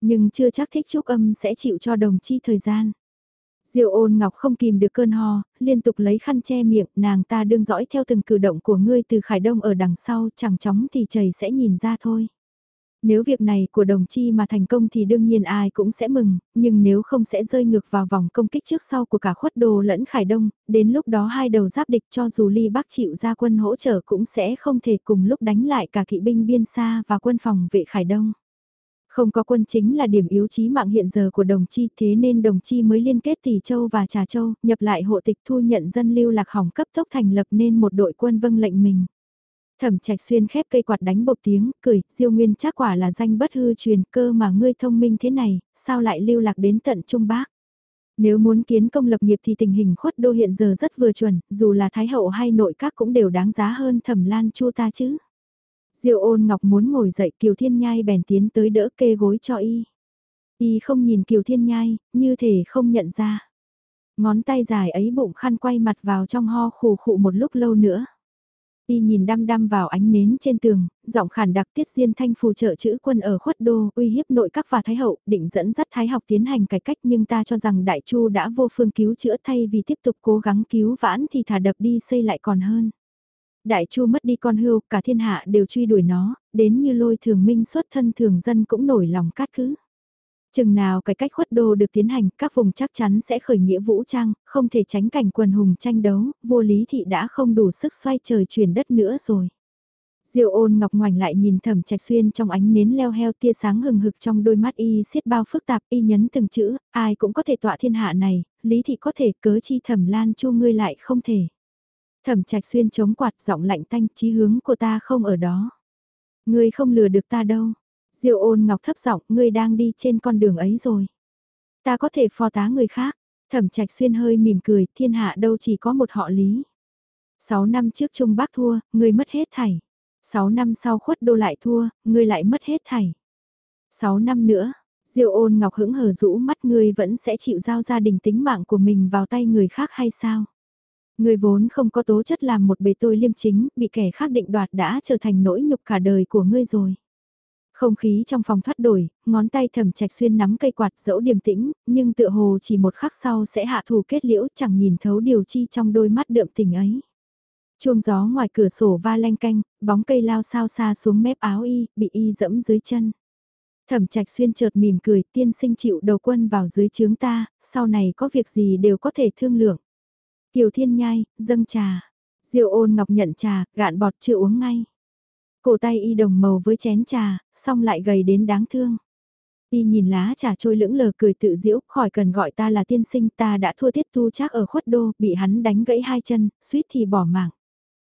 Nhưng chưa chắc thích trúc âm sẽ chịu cho đồng chi thời gian. Diệu ôn ngọc không kìm được cơn ho, liên tục lấy khăn che miệng, nàng ta đương dõi theo từng cử động của ngươi từ khải đông ở đằng sau, chẳng chóng thì trời sẽ nhìn ra thôi. Nếu việc này của đồng chi mà thành công thì đương nhiên ai cũng sẽ mừng, nhưng nếu không sẽ rơi ngược vào vòng công kích trước sau của cả khuất đồ lẫn khải đông, đến lúc đó hai đầu giáp địch cho dù ly bắc chịu ra quân hỗ trợ cũng sẽ không thể cùng lúc đánh lại cả kỵ binh biên xa và quân phòng vệ khải đông. Không có quân chính là điểm yếu chí mạng hiện giờ của đồng chi thế nên đồng chi mới liên kết Tỷ Châu và Trà Châu, nhập lại hộ tịch thu nhận dân lưu lạc hỏng cấp tốc thành lập nên một đội quân vâng lệnh mình. Thẩm trạch xuyên khép cây quạt đánh bột tiếng, cười, diêu nguyên chắc quả là danh bất hư truyền cơ mà ngươi thông minh thế này, sao lại lưu lạc đến tận Trung Bắc. Nếu muốn kiến công lập nghiệp thì tình hình khuất đô hiện giờ rất vừa chuẩn, dù là Thái Hậu hay nội các cũng đều đáng giá hơn thẩm lan chu ta chứ. Diêu ôn ngọc muốn ngồi dậy Kiều Thiên Nhai bèn tiến tới đỡ kê gối cho y. Y không nhìn Kiều Thiên Nhai, như thể không nhận ra. Ngón tay dài ấy bụng khăn quay mặt vào trong ho khù khụ một lúc lâu nữa. Y nhìn đăm đăm vào ánh nến trên tường, giọng khản đặc tiết diên thanh phù trợ chữ quân ở khuất đô, uy hiếp nội các và thái hậu, định dẫn dắt thái học tiến hành cải cách nhưng ta cho rằng đại chu đã vô phương cứu chữa thay vì tiếp tục cố gắng cứu vãn thì thả đập đi xây lại còn hơn. Đại chu mất đi con hươu, cả thiên hạ đều truy đuổi nó, đến như lôi thường minh xuất thân thường dân cũng nổi lòng cát cứ. Chừng nào cái cách khuất đô được tiến hành, các vùng chắc chắn sẽ khởi nghĩa vũ trang, không thể tránh cảnh quần hùng tranh đấu, vô lý thị đã không đủ sức xoay trời chuyển đất nữa rồi. Diệu ôn ngọc ngoảnh lại nhìn thẩm trạch xuyên trong ánh nến leo heo tia sáng hừng hực trong đôi mắt y xiết bao phức tạp y nhấn từng chữ, ai cũng có thể tọa thiên hạ này, lý thị có thể cớ chi thẩm lan chu ngươi lại không thể. Thẩm trạch xuyên chống quạt giọng lạnh tanh chí hướng của ta không ở đó. Ngươi không lừa được ta đâu, Diêu ôn ngọc thấp giọng, ngươi đang đi trên con đường ấy rồi. Ta có thể phò tá người khác. Thẩm trạch xuyên hơi mỉm cười, thiên hạ đâu chỉ có một họ lý. Sáu năm trước Trung Bắc thua, ngươi mất hết thảy. Sáu năm sau khuất đô lại thua, ngươi lại mất hết thảy. Sáu năm nữa, Diêu ôn ngọc hững hờ rũ mắt ngươi vẫn sẽ chịu giao gia đình tính mạng của mình vào tay người khác hay sao? Ngươi vốn không có tố chất làm một bề tôi liêm chính, bị kẻ khác định đoạt đã trở thành nỗi nhục cả đời của ngươi rồi. Không khí trong phòng thoát đổi, ngón tay thầm trạch xuyên nắm cây quạt dẫu điềm tĩnh, nhưng tựa hồ chỉ một khắc sau sẽ hạ thủ kết liễu chẳng nhìn thấu điều chi trong đôi mắt đượm tình ấy. Chuông gió ngoài cửa sổ va lanh canh, bóng cây lao sao xa xuống mép áo y, bị y dẫm dưới chân. Thẩm trạch xuyên chợt mỉm cười tiên sinh chịu đầu quân vào dưới chướng ta, sau này có việc gì đều có thể thương lượng. Kiều thiên nhai, dâng trà. Diệu ôn ngọc nhận trà, gạn bọt chưa uống ngay. Cổ tay y đồng màu với chén trà, xong lại gầy đến đáng thương. Y nhìn lá trà trôi lưỡng lờ cười tự diễu, khỏi cần gọi ta là tiên sinh ta đã thua tiết tu chắc ở khuất đô, bị hắn đánh gãy hai chân, suýt thì bỏ mạng.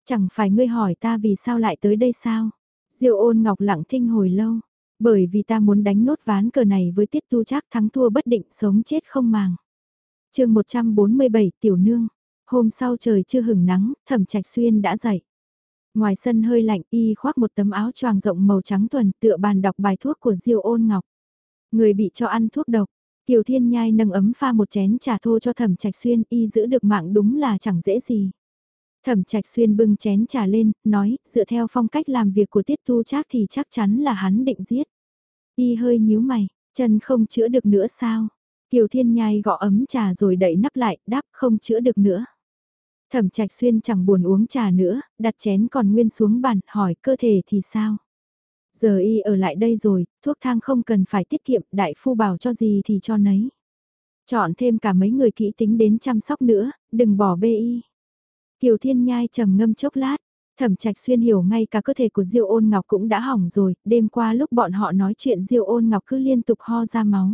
Chẳng phải ngươi hỏi ta vì sao lại tới đây sao? Diệu ôn ngọc lặng thinh hồi lâu, bởi vì ta muốn đánh nốt ván cờ này với tiết tu chắc thắng thua bất định sống chết không màng. chương 147 Tiểu Nương, hôm sau trời chưa hừng nắng, thẩm trạch xuyên đã dậy. Ngoài sân hơi lạnh y khoác một tấm áo choàng rộng màu trắng tuần tựa bàn đọc bài thuốc của Diêu ôn ngọc. Người bị cho ăn thuốc độc, Kiều Thiên Nhai nâng ấm pha một chén trà thô cho Thẩm Trạch Xuyên, y giữ được mạng đúng là chẳng dễ gì. Thẩm Trạch Xuyên bưng chén trà lên, nói, dựa theo phong cách làm việc của Tiết Tu Trác thì chắc chắn là hắn định giết. Y hơi nhíu mày, chân không chữa được nữa sao? Kiều Thiên Nhai gõ ấm trà rồi đậy nắp lại, đáp không chữa được nữa. Thẩm trạch xuyên chẳng buồn uống trà nữa, đặt chén còn nguyên xuống bàn, hỏi cơ thể thì sao? Giờ y ở lại đây rồi, thuốc thang không cần phải tiết kiệm, đại phu bảo cho gì thì cho nấy. Chọn thêm cả mấy người kỹ tính đến chăm sóc nữa, đừng bỏ bê y. Kiều Thiên Nhai trầm ngâm chốc lát, Thẩm Trạch Xuyên hiểu ngay cả cơ thể của Diêu Ôn Ngọc cũng đã hỏng rồi, đêm qua lúc bọn họ nói chuyện Diêu Ôn Ngọc cứ liên tục ho ra máu.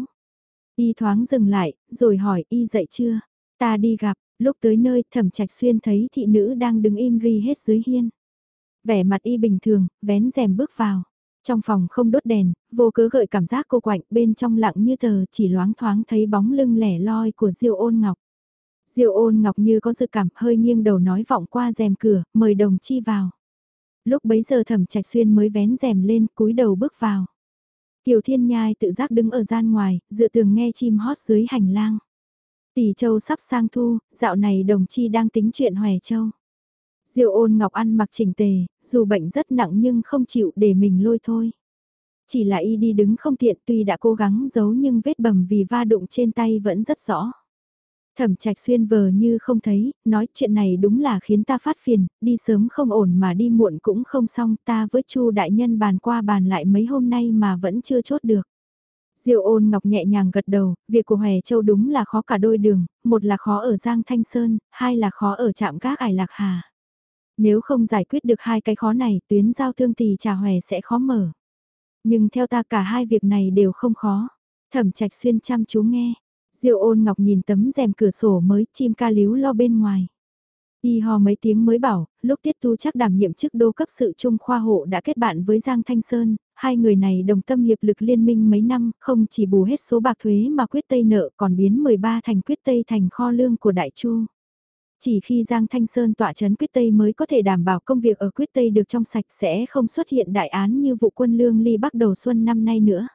Y thoáng dừng lại, rồi hỏi y dậy chưa? Ta đi gặp, Lúc tới nơi thẩm trạch xuyên thấy thị nữ đang đứng im ri hết dưới hiên. Vẻ mặt y bình thường, vén rèm bước vào. Trong phòng không đốt đèn, vô cớ gợi cảm giác cô quạnh bên trong lặng như tờ chỉ loáng thoáng thấy bóng lưng lẻ loi của Diêu ôn ngọc. Diêu ôn ngọc như có dự cảm hơi nghiêng đầu nói vọng qua rèm cửa, mời đồng chi vào. Lúc bấy giờ thẩm trạch xuyên mới vén rèm lên cúi đầu bước vào. Kiều Thiên Nhai tự giác đứng ở gian ngoài, dựa tường nghe chim hót dưới hành lang. Tỷ châu sắp sang thu, dạo này đồng chi đang tính chuyện hòe châu. Diêu ôn ngọc ăn mặc chỉnh tề, dù bệnh rất nặng nhưng không chịu để mình lôi thôi. Chỉ là y đi đứng không tiện tuy đã cố gắng giấu nhưng vết bầm vì va đụng trên tay vẫn rất rõ. Thẩm trạch xuyên vờ như không thấy, nói chuyện này đúng là khiến ta phát phiền, đi sớm không ổn mà đi muộn cũng không xong, ta với chu đại nhân bàn qua bàn lại mấy hôm nay mà vẫn chưa chốt được. Diệu ôn ngọc nhẹ nhàng gật đầu, việc của Hòe Châu đúng là khó cả đôi đường, một là khó ở Giang Thanh Sơn, hai là khó ở trạm các ải Lạc Hà. Nếu không giải quyết được hai cái khó này, tuyến giao thương tỳ trà Hòe sẽ khó mở. Nhưng theo ta cả hai việc này đều không khó. Thẩm trạch xuyên chăm chú nghe. Diệu ôn ngọc nhìn tấm rèm cửa sổ mới chim ca líu lo bên ngoài. Y ho mấy tiếng mới bảo, lúc tiết tu chắc đảm nhiệm chức đô cấp sự trung khoa hộ đã kết bạn với Giang Thanh Sơn, hai người này đồng tâm hiệp lực liên minh mấy năm, không chỉ bù hết số bạc thuế mà quyết tây nợ còn biến 13 thành quyết tây thành kho lương của Đại Chu. Chỉ khi Giang Thanh Sơn tọa chấn quyết tây mới có thể đảm bảo công việc ở quyết tây được trong sạch sẽ không xuất hiện đại án như vụ quân lương ly bắt đầu xuân năm nay nữa.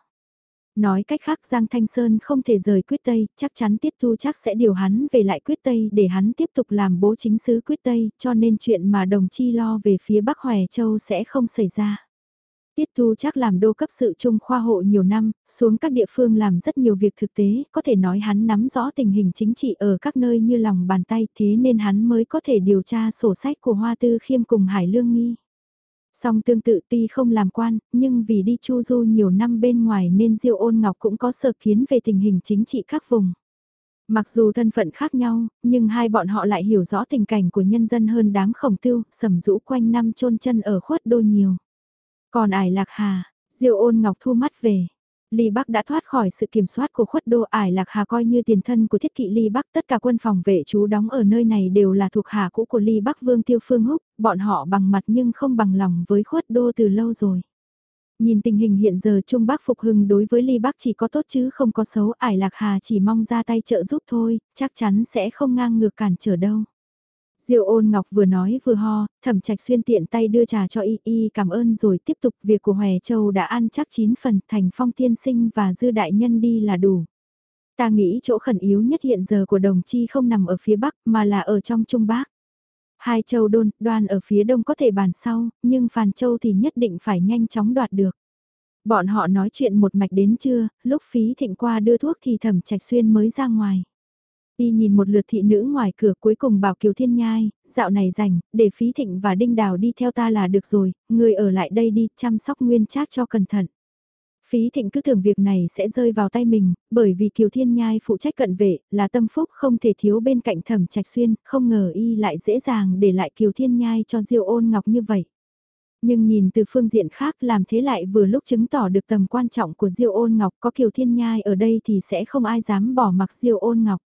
Nói cách khác Giang Thanh Sơn không thể rời quyết Tây, chắc chắn Tiết Thu chắc sẽ điều hắn về lại quyết Tây để hắn tiếp tục làm bố chính sứ quyết Tây, cho nên chuyện mà đồng chi lo về phía Bắc Hòe Châu sẽ không xảy ra. Tiết Thu chắc làm đô cấp sự trung khoa hộ nhiều năm, xuống các địa phương làm rất nhiều việc thực tế, có thể nói hắn nắm rõ tình hình chính trị ở các nơi như lòng bàn tay thế nên hắn mới có thể điều tra sổ sách của Hoa Tư Khiêm cùng Hải Lương Nghi. Song tương tự tuy không làm quan, nhưng vì đi chu du nhiều năm bên ngoài nên Diêu ôn ngọc cũng có sở kiến về tình hình chính trị các vùng. Mặc dù thân phận khác nhau, nhưng hai bọn họ lại hiểu rõ tình cảnh của nhân dân hơn đám khổng tưu, sầm rũ quanh năm chôn chân ở khuất đô nhiều. Còn ải lạc hà, Diêu ôn ngọc thu mắt về. Ly Bắc đã thoát khỏi sự kiểm soát của khuất đô ải Lạc Hà coi như tiền thân của thiết kỵ Ly Bắc. Tất cả quân phòng vệ chú đóng ở nơi này đều là thuộc hạ cũ của Ly Bắc Vương Tiêu Phương Húc, bọn họ bằng mặt nhưng không bằng lòng với khuất đô từ lâu rồi. Nhìn tình hình hiện giờ Trung Bắc phục hưng đối với Ly Bắc chỉ có tốt chứ không có xấu, ải Lạc Hà chỉ mong ra tay trợ giúp thôi, chắc chắn sẽ không ngang ngược cản trở đâu. Diêu ôn ngọc vừa nói vừa ho, thẩm trạch xuyên tiện tay đưa trà cho y y cảm ơn rồi tiếp tục việc của Hòe Châu đã ăn chắc 9 phần thành phong tiên sinh và dư đại nhân đi là đủ. Ta nghĩ chỗ khẩn yếu nhất hiện giờ của đồng chi không nằm ở phía bắc mà là ở trong trung bắc. Hai châu đôn, đoan ở phía đông có thể bàn sau, nhưng phàn châu thì nhất định phải nhanh chóng đoạt được. Bọn họ nói chuyện một mạch đến trưa, lúc phí thịnh qua đưa thuốc thì thẩm trạch xuyên mới ra ngoài. Y nhìn một lượt thị nữ ngoài cửa cuối cùng bảo Kiều Thiên Nhai, dạo này rảnh, để Phí Thịnh và Đinh Đào đi theo ta là được rồi, người ở lại đây đi chăm sóc nguyên trác cho cẩn thận. Phí Thịnh cứ tưởng việc này sẽ rơi vào tay mình, bởi vì Kiều Thiên Nhai phụ trách cận vệ, là tâm phúc không thể thiếu bên cạnh thẩm trạch xuyên, không ngờ y lại dễ dàng để lại Kiều Thiên Nhai cho Diêu ôn ngọc như vậy. Nhưng nhìn từ phương diện khác làm thế lại vừa lúc chứng tỏ được tầm quan trọng của Diêu ôn ngọc có Kiều Thiên Nhai ở đây thì sẽ không ai dám bỏ mặc Diêu ôn ngọc.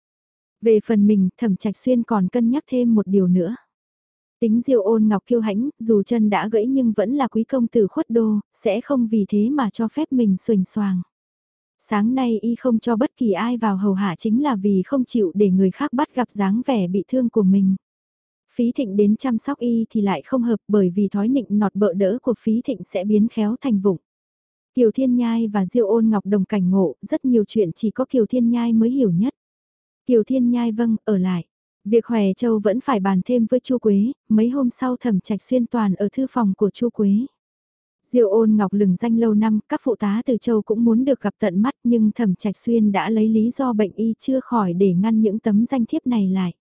Về phần mình, thẩm trạch xuyên còn cân nhắc thêm một điều nữa. Tính diêu ôn ngọc kiêu hãnh, dù chân đã gãy nhưng vẫn là quý công tử khuất đô, sẽ không vì thế mà cho phép mình xuềnh xoàng. Sáng nay y không cho bất kỳ ai vào hầu hạ chính là vì không chịu để người khác bắt gặp dáng vẻ bị thương của mình. Phí thịnh đến chăm sóc y thì lại không hợp bởi vì thói nịnh nọt bợ đỡ của phí thịnh sẽ biến khéo thành vụng. Kiều Thiên Nhai và Diêu ôn ngọc đồng cảnh ngộ, rất nhiều chuyện chỉ có Kiều Thiên Nhai mới hiểu nhất. Kiều Thiên Nhai vâng, ở lại. Việc Hòe Châu vẫn phải bàn thêm với Chu Quế, mấy hôm sau thẩm trạch xuyên toàn ở thư phòng của Chu Quế. Diệu ôn ngọc lừng danh lâu năm, các phụ tá từ châu cũng muốn được gặp tận mắt nhưng thẩm trạch xuyên đã lấy lý do bệnh y chưa khỏi để ngăn những tấm danh thiếp này lại.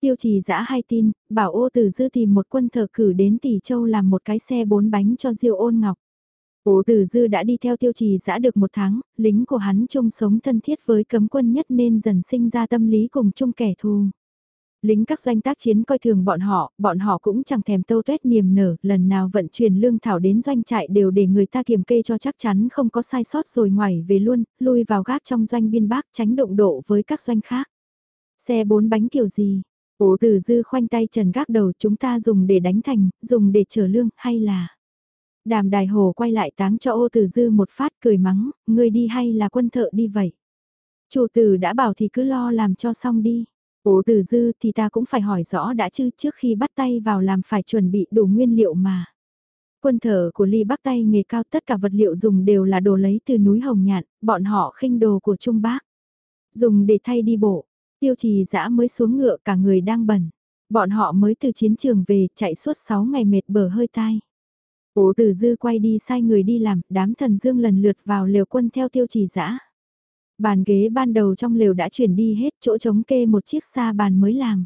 Tiêu trì giã hai tin, bảo ô từ dư tìm một quân thờ cử đến tỷ châu làm một cái xe bốn bánh cho diệu ôn ngọc. Ố Tử Dư đã đi theo tiêu trì giã được một tháng, lính của hắn chung sống thân thiết với cấm quân nhất nên dần sinh ra tâm lý cùng chung kẻ thù. Lính các doanh tác chiến coi thường bọn họ, bọn họ cũng chẳng thèm tâu tuét niềm nở, lần nào vận chuyển lương thảo đến doanh trại đều để người ta kiểm kê cho chắc chắn không có sai sót rồi ngoài về luôn, lui vào gác trong doanh biên bác tránh động độ với các doanh khác. Xe bốn bánh kiểu gì? Ố Tử Dư khoanh tay trần gác đầu chúng ta dùng để đánh thành, dùng để chở lương hay là... Đàm đài hồ quay lại táng cho ô tử dư một phát cười mắng, ngươi đi hay là quân thợ đi vậy? Chủ tử đã bảo thì cứ lo làm cho xong đi. Ô tử dư thì ta cũng phải hỏi rõ đã chứ trước khi bắt tay vào làm phải chuẩn bị đủ nguyên liệu mà. Quân thợ của ly bắc tay nghề cao tất cả vật liệu dùng đều là đồ lấy từ núi Hồng Nhạn, bọn họ khinh đồ của Trung Bác. Dùng để thay đi bộ, tiêu trì dã mới xuống ngựa cả người đang bẩn. Bọn họ mới từ chiến trường về chạy suốt 6 ngày mệt bờ hơi tai. Ố tử dư quay đi sai người đi làm, đám thần dương lần lượt vào lều quân theo tiêu trì dã Bàn ghế ban đầu trong lều đã chuyển đi hết chỗ trống kê một chiếc xa bàn mới làm.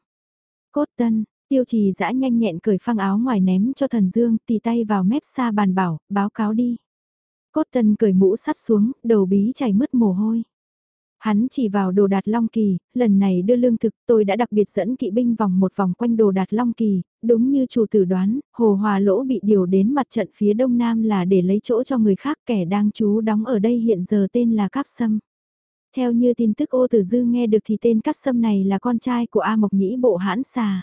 Cốt tân, tiêu trì dã nhanh nhẹn cởi phăng áo ngoài ném cho thần dương tì tay vào mép xa bàn bảo, báo cáo đi. Cốt tân cởi mũ sắt xuống, đầu bí chảy mất mồ hôi. Hắn chỉ vào đồ đạt Long Kỳ, lần này đưa lương thực tôi đã đặc biệt dẫn kỵ binh vòng một vòng quanh đồ đạt Long Kỳ, đúng như chủ tử đoán, Hồ Hòa Lỗ bị điều đến mặt trận phía đông nam là để lấy chỗ cho người khác kẻ đang trú đóng ở đây hiện giờ tên là Cáp Sâm. Theo như tin tức ô tử dư nghe được thì tên Cáp Sâm này là con trai của A Mộc Nhĩ Bộ Hãn Xà.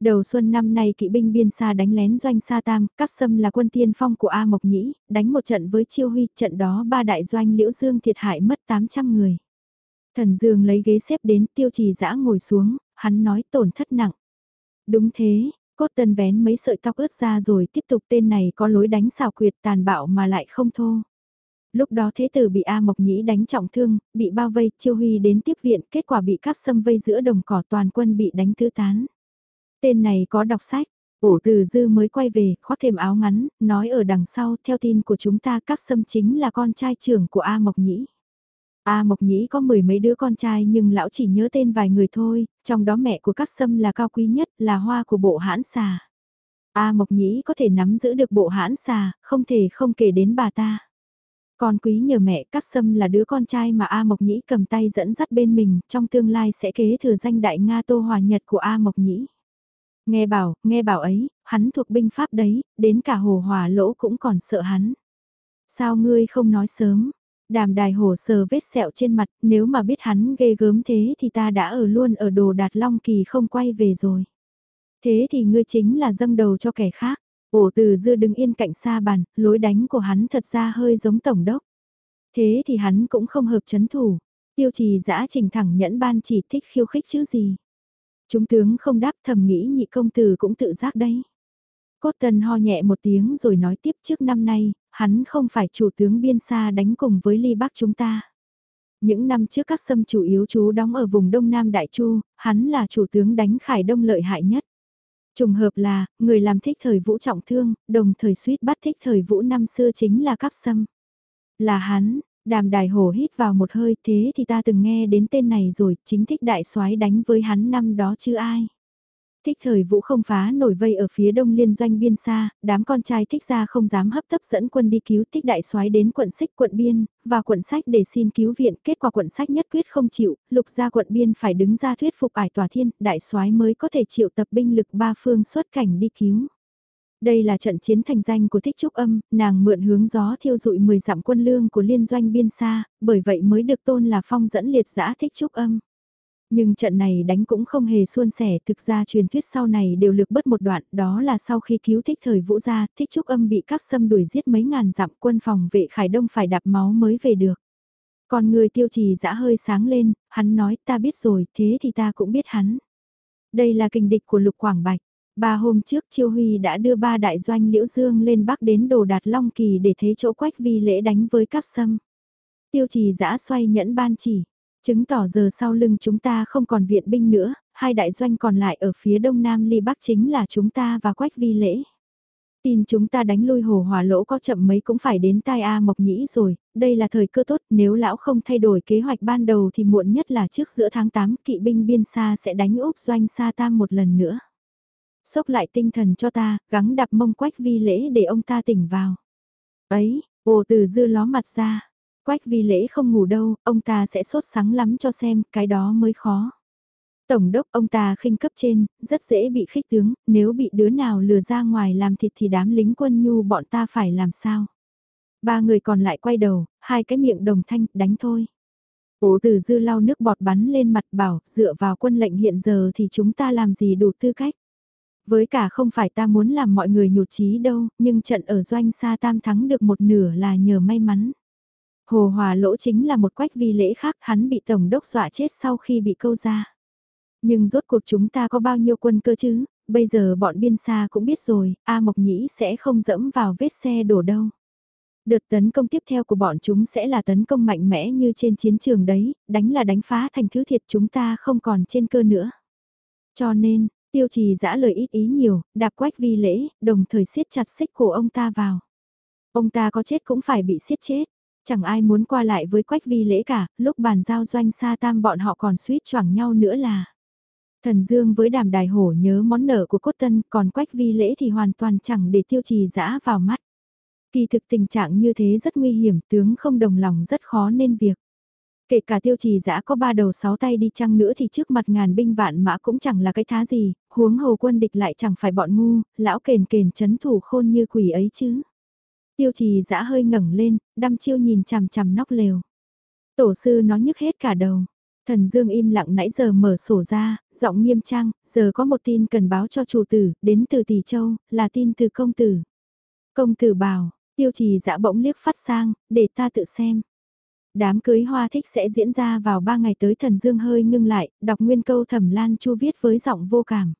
Đầu xuân năm nay kỵ binh biên xa đánh lén doanh Sa Tam, Cáp Sâm là quân tiên phong của A Mộc Nhĩ, đánh một trận với Chiêu Huy, trận đó ba đại doanh Liễu Dương thiệt hại mất 800 người. Thần Dương lấy ghế xếp đến tiêu trì dã ngồi xuống, hắn nói tổn thất nặng. Đúng thế, cốt tân vén mấy sợi tóc ướt ra rồi tiếp tục tên này có lối đánh xào quyệt tàn bạo mà lại không thô. Lúc đó thế tử bị A Mộc Nhĩ đánh trọng thương, bị bao vây, chiêu huy đến tiếp viện, kết quả bị cắp xâm vây giữa đồng cỏ toàn quân bị đánh tứ tán. Tên này có đọc sách, ổ từ dư mới quay về, khoác thêm áo ngắn, nói ở đằng sau, theo tin của chúng ta cắp xâm chính là con trai trưởng của A Mộc Nhĩ. A Mộc Nhĩ có mười mấy đứa con trai nhưng lão chỉ nhớ tên vài người thôi, trong đó mẹ của các sâm là cao quý nhất, là hoa của bộ hãn xà. A Mộc Nhĩ có thể nắm giữ được bộ hãn xà, không thể không kể đến bà ta. Con quý nhờ mẹ các sâm là đứa con trai mà A Mộc Nhĩ cầm tay dẫn dắt bên mình, trong tương lai sẽ kế thừa danh đại Nga Tô Hòa Nhật của A Mộc Nhĩ. Nghe bảo, nghe bảo ấy, hắn thuộc binh pháp đấy, đến cả hồ hòa lỗ cũng còn sợ hắn. Sao ngươi không nói sớm, Đàm đài hổ sờ vết sẹo trên mặt, nếu mà biết hắn ghê gớm thế thì ta đã ở luôn ở đồ đạt long kỳ không quay về rồi. Thế thì ngươi chính là dâng đầu cho kẻ khác. Ổ từ dư đứng yên cạnh xa bàn, lối đánh của hắn thật ra hơi giống tổng đốc. Thế thì hắn cũng không hợp chấn thủ. Tiêu trì giã trình thẳng nhẫn ban chỉ thích khiêu khích chứ gì. Chúng tướng không đáp thầm nghĩ nhị công tử cũng tự giác đấy. Cốt tần ho nhẹ một tiếng rồi nói tiếp trước năm nay, hắn không phải chủ tướng biên xa đánh cùng với ly bắc chúng ta. Những năm trước các xâm chủ yếu chú đóng ở vùng Đông Nam Đại Chu, hắn là chủ tướng đánh khải đông lợi hại nhất. Trùng hợp là, người làm thích thời vũ trọng thương, đồng thời suýt bắt thích thời vũ năm xưa chính là các xâm. Là hắn, đàm đài hổ hít vào một hơi thế thì ta từng nghe đến tên này rồi, chính thích đại soái đánh với hắn năm đó chứ ai. Thích thời vũ không phá nổi vây ở phía đông liên doanh biên xa, đám con trai thích ra không dám hấp tấp dẫn quân đi cứu thích đại soái đến quận xích quận biên, và quận sách để xin cứu viện, kết quả quận sách nhất quyết không chịu, lục gia quận biên phải đứng ra thuyết phục ải tòa thiên, đại soái mới có thể chịu tập binh lực ba phương xuất cảnh đi cứu. Đây là trận chiến thành danh của Thích Trúc Âm, nàng mượn hướng gió thiêu dụi 10 dặm quân lương của liên doanh biên xa, bởi vậy mới được tôn là phong dẫn liệt giã Thích Trúc Âm. Nhưng trận này đánh cũng không hề suôn sẻ, thực ra truyền thuyết sau này đều lược bớt một đoạn, đó là sau khi cứu thích thời vũ gia, thích trúc âm bị các xâm đuổi giết mấy ngàn dặm quân phòng vệ khải đông phải đạp máu mới về được. Còn người tiêu trì dã hơi sáng lên, hắn nói ta biết rồi, thế thì ta cũng biết hắn. Đây là kình địch của lục quảng bạch. Ba hôm trước Chiêu Huy đã đưa ba đại doanh Liễu Dương lên Bắc đến đồ đạt Long Kỳ để thế chỗ quách vi lễ đánh với các xâm. Tiêu trì giã xoay nhẫn ban chỉ. Chứng tỏ giờ sau lưng chúng ta không còn viện binh nữa, hai đại doanh còn lại ở phía đông nam ly bắc chính là chúng ta và quách vi lễ. Tin chúng ta đánh lui hồ hòa lỗ có chậm mấy cũng phải đến tai A Mộc Nhĩ rồi, đây là thời cơ tốt nếu lão không thay đổi kế hoạch ban đầu thì muộn nhất là trước giữa tháng 8 kỵ binh biên xa sẽ đánh úp doanh xa tam một lần nữa. xốc lại tinh thần cho ta, gắng đập mông quách vi lễ để ông ta tỉnh vào. Ấy, ồ từ dư ló mặt ra, Quách vi lễ không ngủ đâu, ông ta sẽ sốt sáng lắm cho xem, cái đó mới khó. Tổng đốc ông ta khinh cấp trên, rất dễ bị khích tướng, nếu bị đứa nào lừa ra ngoài làm thịt thì đám lính quân nhu bọn ta phải làm sao. Ba người còn lại quay đầu, hai cái miệng đồng thanh, đánh thôi. Ổ tử dư lau nước bọt bắn lên mặt bảo, dựa vào quân lệnh hiện giờ thì chúng ta làm gì đủ tư cách. Với cả không phải ta muốn làm mọi người nhụt chí đâu, nhưng trận ở doanh xa tam thắng được một nửa là nhờ may mắn. Hồ Hòa Lỗ chính là một quách vi lễ khác, hắn bị Tổng đốc dọa chết sau khi bị câu ra. Nhưng rốt cuộc chúng ta có bao nhiêu quân cơ chứ, bây giờ bọn biên xa cũng biết rồi, A Mộc Nhĩ sẽ không dẫm vào vết xe đổ đâu. Đợt tấn công tiếp theo của bọn chúng sẽ là tấn công mạnh mẽ như trên chiến trường đấy, đánh là đánh phá thành thứ thiệt chúng ta không còn trên cơ nữa. Cho nên, tiêu trì giã lời ít ý nhiều, đạp quách vi lễ, đồng thời siết chặt xích của ông ta vào. Ông ta có chết cũng phải bị siết chết. Chẳng ai muốn qua lại với Quách Vi lễ cả, lúc bàn giao doanh xa tam bọn họ còn suýt choảng nhau nữa là. Thần Dương với đàm đài hổ nhớ món nợ của cốt tân, còn Quách Vi lễ thì hoàn toàn chẳng để tiêu trì dã vào mắt. Kỳ thực tình trạng như thế rất nguy hiểm, tướng không đồng lòng rất khó nên việc. Kể cả tiêu trì dã có ba đầu sáu tay đi chăng nữa thì trước mặt ngàn binh vạn mã cũng chẳng là cái thá gì, huống hồ quân địch lại chẳng phải bọn ngu, lão kền kền chấn thủ khôn như quỷ ấy chứ. Tiêu trì dã hơi ngẩng lên, đăm chiêu nhìn chằm chằm nóc lều. Tổ sư nó nhức hết cả đầu. Thần Dương im lặng nãy giờ mở sổ ra, giọng nghiêm trang, giờ có một tin cần báo cho chủ tử, đến từ Tỷ Châu, là tin từ công tử. Công tử bảo, tiêu trì dã bỗng liếc phát sang, để ta tự xem. Đám cưới hoa thích sẽ diễn ra vào ba ngày tới thần Dương hơi ngưng lại, đọc nguyên câu thẩm lan chu viết với giọng vô cảm.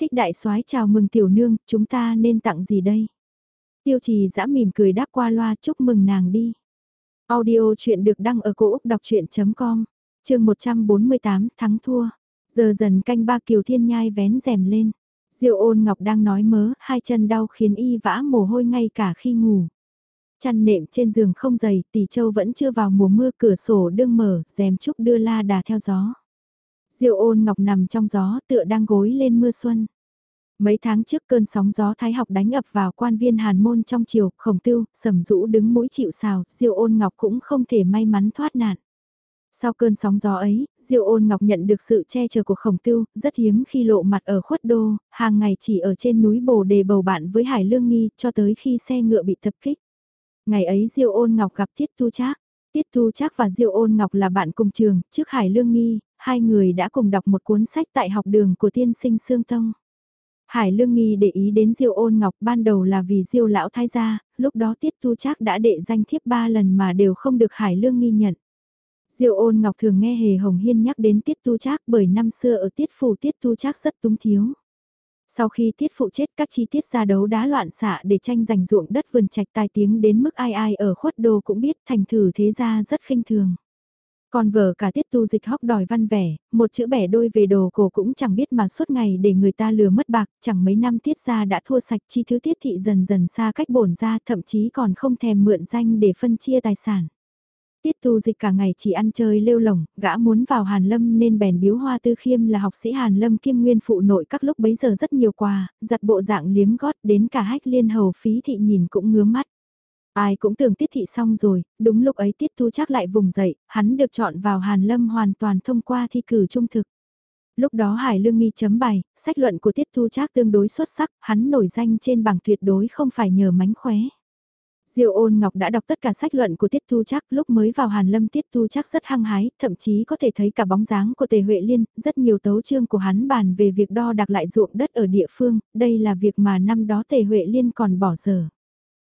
Thích đại soái chào mừng tiểu nương, chúng ta nên tặng gì đây? Tiêu trì dã mỉm cười đáp qua loa chúc mừng nàng đi. Audio chuyện được đăng ở cổ Úc đọc chuyện.com, trường 148 thắng thua. Giờ dần canh ba kiều thiên nhai vén rèm lên. Diệu ôn ngọc đang nói mớ, hai chân đau khiến y vã mồ hôi ngay cả khi ngủ. Chăn nệm trên giường không dày, tỷ châu vẫn chưa vào mùa mưa cửa sổ đương mở, rèm trúc đưa la đà theo gió. Diệu ôn ngọc nằm trong gió tựa đang gối lên mưa xuân. Mấy tháng trước cơn sóng gió thái học đánh ập vào quan viên hàn môn trong chiều, khổng tiêu, sầm rũ đứng mũi chịu sào, diêu ôn ngọc cũng không thể may mắn thoát nạn. Sau cơn sóng gió ấy, diêu ôn ngọc nhận được sự che chở của khổng tiêu, rất hiếm khi lộ mặt ở khuất đô, hàng ngày chỉ ở trên núi bồ đề bầu bạn với Hải Lương Nghi cho tới khi xe ngựa bị tập kích. Ngày ấy diêu ôn ngọc gặp Tiết Tu Trác. Tiết Tu Trác và diêu ôn ngọc là bạn cùng trường, trước Hải Lương Nghi, hai người đã cùng đọc một cuốn sách tại học đường của tiên sinh Sương Tông. Hải Lương Nghi để ý đến Diêu Ôn Ngọc ban đầu là vì Diêu lão thái gia, lúc đó Tiết Tu Trác đã đệ danh thiếp ba lần mà đều không được Hải Lương Nghi nhận. Diêu Ôn Ngọc thường nghe Hề Hồng Hiên nhắc đến Tiết Tu Trác bởi năm xưa ở Tiết phủ Tiết Tu Trác rất túng thiếu. Sau khi Tiết phụ chết các chi tiết ra đấu đá loạn xạ để tranh giành ruộng đất vườn trạch tai tiếng đến mức ai ai ở khuất đô cũng biết thành thử thế gia rất khinh thường. Còn vợ cả tiết tu dịch hóc đòi văn vẻ, một chữ bẻ đôi về đồ cổ cũng chẳng biết mà suốt ngày để người ta lừa mất bạc, chẳng mấy năm tiết ra đã thua sạch chi thứ tiết thị dần dần xa cách bổn ra thậm chí còn không thèm mượn danh để phân chia tài sản. Tiết tu dịch cả ngày chỉ ăn chơi lêu lỏng, gã muốn vào Hàn Lâm nên bèn biếu hoa tư khiêm là học sĩ Hàn Lâm kiêm nguyên phụ nội các lúc bấy giờ rất nhiều quà, giặt bộ dạng liếm gót đến cả hách liên hầu phí thị nhìn cũng ngứa mắt. Ai cũng tưởng tiết thị xong rồi, đúng lúc ấy tiết thu chắc lại vùng dậy, hắn được chọn vào Hàn Lâm hoàn toàn thông qua thi cử trung thực. Lúc đó Hải Lương Nghi chấm bài, sách luận của Tiết Thu Trác tương đối xuất sắc, hắn nổi danh trên bảng tuyệt đối không phải nhờ mánh khóe. Diệu ôn ngọc đã đọc tất cả sách luận của Tiết Tu Trác lúc mới vào Hàn Lâm Tiết Tu Trác rất hăng hái, thậm chí có thể thấy cả bóng dáng của Tề Huệ Liên, rất nhiều tấu chương của hắn bàn về việc đo đạc lại ruộng đất ở địa phương, đây là việc mà năm đó Tề Huệ Liên còn bỏ dở.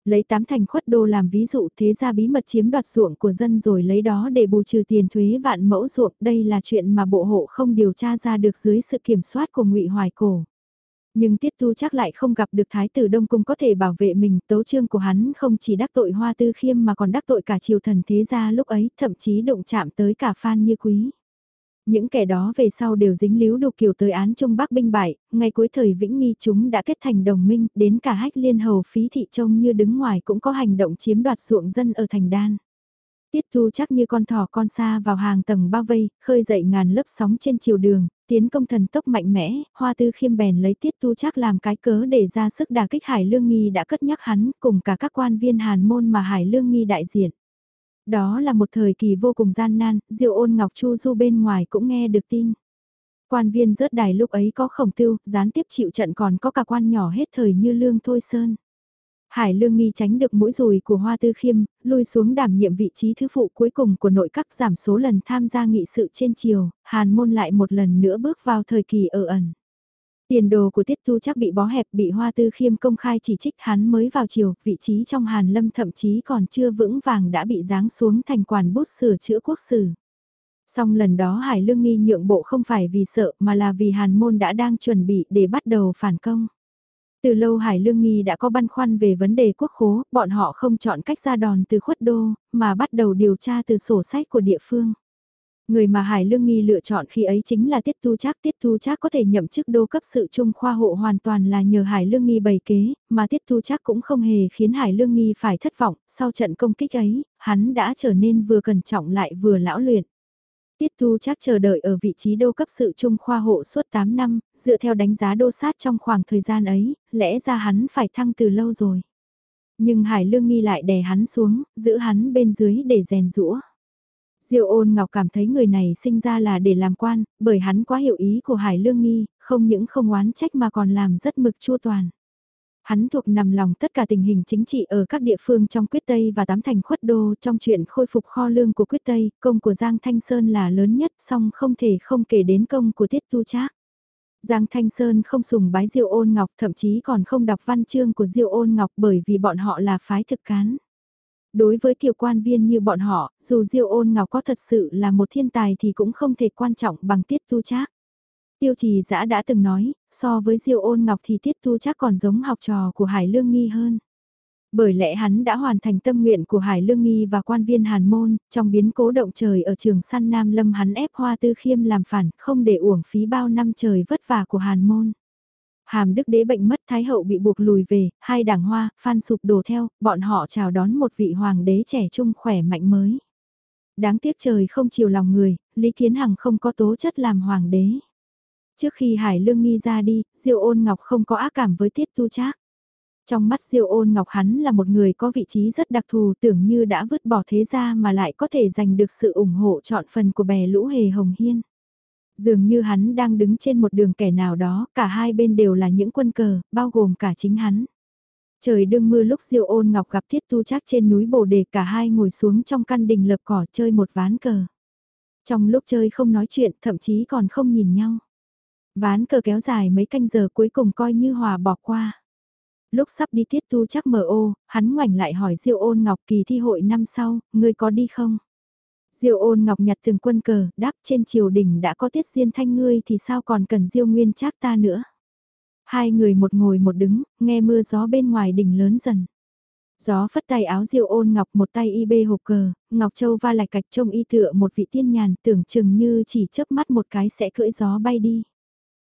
Lấy tám thành khuất đô làm ví dụ thế ra bí mật chiếm đoạt ruộng của dân rồi lấy đó để bù trừ tiền thuế vạn mẫu ruộng, đây là chuyện mà bộ hộ không điều tra ra được dưới sự kiểm soát của ngụy Hoài Cổ. Nhưng Tiết Tu chắc lại không gặp được Thái tử Đông Cung có thể bảo vệ mình, tấu chương của hắn không chỉ đắc tội Hoa Tư Khiêm mà còn đắc tội cả triều thần thế gia lúc ấy, thậm chí động chạm tới cả Phan Như Quý. Những kẻ đó về sau đều dính líu đục kiểu tới án Trung Bắc binh bại, ngay cuối thời Vĩnh Nghi chúng đã kết thành đồng minh, đến cả hách liên hầu phí thị trông như đứng ngoài cũng có hành động chiếm đoạt ruộng dân ở thành đan. Tiết thu chắc như con thỏ con xa vào hàng tầng bao vây, khơi dậy ngàn lớp sóng trên chiều đường, tiến công thần tốc mạnh mẽ, hoa tư khiêm bèn lấy tiết thu chắc làm cái cớ để ra sức đà kích Hải Lương Nghi đã cất nhắc hắn cùng cả các quan viên hàn môn mà Hải Lương Nghi đại diện. Đó là một thời kỳ vô cùng gian nan, Diệu ôn Ngọc Chu Du bên ngoài cũng nghe được tin. Quan viên rớt đài lúc ấy có khổng tiêu, gián tiếp chịu trận còn có cả quan nhỏ hết thời như Lương Thôi Sơn. Hải Lương nghi tránh được mũi rùi của Hoa Tư Khiêm, lui xuống đảm nhiệm vị trí thứ phụ cuối cùng của nội các giảm số lần tham gia nghị sự trên triều, Hàn môn lại một lần nữa bước vào thời kỳ ở ẩn. Tiền đồ của Tiết thu chắc bị bó hẹp bị Hoa Tư Khiêm công khai chỉ trích hắn mới vào chiều, vị trí trong Hàn Lâm thậm chí còn chưa vững vàng đã bị giáng xuống thành quản bút sửa chữa quốc sử. Song lần đó Hải Lương Nghi nhượng bộ không phải vì sợ mà là vì Hàn Môn đã đang chuẩn bị để bắt đầu phản công. Từ lâu Hải Lương Nghi đã có băn khoăn về vấn đề quốc khố, bọn họ không chọn cách ra đòn từ khuất đô, mà bắt đầu điều tra từ sổ sách của địa phương. Người mà Hải Lương Nghi lựa chọn khi ấy chính là Tiết Tu Trác. Tiết Tu Trác có thể nhậm chức đô cấp sự trung khoa hộ hoàn toàn là nhờ Hải Lương Nghi bày kế, mà Tiết Tu Trác cũng không hề khiến Hải Lương Nghi phải thất vọng. Sau trận công kích ấy, hắn đã trở nên vừa cẩn trọng lại vừa lão luyện. Tiết Thu Trác chờ đợi ở vị trí đô cấp sự trung khoa hộ suốt 8 năm, dựa theo đánh giá đô sát trong khoảng thời gian ấy, lẽ ra hắn phải thăng từ lâu rồi. Nhưng Hải Lương Nghi lại đè hắn xuống, giữ hắn bên dưới để rèn rũa. Diêu ôn ngọc cảm thấy người này sinh ra là để làm quan, bởi hắn quá hiểu ý của Hải Lương Nghi, không những không oán trách mà còn làm rất mực chua toàn. Hắn thuộc nằm lòng tất cả tình hình chính trị ở các địa phương trong Quyết Tây và tám thành khuất đô trong chuyện khôi phục kho lương của Quyết Tây, công của Giang Thanh Sơn là lớn nhất song không thể không kể đến công của Tiết Tu Trác. Giang Thanh Sơn không sùng bái Diêu Ôn Ngọc thậm chí còn không đọc văn chương của Diêu Ôn Ngọc bởi vì bọn họ là phái thực cán. Đối với tiểu quan viên như bọn họ, dù Diêu Ôn Ngọc có thật sự là một thiên tài thì cũng không thể quan trọng bằng Tiết Tu Trác. Tiêu trì giã đã từng nói, so với Diêu Ôn Ngọc thì Tiết Tu Trác còn giống học trò của Hải Lương Nghi hơn. Bởi lẽ hắn đã hoàn thành tâm nguyện của Hải Lương Nghi và quan viên Hàn Môn, trong biến cố động trời ở trường săn Nam Lâm hắn ép Hoa Tư Khiêm làm phản, không để uổng phí bao năm trời vất vả của Hàn Môn. Hàm Đức Đế bệnh mất Thái Hậu bị buộc lùi về, hai đảng hoa, phan sụp đổ theo, bọn họ chào đón một vị hoàng đế trẻ trung khỏe mạnh mới. Đáng tiếc trời không chiều lòng người, Lý Kiến Hằng không có tố chất làm hoàng đế. Trước khi Hải Lương Nghi ra đi, Diêu ôn ngọc không có ác cảm với Tiết Tu Trác. Trong mắt Diêu ôn ngọc hắn là một người có vị trí rất đặc thù tưởng như đã vứt bỏ thế gia mà lại có thể giành được sự ủng hộ chọn phần của bè lũ hề hồng hiên. Dường như hắn đang đứng trên một đường kẻ nào đó, cả hai bên đều là những quân cờ, bao gồm cả chính hắn. Trời đương mưa lúc Diêu ôn ngọc gặp thiết tu chắc trên núi bồ đề cả hai ngồi xuống trong căn đình lập cỏ chơi một ván cờ. Trong lúc chơi không nói chuyện, thậm chí còn không nhìn nhau. Ván cờ kéo dài mấy canh giờ cuối cùng coi như hòa bỏ qua. Lúc sắp đi Thiết tu chắc mở ô, hắn ngoảnh lại hỏi Diêu ôn ngọc kỳ thi hội năm sau, ngươi có đi không? Diêu ôn ngọc nhặt từng quân cờ, đáp trên triều đình đã có tiết diên thanh ngươi thì sao còn cần diêu nguyên trác ta nữa. Hai người một ngồi một đứng, nghe mưa gió bên ngoài đỉnh lớn dần. Gió phất tay áo diêu ôn ngọc một tay y bê hộp cờ, ngọc châu va lại cạch trông y tựa một vị tiên nhàn tưởng chừng như chỉ chớp mắt một cái sẽ cưỡi gió bay đi.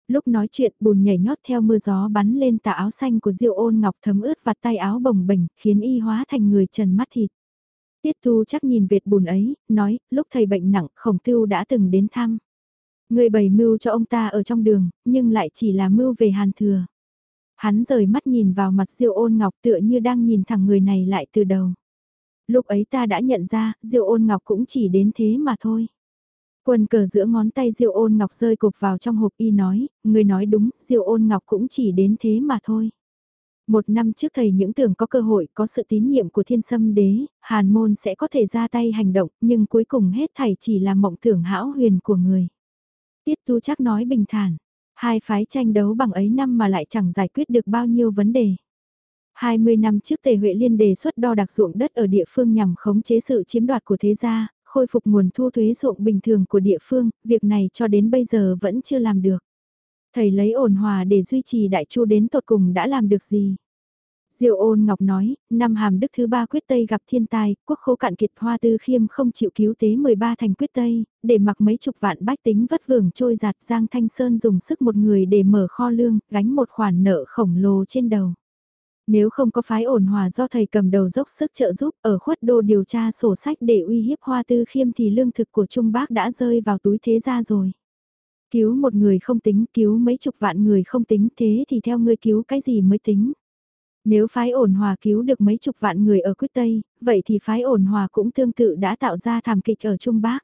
Lúc nói chuyện bùn nhảy nhót theo mưa gió bắn lên tà áo xanh của diêu ôn ngọc thấm ướt vặt tay áo bồng bềnh khiến y hóa thành người trần mắt thịt. Tiết tu chắc nhìn Việt bùn ấy, nói, lúc thầy bệnh nặng, khổng tiêu đã từng đến thăm. Người bày mưu cho ông ta ở trong đường, nhưng lại chỉ là mưu về hàn thừa. Hắn rời mắt nhìn vào mặt Diêu ôn ngọc tựa như đang nhìn thẳng người này lại từ đầu. Lúc ấy ta đã nhận ra, Diêu ôn ngọc cũng chỉ đến thế mà thôi. Quần cờ giữa ngón tay Diêu ôn ngọc rơi cục vào trong hộp y nói, người nói đúng, Diêu ôn ngọc cũng chỉ đến thế mà thôi. Một năm trước thầy những tưởng có cơ hội có sự tín nhiệm của thiên sâm đế, hàn môn sẽ có thể ra tay hành động, nhưng cuối cùng hết thầy chỉ là mộng tưởng hão huyền của người. Tiết tu chắc nói bình thản, hai phái tranh đấu bằng ấy năm mà lại chẳng giải quyết được bao nhiêu vấn đề. 20 năm trước Tề Huệ Liên đề xuất đo đạc ruộng đất ở địa phương nhằm khống chế sự chiếm đoạt của thế gia, khôi phục nguồn thu thuế ruộng bình thường của địa phương, việc này cho đến bây giờ vẫn chưa làm được. Thầy lấy ổn hòa để duy trì đại chu đến tột cùng đã làm được gì? Diệu ôn ngọc nói, năm hàm đức thứ ba quyết tây gặp thiên tai, quốc khố cạn kiệt hoa tư khiêm không chịu cứu tế 13 thành quyết tây, để mặc mấy chục vạn bách tính vất vưởng trôi giạt Giang Thanh Sơn dùng sức một người để mở kho lương, gánh một khoản nợ khổng lồ trên đầu. Nếu không có phái ổn hòa do thầy cầm đầu dốc sức trợ giúp ở khuất đô điều tra sổ sách để uy hiếp hoa tư khiêm thì lương thực của Trung Bác đã rơi vào túi thế gia rồi. Cứu một người không tính, cứu mấy chục vạn người không tính thế thì theo ngươi cứu cái gì mới tính. Nếu phái ổn hòa cứu được mấy chục vạn người ở quyết Tây, vậy thì phái ổn hòa cũng tương tự đã tạo ra thảm kịch ở Trung Bắc.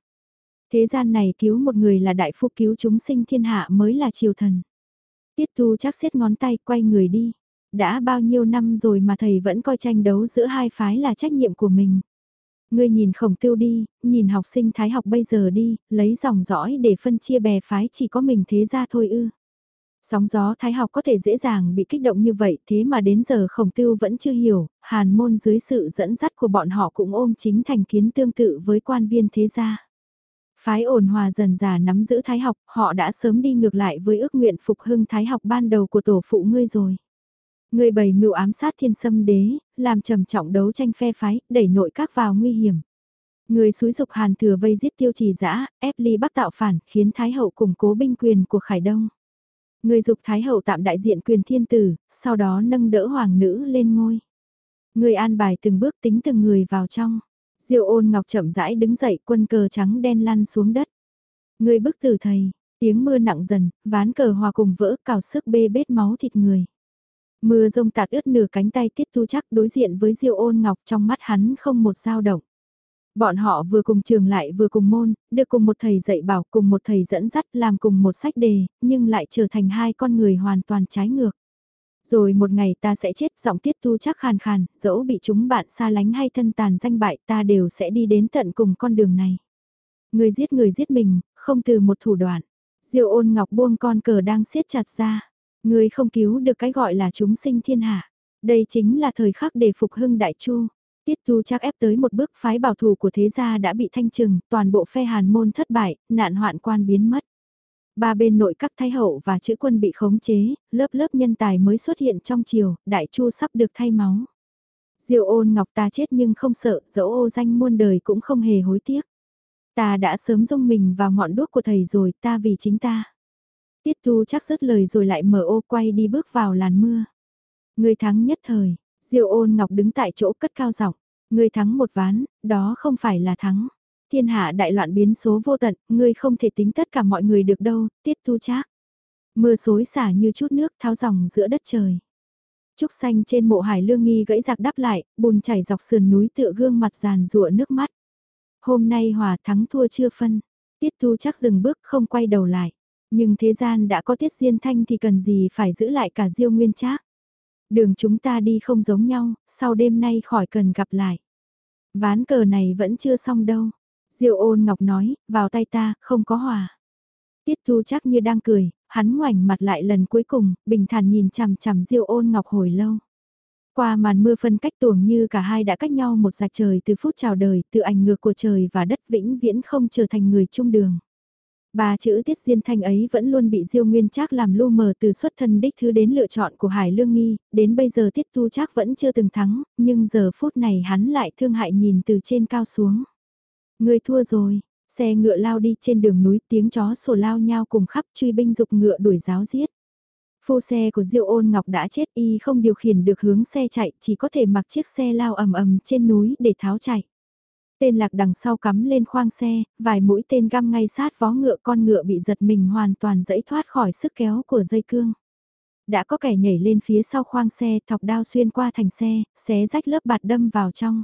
Thế gian này cứu một người là đại phu cứu chúng sinh thiên hạ mới là triều thần. Tiết thu chắc xiết ngón tay quay người đi. Đã bao nhiêu năm rồi mà thầy vẫn coi tranh đấu giữa hai phái là trách nhiệm của mình. Ngươi nhìn khổng tiêu đi, nhìn học sinh thái học bây giờ đi, lấy dòng dõi để phân chia bè phái chỉ có mình thế ra thôi ư. Sóng gió thái học có thể dễ dàng bị kích động như vậy thế mà đến giờ khổng tiêu vẫn chưa hiểu, hàn môn dưới sự dẫn dắt của bọn họ cũng ôm chính thành kiến tương tự với quan viên thế gia. Phái ổn hòa dần già nắm giữ thái học, họ đã sớm đi ngược lại với ước nguyện phục hưng thái học ban đầu của tổ phụ ngươi rồi người bày mưu ám sát thiên sâm đế, làm trầm trọng đấu tranh phe phái, đẩy nội các vào nguy hiểm. Người xúi dục Hàn Thừa vây giết tiêu trì dã ép ly bắc tạo phản, khiến Thái Hậu củng cố binh quyền của Khải Đông. Người dục Thái Hậu tạm đại diện quyền thiên tử, sau đó nâng đỡ hoàng nữ lên ngôi. Người an bài từng bước tính từng người vào trong. Diệu ôn ngọc chậm rãi đứng dậy quân cờ trắng đen lăn xuống đất. Người bức tử thầy, tiếng mưa nặng dần, ván cờ hòa cùng vỡ cào sức bê bết máu thịt người. Mưa rông tạt ướt nửa cánh tay tiết thu chắc đối diện với diêu ôn ngọc trong mắt hắn không một dao động. Bọn họ vừa cùng trường lại vừa cùng môn, được cùng một thầy dạy bảo cùng một thầy dẫn dắt làm cùng một sách đề, nhưng lại trở thành hai con người hoàn toàn trái ngược. Rồi một ngày ta sẽ chết giọng tiết tu chắc khàn khàn, dẫu bị chúng bạn xa lánh hay thân tàn danh bại ta đều sẽ đi đến tận cùng con đường này. Người giết người giết mình, không từ một thủ đoạn. Diệu ôn ngọc buông con cờ đang siết chặt ra. Người không cứu được cái gọi là chúng sinh thiên hạ. Đây chính là thời khắc để phục hưng đại chu. Tiết thu chắc ép tới một bước phái bảo thủ của thế gia đã bị thanh trừng, toàn bộ phe hàn môn thất bại, nạn hoạn quan biến mất. Ba bên nội các thái hậu và chữ quân bị khống chế, lớp lớp nhân tài mới xuất hiện trong triều, đại chu sắp được thay máu. Diệu ôn ngọc ta chết nhưng không sợ, dẫu ô danh muôn đời cũng không hề hối tiếc. Ta đã sớm dung mình vào ngọn đuốc của thầy rồi, ta vì chính ta. Tiết thu chắc dứt lời rồi lại mở ô quay đi bước vào làn mưa. Người thắng nhất thời, Diêu ôn ngọc đứng tại chỗ cất cao giọng, người thắng một ván, đó không phải là thắng. Thiên hạ đại loạn biến số vô tận, ngươi không thể tính tất cả mọi người được đâu, tiết thu chắc. Mưa xối xả như chút nước tháo dòng giữa đất trời. Trúc xanh trên mộ hải lương nghi gãy giặc đắp lại, bùn chảy dọc sườn núi tựa gương mặt giàn rụa nước mắt. Hôm nay hòa thắng thua chưa phân, tiết thu chắc dừng bước không quay đầu lại. Nhưng thế gian đã có tiết diên thanh thì cần gì phải giữ lại cả diêu nguyên trác. Đường chúng ta đi không giống nhau, sau đêm nay khỏi cần gặp lại. Ván cờ này vẫn chưa xong đâu. diêu ôn ngọc nói, vào tay ta, không có hòa. Tiết thu chắc như đang cười, hắn ngoảnh mặt lại lần cuối cùng, bình thản nhìn chằm chằm diêu ôn ngọc hồi lâu. Qua màn mưa phân cách tuồng như cả hai đã cách nhau một rạch trời từ phút chào đời, từ ảnh ngược của trời và đất vĩnh viễn không trở thành người chung đường. Ba chữ tiết diên thanh ấy vẫn luôn bị diêu nguyên trác làm lu mờ từ xuất thân đích thứ đến lựa chọn của Hải Lương Nghi, đến bây giờ tiết tu trác vẫn chưa từng thắng, nhưng giờ phút này hắn lại thương hại nhìn từ trên cao xuống. Người thua rồi, xe ngựa lao đi trên đường núi tiếng chó sổ lao nhau cùng khắp truy binh dục ngựa đuổi giáo giết. Phu xe của Diêu Ôn Ngọc đã chết y không điều khiển được hướng xe chạy, chỉ có thể mặc chiếc xe lao ầm ầm trên núi để tháo chạy. Tên lạc đằng sau cắm lên khoang xe, vài mũi tên găm ngay sát vó ngựa con ngựa bị giật mình hoàn toàn dẫy thoát khỏi sức kéo của dây cương. Đã có kẻ nhảy lên phía sau khoang xe thọc đao xuyên qua thành xe, xé rách lớp bạt đâm vào trong.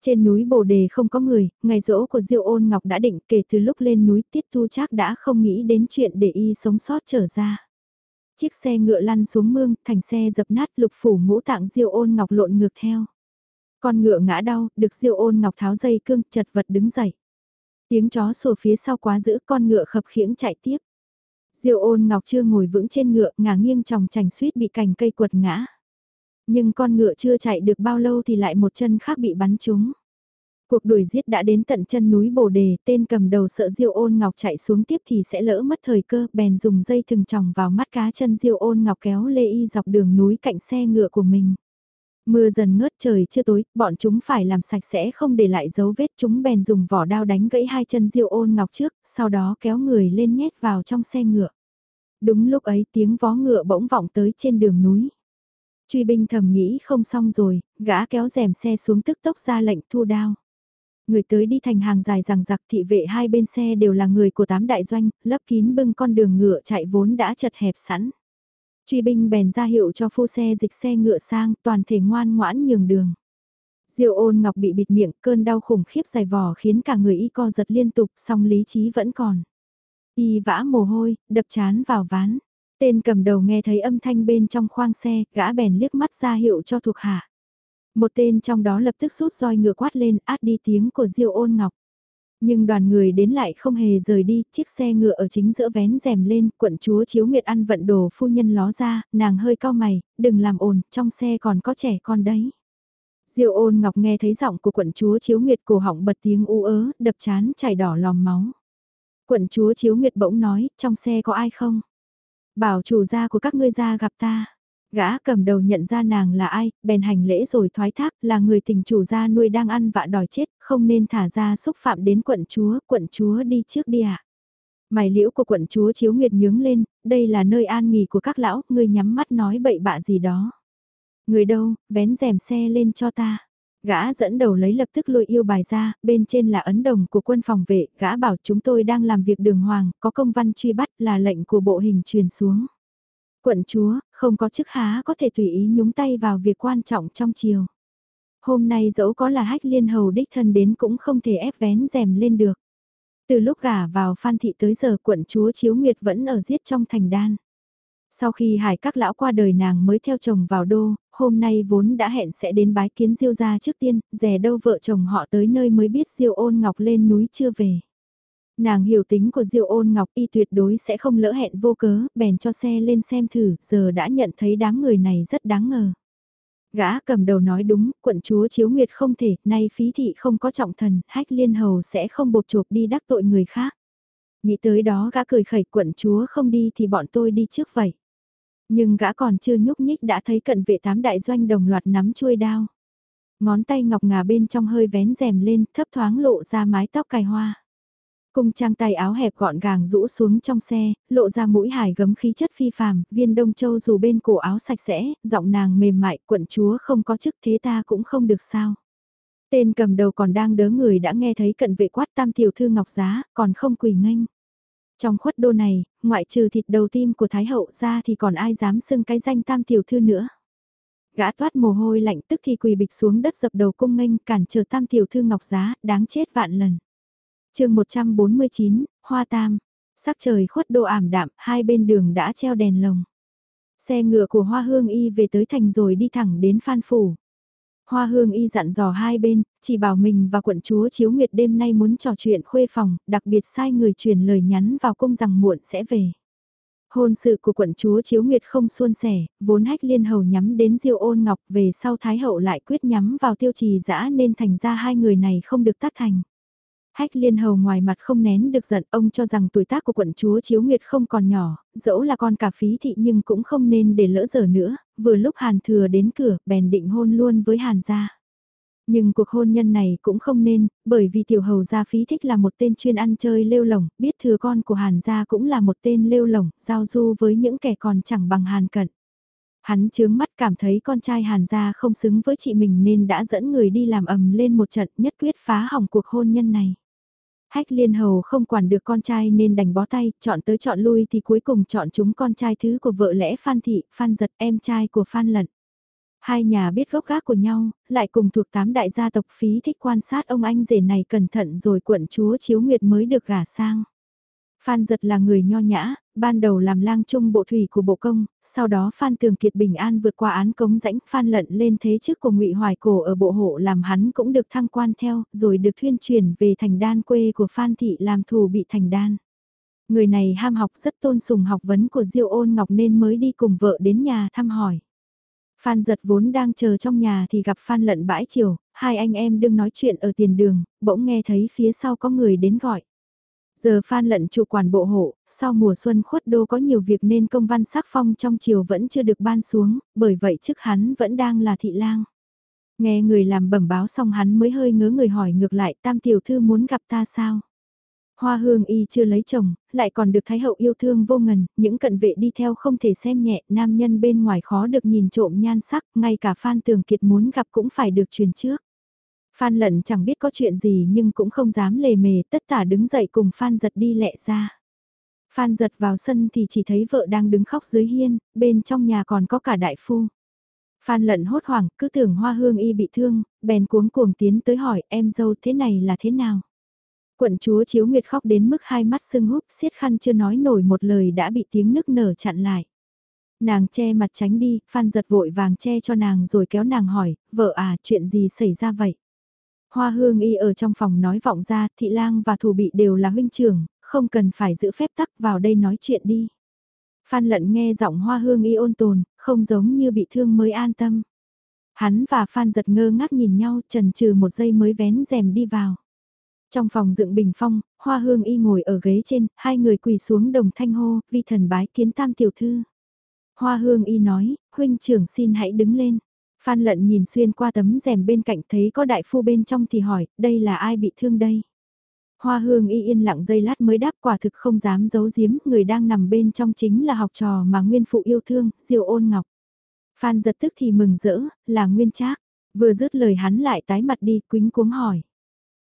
Trên núi Bồ Đề không có người, ngày rỗ của Diêu Ôn Ngọc đã định kể từ lúc lên núi Tiết Tu Trác đã không nghĩ đến chuyện để y sống sót trở ra. Chiếc xe ngựa lăn xuống mương, thành xe dập nát lục phủ ngũ tạng Diêu Ôn Ngọc lộn ngược theo. Con ngựa ngã đau, được Diêu Ôn Ngọc tháo dây cương, chật vật đứng dậy. Tiếng chó sủa phía sau quá giữ con ngựa khập khiễng chạy tiếp. Diêu Ôn Ngọc chưa ngồi vững trên ngựa, ngả nghiêng tròng chành suýt bị cành cây quật ngã. Nhưng con ngựa chưa chạy được bao lâu thì lại một chân khác bị bắn trúng. Cuộc đuổi giết đã đến tận chân núi Bồ Đề, tên cầm đầu sợ Diêu Ôn Ngọc chạy xuống tiếp thì sẽ lỡ mất thời cơ, bèn dùng dây thừng tròng vào mắt cá chân Diêu Ôn Ngọc kéo Lê Y dọc đường núi cạnh xe ngựa của mình. Mưa dần ngớt trời chưa tối, bọn chúng phải làm sạch sẽ không để lại dấu vết chúng bèn dùng vỏ đao đánh gãy hai chân Diêu Ôn Ngọc trước, sau đó kéo người lên nhét vào trong xe ngựa. Đúng lúc ấy tiếng vó ngựa bỗng vọng tới trên đường núi. Truy binh thầm nghĩ không xong rồi, gã kéo rèm xe xuống tức tốc ra lệnh thu đao. Người tới đi thành hàng dài rằng giặc thị vệ hai bên xe đều là người của tám đại doanh, lấp kín bưng con đường ngựa chạy vốn đã chật hẹp sẵn. Truy binh bèn ra hiệu cho phu xe dịch xe ngựa sang, toàn thể ngoan ngoãn nhường đường. diêu ôn ngọc bị bịt miệng, cơn đau khủng khiếp dài vò khiến cả người y co giật liên tục, song lý trí vẫn còn. Y vã mồ hôi, đập chán vào ván. Tên cầm đầu nghe thấy âm thanh bên trong khoang xe, gã bèn liếc mắt ra hiệu cho thuộc hạ. Một tên trong đó lập tức rút roi ngựa quát lên át đi tiếng của Diêu ôn ngọc. Nhưng đoàn người đến lại không hề rời đi, chiếc xe ngựa ở chính giữa vén rèm lên, quận chúa Chiếu Nguyệt ăn vận đồ phu nhân ló ra, nàng hơi cao mày, đừng làm ồn, trong xe còn có trẻ con đấy. Diệu ôn ngọc nghe thấy giọng của quận chúa Chiếu Nguyệt cổ họng bật tiếng u ớ, đập chán chảy đỏ lòm máu. Quận chúa Chiếu Nguyệt bỗng nói, trong xe có ai không? Bảo chủ gia của các ngươi ra gặp ta. Gã cầm đầu nhận ra nàng là ai, bèn hành lễ rồi thoái thác là người tình chủ gia nuôi đang ăn vạ đòi chết, không nên thả ra xúc phạm đến quận chúa, quận chúa đi trước đi ạ. À. Mày liễu của quận chúa chiếu nguyệt nhướng lên, đây là nơi an nghỉ của các lão, ngươi nhắm mắt nói bậy bạ gì đó. Người đâu, vén rèm xe lên cho ta. Gã dẫn đầu lấy lập tức lôi yêu bài ra, bên trên là ấn đồng của quân phòng vệ, gã bảo chúng tôi đang làm việc đường hoàng, có công văn truy bắt là lệnh của bộ hình truyền xuống. Quận chúa, không có chức há có thể tùy ý nhúng tay vào việc quan trọng trong chiều. Hôm nay dẫu có là hách liên hầu đích thân đến cũng không thể ép vén rèm lên được. Từ lúc gả vào Phan Thị tới giờ quận chúa Chiếu Nguyệt vẫn ở giết trong thành đan. Sau khi hải các lão qua đời nàng mới theo chồng vào đô, hôm nay vốn đã hẹn sẽ đến bái kiến Diêu gia trước tiên, rẻ đâu vợ chồng họ tới nơi mới biết Diêu ôn ngọc lên núi chưa về. Nàng hiểu tính của Diêu ôn ngọc y tuyệt đối sẽ không lỡ hẹn vô cớ, bèn cho xe lên xem thử, giờ đã nhận thấy đám người này rất đáng ngờ. Gã cầm đầu nói đúng, quận chúa Chiếu Nguyệt không thể, nay phí thị không có trọng thần, hách liên hầu sẽ không bột chộp đi đắc tội người khác. Nghĩ tới đó gã cười khẩy quận chúa không đi thì bọn tôi đi trước vậy. Nhưng gã còn chưa nhúc nhích đã thấy cận vệ tám đại doanh đồng loạt nắm chuôi đao. Ngón tay ngọc ngà bên trong hơi vén rèm lên thấp thoáng lộ ra mái tóc cài hoa. Cung trang tay áo hẹp gọn gàng rũ xuống trong xe, lộ ra mũi hải gấm khí chất phi phàm, viên đông châu dù bên cổ áo sạch sẽ, giọng nàng mềm mại, quận chúa không có chức thế ta cũng không được sao. Tên cầm đầu còn đang đớ người đã nghe thấy cận vệ quát tam tiểu thư ngọc giá, còn không quỳ nghênh. Trong khuất đô này, ngoại trừ thịt đầu tim của Thái Hậu ra thì còn ai dám xưng cái danh tam tiểu thư nữa. Gã toát mồ hôi lạnh tức thì quỳ bịch xuống đất dập đầu cung nghênh cản trở tam tiểu thư ngọc giá, đáng chết vạn lần chương 149, Hoa Tam. Sắc trời khuất độ ảm đạm, hai bên đường đã treo đèn lồng. Xe ngựa của Hoa Hương Y về tới thành rồi đi thẳng đến Phan Phủ. Hoa Hương Y dặn dò hai bên, chỉ bảo mình và quận chúa Chiếu Nguyệt đêm nay muốn trò chuyện khuê phòng, đặc biệt sai người truyền lời nhắn vào cung rằng muộn sẽ về. Hôn sự của quận chúa Chiếu Nguyệt không suôn sẻ, vốn hách liên hầu nhắm đến diêu ôn ngọc về sau Thái Hậu lại quyết nhắm vào tiêu trì dã nên thành ra hai người này không được tác thành. Hách liên hầu ngoài mặt không nén được giận ông cho rằng tuổi tác của quận chúa Chiếu Nguyệt không còn nhỏ, dẫu là con cả phí thị nhưng cũng không nên để lỡ giờ nữa, vừa lúc Hàn thừa đến cửa bèn định hôn luôn với Hàn gia. Nhưng cuộc hôn nhân này cũng không nên, bởi vì tiểu hầu gia phí thích là một tên chuyên ăn chơi lêu lỏng, biết thừa con của Hàn gia cũng là một tên lêu lỏng, giao du với những kẻ còn chẳng bằng Hàn cận. Hắn chướng mắt cảm thấy con trai Hàn gia không xứng với chị mình nên đã dẫn người đi làm ầm lên một trận nhất quyết phá hỏng cuộc hôn nhân này. Hách liên hầu không quản được con trai nên đành bó tay, chọn tới chọn lui thì cuối cùng chọn chúng con trai thứ của vợ lẽ Phan Thị, Phan Giật em trai của Phan Lận. Hai nhà biết gốc gác của nhau, lại cùng thuộc tám đại gia tộc phí thích quan sát ông anh rể này cẩn thận rồi quận chúa Chiếu Nguyệt mới được gả sang. Phan Giật là người nho nhã, ban đầu làm lang trung bộ thủy của bộ công, sau đó Phan Tường Kiệt bình an vượt qua án cống rãnh Phan Lận lên thế chức của ngụy Hoài Cổ ở bộ hộ làm hắn cũng được thăng quan theo, rồi được thuyên chuyển về thành đan quê của Phan Thị làm thù bị thành đan. Người này ham học rất tôn sùng học vấn của Diêu ôn ngọc nên mới đi cùng vợ đến nhà thăm hỏi. Phan giật vốn đang chờ trong nhà thì gặp Phan lận bãi chiều, hai anh em đương nói chuyện ở tiền đường, bỗng nghe thấy phía sau có người đến gọi. Giờ Phan lận chủ quản bộ hộ, sau mùa xuân khuất đô có nhiều việc nên công văn sắc phong trong triều vẫn chưa được ban xuống, bởi vậy chức hắn vẫn đang là thị lang. Nghe người làm bẩm báo xong hắn mới hơi ngớ người hỏi ngược lại tam tiểu thư muốn gặp ta sao? Hoa hương y chưa lấy chồng, lại còn được thái hậu yêu thương vô ngần, những cận vệ đi theo không thể xem nhẹ, nam nhân bên ngoài khó được nhìn trộm nhan sắc, ngay cả Phan Tường Kiệt muốn gặp cũng phải được truyền trước. Phan lận chẳng biết có chuyện gì nhưng cũng không dám lề mề, tất cả đứng dậy cùng Phan giật đi lẹ ra. Phan giật vào sân thì chỉ thấy vợ đang đứng khóc dưới hiên, bên trong nhà còn có cả đại phu. Phan lận hốt hoảng, cứ tưởng hoa hương y bị thương, bèn cuống cuồng tiến tới hỏi em dâu thế này là thế nào. Quận chúa Chiếu Nguyệt khóc đến mức hai mắt sưng húp, siết khăn chưa nói nổi một lời đã bị tiếng nức nở chặn lại. Nàng che mặt tránh đi, Phan giật vội vàng che cho nàng rồi kéo nàng hỏi, vợ à, chuyện gì xảy ra vậy? Hoa hương y ở trong phòng nói vọng ra, thị lang và thủ bị đều là huynh trưởng, không cần phải giữ phép tắc vào đây nói chuyện đi. Phan lận nghe giọng hoa hương y ôn tồn, không giống như bị thương mới an tâm. Hắn và Phan giật ngơ ngác nhìn nhau trần trừ một giây mới vén rèm đi vào. Trong phòng dựng bình phong, hoa hương y ngồi ở ghế trên, hai người quỳ xuống đồng thanh hô, vi thần bái kiến tam tiểu thư. Hoa hương y nói, huynh trưởng xin hãy đứng lên. Phan lận nhìn xuyên qua tấm rèm bên cạnh thấy có đại phu bên trong thì hỏi, đây là ai bị thương đây? Hoa hương y yên lặng giây lát mới đáp quả thực không dám giấu giếm, người đang nằm bên trong chính là học trò mà nguyên phụ yêu thương, diêu ôn ngọc. Phan giật tức thì mừng rỡ, là nguyên trác. Vừa dứt lời hắn lại tái mặt đi, quính cuống hỏi.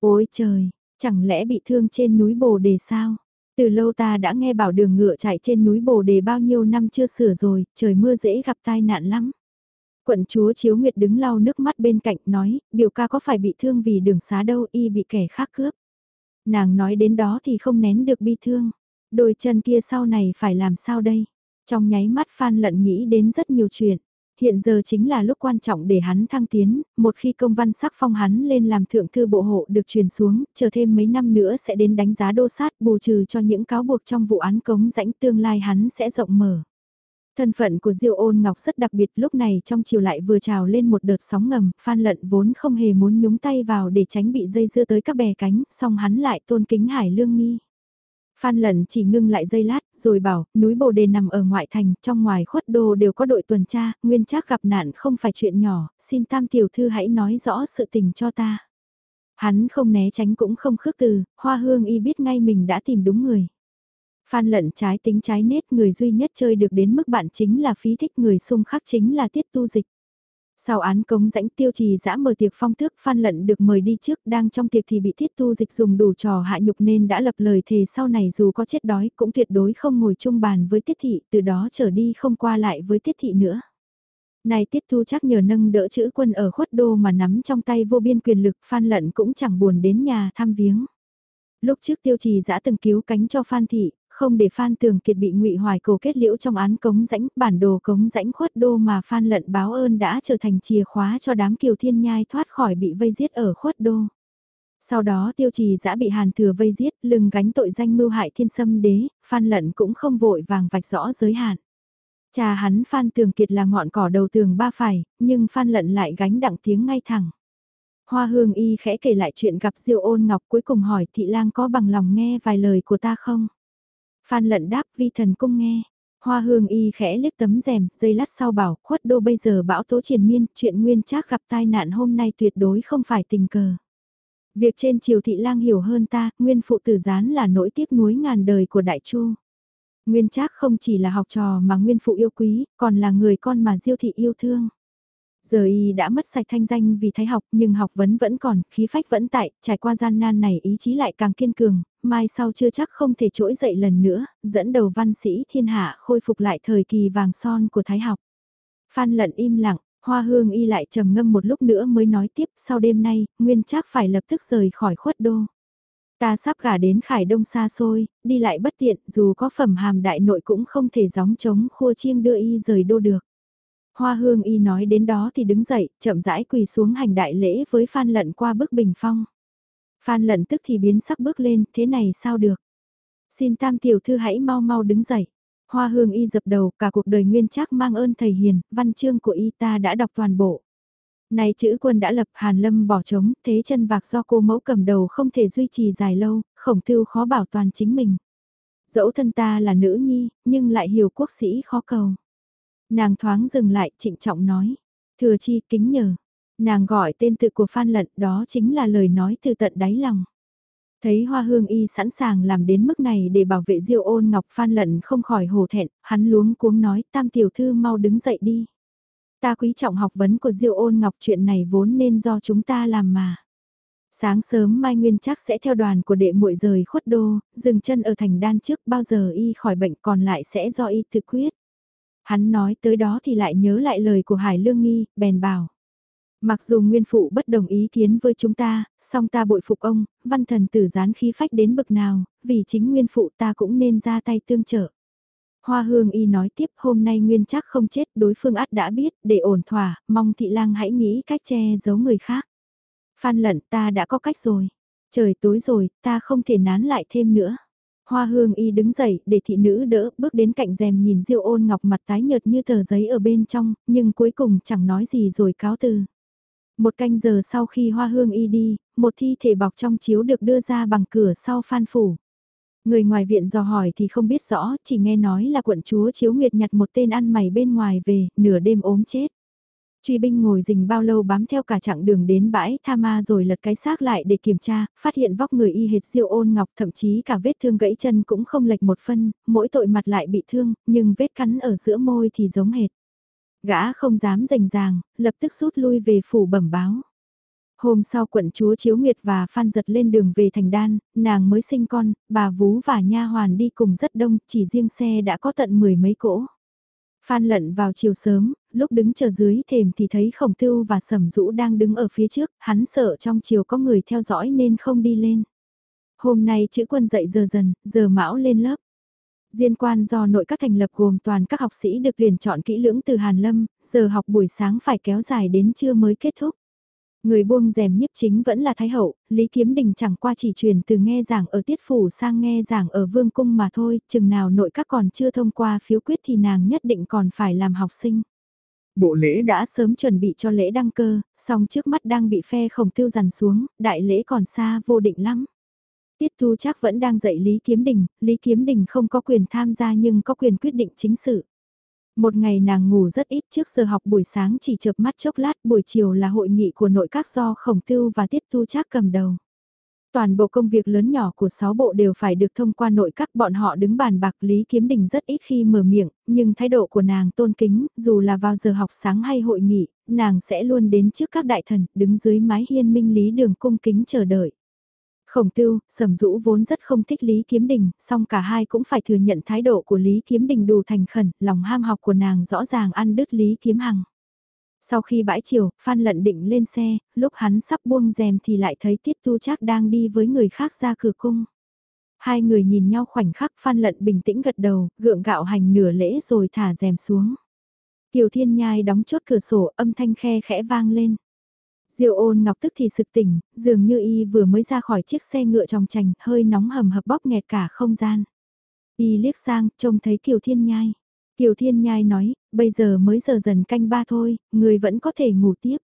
Ôi trời, chẳng lẽ bị thương trên núi Bồ Đề sao? Từ lâu ta đã nghe bảo đường ngựa chạy trên núi Bồ Đề bao nhiêu năm chưa sửa rồi, trời mưa dễ gặp tai nạn lắm. Quận chúa Chiếu Nguyệt đứng lau nước mắt bên cạnh nói, biểu ca có phải bị thương vì đường xá đâu y bị kẻ khác cướp. Nàng nói đến đó thì không nén được bi thương. Đôi chân kia sau này phải làm sao đây? Trong nháy mắt Phan Lận nghĩ đến rất nhiều chuyện. Hiện giờ chính là lúc quan trọng để hắn thăng tiến, một khi công văn sắc phong hắn lên làm thượng thư bộ hộ được truyền xuống, chờ thêm mấy năm nữa sẽ đến đánh giá đô sát bù trừ cho những cáo buộc trong vụ án cống rãnh tương lai hắn sẽ rộng mở. Thân phận của Diêu ôn ngọc rất đặc biệt lúc này trong chiều lại vừa trào lên một đợt sóng ngầm, Phan Lận vốn không hề muốn nhúng tay vào để tránh bị dây dưa tới các bè cánh, song hắn lại tôn kính Hải Lương Nghi. Phan Lận chỉ ngưng lại giây lát, rồi bảo, núi Bồ Đề nằm ở ngoại thành, trong ngoài khuất đô đều có đội tuần tra, nguyên chắc gặp nạn không phải chuyện nhỏ, xin tam tiểu thư hãy nói rõ sự tình cho ta. Hắn không né tránh cũng không khước từ, hoa hương y biết ngay mình đã tìm đúng người. Phan lận trái tính trái nết người duy nhất chơi được đến mức bạn chính là phí thích người xung khắc chính là tiết tu dịch. Sau án cống rãnh tiêu trì dã mở tiệc phong tước Phan Lận được mời đi trước đang trong tiệc thì bị tiết tu dịch dùng đủ trò hạ nhục nên đã lập lời thề sau này dù có chết đói cũng tuyệt đối không ngồi chung bàn với tiết thị từ đó trở đi không qua lại với tiết thị nữa. Này tiết tu chắc nhờ nâng đỡ chữ quân ở khuất đô mà nắm trong tay vô biên quyền lực Phan Lận cũng chẳng buồn đến nhà thăm viếng. Lúc trước tiêu trì dã từng cứu cánh cho Phan Thị, không để Phan Tường Kiệt bị ngụy Hoài Cầu kết liễu trong án cống rãnh, bản đồ cống rãnh khuất đô mà Phan Lận báo ơn đã trở thành chìa khóa cho đám kiều thiên nhai thoát khỏi bị vây giết ở khuất đô. Sau đó tiêu trì giã bị hàn thừa vây giết, lưng gánh tội danh mưu hại thiên sâm đế, Phan Lận cũng không vội vàng vạch rõ giới hạn. Cha hắn Phan Tường Kiệt là ngọn cỏ đầu tường ba phải, nhưng Phan Lận lại gánh đặng tiếng ngay thẳng. Hoa hương y khẽ kể lại chuyện gặp diêu ôn ngọc cuối cùng hỏi thị lang có bằng lòng nghe vài lời của ta không? Phan lận đáp vi thần cung nghe. Hoa hương y khẽ liếc tấm rèm, dây lát sau bảo, khuất đô bây giờ bão tố triền miên, chuyện nguyên trác gặp tai nạn hôm nay tuyệt đối không phải tình cờ. Việc trên triều thị lang hiểu hơn ta, nguyên phụ tử gián là nỗi tiếc nuối ngàn đời của đại chu. Nguyên trác không chỉ là học trò mà nguyên phụ yêu quý, còn là người con mà diêu thị yêu thương. Giờ y đã mất sạch thanh danh vì thái học nhưng học vấn vẫn còn, khí phách vẫn tại, trải qua gian nan này ý chí lại càng kiên cường, mai sau chưa chắc không thể trỗi dậy lần nữa, dẫn đầu văn sĩ thiên hạ khôi phục lại thời kỳ vàng son của thái học. Phan lận im lặng, hoa hương y lại trầm ngâm một lúc nữa mới nói tiếp sau đêm nay, nguyên chắc phải lập tức rời khỏi khuất đô. Ta sắp gả đến khải đông xa xôi, đi lại bất tiện, dù có phẩm hàm đại nội cũng không thể gióng trống khua chiêng đưa y rời đô được. Hoa hương y nói đến đó thì đứng dậy, chậm rãi quỳ xuống hành đại lễ với Phan Lận qua bức bình phong. Phan Lận tức thì biến sắc bước lên, thế này sao được? Xin tam tiểu thư hãy mau mau đứng dậy. Hoa hương y dập đầu, cả cuộc đời nguyên chắc mang ơn thầy hiền, văn chương của y ta đã đọc toàn bộ. Này chữ quân đã lập Hàn Lâm bỏ trống, thế chân vạc do cô mẫu cầm đầu không thể duy trì dài lâu, khổng thư khó bảo toàn chính mình. Dẫu thân ta là nữ nhi, nhưng lại hiểu quốc sĩ khó cầu. Nàng thoáng dừng lại trịnh trọng nói. Thừa chi kính nhờ. Nàng gọi tên tự của Phan Lận đó chính là lời nói từ tận đáy lòng. Thấy hoa hương y sẵn sàng làm đến mức này để bảo vệ diêu ôn ngọc Phan Lận không khỏi hổ thẹn, hắn luống cuống nói tam tiểu thư mau đứng dậy đi. Ta quý trọng học vấn của diêu ôn ngọc chuyện này vốn nên do chúng ta làm mà. Sáng sớm Mai Nguyên chắc sẽ theo đoàn của đệ muội rời khuất đô, dừng chân ở thành đan trước bao giờ y khỏi bệnh còn lại sẽ do y thực quyết. Hắn nói tới đó thì lại nhớ lại lời của Hải Lương Nghi, bèn bảo. Mặc dù nguyên phụ bất đồng ý kiến với chúng ta, song ta bội phục ông, văn thần tử gián khí phách đến bực nào, vì chính nguyên phụ ta cũng nên ra tay tương trợ. Hoa hương y nói tiếp hôm nay nguyên chắc không chết đối phương ắt đã biết để ổn thỏa, mong thị lang hãy nghĩ cách che giấu người khác. Phan lận ta đã có cách rồi. Trời tối rồi, ta không thể nán lại thêm nữa. Hoa hương y đứng dậy để thị nữ đỡ bước đến cạnh rèm nhìn diêu ôn ngọc mặt tái nhợt như tờ giấy ở bên trong, nhưng cuối cùng chẳng nói gì rồi cáo từ. Một canh giờ sau khi hoa hương y đi, một thi thể bọc trong chiếu được đưa ra bằng cửa sau phan phủ. Người ngoài viện dò hỏi thì không biết rõ, chỉ nghe nói là quận chúa Chiếu Nguyệt nhặt một tên ăn mày bên ngoài về, nửa đêm ốm chết. Truy binh ngồi rình bao lâu bám theo cả chặng đường đến bãi tha ma rồi lật cái xác lại để kiểm tra, phát hiện vóc người y hệt diêu ôn ngọc thậm chí cả vết thương gãy chân cũng không lệch một phân, mỗi tội mặt lại bị thương, nhưng vết cắn ở giữa môi thì giống hệt. Gã không dám rành ràng, lập tức rút lui về phủ bẩm báo. Hôm sau quận chúa Chiếu Nguyệt và Phan giật lên đường về thành đan, nàng mới sinh con, bà vú và nha hoàn đi cùng rất đông, chỉ riêng xe đã có tận mười mấy cỗ. Phan lận vào chiều sớm, lúc đứng chờ dưới thềm thì thấy khổng tưu và sầm rũ đang đứng ở phía trước, hắn sợ trong chiều có người theo dõi nên không đi lên. Hôm nay chữ quân dậy giờ dần, giờ mão lên lớp. Diên quan do nội các thành lập gồm toàn các học sĩ được tuyển chọn kỹ lưỡng từ Hàn Lâm, giờ học buổi sáng phải kéo dài đến trưa mới kết thúc. Người buông rèm nhiếp chính vẫn là Thái Hậu, Lý Kiếm Đình chẳng qua chỉ truyền từ nghe giảng ở tiết phủ sang nghe giảng ở vương cung mà thôi, chừng nào nội các còn chưa thông qua phiếu quyết thì nàng nhất định còn phải làm học sinh. Bộ lễ đã sớm chuẩn bị cho lễ đăng cơ, song trước mắt đang bị phe khổng tiêu dằn xuống, đại lễ còn xa vô định lắm. Tiết Thu chắc vẫn đang dạy Lý Kiếm Đình, Lý Kiếm Đình không có quyền tham gia nhưng có quyền quyết định chính sự. Một ngày nàng ngủ rất ít trước giờ học buổi sáng chỉ chợp mắt chốc lát buổi chiều là hội nghị của nội các do khổng tư và tiết tu trác cầm đầu. Toàn bộ công việc lớn nhỏ của sáu bộ đều phải được thông qua nội các bọn họ đứng bàn bạc Lý Kiếm Đình rất ít khi mở miệng, nhưng thái độ của nàng tôn kính, dù là vào giờ học sáng hay hội nghị, nàng sẽ luôn đến trước các đại thần, đứng dưới mái hiên minh lý đường cung kính chờ đợi. Khổng tưu, sầm dũ vốn rất không thích Lý Kiếm Đình, song cả hai cũng phải thừa nhận thái độ của Lý Kiếm Đình đủ thành khẩn, lòng ham học của nàng rõ ràng ăn đứt Lý Kiếm Hằng. Sau khi bãi chiều, Phan Lận định lên xe, lúc hắn sắp buông rèm thì lại thấy Tiết Tu Trác đang đi với người khác ra cửa cung. Hai người nhìn nhau khoảnh khắc Phan Lận bình tĩnh gật đầu, gượng gạo hành nửa lễ rồi thả rèm xuống. Kiều Thiên Nhai đóng chốt cửa sổ âm thanh khe khẽ vang lên. Diêu ôn ngọc tức thì sực tỉnh, dường như y vừa mới ra khỏi chiếc xe ngựa trong trành, hơi nóng hầm hập bóp nghẹt cả không gian. Y liếc sang, trông thấy Kiều Thiên Nhai. Kiều Thiên Nhai nói, bây giờ mới giờ dần canh ba thôi, người vẫn có thể ngủ tiếp.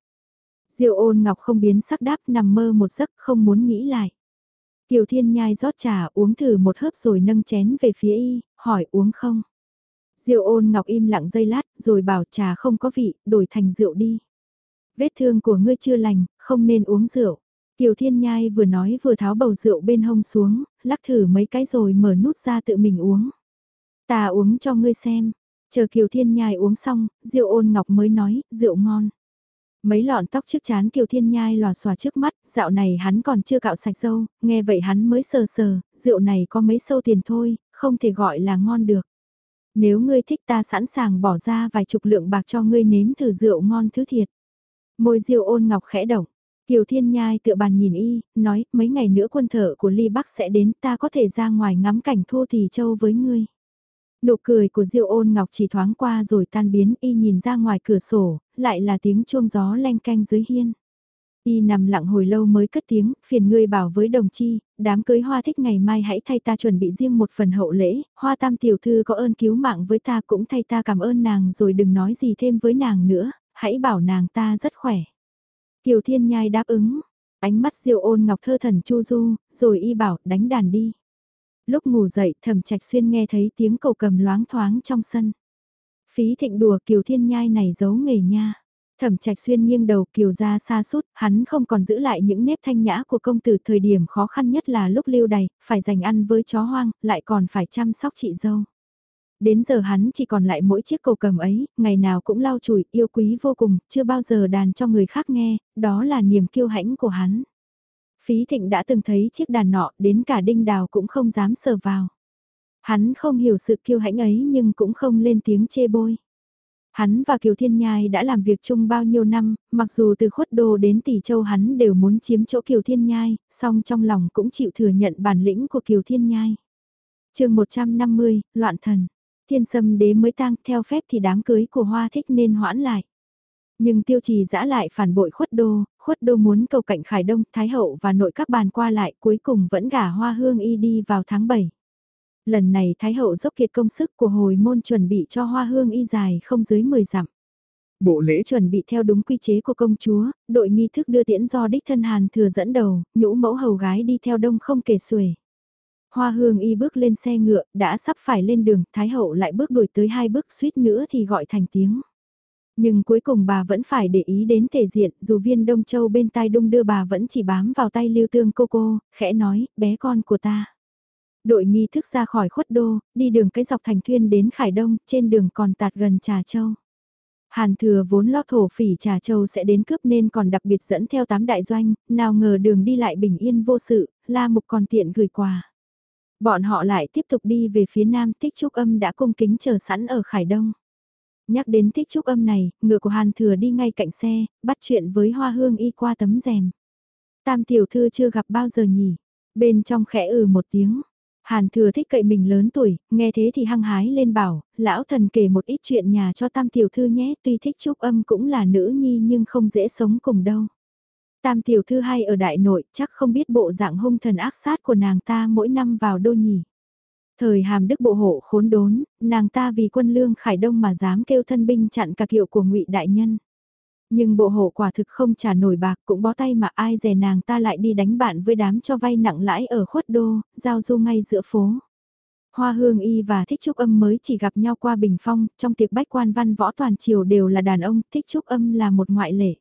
Diêu ôn ngọc không biến sắc đáp nằm mơ một giấc không muốn nghĩ lại. Kiều Thiên Nhai rót trà uống thử một hớp rồi nâng chén về phía y, hỏi uống không. Diêu ôn ngọc im lặng giây lát rồi bảo trà không có vị, đổi thành rượu đi. Vết thương của ngươi chưa lành, không nên uống rượu. Kiều Thiên Nhai vừa nói vừa tháo bầu rượu bên hông xuống, lắc thử mấy cái rồi mở nút ra tự mình uống. Ta uống cho ngươi xem. Chờ Kiều Thiên Nhai uống xong, rượu ôn ngọc mới nói, rượu ngon. Mấy lọn tóc trước chán Kiều Thiên Nhai lò xòa trước mắt, dạo này hắn còn chưa cạo sạch dâu, nghe vậy hắn mới sờ sờ, rượu này có mấy sâu tiền thôi, không thể gọi là ngon được. Nếu ngươi thích ta sẵn sàng bỏ ra vài chục lượng bạc cho ngươi nếm thử rượu ngon thứ thiệt. Môi diêu ôn ngọc khẽ động. Kiều Thiên Nhai tựa bàn nhìn y, nói, mấy ngày nữa quân thợ của Ly Bắc sẽ đến, ta có thể ra ngoài ngắm cảnh thu thì châu với ngươi. Nụ cười của Diêu ôn ngọc chỉ thoáng qua rồi tan biến, y nhìn ra ngoài cửa sổ, lại là tiếng chuông gió leng canh dưới hiên. Y nằm lặng hồi lâu mới cất tiếng, phiền ngươi bảo với đồng chi, đám cưới hoa thích ngày mai hãy thay ta chuẩn bị riêng một phần hậu lễ, hoa tam tiểu thư có ơn cứu mạng với ta cũng thay ta cảm ơn nàng rồi đừng nói gì thêm với nàng nữa, hãy bảo nàng ta rất khỏe. Kiều Thiên Nhai đáp ứng, ánh mắt diêu ôn ngọc thơ thần chu du, rồi y bảo đánh đàn đi. Lúc ngủ dậy thẩm trạch xuyên nghe thấy tiếng cầu cầm loáng thoáng trong sân. Phí thịnh đùa Kiều Thiên Nhai này giấu nghề nha. Thẩm trạch xuyên nghiêng đầu kiều ra xa sút hắn không còn giữ lại những nếp thanh nhã của công tử thời điểm khó khăn nhất là lúc lưu đầy, phải dành ăn với chó hoang, lại còn phải chăm sóc chị dâu. Đến giờ hắn chỉ còn lại mỗi chiếc cầu cầm ấy, ngày nào cũng lau chùi, yêu quý vô cùng, chưa bao giờ đàn cho người khác nghe, đó là niềm kiêu hãnh của hắn. Phí thịnh đã từng thấy chiếc đàn nọ, đến cả đinh đào cũng không dám sờ vào. Hắn không hiểu sự kiêu hãnh ấy nhưng cũng không lên tiếng chê bôi. Hắn và Kiều Thiên Nhai đã làm việc chung bao nhiêu năm, mặc dù từ khuất đô đến tỷ châu hắn đều muốn chiếm chỗ Kiều Thiên Nhai, song trong lòng cũng chịu thừa nhận bản lĩnh của Kiều Thiên Nhai. chương 150, Loạn Thần Thiên sâm đế mới tang theo phép thì đám cưới của hoa thích nên hoãn lại. Nhưng tiêu trì giã lại phản bội khuất đô, khuất đô muốn cầu cạnh Khải Đông, Thái Hậu và nội các bàn qua lại cuối cùng vẫn gả hoa hương y đi vào tháng 7. Lần này Thái Hậu dốc kiệt công sức của hồi môn chuẩn bị cho hoa hương y dài không dưới 10 dặm. Bộ lễ chuẩn bị theo đúng quy chế của công chúa, đội nghi thức đưa tiễn do đích thân Hàn thừa dẫn đầu, nhũ mẫu hầu gái đi theo đông không kể xuể. Hoa hương y bước lên xe ngựa, đã sắp phải lên đường, Thái hậu lại bước đuổi tới hai bước suýt nữa thì gọi thành tiếng. Nhưng cuối cùng bà vẫn phải để ý đến thể diện, dù viên Đông Châu bên tai đung đưa bà vẫn chỉ bám vào tay lưu tương cô cô, khẽ nói, bé con của ta. Đội nghi thức ra khỏi khuất đô, đi đường cái dọc thành thuyên đến Khải Đông, trên đường còn tạt gần Trà Châu. Hàn thừa vốn lo thổ phỉ Trà Châu sẽ đến cướp nên còn đặc biệt dẫn theo tám đại doanh, nào ngờ đường đi lại bình yên vô sự, la mục còn tiện gửi quà. Bọn họ lại tiếp tục đi về phía nam tích trúc âm đã cung kính chờ sẵn ở Khải Đông. Nhắc đến tích trúc âm này, ngựa của Hàn thừa đi ngay cạnh xe, bắt chuyện với hoa hương y qua tấm rèm. Tam tiểu thư chưa gặp bao giờ nhỉ, bên trong khẽ ừ một tiếng, Hàn thừa thích cậy mình lớn tuổi, nghe thế thì hăng hái lên bảo, lão thần kể một ít chuyện nhà cho tam tiểu thư nhé, tuy thích trúc âm cũng là nữ nhi nhưng không dễ sống cùng đâu. Tam tiểu thư hay ở đại nội chắc không biết bộ dạng hung thần ác sát của nàng ta mỗi năm vào đô nhỉ. Thời hàm đức bộ hộ khốn đốn, nàng ta vì quân lương khải đông mà dám kêu thân binh chặn cả kiệu của ngụy đại nhân. Nhưng bộ hộ quả thực không trả nổi bạc cũng bó tay mà ai dè nàng ta lại đi đánh bạn với đám cho vay nặng lãi ở khuất đô, giao du ngay giữa phố. Hoa Hương Y và Thích Trúc Âm mới chỉ gặp nhau qua bình phong, trong tiệc bách quan văn võ toàn triều đều là đàn ông, Thích Trúc Âm là một ngoại lệ.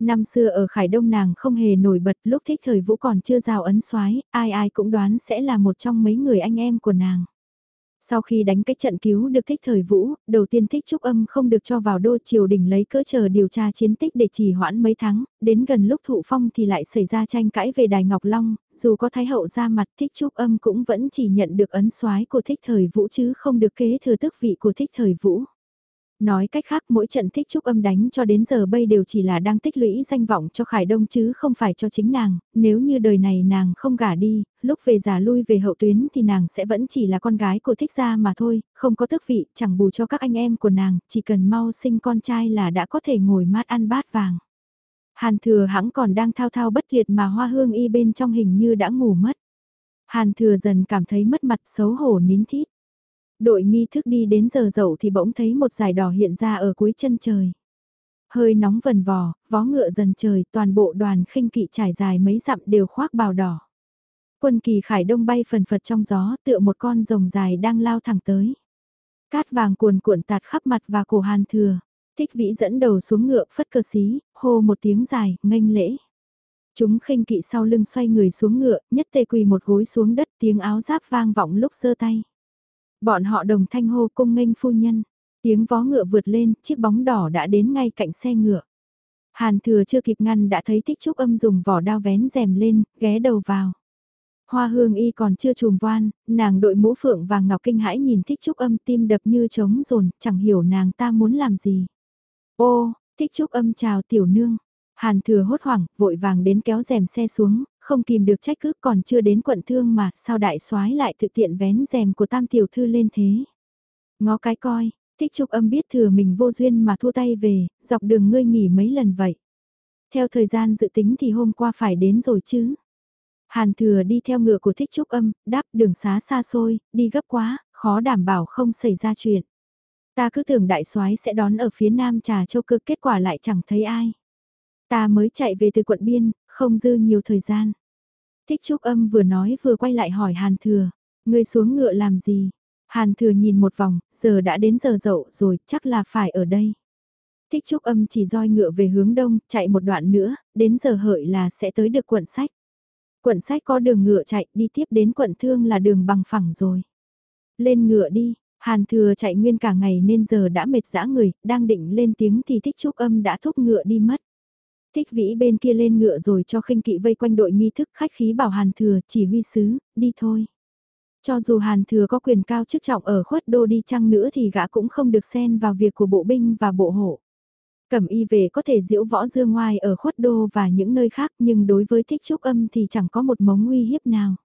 Năm xưa ở Khải Đông nàng không hề nổi bật lúc thích thời vũ còn chưa giao ấn soái ai ai cũng đoán sẽ là một trong mấy người anh em của nàng. Sau khi đánh cái trận cứu được thích thời vũ, đầu tiên thích trúc âm không được cho vào đô triều đình lấy cỡ chờ điều tra chiến tích để trì hoãn mấy tháng, đến gần lúc thụ phong thì lại xảy ra tranh cãi về đài Ngọc Long, dù có thái hậu ra mặt thích trúc âm cũng vẫn chỉ nhận được ấn soái của thích thời vũ chứ không được kế thừa tước vị của thích thời vũ. Nói cách khác mỗi trận thích trúc âm đánh cho đến giờ bây đều chỉ là đang tích lũy danh vọng cho Khải Đông chứ không phải cho chính nàng, nếu như đời này nàng không gả đi, lúc về già lui về hậu tuyến thì nàng sẽ vẫn chỉ là con gái của thích gia mà thôi, không có tước vị, chẳng bù cho các anh em của nàng, chỉ cần mau sinh con trai là đã có thể ngồi mát ăn bát vàng. Hàn thừa hãng còn đang thao thao bất liệt mà hoa hương y bên trong hình như đã ngủ mất. Hàn thừa dần cảm thấy mất mặt xấu hổ nín thít. Đội nghi thức đi đến giờ dậu thì bỗng thấy một dải đỏ hiện ra ở cuối chân trời. Hơi nóng vần vò, vó ngựa dần trời, toàn bộ đoàn khinh kỵ trải dài mấy dặm đều khoác bào đỏ. Quân kỳ khải đông bay phần phật trong gió tựa một con rồng dài đang lao thẳng tới. Cát vàng cuồn cuộn tạt khắp mặt và cổ hàn thừa. Thích vĩ dẫn đầu xuống ngựa phất cơ xí, hô một tiếng dài, nghênh lễ. Chúng khinh kỵ sau lưng xoay người xuống ngựa, nhất tê quỳ một gối xuống đất tiếng áo giáp vang vọng lúc giơ tay. Bọn họ đồng thanh hô cung nghênh phu nhân, tiếng vó ngựa vượt lên, chiếc bóng đỏ đã đến ngay cạnh xe ngựa. Hàn thừa chưa kịp ngăn đã thấy thích trúc âm dùng vỏ đao vén rèm lên, ghé đầu vào. Hoa hương y còn chưa trùm voan, nàng đội mũ phượng vàng ngọc kinh hãi nhìn thích trúc âm tim đập như trống rồn, chẳng hiểu nàng ta muốn làm gì. Ô, thích trúc âm chào tiểu nương. Hàn thừa hốt hoảng, vội vàng đến kéo rèm xe xuống, không kìm được trách cứ còn chưa đến quận thương mà, sao đại soái lại thực tiện vén rèm của tam tiểu thư lên thế. Ngó cái coi, thích trúc âm biết thừa mình vô duyên mà thua tay về, dọc đường ngươi nghỉ mấy lần vậy. Theo thời gian dự tính thì hôm qua phải đến rồi chứ. Hàn thừa đi theo ngựa của thích trúc âm, đáp đường xá xa xôi, đi gấp quá, khó đảm bảo không xảy ra chuyện. Ta cứ tưởng đại soái sẽ đón ở phía nam trà châu cực kết quả lại chẳng thấy ai. Ta mới chạy về từ quận biên, không dư nhiều thời gian. Thích Trúc Âm vừa nói vừa quay lại hỏi Hàn Thừa, ngươi xuống ngựa làm gì? Hàn Thừa nhìn một vòng, giờ đã đến giờ dậu rồi, chắc là phải ở đây. Thích Trúc Âm chỉ roi ngựa về hướng đông, chạy một đoạn nữa, đến giờ hợi là sẽ tới được quận sách. Quận sách có đường ngựa chạy, đi tiếp đến quận thương là đường bằng phẳng rồi. Lên ngựa đi, Hàn Thừa chạy nguyên cả ngày nên giờ đã mệt dã người, đang định lên tiếng thì Thích Trúc Âm đã thúc ngựa đi mất. Thích vĩ bên kia lên ngựa rồi cho khinh kỵ vây quanh đội nghi thức khách khí bảo Hàn Thừa chỉ huy sứ, đi thôi. Cho dù Hàn Thừa có quyền cao chức trọng ở khuất đô đi chăng nữa thì gã cũng không được xen vào việc của bộ binh và bộ hộ. Cẩm y về có thể diễu võ dương ngoài ở khuất đô và những nơi khác nhưng đối với thích trúc âm thì chẳng có một mống nguy hiếp nào.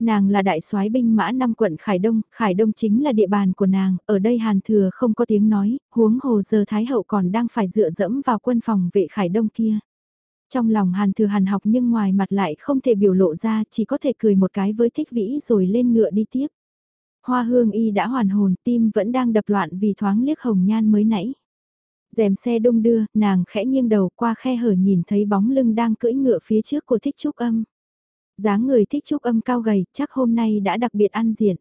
Nàng là đại soái binh mã năm quận Khải Đông, Khải Đông chính là địa bàn của nàng, ở đây Hàn Thừa không có tiếng nói, huống hồ giờ Thái Hậu còn đang phải dựa dẫm vào quân phòng vệ Khải Đông kia. Trong lòng Hàn Thừa Hàn học nhưng ngoài mặt lại không thể biểu lộ ra, chỉ có thể cười một cái với thích vĩ rồi lên ngựa đi tiếp. Hoa hương y đã hoàn hồn, tim vẫn đang đập loạn vì thoáng liếc hồng nhan mới nãy. Dèm xe đông đưa, nàng khẽ nghiêng đầu qua khe hở nhìn thấy bóng lưng đang cưỡi ngựa phía trước của thích trúc âm dáng người thích trúc âm cao gầy, chắc hôm nay đã đặc biệt ăn diện.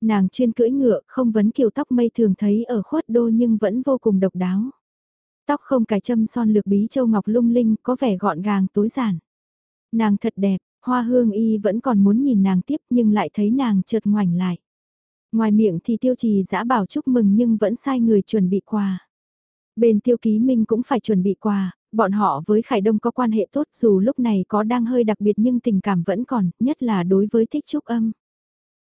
Nàng chuyên cưỡi ngựa, không vấn kiểu tóc mây thường thấy ở khuất đô nhưng vẫn vô cùng độc đáo. Tóc không cài châm son lược bí châu ngọc lung linh, có vẻ gọn gàng tối giản. Nàng thật đẹp, hoa hương y vẫn còn muốn nhìn nàng tiếp nhưng lại thấy nàng chợt ngoảnh lại. Ngoài miệng thì tiêu trì giã bảo chúc mừng nhưng vẫn sai người chuẩn bị quà. Bên tiêu ký minh cũng phải chuẩn bị quà, bọn họ với Khải Đông có quan hệ tốt dù lúc này có đang hơi đặc biệt nhưng tình cảm vẫn còn, nhất là đối với thích trúc âm.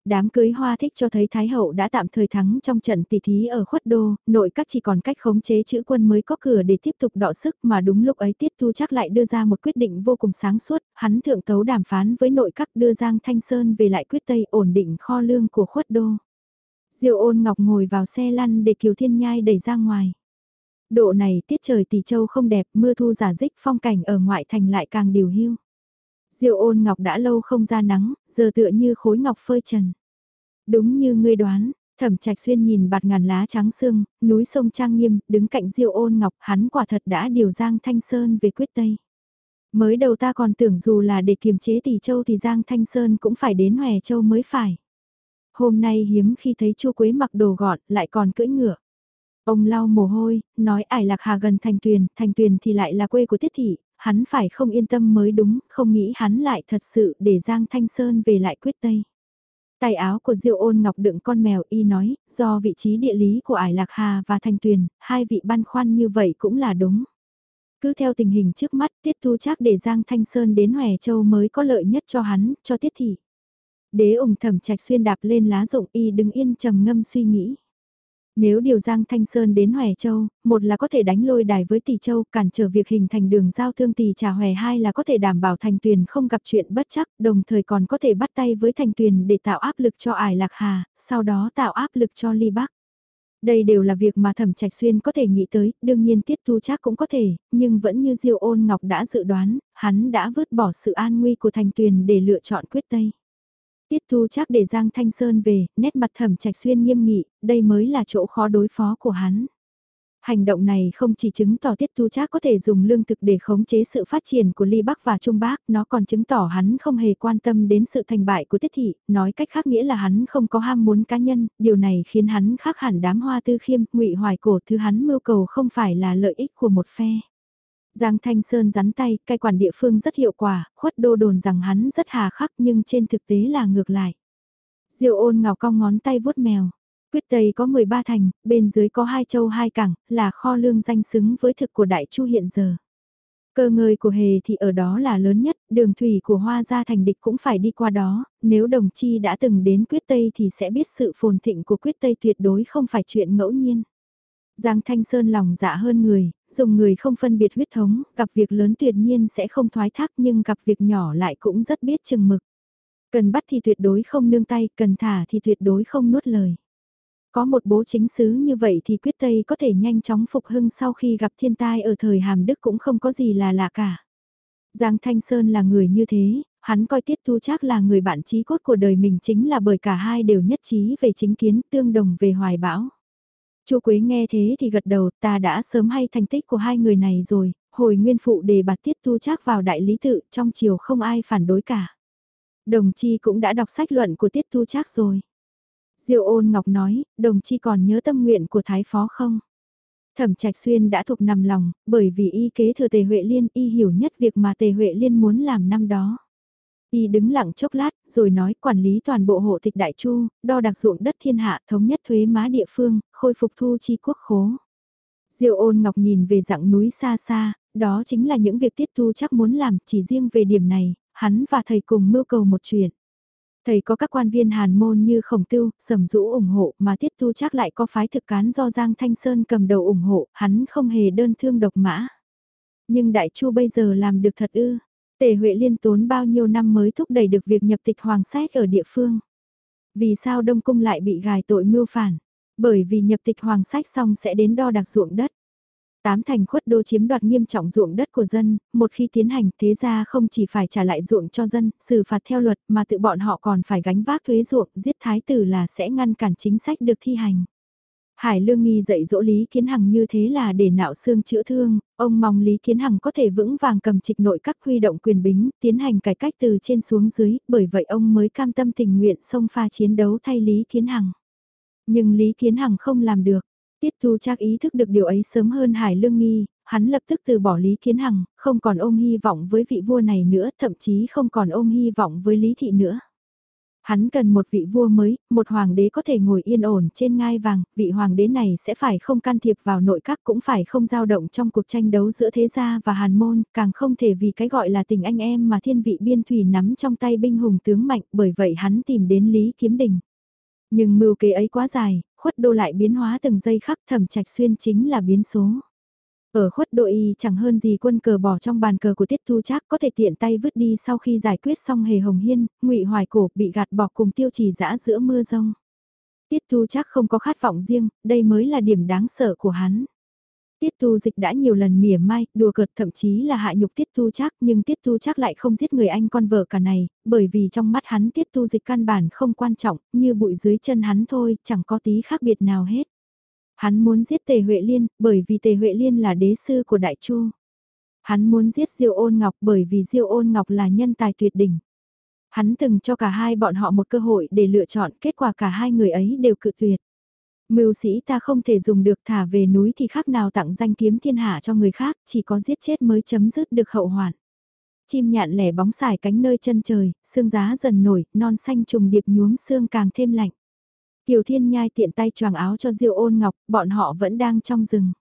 Đám cưới hoa thích cho thấy Thái Hậu đã tạm thời thắng trong trận tỷ thí ở khuất đô, nội các chỉ còn cách khống chế chữ quân mới có cửa để tiếp tục đọ sức mà đúng lúc ấy Tiết Thu chắc lại đưa ra một quyết định vô cùng sáng suốt, hắn thượng tấu đàm phán với nội các đưa Giang Thanh Sơn về lại quyết Tây ổn định kho lương của khuất đô. Diêu ôn ngọc ngồi vào xe lăn để Kiều Thiên Nhai đẩy ra ngoài. Độ này tiết trời tỷ châu không đẹp, mưa thu giả dích phong cảnh ở ngoại thành lại càng điều hưu. Diêu ôn ngọc đã lâu không ra nắng, giờ tựa như khối ngọc phơi trần. Đúng như ngươi đoán, thẩm trạch xuyên nhìn bạt ngàn lá trắng sương, núi sông trang nghiêm, đứng cạnh diêu ôn ngọc, hắn quả thật đã điều Giang Thanh Sơn về quyết Tây. Mới đầu ta còn tưởng dù là để kiềm chế tỷ châu thì Giang Thanh Sơn cũng phải đến Hòe Châu mới phải. Hôm nay hiếm khi thấy chu Quế mặc đồ gọn, lại còn cưỡi ngựa. Ông lau mồ hôi, nói ải lạc hà gần thành tuyền, thành tuyền thì lại là quê của tiết thị, hắn phải không yên tâm mới đúng, không nghĩ hắn lại thật sự để Giang Thanh Sơn về lại quyết tây. Tài áo của diêu ôn ngọc đựng con mèo y nói, do vị trí địa lý của ải lạc hà và thành tuyền, hai vị băn khoăn như vậy cũng là đúng. Cứ theo tình hình trước mắt tiết thu chắc để Giang Thanh Sơn đến Hòe Châu mới có lợi nhất cho hắn, cho tiết thị. Đế ủng thẩm trạch xuyên đạp lên lá rụng y đứng yên trầm ngâm suy nghĩ. Nếu điều Giang Thanh Sơn đến Hòe Châu, một là có thể đánh lôi đài với Tỷ Châu, cản trở việc hình thành đường giao thương Tỷ Trà Hòe hai là có thể đảm bảo Thành Tuyền không gặp chuyện bất chắc, đồng thời còn có thể bắt tay với Thành Tuyền để tạo áp lực cho Ải Lạc Hà, sau đó tạo áp lực cho Ly Bắc. Đây đều là việc mà Thẩm Trạch Xuyên có thể nghĩ tới, đương nhiên Tiết Thu Trác cũng có thể, nhưng vẫn như Diêu Ôn Ngọc đã dự đoán, hắn đã vứt bỏ sự an nguy của Thành Tuyền để lựa chọn quyết tây. Tiết thu chắc để Giang Thanh Sơn về, nét mặt thẩm trạch xuyên nghiêm nghị, đây mới là chỗ khó đối phó của hắn. Hành động này không chỉ chứng tỏ Tiết Thu Trác có thể dùng lương thực để khống chế sự phát triển của Ly Bắc và Trung Bắc, nó còn chứng tỏ hắn không hề quan tâm đến sự thành bại của Tiết Thị, nói cách khác nghĩa là hắn không có ham muốn cá nhân, điều này khiến hắn khác hẳn đám hoa tư khiêm, ngụy hoài cổ thứ hắn mưu cầu không phải là lợi ích của một phe. Giang Thanh Sơn rắn tay, cai quản địa phương rất hiệu quả, khuất đô đồn rằng hắn rất hà khắc nhưng trên thực tế là ngược lại. Diệu ôn ngào cong ngón tay vuốt mèo. Quyết Tây có 13 thành, bên dưới có hai châu hai cảng, là kho lương danh xứng với thực của Đại Chu hiện giờ. Cơ ngơi của hề thì ở đó là lớn nhất, đường thủy của hoa gia thành địch cũng phải đi qua đó, nếu đồng chi đã từng đến quyết Tây thì sẽ biết sự phồn thịnh của quyết Tây tuyệt đối không phải chuyện ngẫu nhiên. Giang Thanh Sơn lòng dạ hơn người, dùng người không phân biệt huyết thống, gặp việc lớn tuyệt nhiên sẽ không thoái thác nhưng gặp việc nhỏ lại cũng rất biết chừng mực. Cần bắt thì tuyệt đối không nương tay, cần thả thì tuyệt đối không nuốt lời. Có một bố chính sứ như vậy thì quyết Tây có thể nhanh chóng phục hưng sau khi gặp thiên tai ở thời Hàm Đức cũng không có gì là lạ cả. Giang Thanh Sơn là người như thế, hắn coi Tiết Tu Trác là người bạn trí cốt của đời mình chính là bởi cả hai đều nhất trí về chính kiến tương đồng về hoài bão. Chu Quế nghe thế thì gật đầu, ta đã sớm hay thành tích của hai người này rồi, hồi nguyên phụ đề bạt tiết tu trác vào đại lý tự, trong chiều không ai phản đối cả. Đồng chi cũng đã đọc sách luận của tiết tu trác rồi. Diêu ôn ngọc nói, đồng chi còn nhớ tâm nguyện của thái phó không? Thẩm Trạch Xuyên đã thuộc nằm lòng, bởi vì y kế thừa Tề Huệ Liên y hiểu nhất việc mà Tề Huệ Liên muốn làm năm đó. Y đứng lặng chốc lát, rồi nói quản lý toàn bộ hộ tịch đại chu, đo đặc ruộng đất thiên hạ, thống nhất thuế má địa phương, khôi phục thu chi quốc khố. Diệu ôn ngọc nhìn về dạng núi xa xa, đó chính là những việc tiết thu chắc muốn làm, chỉ riêng về điểm này, hắn và thầy cùng mưu cầu một chuyện. Thầy có các quan viên hàn môn như khổng tưu, sầm rũ ủng hộ mà tiết thu chắc lại có phái thực cán do Giang Thanh Sơn cầm đầu ủng hộ, hắn không hề đơn thương độc mã. Nhưng đại chu bây giờ làm được thật ư, Tề Huệ Liên tốn bao nhiêu năm mới thúc đẩy được việc nhập tịch hoàng sách ở địa phương. Vì sao Đông Cung lại bị gài tội mưu phản? Bởi vì nhập tịch hoàng sách xong sẽ đến đo đạc ruộng đất. Tám thành khuất đô chiếm đoạt nghiêm trọng ruộng đất của dân, một khi tiến hành thế ra không chỉ phải trả lại ruộng cho dân, xử phạt theo luật mà tự bọn họ còn phải gánh vác thuế ruộng, giết thái tử là sẽ ngăn cản chính sách được thi hành. Hải Lương Nghi dạy dỗ Lý Kiến Hằng như thế là để nạo xương chữa thương, ông mong Lý Kiến Hằng có thể vững vàng cầm trịch nội các huy động quyền bính, tiến hành cải cách từ trên xuống dưới, bởi vậy ông mới cam tâm tình nguyện xông pha chiến đấu thay Lý Kiến Hằng. Nhưng Lý Kiến Hằng không làm được. Tiết Thu Trác ý thức được điều ấy sớm hơn Hải Lương Nghi, hắn lập tức từ bỏ Lý Kiến Hằng, không còn ôm hy vọng với vị vua này nữa, thậm chí không còn ôm hy vọng với Lý Thị nữa. Hắn cần một vị vua mới, một hoàng đế có thể ngồi yên ổn trên ngai vàng, vị hoàng đế này sẽ phải không can thiệp vào nội các cũng phải không dao động trong cuộc tranh đấu giữa thế gia và hàn môn, càng không thể vì cái gọi là tình anh em mà thiên vị biên thủy nắm trong tay binh hùng tướng mạnh, bởi vậy hắn tìm đến Lý Kiếm Đình. Nhưng mưu kế ấy quá dài, khuất đô lại biến hóa từng giây khắc thẩm trạch xuyên chính là biến số. Ở khuất đội y chẳng hơn gì quân cờ bỏ trong bàn cờ của Tiết Thu Trác có thể tiện tay vứt đi sau khi giải quyết xong hề hồng hiên, ngụy hoài cổ bị gạt bỏ cùng tiêu trì dã giữa mưa rông. Tiết Thu Trác không có khát vọng riêng, đây mới là điểm đáng sợ của hắn. Tiết thu Dịch đã nhiều lần mỉa mai, đùa cợt thậm chí là hạ nhục Tiết thu Trác, nhưng Tiết thu Trác lại không giết người anh con vợ cả này, bởi vì trong mắt hắn Tiết thu Dịch căn bản không quan trọng, như bụi dưới chân hắn thôi, chẳng có tí khác biệt nào hết. Hắn muốn giết Tề Huệ Liên, bởi vì Tề Huệ Liên là đế sư của Đại Chu. Hắn muốn giết Diêu Ôn Ngọc bởi vì Diêu Ôn Ngọc là nhân tài tuyệt đỉnh. Hắn từng cho cả hai bọn họ một cơ hội để lựa chọn, kết quả cả hai người ấy đều cự tuyệt. Mưu sĩ ta không thể dùng được thả về núi thì khác nào tặng danh kiếm thiên hạ cho người khác, chỉ có giết chết mới chấm dứt được hậu hoạn. Chim nhạn lẻ bóng xài cánh nơi chân trời, sương giá dần nổi, non xanh trùng điệp nhuốm sương càng thêm lạnh. Kiều Thiên Nhai tiện tay choàng áo cho Diêu Ôn Ngọc, bọn họ vẫn đang trong rừng.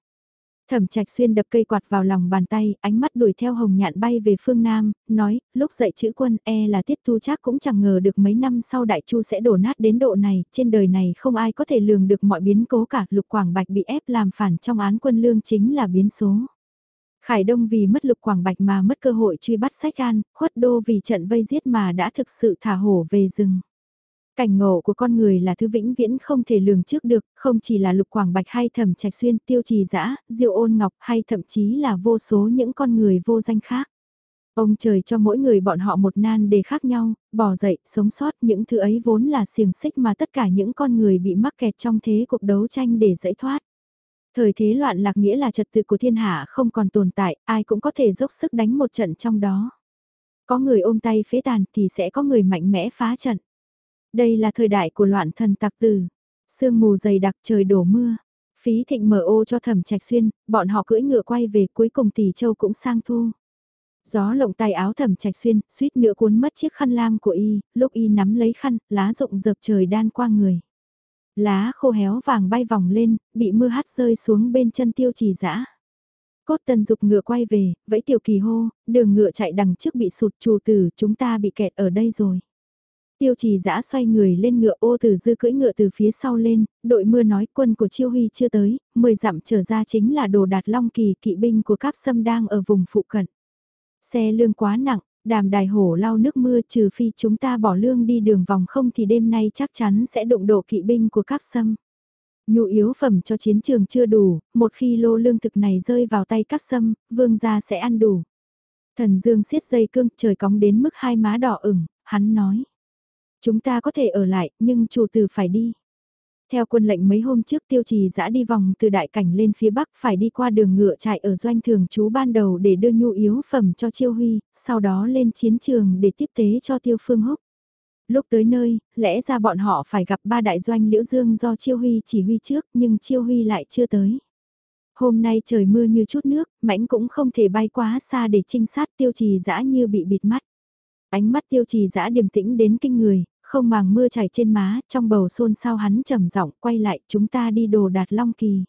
Thẩm Trạch Xuyên đập cây quạt vào lòng bàn tay, ánh mắt đuổi theo Hồng Nhạn bay về phương Nam, nói, lúc dạy chữ quân e là tiết tu chắc cũng chẳng ngờ được mấy năm sau Đại Chu sẽ đổ nát đến độ này, trên đời này không ai có thể lường được mọi biến cố cả, Lục Quảng Bạch bị ép làm phản trong án quân lương chính là biến số. Khải Đông vì mất Lục Quảng Bạch mà mất cơ hội truy bắt sách an, khuất đô vì trận vây giết mà đã thực sự thả hổ về rừng. Cảnh ngộ của con người là thứ vĩnh viễn không thể lường trước được, không chỉ là lục quảng bạch hay thẩm trạch xuyên, tiêu trì dã diệu ôn ngọc hay thậm chí là vô số những con người vô danh khác. Ông trời cho mỗi người bọn họ một nan đề khác nhau, bỏ dậy, sống sót những thứ ấy vốn là xiềng xích mà tất cả những con người bị mắc kẹt trong thế cuộc đấu tranh để giải thoát. Thời thế loạn lạc nghĩa là trật tự của thiên hạ không còn tồn tại, ai cũng có thể dốc sức đánh một trận trong đó. Có người ôm tay phế tàn thì sẽ có người mạnh mẽ phá trận. Đây là thời đại của loạn thần tặc tử. Sương mù dày đặc trời đổ mưa. Phí thịnh mở ô cho thẩm trạch xuyên, bọn họ cưỡi ngựa quay về cuối cùng tỷ châu cũng sang thu. Gió lộng tay áo thẩm trạch xuyên, suýt nữa cuốn mất chiếc khăn lam của y, lúc y nắm lấy khăn, lá rụng dập trời đan qua người. Lá khô héo vàng bay vòng lên, bị mưa hắt rơi xuống bên chân tiêu trì dã Cốt tần dục ngựa quay về, vẫy tiểu kỳ hô, đường ngựa chạy đằng trước bị sụt trù tử, chúng ta bị kẹt ở đây rồi. Tiêu trì giã xoay người lên ngựa ô từ dư cưỡi ngựa từ phía sau lên, đội mưa nói quân của Chiêu Huy chưa tới, mười dặm trở ra chính là đồ đạt long kỳ kỵ binh của cáp sâm đang ở vùng phụ cận. Xe lương quá nặng, đàm đài hổ lau nước mưa trừ phi chúng ta bỏ lương đi đường vòng không thì đêm nay chắc chắn sẽ đụng độ kỵ binh của cáp sâm. Nhu yếu phẩm cho chiến trường chưa đủ, một khi lô lương thực này rơi vào tay cáp sâm, vương gia sẽ ăn đủ. Thần Dương siết dây cương trời cóng đến mức hai má đỏ ửng, hắn nói. Chúng ta có thể ở lại, nhưng chủ tử phải đi. Theo quân lệnh mấy hôm trước tiêu trì dã đi vòng từ đại cảnh lên phía bắc phải đi qua đường ngựa chạy ở doanh thường trú ban đầu để đưa nhu yếu phẩm cho chiêu huy, sau đó lên chiến trường để tiếp tế cho tiêu phương húc. Lúc tới nơi, lẽ ra bọn họ phải gặp ba đại doanh liễu dương do chiêu huy chỉ huy trước nhưng chiêu huy lại chưa tới. Hôm nay trời mưa như chút nước, mãnh cũng không thể bay quá xa để trinh sát tiêu trì dã như bị bịt mắt. Ánh mắt tiêu trì dã điềm tĩnh đến kinh người, không màng mưa chảy trên má, trong bầu xôn xao hắn trầm giọng quay lại, chúng ta đi đồ đạt Long Kỳ.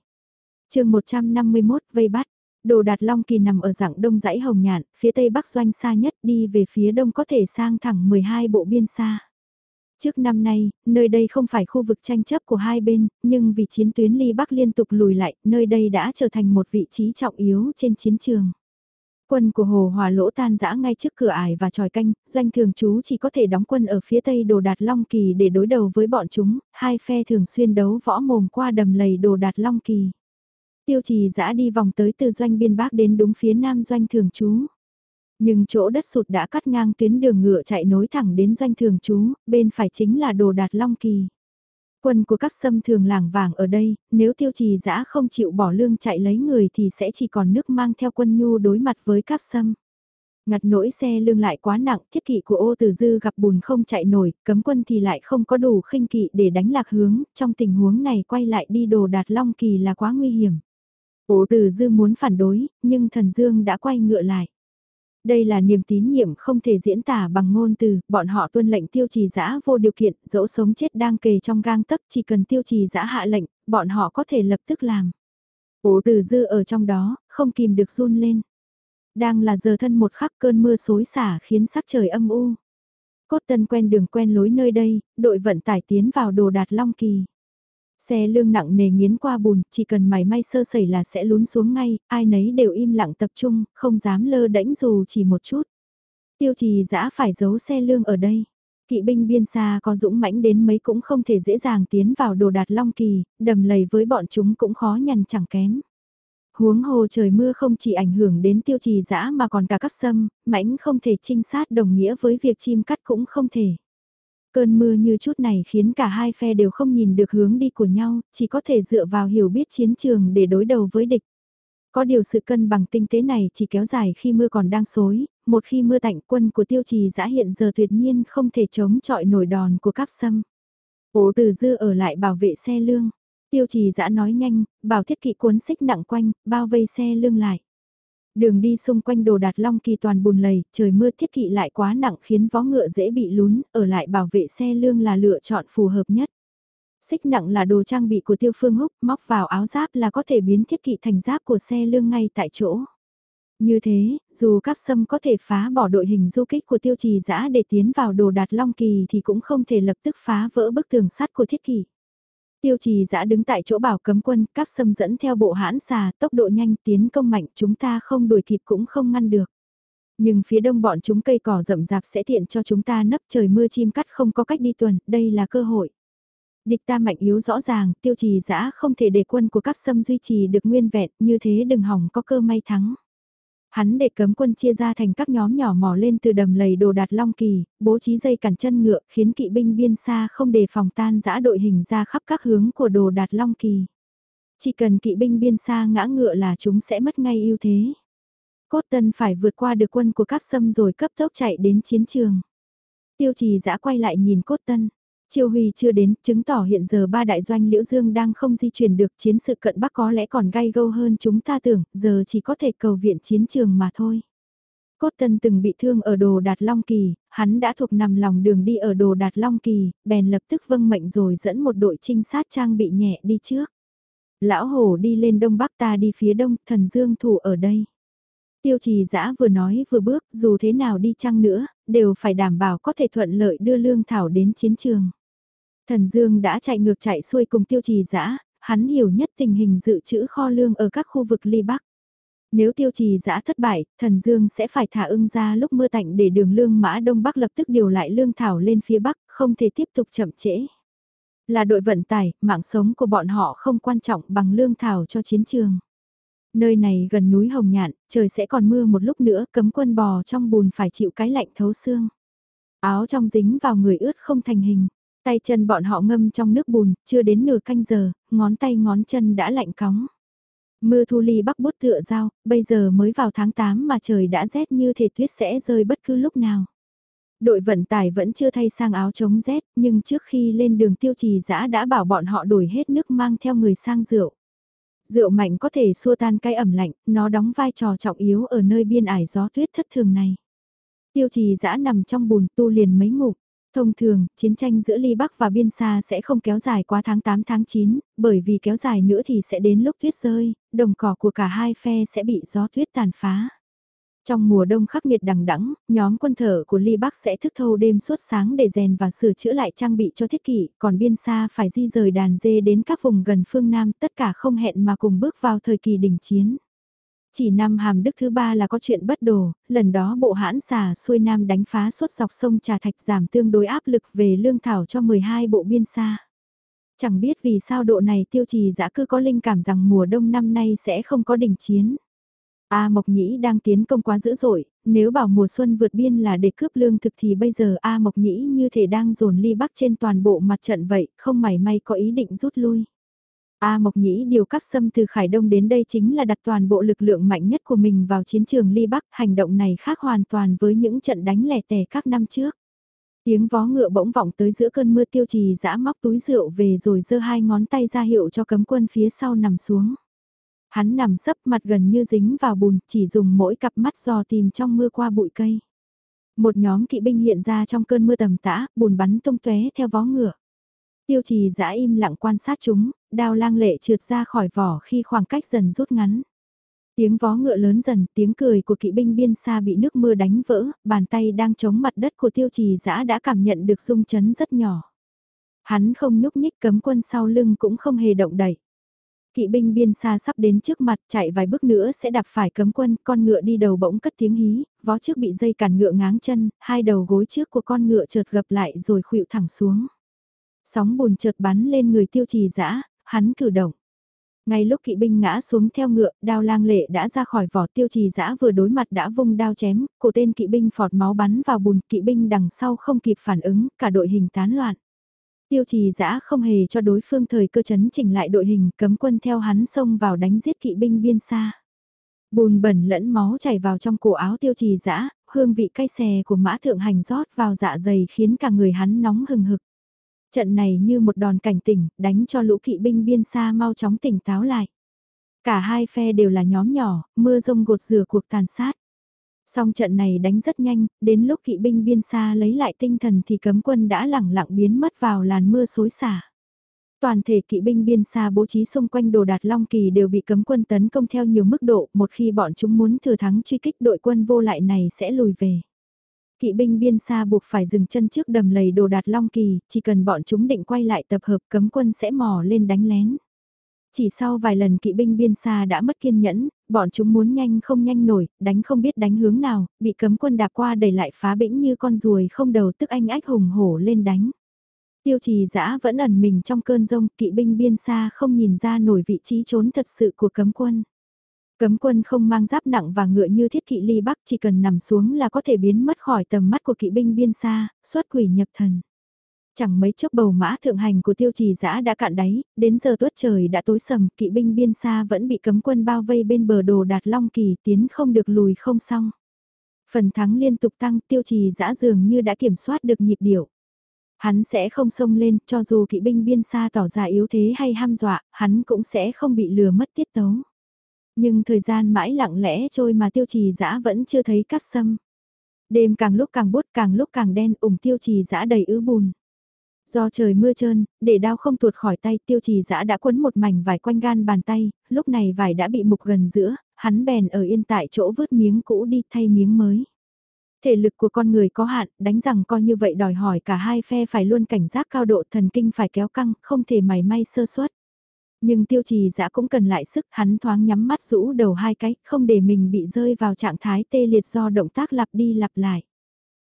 chương 151 vây bắt, đồ đạt Long Kỳ nằm ở dạng đông dãy hồng nhạn, phía tây bắc doanh xa nhất đi về phía đông có thể sang thẳng 12 bộ biên xa. Trước năm nay, nơi đây không phải khu vực tranh chấp của hai bên, nhưng vì chiến tuyến ly bắc liên tục lùi lại, nơi đây đã trở thành một vị trí trọng yếu trên chiến trường. Quân của Hồ Hòa Lỗ tan rã ngay trước cửa ải và tròi canh, doanh thường chú chỉ có thể đóng quân ở phía tây đồ đạt Long Kỳ để đối đầu với bọn chúng, hai phe thường xuyên đấu võ mồm qua đầm lầy đồ đạt Long Kỳ. Tiêu trì dã đi vòng tới từ doanh biên bắc đến đúng phía nam doanh thường chú. Nhưng chỗ đất sụt đã cắt ngang tuyến đường ngựa chạy nối thẳng đến doanh thường chú, bên phải chính là đồ đạt Long Kỳ. Quân của các xâm thường làng vàng ở đây, nếu tiêu trì dã không chịu bỏ lương chạy lấy người thì sẽ chỉ còn nước mang theo quân nhu đối mặt với các xâm. Ngặt nỗi xe lương lại quá nặng, thiết kỵ của ô Tử dư gặp bùn không chạy nổi, cấm quân thì lại không có đủ khinh kỵ để đánh lạc hướng, trong tình huống này quay lại đi đồ đạt long kỳ là quá nguy hiểm. Ô Tử dư muốn phản đối, nhưng thần dương đã quay ngựa lại. Đây là niềm tín nhiệm không thể diễn tả bằng ngôn từ, bọn họ tuân lệnh tiêu trì giã vô điều kiện, dẫu sống chết đang kề trong gang tấc chỉ cần tiêu trì giã hạ lệnh, bọn họ có thể lập tức làm. ủ từ dư ở trong đó, không kìm được run lên. Đang là giờ thân một khắc cơn mưa xối xả khiến sắc trời âm u. Cốt tân quen đường quen lối nơi đây, đội vận tải tiến vào đồ đạt long kỳ. Xe lương nặng nề nghiến qua bùn, chỉ cần mày may sơ sẩy là sẽ lún xuống ngay, ai nấy đều im lặng tập trung, không dám lơ đễnh dù chỉ một chút. Tiêu trì dã phải giấu xe lương ở đây. Kỵ binh biên xa có dũng mãnh đến mấy cũng không thể dễ dàng tiến vào đồ đạt long kỳ, đầm lầy với bọn chúng cũng khó nhằn chẳng kém. Huống hồ trời mưa không chỉ ảnh hưởng đến tiêu trì dã mà còn cả các sâm, mãnh không thể trinh sát đồng nghĩa với việc chim cắt cũng không thể. Cơn mưa như chút này khiến cả hai phe đều không nhìn được hướng đi của nhau, chỉ có thể dựa vào hiểu biết chiến trường để đối đầu với địch. Có điều sự cân bằng tinh tế này chỉ kéo dài khi mưa còn đang xối, một khi mưa tạnh quân của tiêu trì giã hiện giờ tuyệt nhiên không thể chống chọi nổi đòn của cáp sâm. Ổ từ dư ở lại bảo vệ xe lương. Tiêu trì giã nói nhanh, bảo thiết kỵ cuốn xích nặng quanh, bao vây xe lương lại. Đường đi xung quanh đồ đạt long kỳ toàn bùn lầy, trời mưa thiết kỵ lại quá nặng khiến vó ngựa dễ bị lún, ở lại bảo vệ xe lương là lựa chọn phù hợp nhất. Xích nặng là đồ trang bị của tiêu phương húc, móc vào áo giáp là có thể biến thiết kỵ thành giáp của xe lương ngay tại chỗ. Như thế, dù các sâm có thể phá bỏ đội hình du kích của tiêu trì giã để tiến vào đồ đạt long kỳ thì cũng không thể lập tức phá vỡ bức tường sắt của thiết kỷ. Tiêu trì giã đứng tại chỗ bảo cấm quân, cắp xâm dẫn theo bộ hãn xà, tốc độ nhanh tiến công mạnh chúng ta không đuổi kịp cũng không ngăn được. Nhưng phía đông bọn chúng cây cỏ rậm rạp sẽ tiện cho chúng ta nấp trời mưa chim cắt không có cách đi tuần, đây là cơ hội. Địch ta mạnh yếu rõ ràng, tiêu trì giã không thể để quân của cắp xâm duy trì được nguyên vẹn, như thế đừng hỏng có cơ may thắng. Hắn để cấm quân chia ra thành các nhóm nhỏ mò lên từ đầm lầy đồ đạt long kỳ, bố trí dây cản chân ngựa khiến kỵ binh biên xa không đề phòng tan giã đội hình ra khắp các hướng của đồ đạt long kỳ. Chỉ cần kỵ binh biên xa ngã ngựa là chúng sẽ mất ngay ưu thế. Cốt tân phải vượt qua được quân của các sâm rồi cấp tốc chạy đến chiến trường. Tiêu trì giã quay lại nhìn cốt tân. Chiêu Huy chưa đến, chứng tỏ hiện giờ ba đại doanh Liễu Dương đang không di chuyển được chiến sự cận Bắc có lẽ còn gai gâu hơn chúng ta tưởng, giờ chỉ có thể cầu viện chiến trường mà thôi. Cốt Tân từng bị thương ở đồ Đạt Long Kỳ, hắn đã thuộc nằm lòng đường đi ở đồ Đạt Long Kỳ, bèn lập tức vâng mệnh rồi dẫn một đội trinh sát trang bị nhẹ đi trước. Lão Hổ đi lên đông bắc ta đi phía đông, thần dương thủ ở đây. Tiêu trì giã vừa nói vừa bước, dù thế nào đi chăng nữa, đều phải đảm bảo có thể thuận lợi đưa lương thảo đến chiến trường. Thần Dương đã chạy ngược chạy xuôi cùng tiêu trì Dã. hắn hiểu nhất tình hình dự trữ kho lương ở các khu vực ly bắc. Nếu tiêu trì giã thất bại, thần Dương sẽ phải thả ưng ra lúc mưa tạnh để đường lương mã đông bắc lập tức điều lại lương thảo lên phía bắc, không thể tiếp tục chậm trễ. Là đội vận tải, mạng sống của bọn họ không quan trọng bằng lương thảo cho chiến trường. Nơi này gần núi Hồng Nhạn, trời sẽ còn mưa một lúc nữa, cấm quân bò trong bùn phải chịu cái lạnh thấu xương. Áo trong dính vào người ướt không thành hình, tay chân bọn họ ngâm trong nước bùn, chưa đến nửa canh giờ, ngón tay ngón chân đã lạnh cóng. Mưa thu ly bắc bút tựa dao, bây giờ mới vào tháng 8 mà trời đã rét như thể tuyết sẽ rơi bất cứ lúc nào. Đội vận tải vẫn chưa thay sang áo chống rét, nhưng trước khi lên đường tiêu trì giã đã bảo bọn họ đổi hết nước mang theo người sang rượu. Rượu mạnh có thể xua tan cái ẩm lạnh, nó đóng vai trò trọng yếu ở nơi biên ải gió tuyết thất thường này. Tiêu trì giã nằm trong bùn tu liền mấy ngục. Thông thường, chiến tranh giữa Ly Bắc và Biên Sa sẽ không kéo dài qua tháng 8 tháng 9, bởi vì kéo dài nữa thì sẽ đến lúc tuyết rơi, đồng cỏ của cả hai phe sẽ bị gió tuyết tàn phá. Trong mùa đông khắc nghiệt đằng đẵng, nhóm quân thợ của Ly Bắc sẽ thức thâu đêm suốt sáng để rèn và sửa chữa lại trang bị cho thiết kỷ, còn biên xa phải di rời đàn dê đến các vùng gần phương Nam, tất cả không hẹn mà cùng bước vào thời kỳ đỉnh chiến. Chỉ năm hàm đức thứ ba là có chuyện bất đồ, lần đó bộ hãn xà xuôi Nam đánh phá suốt dọc sông Trà Thạch giảm tương đối áp lực về lương thảo cho 12 bộ biên xa. Chẳng biết vì sao độ này tiêu trì dã cư có linh cảm rằng mùa đông năm nay sẽ không có đình chiến. A Mộc Nhĩ đang tiến công quá dữ dội, nếu bảo mùa xuân vượt biên là để cướp lương thực thì bây giờ A Mộc Nhĩ như thể đang dồn ly bắc trên toàn bộ mặt trận vậy, không mảy may có ý định rút lui. A Mộc Nhĩ điều các xâm từ Khải Đông đến đây chính là đặt toàn bộ lực lượng mạnh nhất của mình vào chiến trường ly bắc, hành động này khác hoàn toàn với những trận đánh lẻ tẻ các năm trước. Tiếng vó ngựa bỗng vọng tới giữa cơn mưa tiêu trì giã móc túi rượu về rồi giơ hai ngón tay ra hiệu cho cấm quân phía sau nằm xuống. Hắn nằm sấp mặt gần như dính vào bùn, chỉ dùng mỗi cặp mắt dò tìm trong mưa qua bụi cây. Một nhóm kỵ binh hiện ra trong cơn mưa tầm tã, bùn bắn tung tóe theo vó ngựa. Tiêu trì giã im lặng quan sát chúng, đao lang lệ trượt ra khỏi vỏ khi khoảng cách dần rút ngắn. Tiếng vó ngựa lớn dần, tiếng cười của kỵ binh biên xa bị nước mưa đánh vỡ, bàn tay đang chống mặt đất của tiêu trì giã đã cảm nhận được rung chấn rất nhỏ. Hắn không nhúc nhích cấm quân sau lưng cũng không hề động đậy. Kỵ binh biên xa sắp đến trước mặt chạy vài bước nữa sẽ đạp phải cấm quân, con ngựa đi đầu bỗng cất tiếng hí, vó trước bị dây cản ngựa ngáng chân, hai đầu gối trước của con ngựa chợt gập lại rồi khuỵu thẳng xuống. Sóng bùn chợt bắn lên người tiêu trì dã hắn cử động. Ngay lúc kỵ binh ngã xuống theo ngựa, đao lang lệ đã ra khỏi vỏ tiêu trì dã vừa đối mặt đã vung đao chém, cổ tên kỵ binh phọt máu bắn vào bùn, kỵ binh đằng sau không kịp phản ứng, cả đội hình tán loạn. Tiêu trì dã không hề cho đối phương thời cơ chấn chỉnh lại đội hình, cấm quân theo hắn xông vào đánh giết kỵ binh biên xa. Bùn bẩn lẫn máu chảy vào trong cổ áo tiêu trì dã hương vị cay xè của mã thượng hành rót vào dạ dày khiến cả người hắn nóng hừng hực. Trận này như một đòn cảnh tỉnh, đánh cho lũ kỵ binh biên xa mau chóng tỉnh táo lại. Cả hai phe đều là nhóm nhỏ, mưa rông gột rửa cuộc tàn sát. Song trận này đánh rất nhanh, đến lúc kỵ binh biên xa lấy lại tinh thần thì cấm quân đã lẳng lặng biến mất vào làn mưa xối xả. Toàn thể kỵ binh biên xa bố trí xung quanh đồ đạt Long Kỳ đều bị cấm quân tấn công theo nhiều mức độ, một khi bọn chúng muốn thừa thắng truy kích đội quân vô lại này sẽ lùi về. Kỵ binh biên xa buộc phải dừng chân trước đầm lầy đồ đạt Long Kỳ, chỉ cần bọn chúng định quay lại tập hợp cấm quân sẽ mò lên đánh lén. Chỉ sau vài lần kỵ binh biên xa đã mất kiên nhẫn, bọn chúng muốn nhanh không nhanh nổi, đánh không biết đánh hướng nào, bị cấm quân đạp qua đẩy lại phá bĩnh như con ruồi không đầu tức anh ách hùng hổ lên đánh. Tiêu trì dã vẫn ẩn mình trong cơn rông, kỵ binh biên xa không nhìn ra nổi vị trí trốn thật sự của cấm quân. Cấm quân không mang giáp nặng và ngựa như thiết kỵ ly bắc chỉ cần nằm xuống là có thể biến mất khỏi tầm mắt của kỵ binh biên xa, xuất quỷ nhập thần. Chẳng mấy chốc bầu mã thượng hành của tiêu trì giã đã cạn đáy, đến giờ tuất trời đã tối sầm, kỵ binh biên xa vẫn bị cấm quân bao vây bên bờ đồ đạt long kỳ tiến không được lùi không xong. Phần thắng liên tục tăng tiêu trì giã dường như đã kiểm soát được nhịp điệu. Hắn sẽ không xông lên, cho dù kỵ binh biên xa tỏ ra yếu thế hay ham dọa, hắn cũng sẽ không bị lừa mất tiết tấu. Nhưng thời gian mãi lặng lẽ trôi mà tiêu trì dã vẫn chưa thấy cát sâm. Đêm càng lúc càng bút càng lúc càng đen ủng tiêu trì dã đầy ứ bùn. Do trời mưa trơn, để đao không tuột khỏi tay tiêu trì dã đã quấn một mảnh vải quanh gan bàn tay, lúc này vải đã bị mục gần giữa, hắn bèn ở yên tại chỗ vứt miếng cũ đi thay miếng mới. Thể lực của con người có hạn, đánh rằng coi như vậy đòi hỏi cả hai phe phải luôn cảnh giác cao độ thần kinh phải kéo căng, không thể mảy may sơ suất. Nhưng tiêu trì dã cũng cần lại sức, hắn thoáng nhắm mắt rũ đầu hai cái, không để mình bị rơi vào trạng thái tê liệt do động tác lặp đi lặp lại.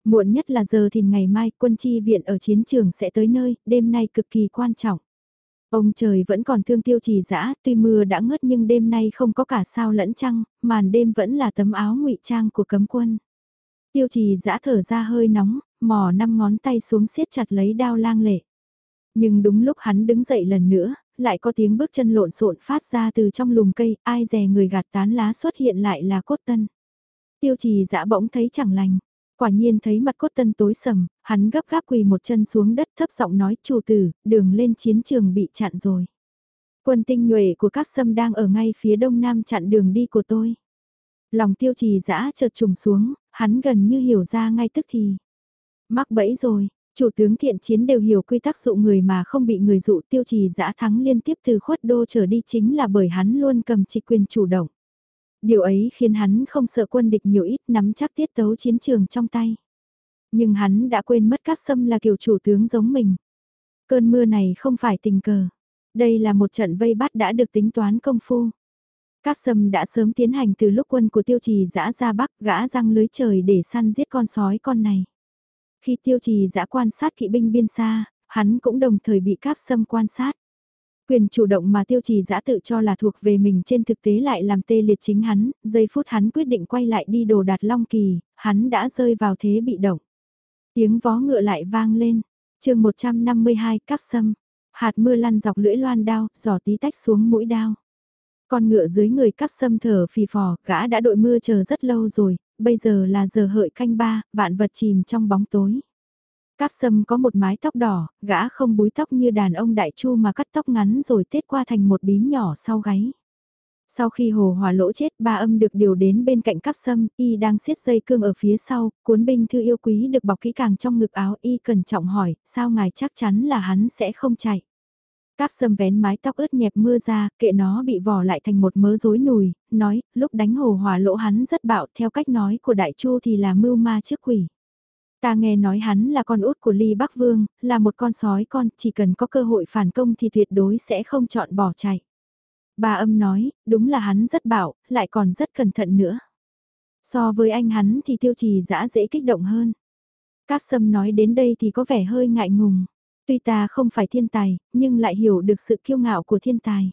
Muộn nhất là giờ thì ngày mai quân chi viện ở chiến trường sẽ tới nơi, đêm nay cực kỳ quan trọng. Ông trời vẫn còn thương tiêu trì dã tuy mưa đã ngớt nhưng đêm nay không có cả sao lẫn trăng, màn đêm vẫn là tấm áo ngụy trang của cấm quân. Tiêu trì dã thở ra hơi nóng, mò năm ngón tay xuống siết chặt lấy đao lang lệ. Nhưng đúng lúc hắn đứng dậy lần nữa, lại có tiếng bước chân lộn xộn phát ra từ trong lùm cây, ai dè người gạt tán lá xuất hiện lại là cốt tân. Tiêu trì dã bỗng thấy chẳng lành, quả nhiên thấy mặt cốt tân tối sầm, hắn gấp gáp quỳ một chân xuống đất thấp giọng nói chủ tử, đường lên chiến trường bị chặn rồi. Quân tinh nhuệ của các sâm đang ở ngay phía đông nam chặn đường đi của tôi. Lòng tiêu trì dã chợt trùng xuống, hắn gần như hiểu ra ngay tức thì. Mắc bẫy rồi, Chủ tướng thiện chiến đều hiểu quy tắc dụ người mà không bị người dụ tiêu trì giã thắng liên tiếp từ khuất đô trở đi chính là bởi hắn luôn cầm chỉ quyền chủ động. Điều ấy khiến hắn không sợ quân địch nhiều ít nắm chắc tiết tấu chiến trường trong tay. Nhưng hắn đã quên mất các sâm là kiểu chủ tướng giống mình. Cơn mưa này không phải tình cờ. Đây là một trận vây bắt đã được tính toán công phu. Các sâm đã sớm tiến hành từ lúc quân của tiêu trì giã ra bắc gã răng lưới trời để săn giết con sói con này. Khi tiêu trì giã quan sát kỵ binh biên xa, hắn cũng đồng thời bị cáp sâm quan sát. Quyền chủ động mà tiêu trì giã tự cho là thuộc về mình trên thực tế lại làm tê liệt chính hắn, giây phút hắn quyết định quay lại đi đồ đạt long kỳ, hắn đã rơi vào thế bị động. Tiếng vó ngựa lại vang lên, chương 152 cáp sâm, hạt mưa lăn dọc lưỡi loan đao, giỏ tí tách xuống mũi đao. Con ngựa dưới người cắp sâm thở phì phò, gã đã đội mưa chờ rất lâu rồi, bây giờ là giờ hợi canh ba, vạn vật chìm trong bóng tối. Cáp sâm có một mái tóc đỏ, gã không búi tóc như đàn ông đại chu mà cắt tóc ngắn rồi tết qua thành một bím nhỏ sau gáy. Sau khi hồ hòa lỗ chết, ba âm được điều đến bên cạnh cắp sâm, y đang siết dây cương ở phía sau, cuốn binh thư yêu quý được bọc kỹ càng trong ngực áo y cẩn trọng hỏi, sao ngài chắc chắn là hắn sẽ không chạy. Cáp sâm vén mái tóc ướt nhẹp mưa ra, kệ nó bị vò lại thành một mớ rối nùi, nói, lúc đánh hồ hòa lỗ hắn rất bạo, theo cách nói của đại chu thì là mưu ma trước quỷ. Ta nghe nói hắn là con út của Ly Bắc Vương, là một con sói con, chỉ cần có cơ hội phản công thì tuyệt đối sẽ không chọn bỏ chạy. Bà âm nói, đúng là hắn rất bạo, lại còn rất cẩn thận nữa. So với anh hắn thì tiêu trì dã dễ kích động hơn. Cáp sâm nói đến đây thì có vẻ hơi ngại ngùng. Tuy ta không phải thiên tài, nhưng lại hiểu được sự kiêu ngạo của thiên tài.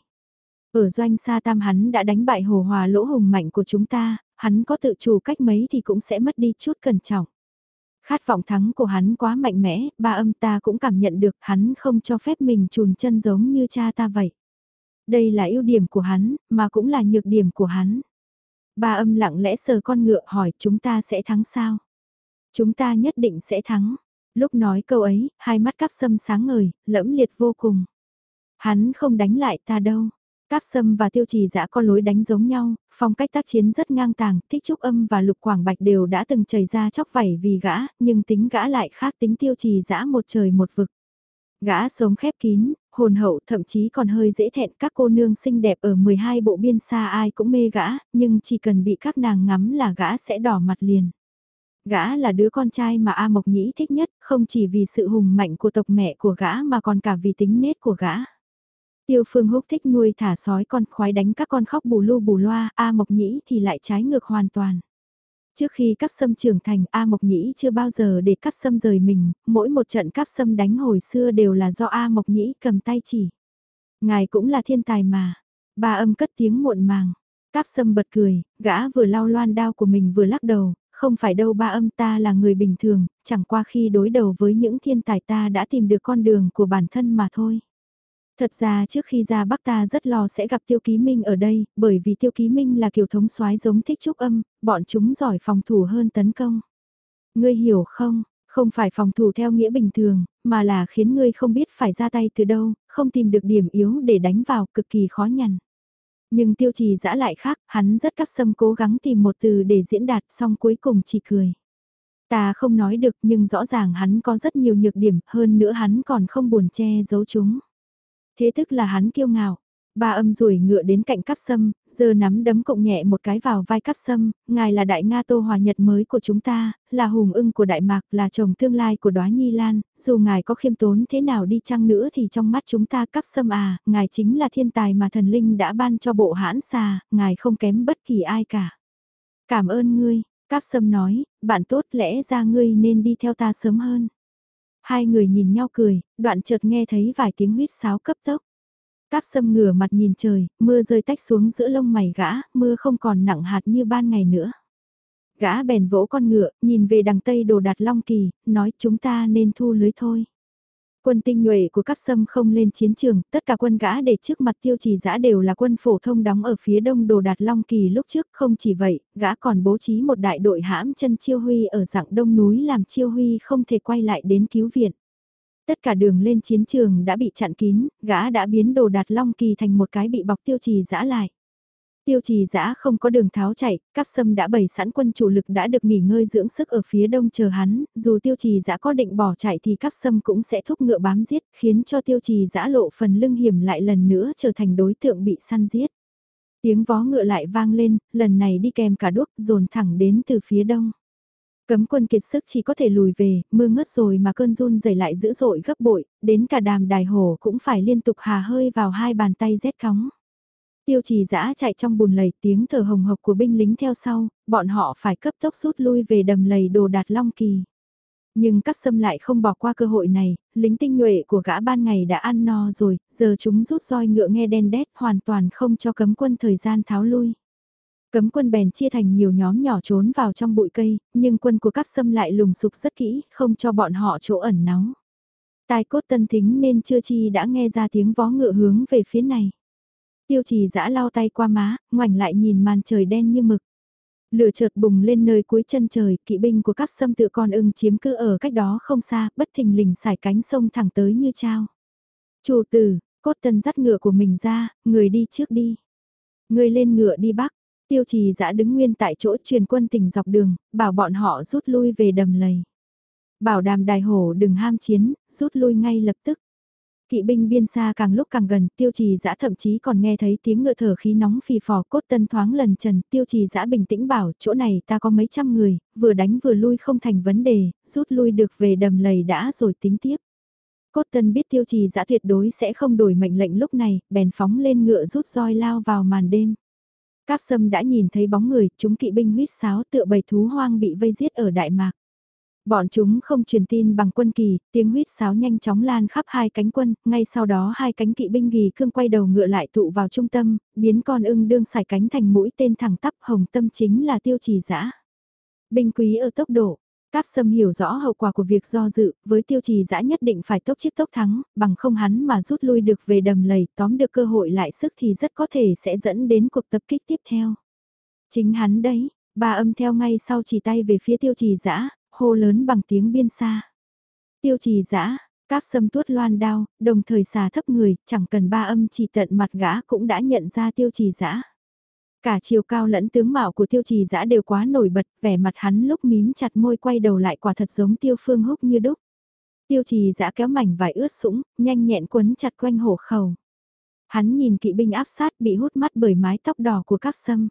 Ở doanh sa tam hắn đã đánh bại hồ hòa lỗ hùng mạnh của chúng ta, hắn có tự chủ cách mấy thì cũng sẽ mất đi chút cẩn trọng. Khát vọng thắng của hắn quá mạnh mẽ, ba âm ta cũng cảm nhận được hắn không cho phép mình chùn chân giống như cha ta vậy. Đây là ưu điểm của hắn, mà cũng là nhược điểm của hắn. Ba âm lặng lẽ sờ con ngựa hỏi chúng ta sẽ thắng sao? Chúng ta nhất định sẽ thắng. Lúc nói câu ấy, hai mắt cáp sâm sáng ngời, lẫm liệt vô cùng. Hắn không đánh lại ta đâu. Cáp Sâm và Tiêu Trì Dã có lối đánh giống nhau, phong cách tác chiến rất ngang tàng, Thích Trúc Âm và Lục Quảng Bạch đều đã từng chảy ra chóc vảy vì gã, nhưng tính gã lại khác tính Tiêu Trì Dã một trời một vực. Gã sống khép kín, hồn hậu thậm chí còn hơi dễ thẹn các cô nương xinh đẹp ở 12 bộ biên xa ai cũng mê gã, nhưng chỉ cần bị các nàng ngắm là gã sẽ đỏ mặt liền. Gã là đứa con trai mà A Mộc Nhĩ thích nhất, không chỉ vì sự hùng mạnh của tộc mẹ của gã mà còn cả vì tính nết của gã. Tiêu Phương Húc thích nuôi thả sói con khoái đánh các con khóc bù lu bù loa, A Mộc Nhĩ thì lại trái ngược hoàn toàn. Trước khi cắp sâm trưởng thành A Mộc Nhĩ chưa bao giờ để cắp sâm rời mình, mỗi một trận cắp sâm đánh hồi xưa đều là do A Mộc Nhĩ cầm tay chỉ. Ngài cũng là thiên tài mà. Ba âm cất tiếng muộn màng. Cáp sâm bật cười, gã vừa lau loan đao của mình vừa lắc đầu, không phải đâu ba âm ta là người bình thường, chẳng qua khi đối đầu với những thiên tài ta đã tìm được con đường của bản thân mà thôi. Thật ra trước khi ra Bắc ta rất lo sẽ gặp Tiêu Ký Minh ở đây, bởi vì Tiêu Ký Minh là kiểu thống soái giống thích trúc âm, bọn chúng giỏi phòng thủ hơn tấn công. Ngươi hiểu không, không phải phòng thủ theo nghĩa bình thường, mà là khiến ngươi không biết phải ra tay từ đâu, không tìm được điểm yếu để đánh vào cực kỳ khó nhằn. Nhưng tiêu trì dã lại khác, hắn rất cắp sâm cố gắng tìm một từ để diễn đạt xong cuối cùng chỉ cười. Ta không nói được nhưng rõ ràng hắn có rất nhiều nhược điểm hơn nữa hắn còn không buồn che giấu chúng. Thế tức là hắn kiêu ngạo. Ba âm rủi ngựa đến cạnh cắp sâm, giờ nắm đấm cộng nhẹ một cái vào vai cắp sâm, ngài là đại Nga Tô Hòa Nhật mới của chúng ta, là hùng ưng của đại mạc, là chồng tương lai của đóa Nhi Lan, dù ngài có khiêm tốn thế nào đi chăng nữa thì trong mắt chúng ta cắp sâm à, ngài chính là thiên tài mà thần linh đã ban cho bộ hãn xà, ngài không kém bất kỳ ai cả. Cảm ơn ngươi, cắp sâm nói, bạn tốt lẽ ra ngươi nên đi theo ta sớm hơn. Hai người nhìn nhau cười, đoạn chợt nghe thấy vài tiếng huyết sáo cấp tốc. Cáp sâm ngửa mặt nhìn trời, mưa rơi tách xuống giữa lông mày gã, mưa không còn nặng hạt như ban ngày nữa. Gã bèn vỗ con ngựa, nhìn về đằng tây đồ đạt long kỳ, nói chúng ta nên thu lưới thôi. Quân tinh nhuệ của các sâm không lên chiến trường, tất cả quân gã để trước mặt tiêu trì giã đều là quân phổ thông đóng ở phía đông đồ đạt Long Kỳ lúc trước. Không chỉ vậy, gã còn bố trí một đại đội hãm chân chiêu huy ở dạng đông núi làm chiêu huy không thể quay lại đến cứu viện. Tất cả đường lên chiến trường đã bị chặn kín, gã đã biến đồ đạt Long Kỳ thành một cái bị bọc tiêu trì giã lại. Tiêu trì giã không có đường tháo chạy, các sâm đã bày sẵn quân chủ lực đã được nghỉ ngơi dưỡng sức ở phía đông chờ hắn, dù tiêu trì giã có định bỏ chạy thì các sâm cũng sẽ thúc ngựa bám giết, khiến cho tiêu trì giã lộ phần lưng hiểm lại lần nữa trở thành đối tượng bị săn giết. Tiếng vó ngựa lại vang lên, lần này đi kèm cả đuốc dồn thẳng đến từ phía đông. Cấm quân kiệt sức chỉ có thể lùi về, mưa ngớt rồi mà cơn run dày lại dữ dội gấp bội, đến cả đàm đài hồ cũng phải liên tục hà hơi vào hai bàn tay rét cóng. Tiêu trì dã chạy trong bùn lầy tiếng thở hồng hộc của binh lính theo sau, bọn họ phải cấp tốc rút lui về đầm lầy đồ đạt long kỳ. Nhưng các sâm lại không bỏ qua cơ hội này, lính tinh nhuệ của gã ban ngày đã ăn no rồi, giờ chúng rút roi ngựa nghe đen đét hoàn toàn không cho cấm quân thời gian tháo lui. Cấm quân bèn chia thành nhiều nhóm nhỏ trốn vào trong bụi cây, nhưng quân của các sâm lại lùng sục rất kỹ, không cho bọn họ chỗ ẩn náu. Tai cốt tân thính nên chưa chi đã nghe ra tiếng vó ngựa hướng về phía này. Tiêu trì giã lau tay qua má, ngoảnh lại nhìn màn trời đen như mực. Lửa chợt bùng lên nơi cuối chân trời, kỵ binh của các sâm tự con ưng chiếm cứ ở cách đó không xa, bất thình lình xải cánh sông thẳng tới như trao. Chủ tử, cốt tân dắt ngựa của mình ra, người đi trước đi. Người lên ngựa đi bắc, tiêu trì giã đứng nguyên tại chỗ truyền quân tỉnh dọc đường, bảo bọn họ rút lui về đầm lầy. Bảo đàm đài hổ đừng ham chiến, rút lui ngay lập tức. Kỵ binh biên xa càng lúc càng gần, tiêu trì giã thậm chí còn nghe thấy tiếng ngựa thở khí nóng phì phò cốt tân thoáng lần trần, tiêu trì giã bình tĩnh bảo, chỗ này ta có mấy trăm người, vừa đánh vừa lui không thành vấn đề, rút lui được về đầm lầy đã rồi tính tiếp. Cốt tân biết tiêu trì giã tuyệt đối sẽ không đổi mệnh lệnh lúc này, bèn phóng lên ngựa rút roi lao vào màn đêm. Cáp sâm đã nhìn thấy bóng người, chúng kỵ binh huyết sáo tựa bầy thú hoang bị vây giết ở Đại Mạc. Bọn chúng không truyền tin bằng quân kỳ, tiếng huyết sáo nhanh chóng lan khắp hai cánh quân, ngay sau đó hai cánh kỵ binh ghi cương quay đầu ngựa lại tụ vào trung tâm, biến con ưng đương xài cánh thành mũi tên thẳng tắp hồng tâm chính là tiêu trì dã Binh quý ở tốc độ, Cáp Sâm hiểu rõ hậu quả của việc do dự, với tiêu trì dã nhất định phải tốc chiếc tốc thắng, bằng không hắn mà rút lui được về đầm lầy, tóm được cơ hội lại sức thì rất có thể sẽ dẫn đến cuộc tập kích tiếp theo. Chính hắn đấy, ba âm theo ngay sau chỉ tay về phía tiêu trì dã hô lớn bằng tiếng biên xa. Tiêu trì dã Cáp sâm tuốt loan đao, đồng thời xà thấp người, chẳng cần ba âm chỉ tận mặt gã cũng đã nhận ra tiêu trì dã Cả chiều cao lẫn tướng mạo của tiêu trì dã đều quá nổi bật, vẻ mặt hắn lúc mím chặt môi quay đầu lại quả thật giống tiêu phương húc như đúc. Tiêu trì dã kéo mảnh vải ướt sũng, nhanh nhẹn quấn chặt quanh hổ khẩu. Hắn nhìn kỵ binh áp sát bị hút mắt bởi mái tóc đỏ của các sâm.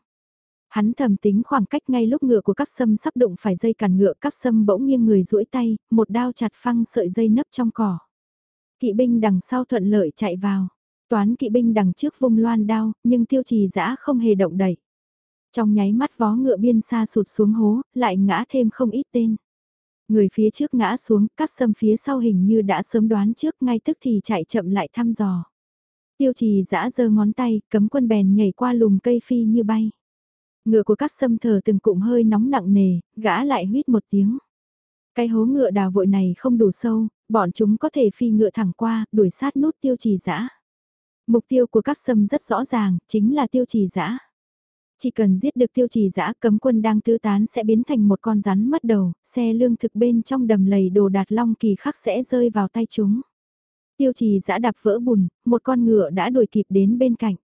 Hắn thầm tính khoảng cách ngay lúc ngựa của các sâm sắp đụng phải dây cản ngựa các sâm bỗng nghiêng người duỗi tay, một đao chặt phăng sợi dây nấp trong cỏ. Kỵ binh đằng sau thuận lợi chạy vào. Toán kỵ binh đằng trước vung loan đao, nhưng tiêu trì dã không hề động đẩy. Trong nháy mắt vó ngựa biên xa sụt xuống hố, lại ngã thêm không ít tên. Người phía trước ngã xuống, các sâm phía sau hình như đã sớm đoán trước ngay tức thì chạy chậm lại thăm dò. Tiêu trì dã giơ ngón tay, cấm quân bèn nhảy qua lùm cây phi như bay. Ngựa của các sâm thờ từng cụm hơi nóng nặng nề, gã lại huyết một tiếng. Cái hố ngựa đào vội này không đủ sâu, bọn chúng có thể phi ngựa thẳng qua, đuổi sát nút tiêu trì dã Mục tiêu của các sâm rất rõ ràng, chính là tiêu trì dã Chỉ cần giết được tiêu trì dã cấm quân đang tư tán sẽ biến thành một con rắn mất đầu, xe lương thực bên trong đầm lầy đồ đạt long kỳ khắc sẽ rơi vào tay chúng. Tiêu trì dã đạp vỡ bùn, một con ngựa đã đuổi kịp đến bên cạnh.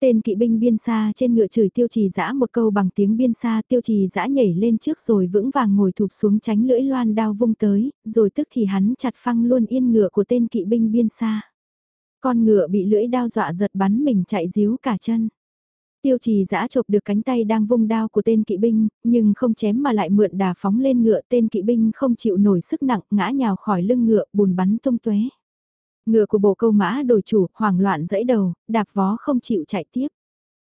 Tên kỵ binh biên xa trên ngựa chửi tiêu trì dã một câu bằng tiếng biên xa tiêu trì dã nhảy lên trước rồi vững vàng ngồi thụp xuống tránh lưỡi loan đao vung tới, rồi tức thì hắn chặt phăng luôn yên ngựa của tên kỵ binh biên xa. Con ngựa bị lưỡi đao dọa giật bắn mình chạy díu cả chân. Tiêu trì giã chộp được cánh tay đang vung đao của tên kỵ binh, nhưng không chém mà lại mượn đà phóng lên ngựa tên kỵ binh không chịu nổi sức nặng ngã nhào khỏi lưng ngựa bùn bắn tung tuế. Ngựa của bộ câu mã đổi chủ, hoảng loạn dẫy đầu, đạp vó không chịu chạy tiếp.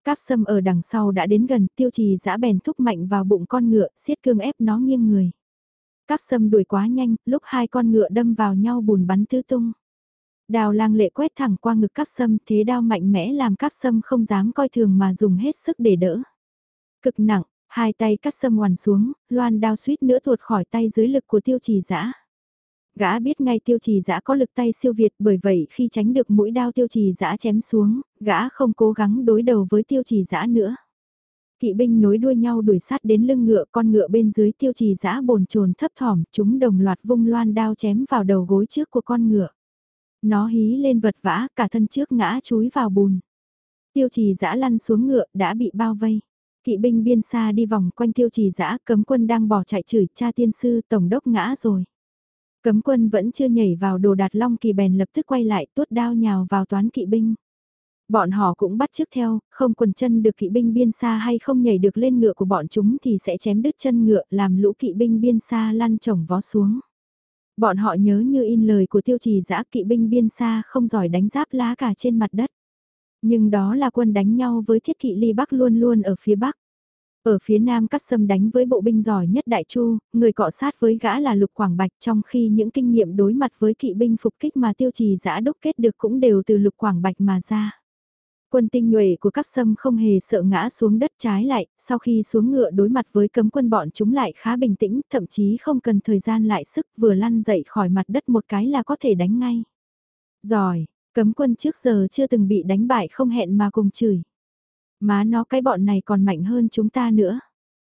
Cáp sâm ở đằng sau đã đến gần, tiêu trì giã bèn thúc mạnh vào bụng con ngựa, siết cương ép nó nghiêng người. Cáp sâm đuổi quá nhanh, lúc hai con ngựa đâm vào nhau bùn bắn tứ tung. Đào lang lệ quét thẳng qua ngực cáp sâm, thế đao mạnh mẽ làm cáp sâm không dám coi thường mà dùng hết sức để đỡ. Cực nặng, hai tay cắt sâm hoàn xuống, loan đao suýt nữa tuột khỏi tay dưới lực của tiêu trì giã. Gã biết ngay tiêu trì giã có lực tay siêu việt bởi vậy khi tránh được mũi đao tiêu trì giã chém xuống, gã không cố gắng đối đầu với tiêu trì giã nữa. Kỵ binh nối đuôi nhau đuổi sát đến lưng ngựa con ngựa bên dưới tiêu trì giã bồn chồn thấp thỏm chúng đồng loạt vung loan đao chém vào đầu gối trước của con ngựa. Nó hí lên vật vã cả thân trước ngã chúi vào bùn. Tiêu trì giã lăn xuống ngựa đã bị bao vây. Kỵ binh biên xa đi vòng quanh tiêu trì giã cấm quân đang bỏ chạy chửi cha tiên sư tổng đốc ngã rồi. Cấm quân vẫn chưa nhảy vào đồ đạt long kỳ bèn lập tức quay lại tuốt đao nhào vào toán kỵ binh. Bọn họ cũng bắt trước theo, không quần chân được kỵ binh biên xa hay không nhảy được lên ngựa của bọn chúng thì sẽ chém đứt chân ngựa làm lũ kỵ binh biên xa lăn chồng vó xuống. Bọn họ nhớ như in lời của tiêu trì giã kỵ binh biên xa không giỏi đánh giáp lá cả trên mặt đất. Nhưng đó là quân đánh nhau với thiết kỵ ly bắc luôn luôn ở phía bắc. Ở phía nam cắt sâm đánh với bộ binh giỏi nhất Đại Chu, người cọ sát với gã là Lục Quảng Bạch trong khi những kinh nghiệm đối mặt với kỵ binh phục kích mà tiêu trì giã đúc kết được cũng đều từ Lục Quảng Bạch mà ra. Quân tinh nhuệ của các sâm không hề sợ ngã xuống đất trái lại, sau khi xuống ngựa đối mặt với cấm quân bọn chúng lại khá bình tĩnh, thậm chí không cần thời gian lại sức vừa lăn dậy khỏi mặt đất một cái là có thể đánh ngay. Giỏi, cấm quân trước giờ chưa từng bị đánh bại không hẹn mà cùng chửi. Má nó cái bọn này còn mạnh hơn chúng ta nữa.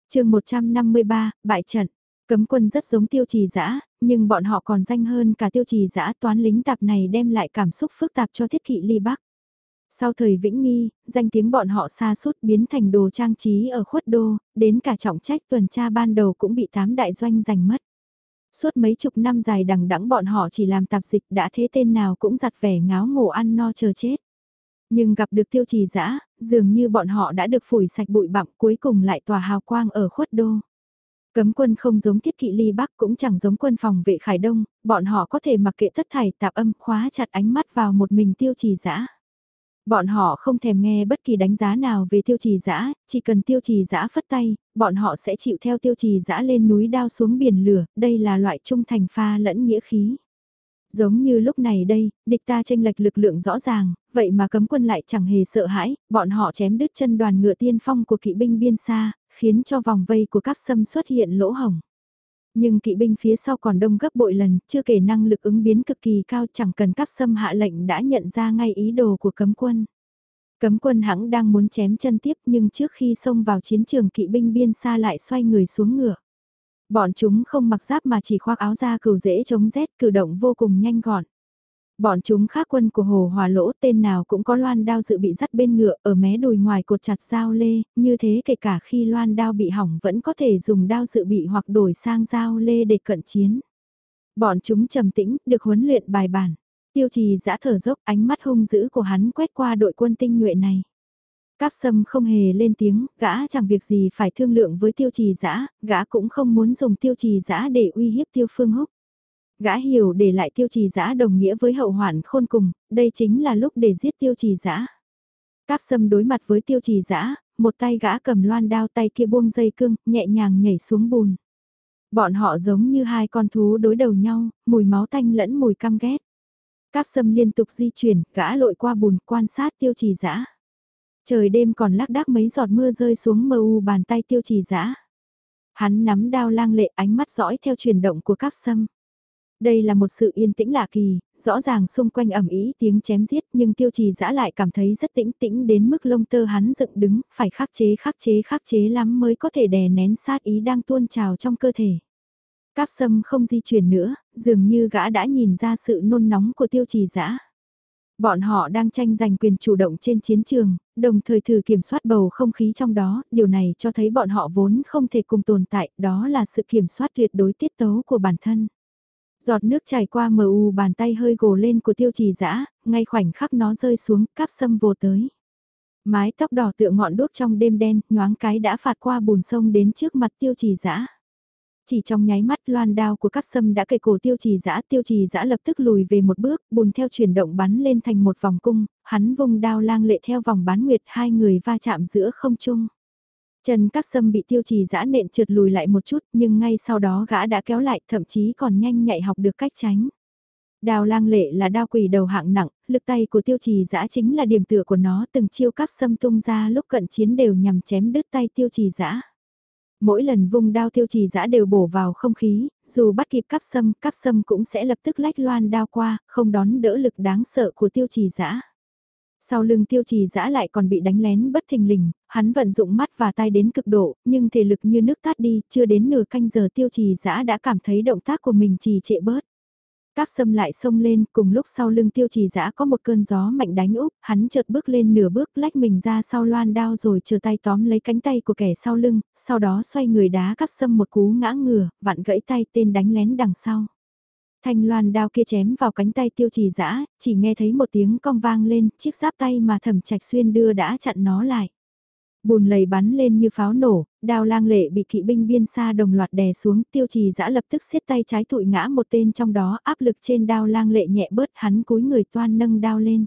chương 153, bại trận. Cấm quân rất giống tiêu trì dã nhưng bọn họ còn danh hơn cả tiêu trì dã toán lính tạp này đem lại cảm xúc phức tạp cho thiết kỵ ly bắc. Sau thời Vĩnh Nghi, danh tiếng bọn họ xa suốt biến thành đồ trang trí ở khuất đô, đến cả trọng trách tuần tra ban đầu cũng bị tám đại doanh giành mất. Suốt mấy chục năm dài đằng đẵng bọn họ chỉ làm tạp dịch đã thế tên nào cũng giặt vẻ ngáo ngủ ăn no chờ chết. Nhưng gặp được tiêu trì dã dường như bọn họ đã được phủi sạch bụi bặm cuối cùng lại tỏa hào quang ở khuất đô. Cấm quân không giống thiết kỵ ly bắc cũng chẳng giống quân phòng vệ khải đông, bọn họ có thể mặc kệ tất thải tạp âm khóa chặt ánh mắt vào một mình tiêu trì dã Bọn họ không thèm nghe bất kỳ đánh giá nào về tiêu trì dã chỉ cần tiêu trì dã phất tay, bọn họ sẽ chịu theo tiêu trì dã lên núi đao xuống biển lửa, đây là loại trung thành pha lẫn nghĩa khí. Giống như lúc này đây, địch ta tranh lệch lực lượng rõ ràng, vậy mà cấm quân lại chẳng hề sợ hãi, bọn họ chém đứt chân đoàn ngựa tiên phong của kỵ binh biên xa, khiến cho vòng vây của các sâm xuất hiện lỗ hồng. Nhưng kỵ binh phía sau còn đông gấp bội lần, chưa kể năng lực ứng biến cực kỳ cao chẳng cần cắp xâm hạ lệnh đã nhận ra ngay ý đồ của cấm quân. Cấm quân hãng đang muốn chém chân tiếp nhưng trước khi xông vào chiến trường kỵ binh biên xa lại xoay người xuống ngựa. Bọn chúng không mặc giáp mà chỉ khoác áo da cừu dễ chống rét cử động vô cùng nhanh gọn. Bọn chúng khác quân của Hồ Hòa Lỗ tên nào cũng có loan đao dự bị dắt bên ngựa ở mé đùi ngoài cột chặt dao lê, như thế kể cả khi loan đao bị hỏng vẫn có thể dùng đao dự bị hoặc đổi sang dao lê để cận chiến. Bọn chúng trầm tĩnh, được huấn luyện bài bản. Tiêu trì giã thở dốc ánh mắt hung dữ của hắn quét qua đội quân tinh nhuệ này. Cáp sâm không hề lên tiếng, gã chẳng việc gì phải thương lượng với tiêu trì giã, gã cũng không muốn dùng tiêu trì giã để uy hiếp tiêu phương húc. Gã hiểu để lại tiêu trì giã đồng nghĩa với hậu hoạn khôn cùng, đây chính là lúc để giết tiêu trì giã. Cáp sâm đối mặt với tiêu trì giã, một tay gã cầm loan đao tay kia buông dây cương, nhẹ nhàng nhảy xuống bùn. Bọn họ giống như hai con thú đối đầu nhau, mùi máu tanh lẫn mùi căm ghét. Cáp sâm liên tục di chuyển, gã lội qua bùn quan sát tiêu trì giã. Trời đêm còn lác đác mấy giọt mưa rơi xuống mờ u bàn tay tiêu trì giã. Hắn nắm đao lang lệ ánh mắt dõi theo chuyển động của cáp sâm. Đây là một sự yên tĩnh lạ kỳ, rõ ràng xung quanh ẩm ý tiếng chém giết nhưng tiêu trì dã lại cảm thấy rất tĩnh tĩnh đến mức lông tơ hắn dựng đứng, phải khắc chế khắc chế khắc chế lắm mới có thể đè nén sát ý đang tuôn trào trong cơ thể. Cáp sâm không di chuyển nữa, dường như gã đã nhìn ra sự nôn nóng của tiêu trì dã Bọn họ đang tranh giành quyền chủ động trên chiến trường, đồng thời thử kiểm soát bầu không khí trong đó, điều này cho thấy bọn họ vốn không thể cùng tồn tại, đó là sự kiểm soát tuyệt đối tiết tấu của bản thân. Giọt nước chảy qua mờ u bàn tay hơi gồ lên của tiêu trì dã ngay khoảnh khắc nó rơi xuống, cáp sâm vô tới. Mái tóc đỏ tựa ngọn đốt trong đêm đen, nhoáng cái đã phạt qua bùn sông đến trước mặt tiêu trì dã Chỉ trong nháy mắt loan đao của cắp sâm đã cậy cổ tiêu trì dã tiêu trì dã lập tức lùi về một bước, bùn theo chuyển động bắn lên thành một vòng cung, hắn vùng đao lang lệ theo vòng bán nguyệt hai người va chạm giữa không trung. Trần Các Sâm bị tiêu trì giã nện trượt lùi lại một chút nhưng ngay sau đó gã đã kéo lại thậm chí còn nhanh nhạy học được cách tránh. Đào lang lệ là đao quỷ đầu hạng nặng, lực tay của tiêu trì giã chính là điểm tựa của nó từng chiêu cắp sâm tung ra lúc cận chiến đều nhằm chém đứt tay tiêu trì giã. Mỗi lần vung đao tiêu trì giã đều bổ vào không khí, dù bắt kịp cắp sâm, cắp sâm cũng sẽ lập tức lách loan đao qua, không đón đỡ lực đáng sợ của tiêu trì giã. Sau lưng tiêu trì dã lại còn bị đánh lén bất thình lình, hắn vận dụng mắt và tay đến cực độ, nhưng thể lực như nước tát đi, chưa đến nửa canh giờ tiêu trì dã đã cảm thấy động tác của mình trì trệ bớt. Các sâm lại xông lên, cùng lúc sau lưng tiêu trì dã có một cơn gió mạnh đánh úp, hắn chợt bước lên nửa bước lách mình ra sau loan đao rồi chờ tay tóm lấy cánh tay của kẻ sau lưng, sau đó xoay người đá các sâm một cú ngã ngửa, vặn gãy tay tên đánh lén đằng sau. Thanh loan đao kia chém vào cánh tay tiêu trì dã chỉ nghe thấy một tiếng cong vang lên, chiếc giáp tay mà thẩm trạch xuyên đưa đã chặn nó lại. Bùn lầy bắn lên như pháo nổ, đao lang lệ bị kỵ binh biên xa đồng loạt đè xuống, tiêu trì dã lập tức siết tay trái tụi ngã một tên trong đó áp lực trên đao lang lệ nhẹ bớt hắn cúi người toan nâng đao lên.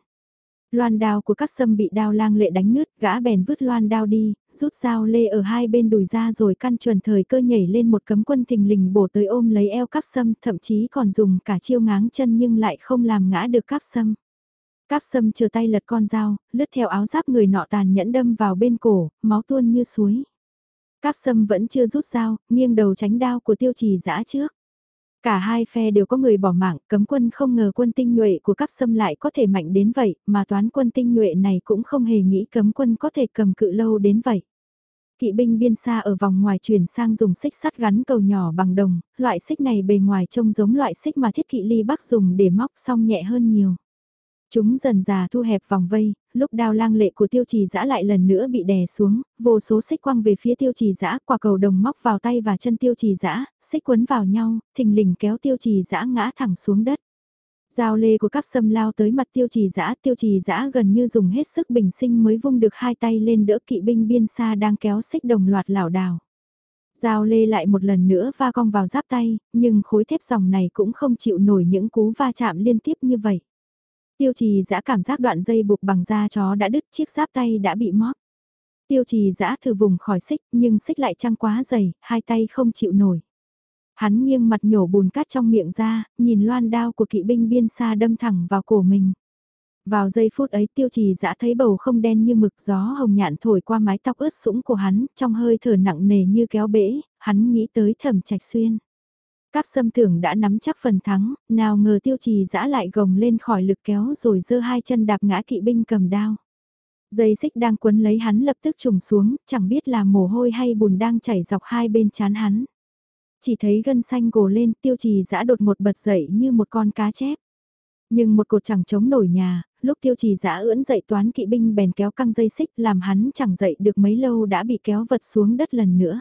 Loan đao của các sâm bị đao lang lệ đánh nứt, gã bèn vứt loan đao đi, rút dao lê ở hai bên đùi ra rồi căn chuẩn thời cơ nhảy lên một cấm quân thình lình bổ tới ôm lấy eo cắp sâm, thậm chí còn dùng cả chiêu ngáng chân nhưng lại không làm ngã được cắp sâm. Cáp sâm chờ tay lật con dao, lướt theo áo giáp người nọ tàn nhẫn đâm vào bên cổ, máu tuôn như suối. Cáp sâm vẫn chưa rút dao, nghiêng đầu tránh đao của tiêu trì giã trước. Cả hai phe đều có người bỏ mạng, cấm quân không ngờ quân tinh nhuệ của các xâm lại có thể mạnh đến vậy, mà toán quân tinh nhuệ này cũng không hề nghĩ cấm quân có thể cầm cự lâu đến vậy. Kỵ binh biên xa ở vòng ngoài chuyển sang dùng xích sắt gắn cầu nhỏ bằng đồng, loại xích này bề ngoài trông giống loại xích mà thiết kỵ ly bắc dùng để móc xong nhẹ hơn nhiều. Chúng dần già thu hẹp vòng vây, lúc đao lang lệ của tiêu trì dã lại lần nữa bị đè xuống, vô số xích quăng về phía tiêu trì dã quả cầu đồng móc vào tay và chân tiêu trì dã xích quấn vào nhau, thình lình kéo tiêu trì dã ngã thẳng xuống đất. Giao lê của cắp sâm lao tới mặt tiêu trì dã tiêu trì dã gần như dùng hết sức bình sinh mới vung được hai tay lên đỡ kỵ binh biên xa đang kéo xích đồng loạt lảo đảo. Giao lê lại một lần nữa va cong vào giáp tay, nhưng khối thép dòng này cũng không chịu nổi những cú va chạm liên tiếp như vậy. Tiêu trì giã cảm giác đoạn dây buộc bằng da chó đã đứt chiếc giáp tay đã bị móp. Tiêu trì giã thử vùng khỏi xích nhưng xích lại trăng quá dày, hai tay không chịu nổi. Hắn nghiêng mặt nhổ bùn cát trong miệng ra, nhìn loan đao của kỵ binh biên xa đâm thẳng vào cổ mình. Vào giây phút ấy tiêu trì dã thấy bầu không đen như mực gió hồng nhạn thổi qua mái tóc ướt sũng của hắn, trong hơi thở nặng nề như kéo bể, hắn nghĩ tới thẩm trạch xuyên. Cáp xâm tưởng đã nắm chắc phần thắng, nào ngờ tiêu trì dã lại gồng lên khỏi lực kéo rồi giơ hai chân đạp ngã kỵ binh cầm đao. Dây xích đang quấn lấy hắn lập tức trùng xuống, chẳng biết là mồ hôi hay bùn đang chảy dọc hai bên chán hắn. Chỉ thấy gân xanh gồ lên tiêu trì dã đột một bật dậy như một con cá chép. Nhưng một cột chẳng chống nổi nhà, lúc tiêu trì dã ưỡn dậy toán kỵ binh bèn kéo căng dây xích làm hắn chẳng dậy được mấy lâu đã bị kéo vật xuống đất lần nữa.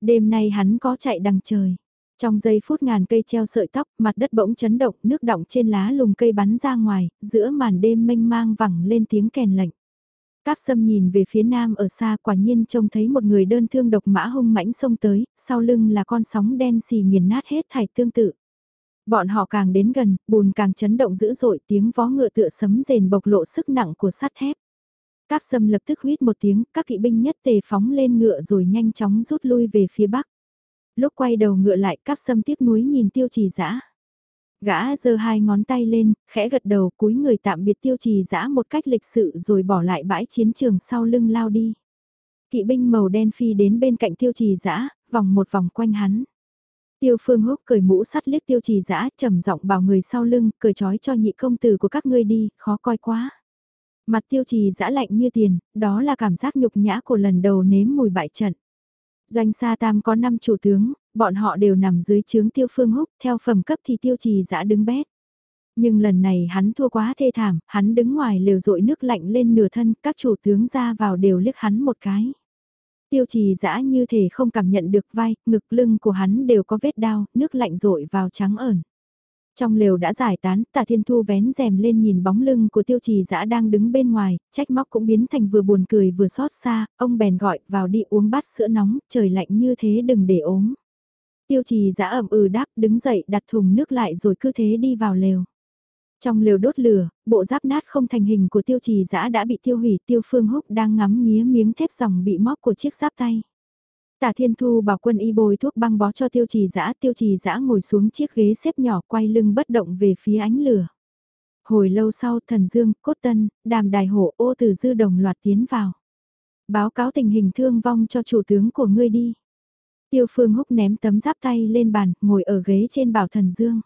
Đêm nay hắn có chạy đằng trời. Trong giây phút ngàn cây treo sợi tóc, mặt đất bỗng chấn động, nước động trên lá lùm cây bắn ra ngoài, giữa màn đêm mênh mang vẳng lên tiếng kèn lệnh. Cáp sâm nhìn về phía nam ở xa quả nhiên trông thấy một người đơn thương độc mã hung mãnh xông tới, sau lưng là con sóng đen xì nghiền nát hết thảy tương tự. Bọn họ càng đến gần, bùn càng chấn động dữ dội tiếng vó ngựa tựa sấm rền bộc lộ sức nặng của sắt thép. Cáp sâm lập tức huyết một tiếng, các kỵ binh nhất tề phóng lên ngựa rồi nhanh chóng rút lui về phía bắc lúc quay đầu ngựa lại cắp sâm tiếc núi nhìn tiêu trì dã Gã giơ hai ngón tay lên, khẽ gật đầu cúi người tạm biệt tiêu trì dã một cách lịch sự rồi bỏ lại bãi chiến trường sau lưng lao đi. Kỵ binh màu đen phi đến bên cạnh tiêu trì dã vòng một vòng quanh hắn. Tiêu phương húc cười mũ sắt liếc tiêu trì dã trầm giọng bảo người sau lưng, cười trói cho nhị công tử của các ngươi đi, khó coi quá. Mặt tiêu trì dã lạnh như tiền, đó là cảm giác nhục nhã của lần đầu nếm mùi bại trận. Doanh Sa Tam có 5 chủ tướng, bọn họ đều nằm dưới chướng tiêu phương húc, theo phẩm cấp thì tiêu trì dã đứng bét. Nhưng lần này hắn thua quá thê thảm, hắn đứng ngoài lều rội nước lạnh lên nửa thân, các chủ tướng ra vào đều liếc hắn một cái. Tiêu trì dã như thể không cảm nhận được vai, ngực lưng của hắn đều có vết đau, nước lạnh rội vào trắng ẩn. Trong lều đã giải tán, Tạ thiên thu vén rèm lên nhìn bóng lưng của tiêu trì dã đang đứng bên ngoài, trách móc cũng biến thành vừa buồn cười vừa xót xa, ông bèn gọi vào đi uống bát sữa nóng, trời lạnh như thế đừng để ốm. Tiêu trì dã ậm ừ đáp đứng dậy đặt thùng nước lại rồi cứ thế đi vào lều. Trong lều đốt lửa, bộ giáp nát không thành hình của tiêu trì dã đã bị tiêu hủy tiêu phương húc đang ngắm nghía miếng thép dòng bị móp của chiếc giáp tay. Tả Thiên Thu bảo quân y bồi thuốc băng bó cho tiêu trì dã tiêu trì dã ngồi xuống chiếc ghế xếp nhỏ quay lưng bất động về phía ánh lửa. Hồi lâu sau thần dương, cốt tân, đàm đài hổ ô từ dư đồng loạt tiến vào. Báo cáo tình hình thương vong cho chủ tướng của ngươi đi. Tiêu phương húc ném tấm giáp tay lên bàn, ngồi ở ghế trên bảo thần dương.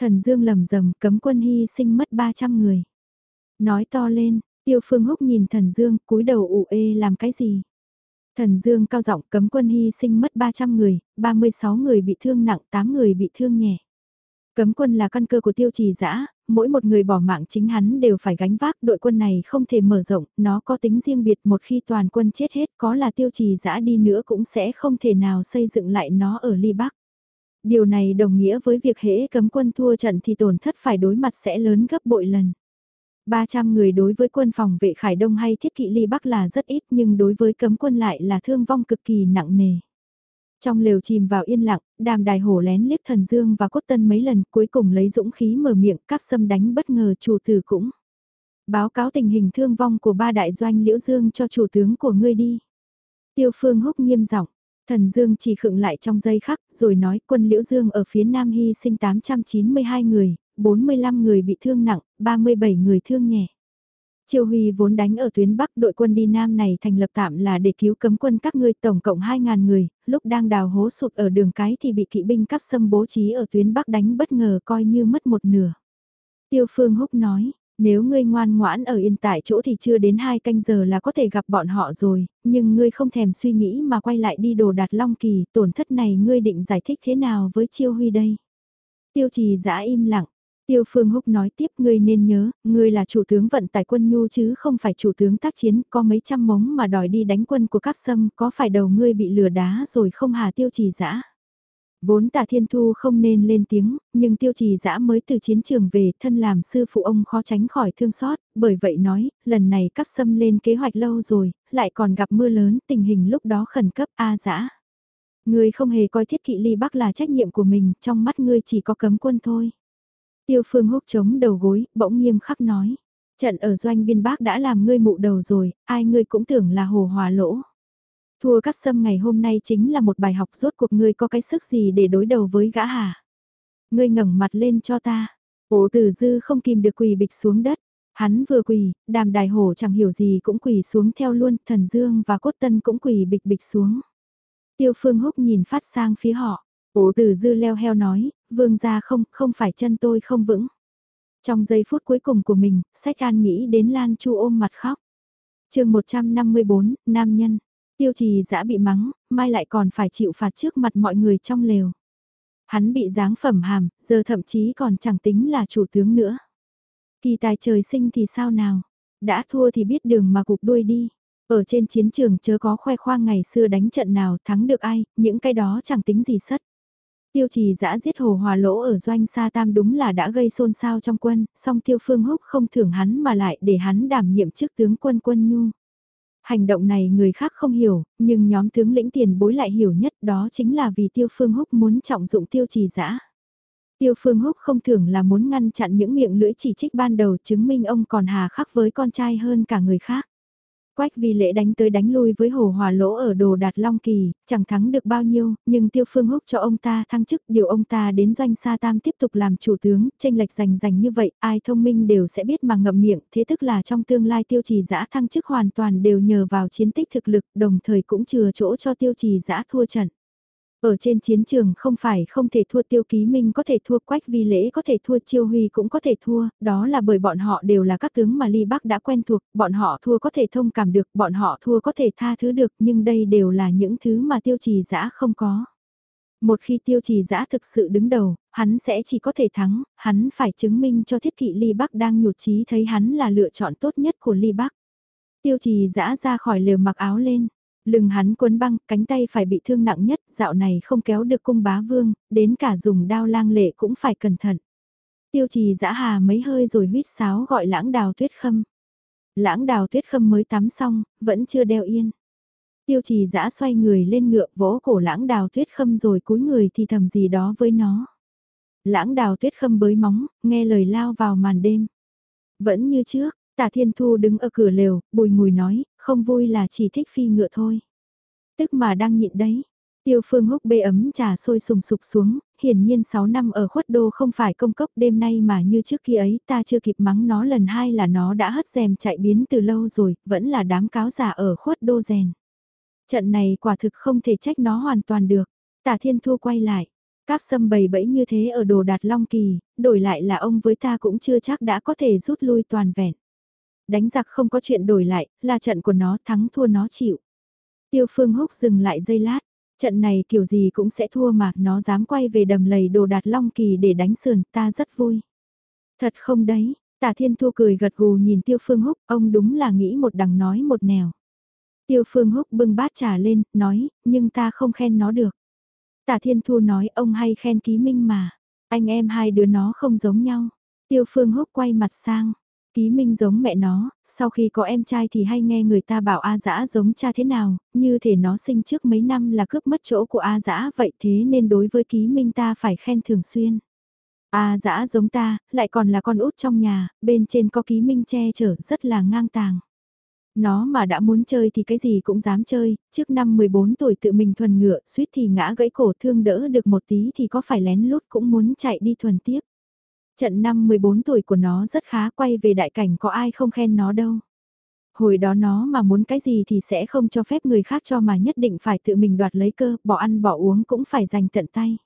Thần dương lầm rầm cấm quân hy sinh mất 300 người. Nói to lên, tiêu phương húc nhìn thần dương cúi đầu ủ ê làm cái gì. Thần Dương cao giọng cấm quân hy sinh mất 300 người, 36 người bị thương nặng, 8 người bị thương nhẹ. Cấm quân là căn cơ của tiêu trì dã mỗi một người bỏ mạng chính hắn đều phải gánh vác, đội quân này không thể mở rộng, nó có tính riêng biệt một khi toàn quân chết hết có là tiêu trì dã đi nữa cũng sẽ không thể nào xây dựng lại nó ở Ly Bắc. Điều này đồng nghĩa với việc hễ cấm quân thua trận thì tổn thất phải đối mặt sẽ lớn gấp bội lần. 300 người đối với quân phòng vệ Khải Đông hay thiết kỵ ly Bắc là rất ít nhưng đối với cấm quân lại là thương vong cực kỳ nặng nề. Trong lều chìm vào yên lặng, đàm đài hổ lén liếc thần dương và cốt tân mấy lần cuối cùng lấy dũng khí mở miệng cắp xâm đánh bất ngờ chủ tử cũng. Báo cáo tình hình thương vong của ba đại doanh Liễu Dương cho chủ tướng của ngươi đi. Tiêu Phương Húc nghiêm giọng, Thần Dương chỉ khựng lại trong giây khắc, rồi nói quân Liễu Dương ở phía Nam hy sinh 892 người, 45 người bị thương nặng, 37 người thương nhẹ. Triều Huy vốn đánh ở tuyến Bắc đội quân đi Nam này thành lập tạm là để cứu cấm quân các ngươi tổng cộng 2.000 người, lúc đang đào hố sụt ở đường cái thì bị kỵ binh cắp xâm bố trí ở tuyến Bắc đánh bất ngờ coi như mất một nửa. Tiêu Phương Húc nói, nếu ngươi ngoan ngoãn ở yên tại chỗ thì chưa đến hai canh giờ là có thể gặp bọn họ rồi, nhưng ngươi không thèm suy nghĩ mà quay lại đi đồ đạt long kỳ, tổn thất này ngươi định giải thích thế nào với chiêu huy đây? Tiêu trì giã im lặng, Tiêu Phương Húc nói tiếp ngươi nên nhớ, ngươi là chủ tướng vận tải quân nhu chứ không phải chủ tướng tác chiến, có mấy trăm mống mà đòi đi đánh quân của các sâm, có phải đầu ngươi bị lừa đá rồi không hà tiêu trì dã Vốn tà thiên thu không nên lên tiếng, nhưng tiêu trì dã mới từ chiến trường về, thân làm sư phụ ông khó tránh khỏi thương xót, bởi vậy nói, lần này các sâm lên kế hoạch lâu rồi, lại còn gặp mưa lớn, tình hình lúc đó khẩn cấp A dã Ngươi không hề coi thiết kỵ ly bắc là trách nhiệm của mình, trong mắt ngươi chỉ có cấm quân thôi. Tiêu phương húc chống đầu gối, bỗng nghiêm khắc nói. Trận ở doanh biên bác đã làm ngươi mụ đầu rồi, ai ngươi cũng tưởng là hồ hòa lỗ. Thua cắt sâm ngày hôm nay chính là một bài học rốt cuộc ngươi có cái sức gì để đối đầu với gã hà. Ngươi ngẩng mặt lên cho ta. Ổ tử dư không kìm được quỳ bịch xuống đất. Hắn vừa quỳ, đàm đài hổ chẳng hiểu gì cũng quỳ xuống theo luôn, thần dương và cốt tân cũng quỳ bịch bịch xuống. Tiêu phương húc nhìn phát sang phía họ. Ổ tử dư leo heo nói, vương gia không, không phải chân tôi không vững. Trong giây phút cuối cùng của mình, sách an nghĩ đến Lan Chu ôm mặt khóc. chương 154, Nam Nhân. Tiêu trì dã bị mắng, mai lại còn phải chịu phạt trước mặt mọi người trong lều. Hắn bị giáng phẩm hàm, giờ thậm chí còn chẳng tính là chủ tướng nữa. Kỳ tài trời sinh thì sao nào? Đã thua thì biết đường mà cục đuôi đi. Ở trên chiến trường chớ có khoe khoang ngày xưa đánh trận nào thắng được ai, những cái đó chẳng tính gì sất. Tiêu trì giã giết hồ hòa lỗ ở doanh sa tam đúng là đã gây xôn xao trong quân, song tiêu phương húc không thưởng hắn mà lại để hắn đảm nhiệm chức tướng quân quân nhu. Hành động này người khác không hiểu, nhưng nhóm tướng lĩnh tiền bối lại hiểu nhất đó chính là vì tiêu phương húc muốn trọng dụng tiêu trì giã. Tiêu Phương Húc không thưởng là muốn ngăn chặn những miệng lưỡi chỉ trích ban đầu chứng minh ông còn hà khắc với con trai hơn cả người khác. Quách vì lễ đánh tới đánh lui với hồ hòa lỗ ở đồ đạt long kỳ, chẳng thắng được bao nhiêu, nhưng tiêu phương húc cho ông ta thăng chức điều ông ta đến doanh sa tam tiếp tục làm chủ tướng, tranh lệch giành giành như vậy, ai thông minh đều sẽ biết mà ngậm miệng, thế tức là trong tương lai tiêu trì giã thăng chức hoàn toàn đều nhờ vào chiến tích thực lực, đồng thời cũng chừa chỗ cho tiêu trì giã thua trận. Ở trên chiến trường không phải không thể thua tiêu ký minh có thể thua quách vi lễ có thể thua chiêu huy cũng có thể thua, đó là bởi bọn họ đều là các tướng mà ly bắc đã quen thuộc, bọn họ thua có thể thông cảm được, bọn họ thua có thể tha thứ được nhưng đây đều là những thứ mà tiêu trì Giã không có. Một khi tiêu trì Giã thực sự đứng đầu, hắn sẽ chỉ có thể thắng, hắn phải chứng minh cho thiết kỵ ly bắc đang nhụt chí thấy hắn là lựa chọn tốt nhất của ly bắc. Tiêu trì Giã ra khỏi lều mặc áo lên Lưng hắn quấn băng, cánh tay phải bị thương nặng nhất, dạo này không kéo được cung bá vương, đến cả dùng đao lang lệ cũng phải cẩn thận. Tiêu trì dã hà mấy hơi rồi huyết sáo gọi lãng đào tuyết khâm. Lãng đào tuyết khâm mới tắm xong, vẫn chưa đeo yên. Tiêu trì dã xoay người lên ngựa vỗ cổ lãng đào tuyết khâm rồi cúi người thì thầm gì đó với nó. Lãng đào tuyết khâm bới móng, nghe lời lao vào màn đêm. Vẫn như trước, Tả Thiên Thu đứng ở cửa lều, bùi mùi nói, không vui là chỉ thích phi ngựa thôi. Tức mà đang nhịn đấy. Tiêu phương húc bê ấm trà sôi sùng sục xuống, hiển nhiên 6 năm ở khuất đô không phải công cốc đêm nay mà như trước kia ấy ta chưa kịp mắng nó lần hai là nó đã hất rèm chạy biến từ lâu rồi, vẫn là đám cáo giả ở khuất đô rèn. Trận này quả thực không thể trách nó hoàn toàn được. Tả Thiên Thu quay lại. Các sâm bầy bẫy như thế ở đồ đạt long kỳ, đổi lại là ông với ta cũng chưa chắc đã có thể rút lui toàn vẹn đánh giặc không có chuyện đổi lại, là trận của nó thắng thua nó chịu. Tiêu phương húc dừng lại giây lát, trận này kiểu gì cũng sẽ thua mà nó dám quay về đầm lầy đồ đạt long kỳ để đánh sườn ta rất vui. Thật không đấy, tả thiên thu cười gật gù nhìn tiêu phương húc, ông đúng là nghĩ một đằng nói một nẻo. Tiêu phương húc bưng bát trà lên, nói, nhưng ta không khen nó được. Tả thiên thu nói ông hay khen ký minh mà, anh em hai đứa nó không giống nhau. Tiêu phương húc quay mặt sang, Ký Minh giống mẹ nó, sau khi có em trai thì hay nghe người ta bảo A Dã giống cha thế nào, như thể nó sinh trước mấy năm là cướp mất chỗ của A Dã vậy thế nên đối với Ký Minh ta phải khen thường xuyên. A dã giống ta, lại còn là con út trong nhà, bên trên có ký minh che chở rất là ngang tàng. Nó mà đã muốn chơi thì cái gì cũng dám chơi, trước năm 14 tuổi tự mình thuần ngựa, suýt thì ngã gãy cổ thương đỡ được một tí thì có phải lén lút cũng muốn chạy đi thuần tiếp. Trận năm 14 tuổi của nó rất khá quay về đại cảnh có ai không khen nó đâu. Hồi đó nó mà muốn cái gì thì sẽ không cho phép người khác cho mà nhất định phải tự mình đoạt lấy cơ, bỏ ăn bỏ uống cũng phải dành tận tay.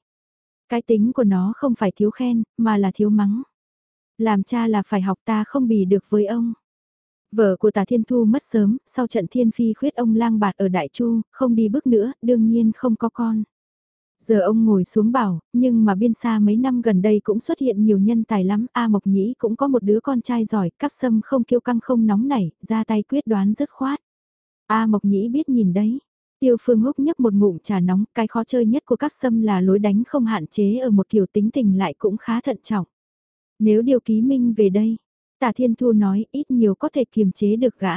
Cái tính của nó không phải thiếu khen, mà là thiếu mắng. Làm cha là phải học ta không bì được với ông. Vợ của Tả Thiên Thu mất sớm, sau trận thiên phi khuyết ông lang bạt ở Đại Chu, không đi bước nữa, đương nhiên không có con. Giờ ông ngồi xuống bảo, nhưng mà biên xa mấy năm gần đây cũng xuất hiện nhiều nhân tài lắm, A Mộc Nhĩ cũng có một đứa con trai giỏi, cắp sâm không kiêu căng không nóng nảy, ra tay quyết đoán dứt khoát. A Mộc Nhĩ biết nhìn đấy. Tiêu Phương Húc nhấp một ngụm trà nóng, cái khó chơi nhất của các sâm là lối đánh không hạn chế ở một kiểu tính tình lại cũng khá thận trọng. Nếu điều ký minh về đây, Tả Thiên Thu nói ít nhiều có thể kiềm chế được gã.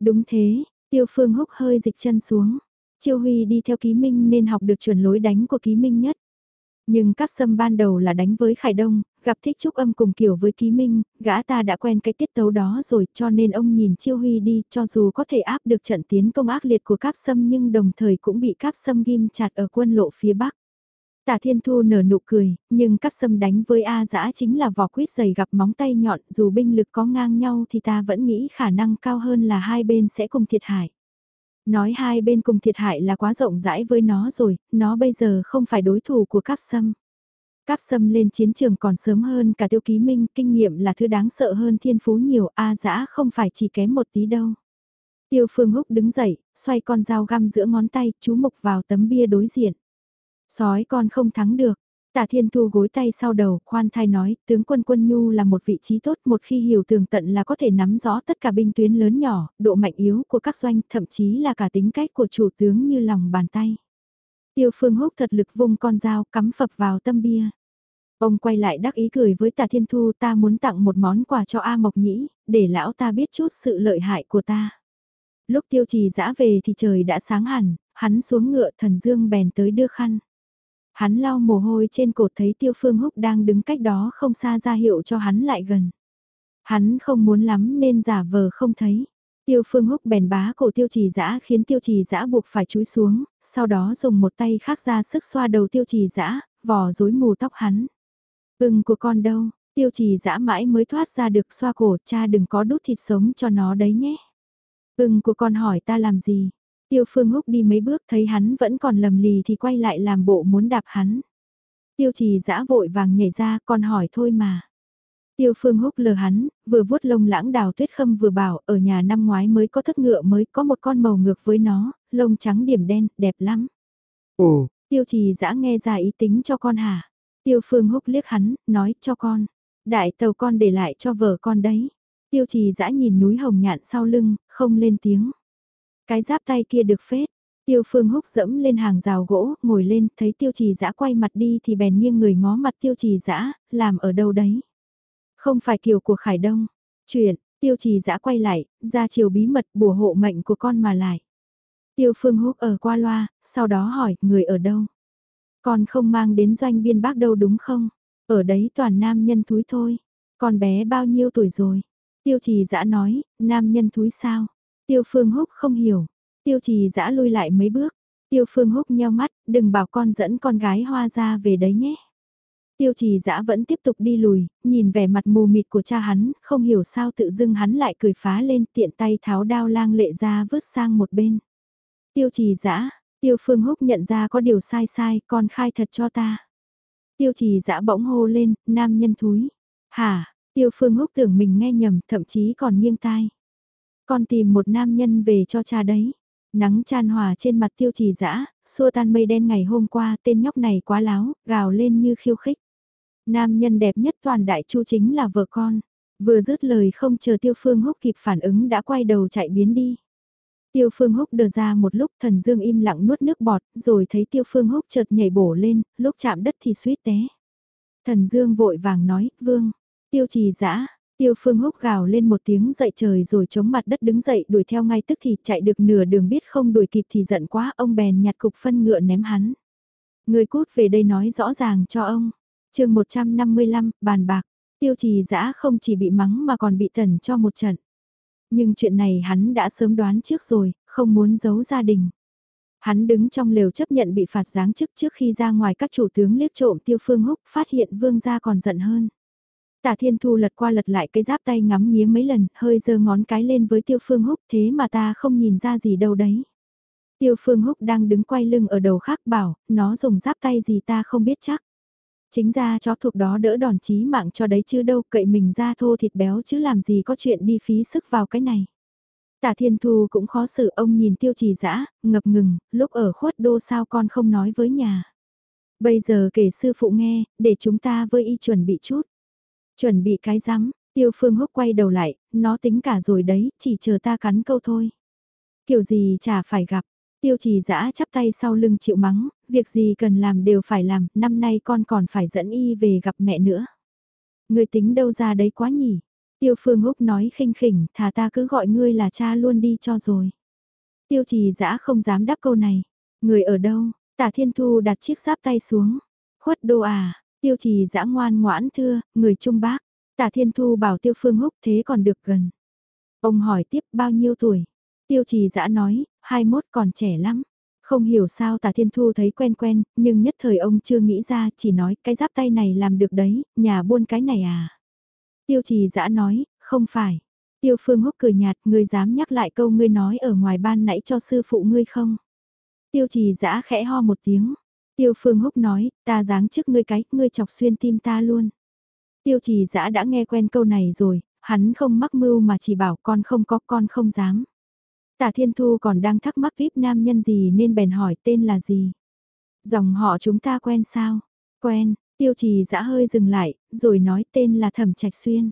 Đúng thế, Tiêu Phương Húc hơi dịch chân xuống. Chiêu Huy đi theo Ký Minh nên học được chuẩn lối đánh của Ký Minh nhất. Nhưng các sâm ban đầu là đánh với Khải Đông, gặp thích trúc âm cùng kiểu với Ký Minh, gã ta đã quen cái tiết tấu đó rồi cho nên ông nhìn Chiêu Huy đi cho dù có thể áp được trận tiến công ác liệt của cáp sâm nhưng đồng thời cũng bị cáp sâm ghim chặt ở quân lộ phía Bắc. Tả Thiên Thu nở nụ cười, nhưng các sâm đánh với A dã chính là vỏ quyết dày gặp móng tay nhọn, dù binh lực có ngang nhau thì ta vẫn nghĩ khả năng cao hơn là hai bên sẽ cùng thiệt hại. Nói hai bên cùng thiệt hại là quá rộng rãi với nó rồi, nó bây giờ không phải đối thủ của Cáp Sâm. Cáp Sâm lên chiến trường còn sớm hơn cả tiêu ký minh, kinh nghiệm là thứ đáng sợ hơn thiên phú nhiều, A dã không phải chỉ kém một tí đâu. Tiêu Phương Húc đứng dậy, xoay con dao găm giữa ngón tay, chú mục vào tấm bia đối diện. Sói con không thắng được. Tả Thiên Thu gối tay sau đầu, khoan thai nói, tướng quân quân nhu là một vị trí tốt một khi hiểu tường tận là có thể nắm rõ tất cả binh tuyến lớn nhỏ, độ mạnh yếu của các doanh, thậm chí là cả tính cách của chủ tướng như lòng bàn tay. Tiêu Phương Húc thật lực vung con dao cắm phập vào tâm bia. Ông quay lại đắc ý cười với Tả Thiên Thu ta muốn tặng một món quà cho A Mộc Nhĩ, để lão ta biết chút sự lợi hại của ta. Lúc tiêu trì dã về thì trời đã sáng hẳn, hắn xuống ngựa thần dương bèn tới đưa khăn. Hắn lau mồ hôi trên cổ thấy Tiêu Phương Húc đang đứng cách đó không xa ra hiệu cho hắn lại gần. Hắn không muốn lắm nên giả vờ không thấy. Tiêu Phương Húc bèn bá cổ Tiêu Trì Dã khiến Tiêu Trì Dã buộc phải chúi xuống, sau đó dùng một tay khác ra sức xoa đầu Tiêu Trì Dã, vò rối mù tóc hắn. Ưng của con đâu? Tiêu Trì Dã mãi mới thoát ra được xoa cổ, cha đừng có đút thịt sống cho nó đấy nhé. Ưng của con hỏi ta làm gì? Tiêu Phương Húc đi mấy bước thấy hắn vẫn còn lầm lì thì quay lại làm bộ muốn đạp hắn. Tiêu trì dã vội vàng nhảy ra còn hỏi thôi mà. Tiêu Phương Húc lờ hắn, vừa vuốt lông lãng đào tuyết khâm vừa bảo ở nhà năm ngoái mới có thất ngựa mới có một con màu ngược với nó, lông trắng điểm đen, đẹp lắm. Ồ, tiêu trì dã nghe ra ý tính cho con hả? Tiêu Phương Húc liếc hắn, nói cho con. Đại tàu con để lại cho vợ con đấy. Tiêu trì dã nhìn núi hồng nhạn sau lưng, không lên tiếng. Cái giáp tay kia được phết. Tiêu phương húc dẫm lên hàng rào gỗ, ngồi lên, thấy tiêu trì dã quay mặt đi thì bèn nghiêng người ngó mặt tiêu trì dã làm ở đâu đấy. Không phải kiểu của Khải Đông. Chuyện, tiêu trì dã quay lại, ra chiều bí mật bùa hộ mệnh của con mà lại. Tiêu phương húc ở qua loa, sau đó hỏi, người ở đâu? Con không mang đến doanh biên bác đâu đúng không? Ở đấy toàn nam nhân thúi thôi. Con bé bao nhiêu tuổi rồi? Tiêu trì dã nói, nam nhân thúi sao? Tiêu Phương Húc không hiểu. Tiêu trì dã lui lại mấy bước. Tiêu Phương Húc nheo mắt, đừng bảo con dẫn con gái hoa ra về đấy nhé. Tiêu trì dã vẫn tiếp tục đi lùi, nhìn vẻ mặt mù mịt của cha hắn, không hiểu sao tự dưng hắn lại cười phá lên tiện tay tháo đao lang lệ ra vứt sang một bên. Tiêu trì dã tiêu phương húc nhận ra có điều sai sai, con khai thật cho ta. Tiêu trì dã bỗng hô lên, nam nhân thúi. Hả, tiêu phương húc tưởng mình nghe nhầm, thậm chí còn nghiêng tai. Con tìm một nam nhân về cho cha đấy. Nắng chan hòa trên mặt tiêu trì dã xua tan mây đen ngày hôm qua tên nhóc này quá láo, gào lên như khiêu khích. Nam nhân đẹp nhất toàn đại chu chính là vợ con. Vừa dứt lời không chờ tiêu phương húc kịp phản ứng đã quay đầu chạy biến đi. Tiêu Phương Húc đờ ra một lúc thần dương im lặng nuốt nước bọt, rồi thấy Tiêu Phương Húc chợt nhảy bổ lên, lúc chạm đất thì suýt té. Thần dương vội vàng nói, vương, tiêu trì dã Tiêu phương húc gào lên một tiếng dậy trời rồi chống mặt đất đứng dậy đuổi theo ngay tức thì chạy được nửa đường biết không đuổi kịp thì giận quá ông bèn nhặt cục phân ngựa ném hắn. Người cút về đây nói rõ ràng cho ông. chương 155, bàn bạc, tiêu trì dã không chỉ bị mắng mà còn bị tẩn cho một trận. Nhưng chuyện này hắn đã sớm đoán trước rồi, không muốn giấu gia đình. Hắn đứng trong lều chấp nhận bị phạt giáng chức trước khi ra ngoài các chủ tướng liếc trộm tiêu phương húc phát hiện vương gia còn giận hơn. Tả Thiên Thu lật qua lật lại cái giáp tay ngắm nghía mấy lần, hơi giơ ngón cái lên với Tiêu Phương Húc thế mà ta không nhìn ra gì đâu đấy. Tiêu Phương Húc đang đứng quay lưng ở đầu khác bảo, nó dùng giáp tay gì ta không biết chắc. Chính ra chó thuộc đó đỡ đòn chí mạng cho đấy chứ đâu cậy mình ra thô thịt béo chứ làm gì có chuyện đi phí sức vào cái này. Tả Thiên Thu cũng khó xử ông nhìn tiêu trì dã ngập ngừng, lúc ở khuất đô sao con không nói với nhà. Bây giờ kể sư phụ nghe, để chúng ta với y chuẩn bị chút. Chuẩn bị cái rắm, tiêu phương húc quay đầu lại, nó tính cả rồi đấy, chỉ chờ ta cắn câu thôi. Kiểu gì chả phải gặp, tiêu trì dã chắp tay sau lưng chịu mắng, việc gì cần làm đều phải làm, năm nay con còn phải dẫn y về gặp mẹ nữa. Người tính đâu ra đấy quá nhỉ? Tiêu phương húc nói khinh khỉnh, thà ta cứ gọi ngươi là cha luôn đi cho rồi. Tiêu trì dã không dám đáp câu này. Người ở đâu? Tả thiên thu đặt chiếc giáp tay xuống. Khuất đô à, Tiêu trì dã ngoan ngoãn thưa, người trung bác. Tả Thiên Thu bảo Tiêu Phương Húc thế còn được gần. Ông hỏi tiếp bao nhiêu tuổi? Tiêu trì dã nói, 21 còn trẻ lắm. Không hiểu sao Tả Thiên Thu thấy quen quen, nhưng nhất thời ông chưa nghĩ ra, chỉ nói cái giáp tay này làm được đấy, nhà buôn cái này à. Tiêu trì dã nói, không phải. Tiêu Phương Húc cười nhạt, ngươi dám nhắc lại câu ngươi nói ở ngoài ban nãy cho sư phụ ngươi không? Tiêu trì dã khẽ ho một tiếng, Tiêu Phương Húc nói, ta dáng trước ngươi cái, ngươi chọc xuyên tim ta luôn. Tiêu trì dã đã nghe quen câu này rồi, hắn không mắc mưu mà chỉ bảo con không có con không dám. Tả Thiên Thu còn đang thắc mắc VIP nam nhân gì nên bèn hỏi tên là gì. Dòng họ chúng ta quen sao? Quen, tiêu trì dã hơi dừng lại, rồi nói tên là Thẩm Trạch Xuyên.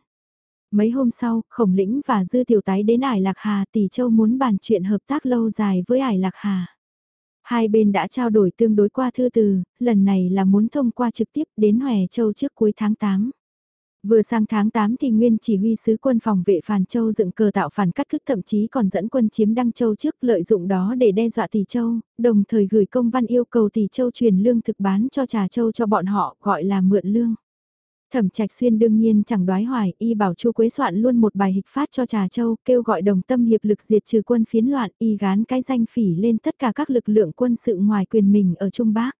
Mấy hôm sau, Khổng Lĩnh và Dư Tiểu Tái đến Ải Lạc Hà Tỷ Châu muốn bàn chuyện hợp tác lâu dài với Ải Lạc Hà. Hai bên đã trao đổi tương đối qua thư từ, lần này là muốn thông qua trực tiếp đến Hòe Châu trước cuối tháng 8. Vừa sang tháng 8 thì Nguyên chỉ huy sứ quân phòng vệ Phàn Châu dựng cờ tạo phản cắt cức thậm chí còn dẫn quân chiếm Đăng Châu trước lợi dụng đó để đe dọa Tỷ Châu, đồng thời gửi công văn yêu cầu Tỷ Châu truyền lương thực bán cho Trà Châu cho bọn họ gọi là mượn lương. Thẩm Trạch Xuyên đương nhiên chẳng đoái hoài, y bảo Chu Quế soạn luôn một bài hịch phát cho Trà Châu, kêu gọi đồng tâm hiệp lực diệt trừ quân phiến loạn, y gán cái danh phỉ lên tất cả các lực lượng quân sự ngoài quyền mình ở Trung Bắc.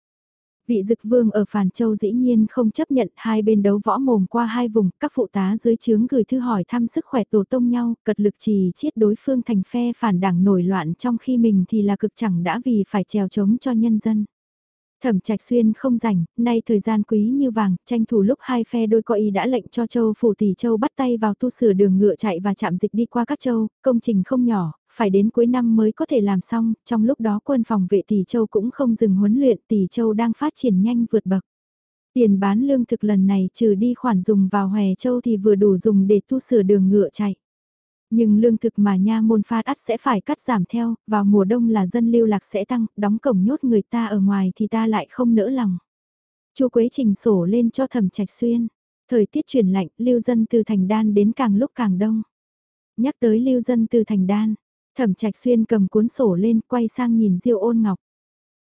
Vị dực vương ở Phàn Châu dĩ nhiên không chấp nhận hai bên đấu võ mồm qua hai vùng, các phụ tá dưới trướng gửi thư hỏi thăm sức khỏe tổ tông nhau, cật lực trì chiết đối phương thành phe phản đảng nổi loạn trong khi mình thì là cực chẳng đã vì phải trèo chống cho nhân dân. Thẩm Trạch Xuyên không rảnh, nay thời gian quý như vàng, tranh thủ lúc hai phe đôi có ý đã lệnh cho Châu Phủ Tỷ Châu bắt tay vào tu sửa đường ngựa chạy và chạm dịch đi qua các châu, công trình không nhỏ, phải đến cuối năm mới có thể làm xong, trong lúc đó quân phòng vệ Tỷ Châu cũng không dừng huấn luyện, Tỷ Châu đang phát triển nhanh vượt bậc. Tiền bán lương thực lần này trừ đi khoản dùng vào Hòe Châu thì vừa đủ dùng để tu sửa đường ngựa chạy. Nhưng lương thực mà nha môn pha ắt sẽ phải cắt giảm theo, vào mùa đông là dân lưu lạc sẽ tăng, đóng cổng nhốt người ta ở ngoài thì ta lại không nỡ lòng. Chu Quế trình sổ lên cho thẩm trạch xuyên. Thời tiết chuyển lạnh, lưu dân từ thành đan đến càng lúc càng đông. Nhắc tới lưu dân từ thành đan, thẩm trạch xuyên cầm cuốn sổ lên quay sang nhìn diêu ôn ngọc.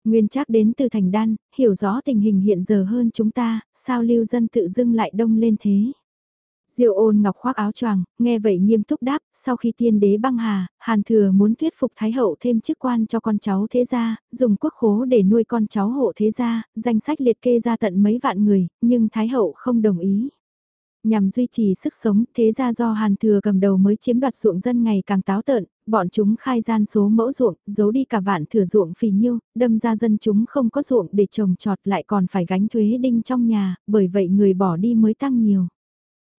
Nguyên chắc đến từ thành đan, hiểu rõ tình hình hiện giờ hơn chúng ta, sao lưu dân tự dưng lại đông lên thế. Diêu ôn ngọc khoác áo choàng, nghe vậy nghiêm túc đáp, sau khi tiên đế băng hà, Hàn Thừa muốn thuyết phục Thái Hậu thêm chức quan cho con cháu thế gia, dùng quốc khố để nuôi con cháu hộ thế gia, danh sách liệt kê ra tận mấy vạn người, nhưng Thái Hậu không đồng ý. Nhằm duy trì sức sống, thế gia do Hàn Thừa cầm đầu mới chiếm đoạt ruộng dân ngày càng táo tợn, bọn chúng khai gian số mẫu ruộng, giấu đi cả vạn thừa ruộng phì nhiêu, đâm ra dân chúng không có ruộng để trồng trọt lại còn phải gánh thuế đinh trong nhà, bởi vậy người bỏ đi mới tăng nhiều.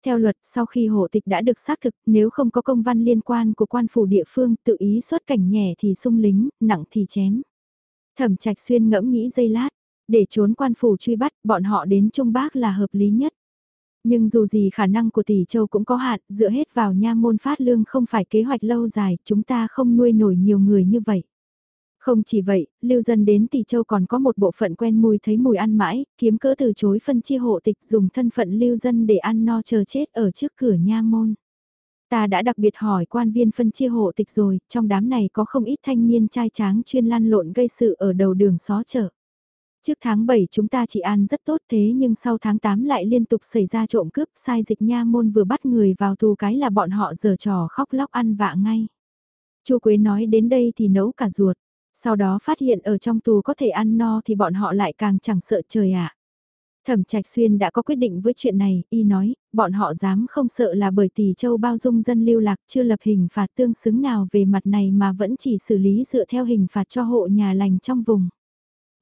Theo luật, sau khi hộ tịch đã được xác thực, nếu không có công văn liên quan của quan phủ địa phương tự ý xuất cảnh nhẹ thì sung lính, nặng thì chém. Thẩm trạch xuyên ngẫm nghĩ giây lát, để trốn quan phủ truy bắt, bọn họ đến Trung Bắc là hợp lý nhất. Nhưng dù gì khả năng của tỷ châu cũng có hạn, dựa hết vào nha môn phát lương không phải kế hoạch lâu dài, chúng ta không nuôi nổi nhiều người như vậy. Không chỉ vậy, lưu dân đến Tỷ Châu còn có một bộ phận quen mùi thấy mùi ăn mãi, kiếm cỡ từ chối phân chia hộ tịch dùng thân phận lưu dân để ăn no chờ chết ở trước cửa nha môn. Ta đã đặc biệt hỏi quan viên phân chia hộ tịch rồi, trong đám này có không ít thanh niên trai tráng chuyên lan lộn gây sự ở đầu đường xó chợ. Trước tháng 7 chúng ta chỉ ăn rất tốt thế nhưng sau tháng 8 lại liên tục xảy ra trộm cướp sai dịch nha môn vừa bắt người vào tù cái là bọn họ giờ trò khóc lóc ăn vạ ngay. Chu Quế nói đến đây thì nấu cả ruột, sau đó phát hiện ở trong tù có thể ăn no thì bọn họ lại càng chẳng sợ trời ạ. Thẩm Trạch Xuyên đã có quyết định với chuyện này, y nói, bọn họ dám không sợ là bởi tỷ châu bao dung dân lưu lạc chưa lập hình phạt tương xứng nào về mặt này mà vẫn chỉ xử lý dựa theo hình phạt cho hộ nhà lành trong vùng.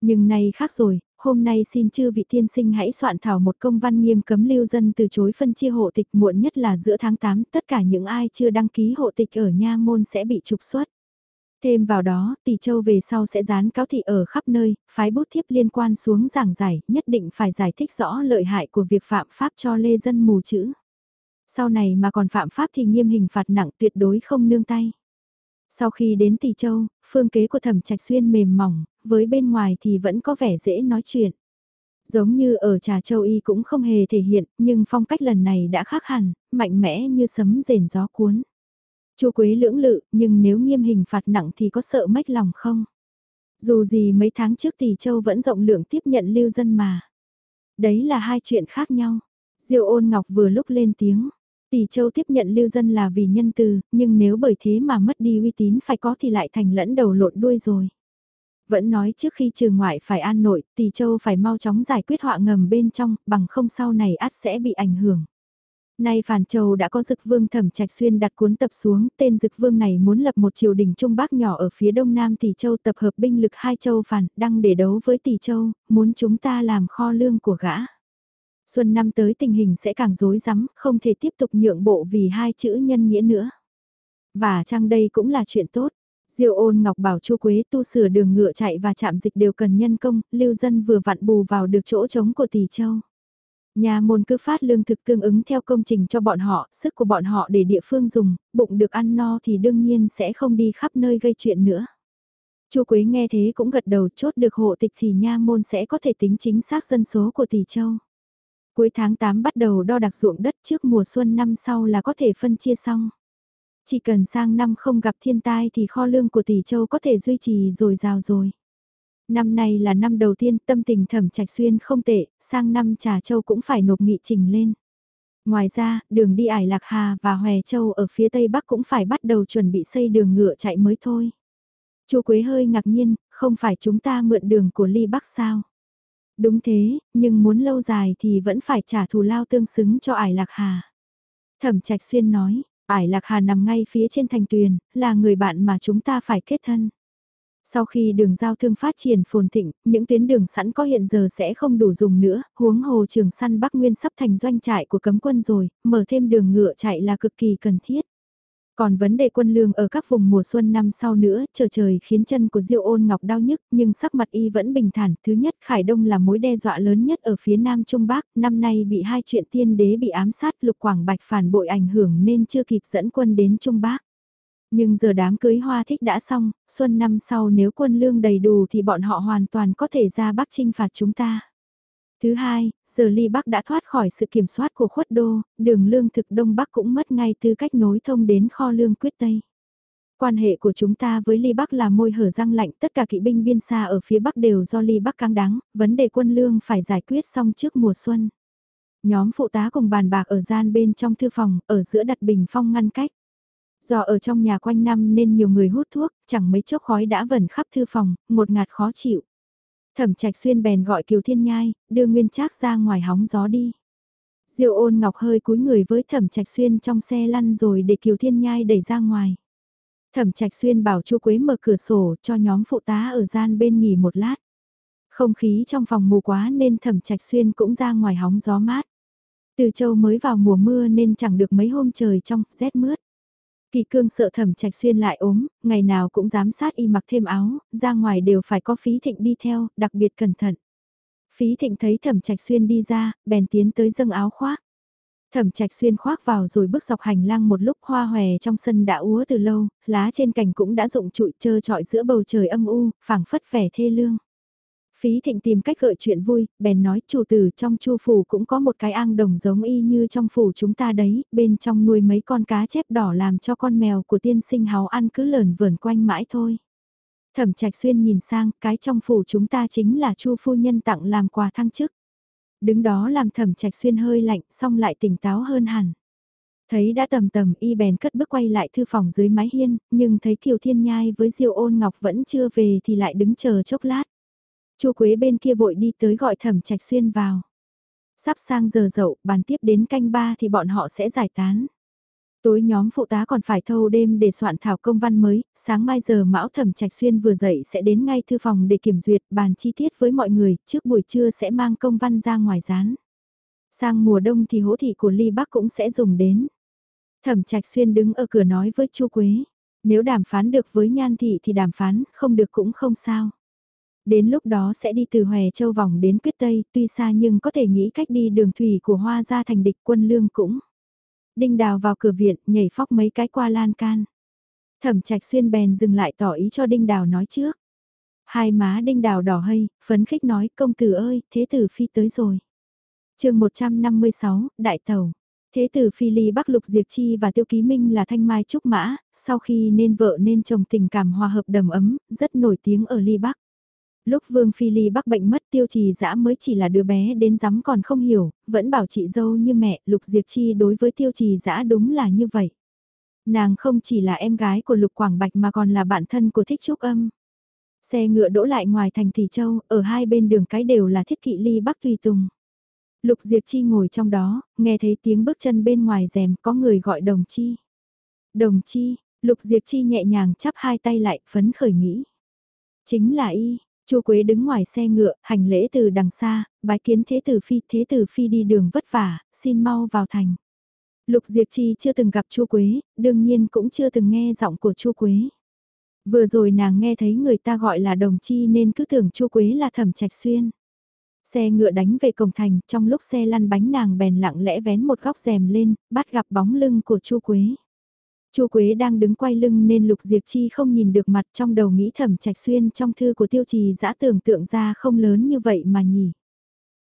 Nhưng nay khác rồi, hôm nay xin chư vị tiên sinh hãy soạn thảo một công văn nghiêm cấm lưu dân từ chối phân chia hộ tịch muộn nhất là giữa tháng 8, tất cả những ai chưa đăng ký hộ tịch ở nha môn sẽ bị trục xuất. Thêm vào đó, tỷ châu về sau sẽ dán cáo thị ở khắp nơi, phái bút thiếp liên quan xuống giảng giải, nhất định phải giải thích rõ lợi hại của việc phạm pháp cho lê dân mù chữ. Sau này mà còn phạm pháp thì nghiêm hình phạt nặng tuyệt đối không nương tay. Sau khi đến tỷ châu, phương kế của thẩm trạch xuyên mềm mỏng, với bên ngoài thì vẫn có vẻ dễ nói chuyện. Giống như ở trà châu y cũng không hề thể hiện, nhưng phong cách lần này đã khác hẳn, mạnh mẽ như sấm rền gió cuốn. Chu Quế lưỡng lự, nhưng nếu nghiêm hình phạt nặng thì có sợ mách lòng không? Dù gì mấy tháng trước thì Châu vẫn rộng lượng tiếp nhận lưu dân mà. Đấy là hai chuyện khác nhau. Diêu ôn ngọc vừa lúc lên tiếng. Tỷ Châu tiếp nhận lưu dân là vì nhân từ, nhưng nếu bởi thế mà mất đi uy tín phải có thì lại thành lẫn đầu lộn đuôi rồi. Vẫn nói trước khi trừ ngoại phải an nội, Tỷ Châu phải mau chóng giải quyết họa ngầm bên trong, bằng không sau này át sẽ bị ảnh hưởng. Nay Phản Châu đã có dực vương thẩm trạch xuyên đặt cuốn tập xuống, tên dực vương này muốn lập một triều đình Trung Bắc nhỏ ở phía đông nam Tỷ Châu tập hợp binh lực hai châu Phản, đăng để đấu với Tỷ Châu, muốn chúng ta làm kho lương của gã. Xuân năm tới tình hình sẽ càng rối rắm, không thể tiếp tục nhượng bộ vì hai chữ nhân nghĩa nữa. Và chăng đây cũng là chuyện tốt. Diêu ôn ngọc bảo chu Quế tu sửa đường ngựa chạy và chạm dịch đều cần nhân công, lưu dân vừa vặn bù vào được chỗ trống của tỷ châu. Nhà môn cứ phát lương thực tương ứng theo công trình cho bọn họ, sức của bọn họ để địa phương dùng, bụng được ăn no thì đương nhiên sẽ không đi khắp nơi gây chuyện nữa. Chu Quế nghe thế cũng gật đầu chốt được hộ tịch thì nha môn sẽ có thể tính chính xác dân số của tỷ châu. Cuối tháng 8 bắt đầu đo đạc ruộng đất trước mùa xuân năm sau là có thể phân chia xong. Chỉ cần sang năm không gặp thiên tai thì kho lương của tỷ châu có thể duy trì rồi rào rồi. Năm nay là năm đầu tiên tâm tình thẩm trạch xuyên không tệ, sang năm trà châu cũng phải nộp nghị trình lên. Ngoài ra, đường đi ải Lạc Hà và Hòe Châu ở phía Tây Bắc cũng phải bắt đầu chuẩn bị xây đường ngựa chạy mới thôi. Chu Quế hơi ngạc nhiên, không phải chúng ta mượn đường của Ly Bắc sao? Đúng thế, nhưng muốn lâu dài thì vẫn phải trả thù lao tương xứng cho ải Lạc Hà. Thẩm Trạch Xuyên nói, ải Lạc Hà nằm ngay phía trên thành tuyền, là người bạn mà chúng ta phải kết thân. Sau khi đường giao thương phát triển phồn thịnh, những tuyến đường sẵn có hiện giờ sẽ không đủ dùng nữa, huống hồ trường săn Bắc Nguyên sắp thành doanh trại của cấm quân rồi, mở thêm đường ngựa chạy là cực kỳ cần thiết. Còn vấn đề quân lương ở các vùng mùa xuân năm sau nữa, chờ trời khiến chân của Diêu ôn ngọc đau nhức, nhưng sắc mặt y vẫn bình thản. Thứ nhất, Khải Đông là mối đe dọa lớn nhất ở phía Nam Trung Bắc, năm nay bị hai chuyện tiên đế bị ám sát lục quảng bạch phản bội ảnh hưởng nên chưa kịp dẫn quân đến Trung Bắc. Nhưng giờ đám cưới hoa thích đã xong, xuân năm sau nếu quân lương đầy đủ thì bọn họ hoàn toàn có thể ra Bắc chinh phạt chúng ta. Thứ hai, giờ Ly Bắc đã thoát khỏi sự kiểm soát của khuất đô, đường lương thực Đông Bắc cũng mất ngay tư cách nối thông đến kho lương quyết Tây. Quan hệ của chúng ta với Ly Bắc là môi hở răng lạnh, tất cả kỵ binh biên xa ở phía Bắc đều do Ly Bắc căng đáng, vấn đề quân lương phải giải quyết xong trước mùa xuân. Nhóm phụ tá cùng bàn bạc ở gian bên trong thư phòng, ở giữa đặt bình phong ngăn cách. Do ở trong nhà quanh năm nên nhiều người hút thuốc, chẳng mấy chốc khói đã vẩn khắp thư phòng, một ngạt khó chịu. Thẩm trạch xuyên bèn gọi Kiều Thiên Nhai, đưa Nguyên Trác ra ngoài hóng gió đi. Diêu ôn ngọc hơi cúi người với thẩm trạch xuyên trong xe lăn rồi để Kiều Thiên Nhai đẩy ra ngoài. Thẩm trạch xuyên bảo chu Quế mở cửa sổ cho nhóm phụ tá ở gian bên nghỉ một lát. Không khí trong phòng mù quá nên thẩm trạch xuyên cũng ra ngoài hóng gió mát. Từ châu mới vào mùa mưa nên chẳng được mấy hôm trời trong, rét mướt. Kỳ cương sợ thẩm trạch xuyên lại ốm, ngày nào cũng giám sát y mặc thêm áo, ra ngoài đều phải có phí thịnh đi theo, đặc biệt cẩn thận. Phí thịnh thấy thẩm trạch xuyên đi ra, bèn tiến tới dâng áo khoác. Thẩm trạch xuyên khoác vào rồi bước dọc hành lang một lúc hoa hòe trong sân đã úa từ lâu, lá trên cành cũng đã rụng trụi trơ trọi giữa bầu trời âm u, phảng phất vẻ thê lương. Phí thịnh tìm cách gợi chuyện vui, bèn nói chủ tử trong chu phủ cũng có một cái ang đồng giống y như trong phủ chúng ta đấy, bên trong nuôi mấy con cá chép đỏ làm cho con mèo của tiên sinh háo ăn cứ lờn vởn quanh mãi thôi. Thẩm Trạch Xuyên nhìn sang, cái trong phủ chúng ta chính là Chu phu nhân tặng làm quà thăng chức. Đứng đó làm Thẩm Trạch Xuyên hơi lạnh, xong lại tỉnh táo hơn hẳn. Thấy đã tầm tầm y bèn cất bước quay lại thư phòng dưới mái hiên, nhưng thấy Kiều Thiên Nhai với Diêu Ôn Ngọc vẫn chưa về thì lại đứng chờ chốc lát. Chu Quế bên kia vội đi tới gọi Thẩm Trạch Xuyên vào. Sắp sang giờ dậu, bàn tiếp đến canh ba thì bọn họ sẽ giải tán. Tối nhóm phụ tá còn phải thâu đêm để soạn thảo công văn mới, sáng mai giờ Mão Thẩm Trạch Xuyên vừa dậy sẽ đến ngay thư phòng để kiểm duyệt bàn chi tiết với mọi người, trước buổi trưa sẽ mang công văn ra ngoài dán. Sang mùa đông thì hỗ thị của Ly Bắc cũng sẽ dùng đến. Thẩm Trạch Xuyên đứng ở cửa nói với Chu Quế, nếu đàm phán được với Nhan Thị thì đàm phán, không được cũng không sao. Đến lúc đó sẽ đi từ Hòe Châu vòng đến Quyết Tây, tuy xa nhưng có thể nghĩ cách đi đường thủy của Hoa ra thành địch quân lương cũng. Đinh Đào vào cửa viện, nhảy phóc mấy cái qua lan can. Thẩm Trạch Xuyên bèn dừng lại tỏ ý cho Đinh Đào nói trước. Hai má Đinh Đào đỏ hây, phấn khích nói, công tử ơi, thế tử phi tới rồi. chương 156, Đại Tàu. Thế tử Phi Ly Bắc Lục Diệp Chi và Tiêu Ký Minh là thanh mai trúc mã, sau khi nên vợ nên chồng tình cảm hòa hợp đầm ấm, rất nổi tiếng ở Ly Bắc. Lúc Vương Phi Ly Bắc bệnh mất tiêu trì dã mới chỉ là đứa bé đến rắm còn không hiểu, vẫn bảo chị dâu như mẹ, Lục Diệp Chi đối với tiêu trì dã đúng là như vậy. Nàng không chỉ là em gái của Lục Quảng Bạch mà còn là bạn thân của Thích Trúc Âm. Xe ngựa đỗ lại ngoài thành Thị Châu, ở hai bên đường cái đều là thiết kỵ ly bắc tùy tùng. Lục Diệp Chi ngồi trong đó, nghe thấy tiếng bước chân bên ngoài rèm có người gọi đồng chi. Đồng chi, Lục Diệp Chi nhẹ nhàng chắp hai tay lại, phấn khởi nghĩ. Chính là y, Chu Quế đứng ngoài xe ngựa, hành lễ từ đằng xa, bái kiến thế tử phi, thế tử phi đi đường vất vả, xin mau vào thành. Lục Diệp Chi chưa từng gặp Chu Quế, đương nhiên cũng chưa từng nghe giọng của Chu Quế. Vừa rồi nàng nghe thấy người ta gọi là đồng chi nên cứ tưởng Chu Quế là thẩm trạch xuyên. Xe ngựa đánh về cổng thành, trong lúc xe lăn bánh nàng bèn lặng lẽ vén một góc rèm lên, bắt gặp bóng lưng của Chu Quế. Chu Quế đang đứng quay lưng nên Lục Diệp Chi không nhìn được mặt trong đầu nghĩ thẩm trạch xuyên trong thư của tiêu trì dã tưởng tượng ra không lớn như vậy mà nhỉ.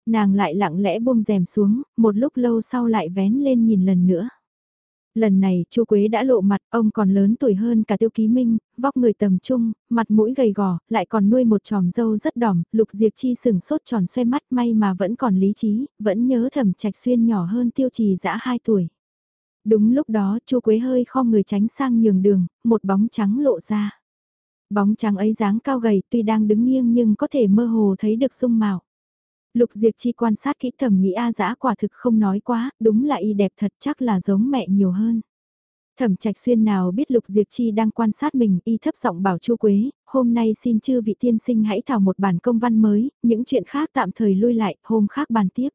Nàng lại lặng lẽ buông rèm xuống, một lúc lâu sau lại vén lên nhìn lần nữa. Lần này Chu Quế đã lộ mặt, ông còn lớn tuổi hơn cả Tiêu Ký Minh, vóc người tầm trung, mặt mũi gầy gò, lại còn nuôi một tròm dâu rất đỏm, Lục Diệp Chi sừng sốt tròn xoay mắt may mà vẫn còn lý trí, vẫn nhớ Thẩm Trạch Xuyên nhỏ hơn Tiêu Trì Dã 2 tuổi. Đúng lúc đó Chu Quế hơi kho người tránh sang nhường đường, một bóng trắng lộ ra. Bóng trắng ấy dáng cao gầy tuy đang đứng nghiêng nhưng có thể mơ hồ thấy được dung mạo. Lục Diệp Chi quan sát kỹ thẩm nghĩ A dã quả thực không nói quá, đúng là y đẹp thật chắc là giống mẹ nhiều hơn. Thẩm Trạch Xuyên nào biết Lục Diệp Chi đang quan sát mình, y thấp giọng bảo Chu Quế, hôm nay xin chư vị tiên sinh hãy thảo một bản công văn mới, những chuyện khác tạm thời lui lại, hôm khác bàn tiếp.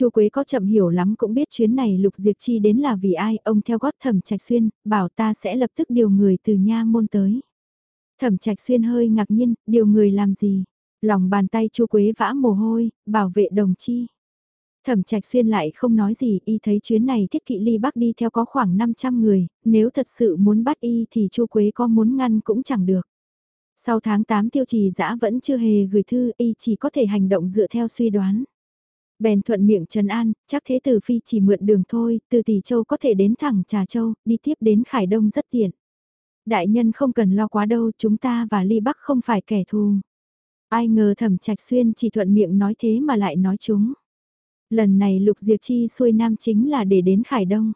Chu Quế có chậm hiểu lắm cũng biết chuyến này Lục Diệp Chi đến là vì ai, ông theo gót Thẩm Trạch Xuyên, bảo ta sẽ lập tức điều người từ nha môn tới. Thẩm Trạch Xuyên hơi ngạc nhiên, điều người làm gì? Lòng bàn tay chu Quế vã mồ hôi, bảo vệ đồng chi. Thẩm trạch xuyên lại không nói gì, y thấy chuyến này thiết kỵ ly bắc đi theo có khoảng 500 người, nếu thật sự muốn bắt y thì chu Quế có muốn ngăn cũng chẳng được. Sau tháng 8 tiêu trì dã vẫn chưa hề gửi thư, y chỉ có thể hành động dựa theo suy đoán. Bèn thuận miệng Trần An, chắc thế tử phi chỉ mượn đường thôi, từ Tỷ Châu có thể đến thẳng Trà Châu, đi tiếp đến Khải Đông rất tiện. Đại nhân không cần lo quá đâu, chúng ta và Ly Bắc không phải kẻ thù. Ai ngờ thẩm trạch xuyên chỉ thuận miệng nói thế mà lại nói chúng. Lần này Lục Diệp Chi xuôi nam chính là để đến Khải Đông.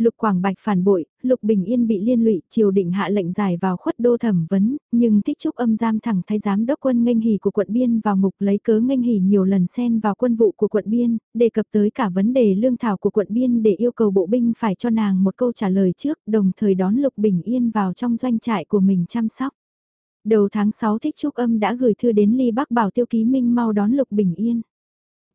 Lục Quảng Bạch phản bội, Lục Bình Yên bị liên lụy, triều định hạ lệnh giải vào khuất đô thẩm vấn, nhưng thích trúc âm giam thẳng thái giám đốc quân nghênh hỉ của quận biên vào ngục lấy cớ nghênh hỉ nhiều lần xen vào quân vụ của quận biên, đề cập tới cả vấn đề lương thảo của quận biên để yêu cầu bộ binh phải cho nàng một câu trả lời trước, đồng thời đón Lục Bình Yên vào trong doanh trại của mình chăm sóc. Đầu tháng 6 Thích Trúc Âm đã gửi thư đến Ly Bắc bảo Tiêu Ký Minh mau đón Lục Bình Yên.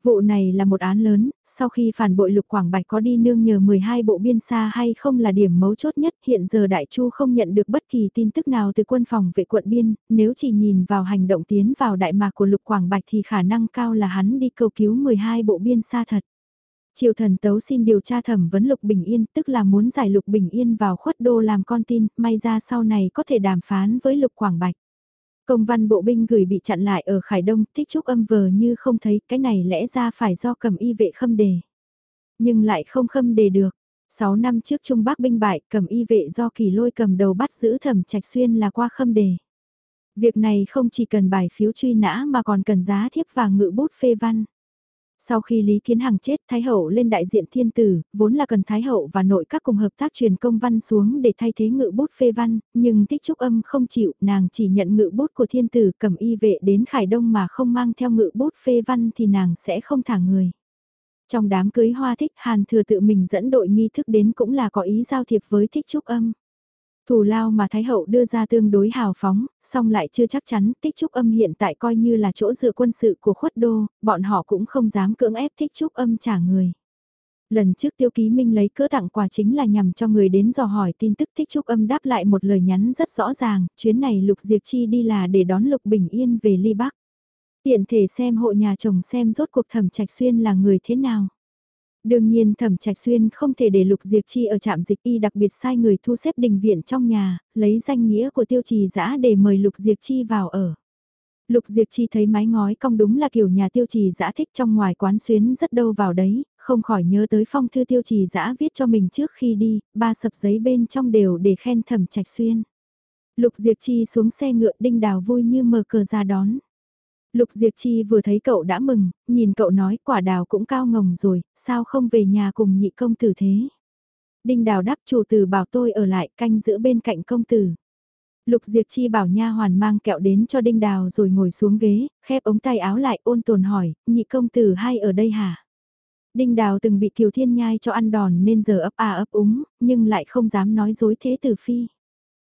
Vụ này là một án lớn, sau khi phản bội Lục Quảng Bạch có đi nương nhờ 12 bộ biên xa hay không là điểm mấu chốt nhất. Hiện giờ Đại Chu không nhận được bất kỳ tin tức nào từ quân phòng vệ quận biên, nếu chỉ nhìn vào hành động tiến vào Đại Mạc của Lục Quảng Bạch thì khả năng cao là hắn đi cầu cứu 12 bộ biên xa thật. Triều thần tấu xin điều tra thẩm vấn Lục Bình Yên, tức là muốn giải Lục Bình Yên vào khuất đô làm con tin, may ra sau này có thể đàm phán với Lục Quảng Bạch. Công văn bộ binh gửi bị chặn lại ở Khải Đông, thích trúc âm vờ như không thấy, cái này lẽ ra phải do cầm y vệ khâm đề. Nhưng lại không khâm đề được. 6 năm trước Trung Bắc binh bại, cầm y vệ do kỳ lôi cầm đầu bắt giữ thẩm trạch xuyên là qua khâm đề. Việc này không chỉ cần bài phiếu truy nã mà còn cần giá thiếp và ngự bút phê văn. Sau khi Lý Kiến Hằng chết, Thái Hậu lên đại diện thiên tử, vốn là cần Thái Hậu và nội các cùng hợp tác truyền công văn xuống để thay thế ngự bút phê văn, nhưng tích trúc âm không chịu, nàng chỉ nhận ngự bút của thiên tử cầm y vệ đến Khải Đông mà không mang theo ngự bút phê văn thì nàng sẽ không thả người. Trong đám cưới hoa thích Hàn thừa tự mình dẫn đội nghi thức đến cũng là có ý giao thiệp với thích trúc âm. Thù lao mà Thái Hậu đưa ra tương đối hào phóng, song lại chưa chắc chắn tích trúc âm hiện tại coi như là chỗ dựa quân sự của khuất đô, bọn họ cũng không dám cưỡng ép tích trúc âm trả người. Lần trước tiêu ký minh lấy cỡ tặng quà chính là nhằm cho người đến dò hỏi tin tức thích trúc âm đáp lại một lời nhắn rất rõ ràng, chuyến này Lục Diệp Chi đi là để đón Lục Bình Yên về Ly Bắc. Tiện thể xem hộ nhà chồng xem rốt cuộc thẩm trạch xuyên là người thế nào. Đương nhiên thẩm trạch xuyên không thể để lục diệt chi ở trạm dịch y đặc biệt sai người thu xếp đình viện trong nhà, lấy danh nghĩa của tiêu trì giã để mời lục diệt chi vào ở. Lục Diệp Chi thấy mái ngói cong đúng là kiểu nhà tiêu trì giã thích trong ngoài quán xuyến rất đâu vào đấy, không khỏi nhớ tới phong thư tiêu trì giã viết cho mình trước khi đi, ba sập giấy bên trong đều để khen thẩm trạch xuyên. Lục Diệp Chi xuống xe ngựa đinh đào vui như mở cờ ra đón. Lục Diệp Chi vừa thấy cậu đã mừng, nhìn cậu nói quả đào cũng cao ngồng rồi, sao không về nhà cùng nhị công tử thế. Đinh đào đáp chủ tử bảo tôi ở lại canh giữa bên cạnh công tử. Lục Diệp Chi bảo nha hoàn mang kẹo đến cho Đinh Đào rồi ngồi xuống ghế, khép ống tay áo lại ôn tồn hỏi, nhị công tử hay ở đây hả? Đinh Đào từng bị Kiều Thiên Nhai cho ăn đòn nên giờ ấp à ấp úng, nhưng lại không dám nói dối thế tử phi.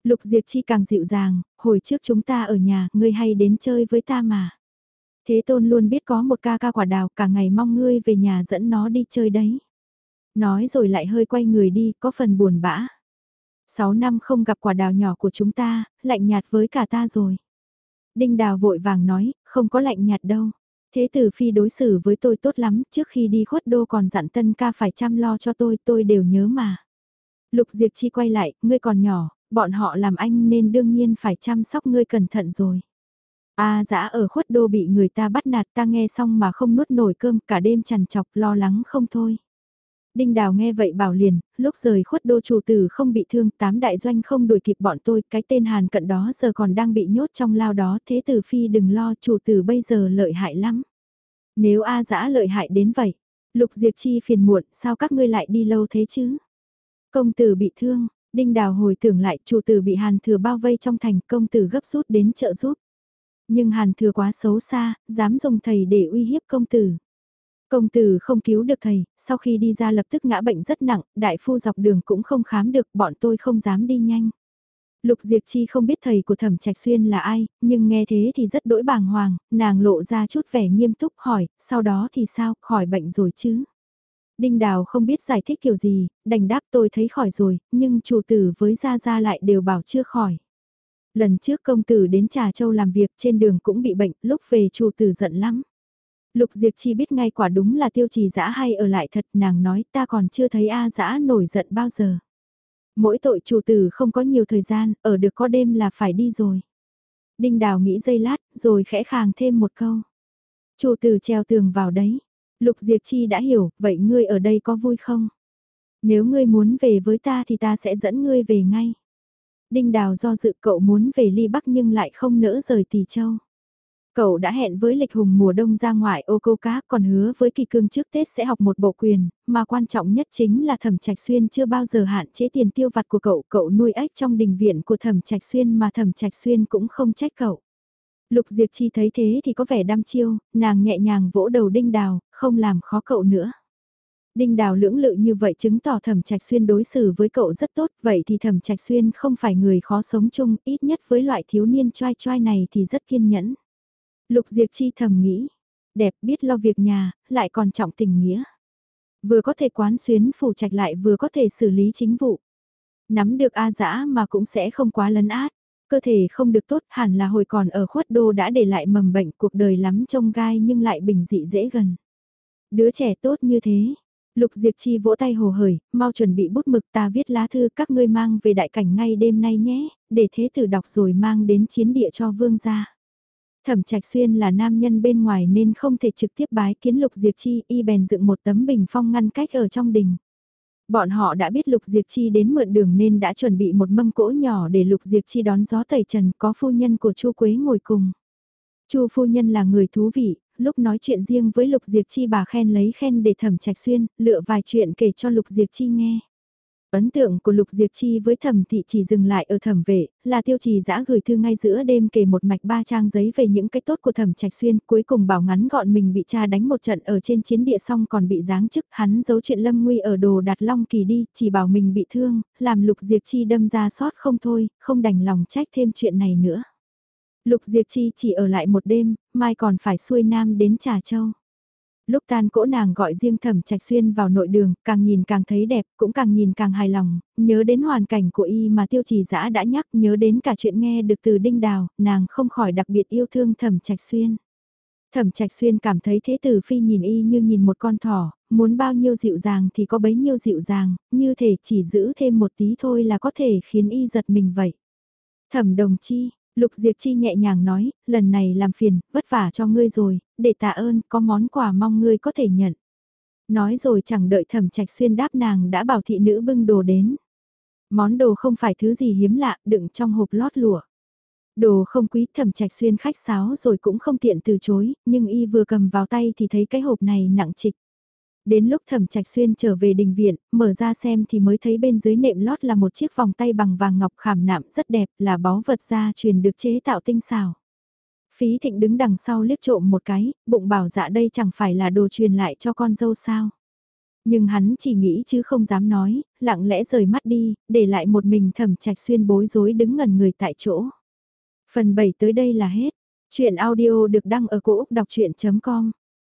Lục Diệp Chi càng dịu dàng, hồi trước chúng ta ở nhà, ngươi hay đến chơi với ta mà. Thế tôn luôn biết có một ca ca quả đào cả ngày mong ngươi về nhà dẫn nó đi chơi đấy. Nói rồi lại hơi quay người đi, có phần buồn bã. Sáu năm không gặp quả đào nhỏ của chúng ta, lạnh nhạt với cả ta rồi. Đinh đào vội vàng nói, không có lạnh nhạt đâu. Thế tử phi đối xử với tôi tốt lắm, trước khi đi khuất đô còn dặn tân ca phải chăm lo cho tôi, tôi đều nhớ mà. Lục Diệp Chi quay lại, ngươi còn nhỏ, bọn họ làm anh nên đương nhiên phải chăm sóc ngươi cẩn thận rồi. A dã ở khuất đô bị người ta bắt nạt ta nghe xong mà không nuốt nổi cơm cả đêm chằn chọc lo lắng không thôi. Đinh Đào nghe vậy bảo liền, lúc rời khuất đô chủ tử không bị thương, tám đại doanh không đuổi kịp bọn tôi, cái tên Hàn cận đó giờ còn đang bị nhốt trong lao đó, thế tử phi đừng lo, chủ tử bây giờ lợi hại lắm. Nếu A dã lợi hại đến vậy, lục diệt chi phiền muộn, sao các ngươi lại đi lâu thế chứ? Công tử bị thương, Đinh Đào hồi tưởng lại, chủ tử bị Hàn thừa bao vây trong thành, công tử gấp rút đến trợ giúp. Nhưng Hàn thừa quá xấu xa, dám dùng thầy để uy hiếp công tử. Công tử không cứu được thầy, sau khi đi ra lập tức ngã bệnh rất nặng, đại phu dọc đường cũng không khám được, bọn tôi không dám đi nhanh. Lục Diệp Chi không biết thầy của Thẩm Trạch Xuyên là ai, nhưng nghe thế thì rất đỗi bàng hoàng, nàng lộ ra chút vẻ nghiêm túc hỏi, sau đó thì sao, khỏi bệnh rồi chứ? Đinh Đào không biết giải thích kiểu gì, đành đáp tôi thấy khỏi rồi, nhưng chủ tử với Gia Gia lại đều bảo chưa khỏi. Lần trước công tử đến Trà Châu làm việc trên đường cũng bị bệnh, lúc về chủ tử giận lắm. Lục Diệp Chi biết ngay quả đúng là tiêu trì dã hay ở lại thật, nàng nói ta còn chưa thấy A dã nổi giận bao giờ. Mỗi tội chủ tử không có nhiều thời gian, ở được có đêm là phải đi rồi. Đinh Đào nghĩ giây lát, rồi khẽ khàng thêm một câu. Chủ tử treo tường vào đấy. Lục Diệp Chi đã hiểu, vậy ngươi ở đây có vui không? Nếu ngươi muốn về với ta thì ta sẽ dẫn ngươi về ngay. Đinh Đào do dự cậu muốn về Ly Bắc nhưng lại không nỡ rời Tỳ Châu. Cậu đã hẹn với lịch hùng mùa đông ra ngoại ô câu cá còn hứa với kỳ cương trước Tết sẽ học một bộ quyền, mà quan trọng nhất chính là thẩm trạch xuyên chưa bao giờ hạn chế tiền tiêu vặt của cậu, cậu nuôi ếch trong đình viện của thẩm trạch xuyên mà thẩm trạch xuyên cũng không trách cậu. Lục Diệp Chi thấy thế thì có vẻ đăm chiêu, nàng nhẹ nhàng vỗ đầu đinh đào, không làm khó cậu nữa. Đinh Đào lưỡng lự như vậy chứng tỏ Thẩm Trạch Xuyên đối xử với cậu rất tốt, vậy thì Thẩm Trạch Xuyên không phải người khó sống chung, ít nhất với loại thiếu niên trai trai này thì rất kiên nhẫn. Lục Diệp Chi thầm nghĩ, đẹp biết lo việc nhà, lại còn trọng tình nghĩa. Vừa có thể quán xuyến phủ trạch lại vừa có thể xử lý chính vụ. Nắm được A dã mà cũng sẽ không quá lấn át. Cơ thể không được tốt hẳn là hồi còn ở khuất đô đã để lại mầm bệnh cuộc đời lắm trông gai nhưng lại bình dị dễ gần. Đứa trẻ tốt như thế, Lục Diệp Chi vỗ tay hồ hởi, mau chuẩn bị bút mực ta viết lá thư các ngươi mang về đại cảnh ngay đêm nay nhé, để thế tử đọc rồi mang đến chiến địa cho vương gia. Thẩm Trạch Xuyên là nam nhân bên ngoài nên không thể trực tiếp bái kiến Lục Diệp Chi, y bèn dựng một tấm bình phong ngăn cách ở trong đình. Bọn họ đã biết Lục Diệp Chi đến mượn đường nên đã chuẩn bị một mâm cỗ nhỏ để Lục Diệp Chi đón gió tẩy trần có phu nhân của Chu Quế ngồi cùng. Chu phu nhân là người thú vị, lúc nói chuyện riêng với Lục Diệp Chi bà khen lấy khen để thẩm trạch xuyên, lựa vài chuyện kể cho Lục Diệp Chi nghe. Ấn tượng của Lục Diệp Chi với thẩm thị chỉ dừng lại ở thẩm vệ, là tiêu trì giã gửi thư ngay giữa đêm kể một mạch ba trang giấy về những cách tốt của thẩm trạch xuyên, cuối cùng bảo ngắn gọn mình bị cha đánh một trận ở trên chiến địa xong còn bị giáng chức, hắn giấu chuyện lâm nguy ở đồ đặt long kỳ đi, chỉ bảo mình bị thương, làm Lục Diệp Chi đâm ra sót không thôi, không đành lòng trách thêm chuyện này nữa. Lục Diệp Chi chỉ ở lại một đêm, mai còn phải xuôi nam đến Trà Châu lúc tan cỗ nàng gọi riêng thẩm trạch xuyên vào nội đường, càng nhìn càng thấy đẹp, cũng càng nhìn càng hài lòng, nhớ đến hoàn cảnh của y mà tiêu trì Giã đã nhắc, nhớ đến cả chuyện nghe được từ đinh đào, nàng không khỏi đặc biệt yêu thương thẩm trạch xuyên. Thẩm trạch xuyên cảm thấy thế tử phi nhìn y như nhìn một con thỏ, muốn bao nhiêu dịu dàng thì có bấy nhiêu dịu dàng, như thể chỉ giữ thêm một tí thôi là có thể khiến y giật mình vậy. Thẩm đồng chi, Lục Diệp Chi nhẹ nhàng nói, lần này làm phiền, vất vả cho ngươi rồi, để tạ ơn, có món quà mong ngươi có thể nhận. Nói rồi chẳng đợi thẩm trạch xuyên đáp nàng đã bảo thị nữ bưng đồ đến. Món đồ không phải thứ gì hiếm lạ, đựng trong hộp lót lụa. Đồ không quý thẩm trạch xuyên khách sáo rồi cũng không tiện từ chối, nhưng y vừa cầm vào tay thì thấy cái hộp này nặng trịch. Đến lúc thẩm trạch xuyên trở về đình viện, mở ra xem thì mới thấy bên dưới nệm lót là một chiếc vòng tay bằng vàng ngọc khảm nạm rất đẹp là báu vật gia truyền được chế tạo tinh xảo. Phí thịnh đứng đằng sau liếc trộm một cái, bụng bảo dạ đây chẳng phải là đồ truyền lại cho con dâu sao. Nhưng hắn chỉ nghĩ chứ không dám nói, lặng lẽ rời mắt đi, để lại một mình thẩm trạch xuyên bối rối đứng ngẩn người tại chỗ. Phần 7 tới đây là hết. Chuyện audio được đăng ở cổ Úc đọc chuyện.com